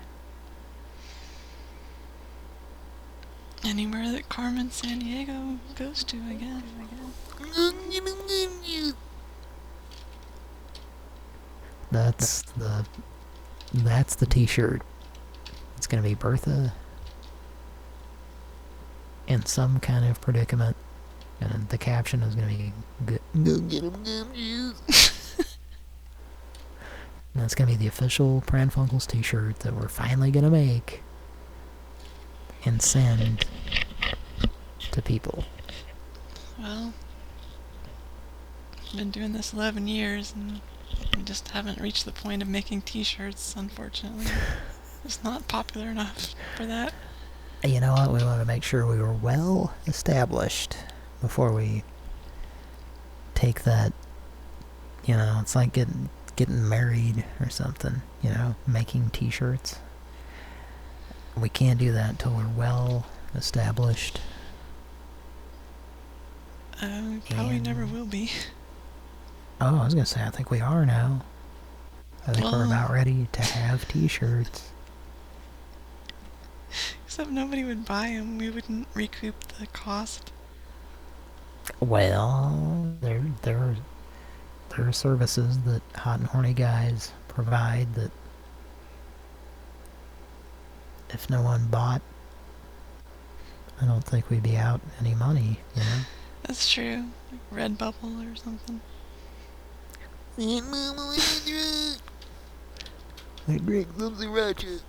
Anywhere that Carmen Sandiego goes to, I guess. That's the that's the t-shirt. It's gonna be Bertha in some kind of predicament. And the caption is gonna be go, go get 'em gumshoes. And that's gonna be the official Pran Funkels t-shirt that we're finally gonna make and send to people. Well, I've been doing this 11 years and we just haven't reached the point of making t-shirts, unfortunately. it's not popular enough for that. You know what? We want to make sure we were well established before we take that. You know, it's like getting getting married or something. You know, making T-shirts. We can't do that until we're well established. Uh, we probably never will be. Oh, I was gonna say, I think we are now. I think we're about ready to have T-shirts. Except nobody would buy them. We wouldn't recoup the cost. Well, there there there are services that hot and horny guys provide that if no one bought, I don't think we'd be out any money, you know? That's true. Like Redbubble or something. I drink something ratchet.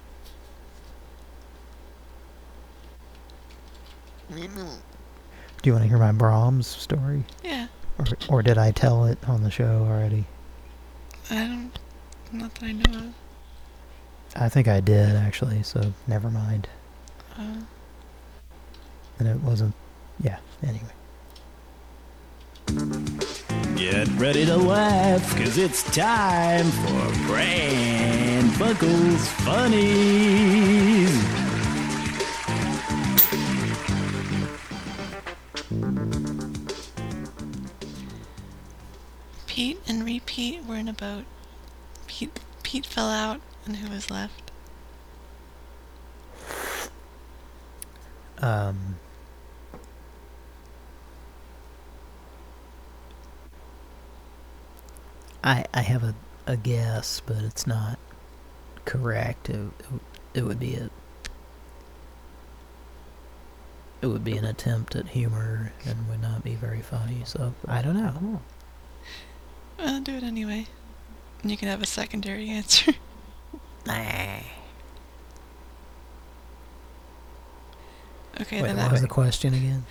Do you want to hear my Braum's story? Yeah. Or, or did I tell it on the show already? I don't... Not that I know of. I think I did, actually, so never mind. Uh, And it wasn't... Yeah, anyway. Get ready to laugh, cause it's time for Pran Funkels Funnies. Pete and Repeat were in a boat. Pete, Pete fell out, and who was left? Um... I I have a, a guess, but it's not correct. It, it, it would be a it would be an attempt at humor and would not be very funny. So I don't know. Well, do it anyway. And you can have a secondary answer. Nah. Okay, Wait, then what was the question again?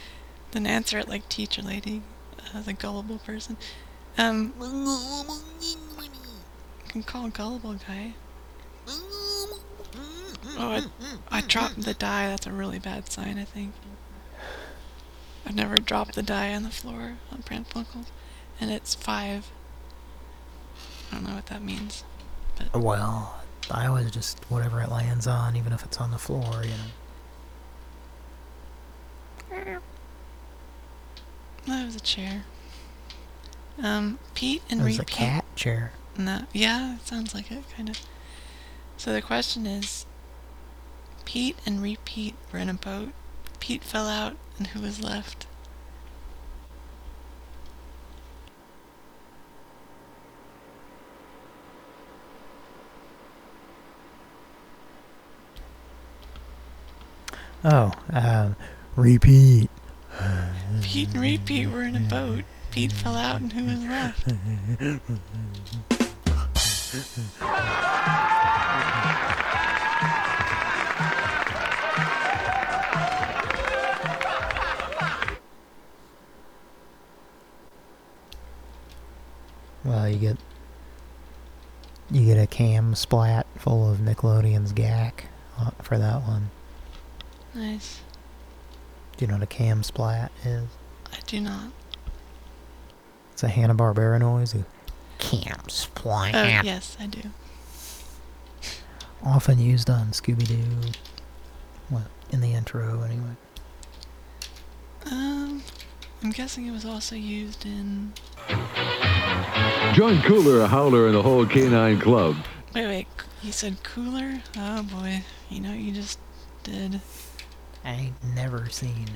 Then answer it like teacher lady, uh, the gullible person. Um, you can call gullible guy. Oh, I, I dropped the die. That's a really bad sign, I think. I've never dropped the die on the floor on Pran Funkel, and it's five. I don't know what that means. But. Well, I always just whatever it lands on, even if it's on the floor, you know. That was a chair. Um, Pete and It was a cat chair. No, yeah, it sounds like it, kind of. So the question is, Pete and Repeat were in a boat. Pete fell out, and who was left? Oh, uh, repeat. Pete and Repeat were in a boat. Pete fell out, and who was left? Well, you get you get a cam splat full of Nickelodeon's GAK uh, for that one. Nice. Do you know what a cam splat is? I do not. It's a Hanna Barbera noise. a Cam splat. Oh, yes, I do. often used on Scooby-Doo. Well, in the intro, anyway. Um, I'm guessing it was also used in. Join Cooler, a Howler, and the whole Canine Club. Wait, wait. You said cooler? Oh boy. You know what you just did. I ain't never seen.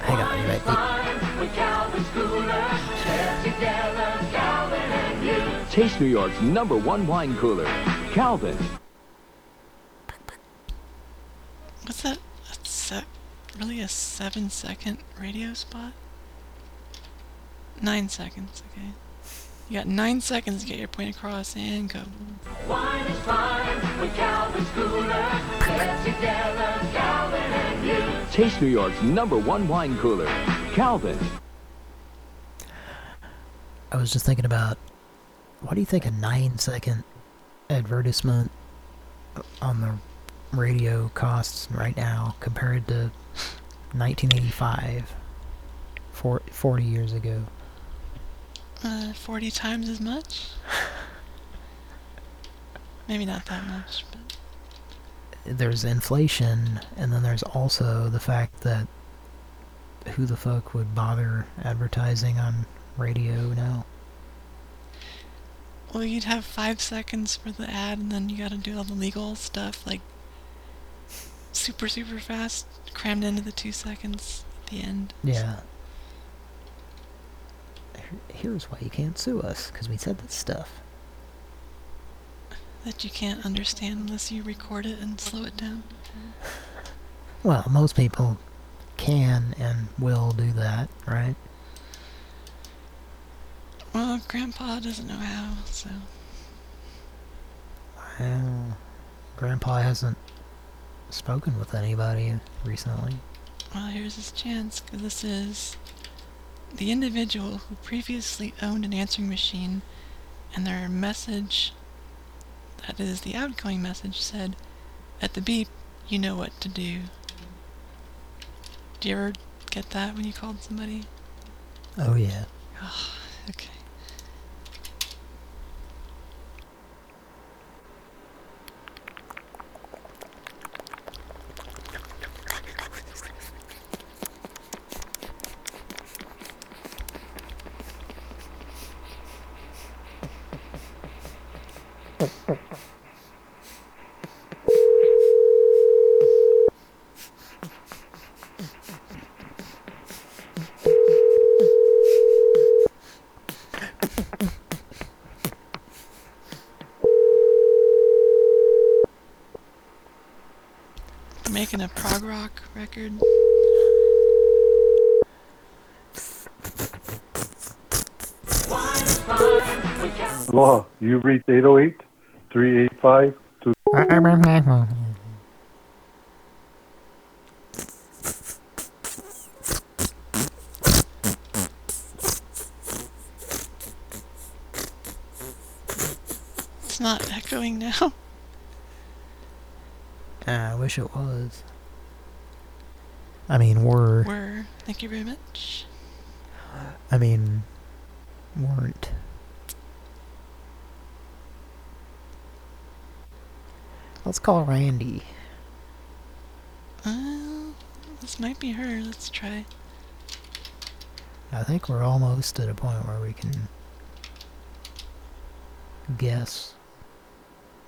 Hang on, you might With Calvin Cooler, share together, Calvin and you. Taste New York's number one wine cooler, Calvin. What's that? That's se- really a seven second radio spot? Nine seconds, okay. You got nine seconds to get your point across and go. Wine is fine with Calvin's Cooler. Share together, Calvin and you. Taste New York's number one wine cooler, Calvin. I was just thinking about what do you think a nine second advertisement on the radio costs right now compared to 1985, four, 40 years ago? Uh, 40 times as much? Maybe not that much, but. There's inflation, and then there's also the fact that who the fuck would bother advertising on radio now? Well, you'd have five seconds for the ad, and then you gotta do all the legal stuff, like super, super fast, crammed into the two seconds at the end. Yeah. Here's why you can't sue us, because we said this stuff. That you can't understand unless you record it and slow it down. Well, most people can and will do that, right? Well, Grandpa doesn't know how, so. Well, Grandpa hasn't spoken with anybody recently. Well, here's his chance, because this is the individual who previously owned an answering machine, and their message, that is the outgoing message, said, at the beep, you know what to do. Do you ever get that when you called somebody? Oh, yeah. Oh, okay. Making a prog rock record. Aloha, you reached 808 385 It's not echoing now. Ah, I wish it was. I mean, were. Were. Thank you very much. I mean, weren't. Let's call Randy. Uh, this might be her. Let's try. I think we're almost at a point where we can guess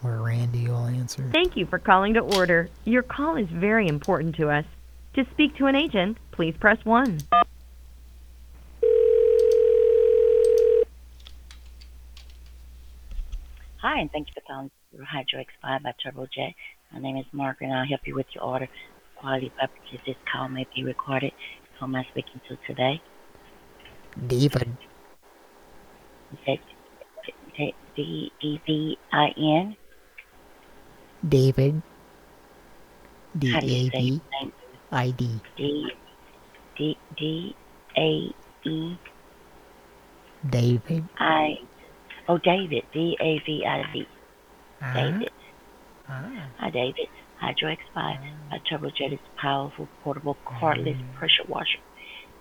where Randy will answer. Thank you for calling to order. Your call is very important to us. To speak to an agent, please press 1. Hi, and thank you for calling through Hydro X5 by TurboJet. My name is Margaret, and I'll help you with your order. Quality purposes, this call may be recorded. Who am I speaking to today? David. You said D-E-V-I-N? David. D How do you A say V your name? I D. D D D A E David. I oh David D A V I D Uh-huh. David. Ah. Hi David. Hydro X5 by TurboJet is a powerful portable cordless pressure washer.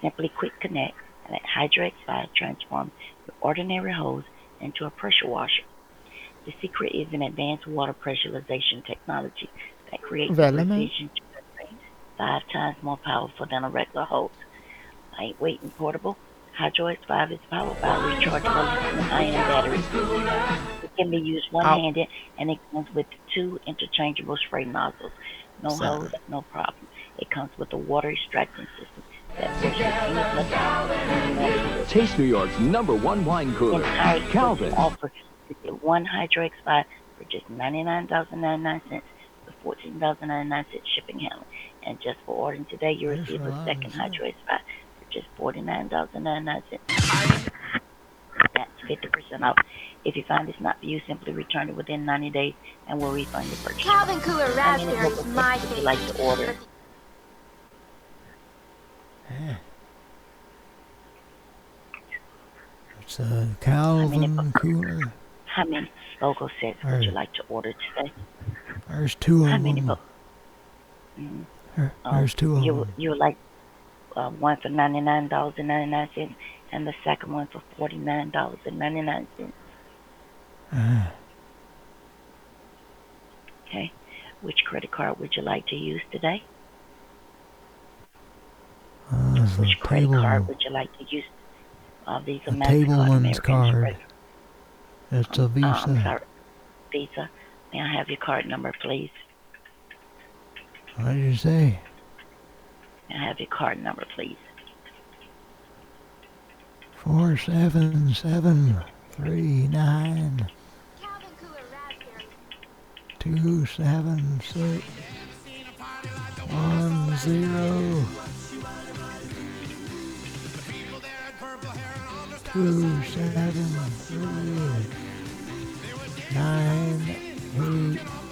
Simply quick connect and let Hydro X5 transform your ordinary hose into a pressure washer. The secret is an advanced water pressurization technology that creates a Velma? precision drain five times more powerful than a regular hose. Lightweight and portable, Hydro X5 is powered by a rechargeable lithium-ion battery. It can be used one-handed, and it comes with two interchangeable spray nozzles. No So- hose, no problem. It comes with a water extraction system that pushes any Taste New York's number one wine cooler, Calvin. offer to get one Hydro X5 for just $99.99 with $14.99 shipping handling. And just for ordering today, you receive a second Hydro X5 for just $49.99. That's 50% off. If you find it's not for you, simply return it within 90 days and we'll refund your purchase. Calvin Cooler How many Raspberry is my would you like to order? It's a Calvin cooler. How many logo sets would you like to order today? There's two of How of many them. books? Mm-hmm. There- Um, There's two of you, them. You would like uh, one for ninety nine dollars and ninety nine cents, and the second one for forty nine dollars and ninety nine cents. Ah, Okay. Which credit card would you like to use today? uh, Which credit table, card would you like to use? Uh, Visa, the Mastercard, table one's card. Express. It's a Uh, Visa. sorry. Visa. May I have your card number, please? What did you say? May I have your card number, please? Four seven seven three nine two seven six one zero two seven three nine eight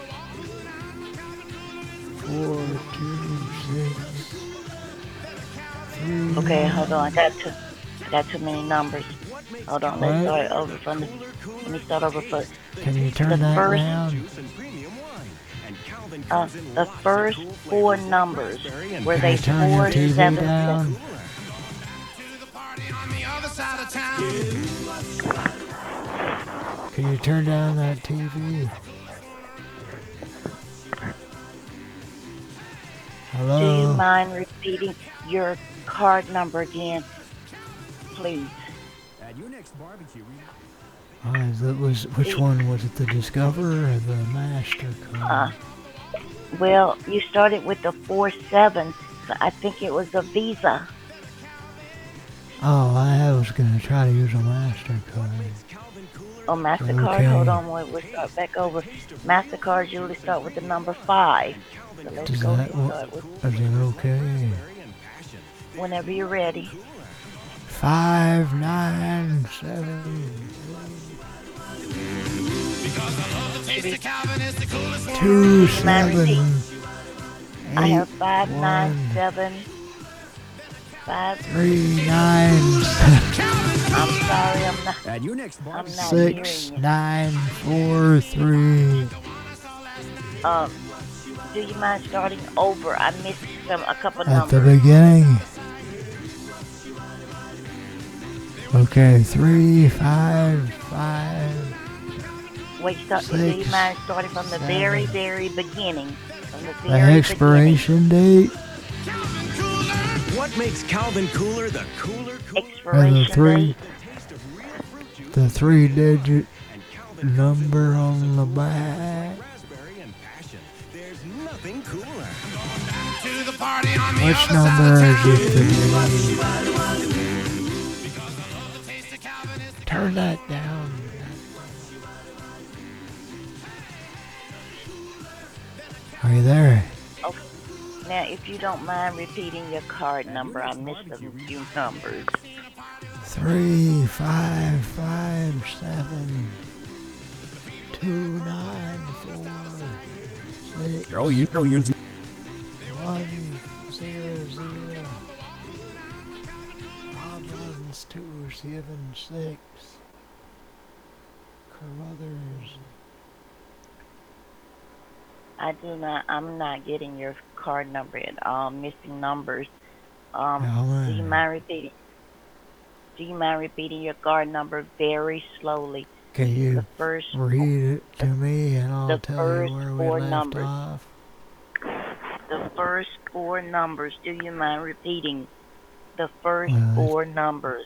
four two six three Okay, hold on. I got too, I got too many numbers. Hold on. Let's What? start over from the. Let me start over first. Can you turn the that first, down? Uh, the first four numbers were Can they you turn four your TV seven down? Can you turn down that TV? Do you mind repeating your card number again, please? At your next barbecue, Oh, that was which one was it? The Discover or the Mastercard? Uh, well, you started with the four seven, so I think it was a Visa. oh, I was gonna try to use a Mastercard. Oh, Mastercard. Okay. Hold on, we'll, we'll start back over. Mastercard usually start with the number five. So let's Does that ahead and start with is it okay? whenever you're ready. Five nine seven two seven I have eight five nine one seven five. three nine I'm sorry, I'm not. At your next I'm not six hearing nine four three. Um, do you mind starting over? I missed some a couple At the beginning. Okay, three, five, five. Wait, start, do you mind starting from the very, very beginning? From the The very expiration date What makes Calvin Cooler the cooler? beginning. and the three, date. the three-digit number on the back. Which number is it today? Turn that down. Are you there? Okay. Now, if you don't mind repeating your card number, I missed a few numbers. Three, five, five, seven, two, nine, four, six, Oh, you know you. One, zero, zero. Robbins, two, seven, six. Carruthers. I do not. I'm not getting your card number at all. Missing numbers. Um, Oh, do you mind repeating? Do you mind repeating your card number very slowly Can you first read it to me and I'll tell you where we left numbers. off? The first four numbers. Do you mind repeating the first Well, four numbers?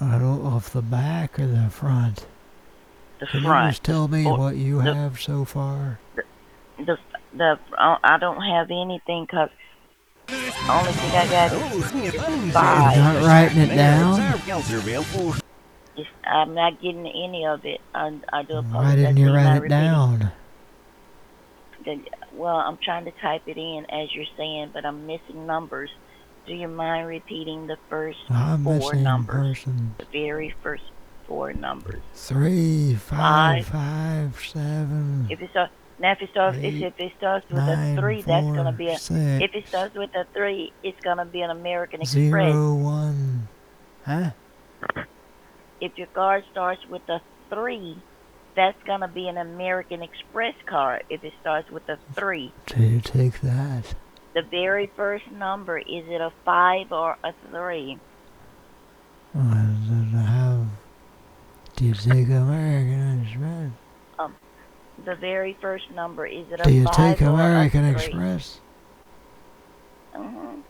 I don't off the back or the front. The Can front. you just tell me Or what you the- have so far? The the uh, I don't have anything 'cause only thing I got is You're five. not writing it down? It's, I'm not getting any of it. I, I do apologize. Why didn't you write it repeating? down? The- well, I'm trying to type it in as you're saying, but I'm missing numbers. Do you mind repeating the first I'm four missing numbers? person. The very first four numbers. Three, five, Five. five, seven. If it starts now, if it starts, Eight, if it starts with nine, a three, that's gonna be a. six. If it starts with a three, it's gonna be an American Express. Zero, one. Huh? If your card starts with a three, that's gonna be an American Express card. If it starts with a three, Do you take that? the very first number is it a five or a three? Or does it have... Do you take American Express? Um, the very first number is it a 5 Do you take American? Express? hmm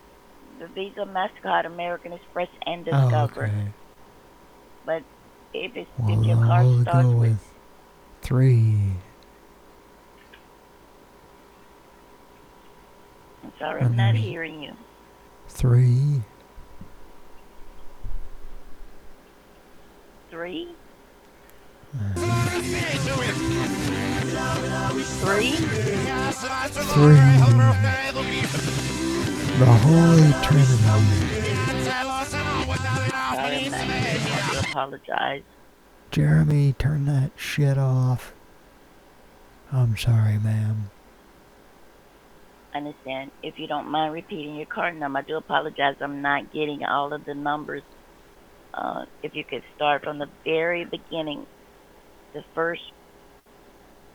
The Visa, Mastercard, American Express, and Discover. Oh, okay. But if it's Well, if your card starts with with three. I'm sorry, I'm not hearing you. Three. Three? Three. Three? The Holy Trinity. Sorry. I apologize. Jeremy, turn that shit off. I'm sorry, ma'am. I understand. If you don't mind repeating your card number, I do apologize. I'm not getting all of the numbers. Uh, if you could start from the very beginning, the first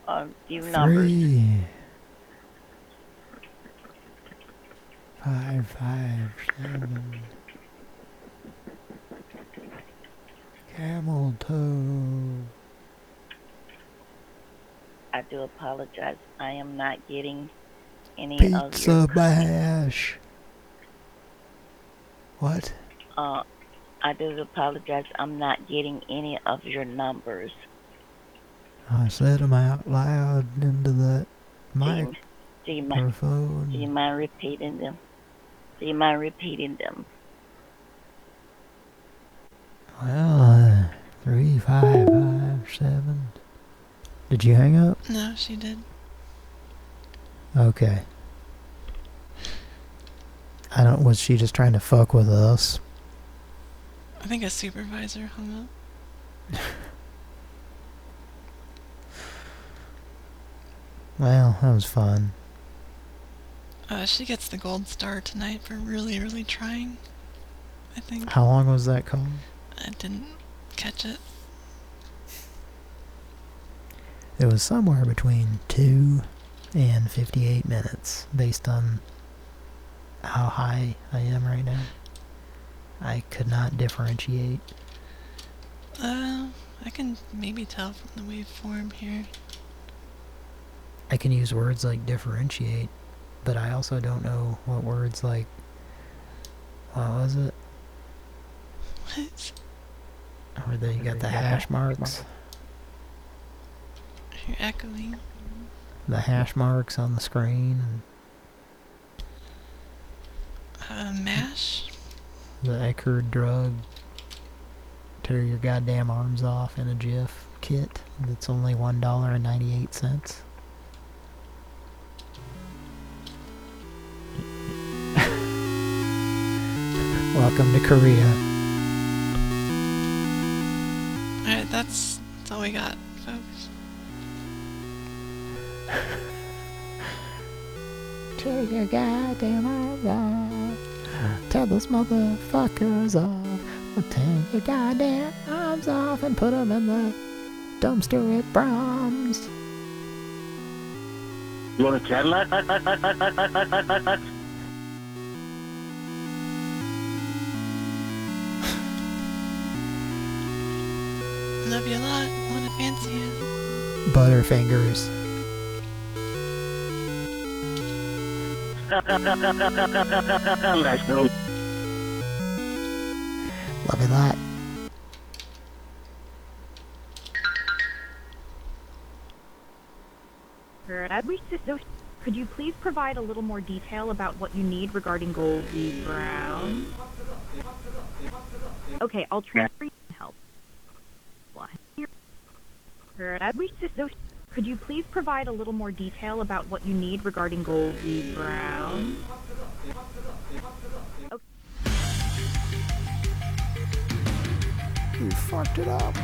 uh, few numbers. Three. Five, five, seven. Camel toe. I do apologize. I am not getting any of Pizza your. bash. What? Uh, I do apologize. I'm not getting any of your numbers. I said them out loud into that mic. Do you mind? Microphone. Do you mind repeating them? Do you mind repeating them? Well, uh, three, five, five, seven. Did you hang up? No, she did. Okay. I don't. Was she just trying to fuck with us? I think a supervisor hung up. Well, that was fun. Uh, she gets the gold star tonight for really, really trying. I think. How long was that call? I didn't catch it. It was somewhere between two and 58 minutes, based on how high I am right now. I could not differentiate. Uh, I can maybe tell from the waveform here. I can use words like differentiate, but I also don't know what words like. What was it? What? Where they got the hash marks. You're echoing. The hash marks on the screen. Uh, mash? The Eckerd drug. Tear your goddamn arms off in a GIF kit that's only $1.98. Welcome to Korea. Alright, that's, that's all we got, folks. Tear your goddamn arms off. Tell those motherfuckers off. Well, tear your goddamn arms off and put them in the dumpster at Braum's. You want a Cadillac? Love you a lot. Wanna fancy you. Butterfingers. Love you a lot. Could you please provide a little more detail about what you need regarding Goldie Brown? Okay, I'll transfer you some help. Could you please provide a little more detail about what you need regarding Goldie Brown? You fucked it up.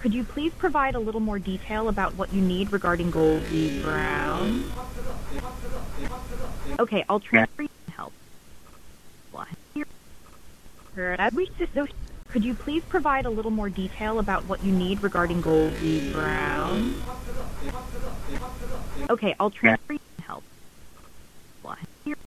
Could you please provide a little more detail about what you need regarding Goldie Brown? Okay, I'll transfer you help. Could you please provide a little more detail about what you need regarding Goldie Brown? Okay, I'll transfer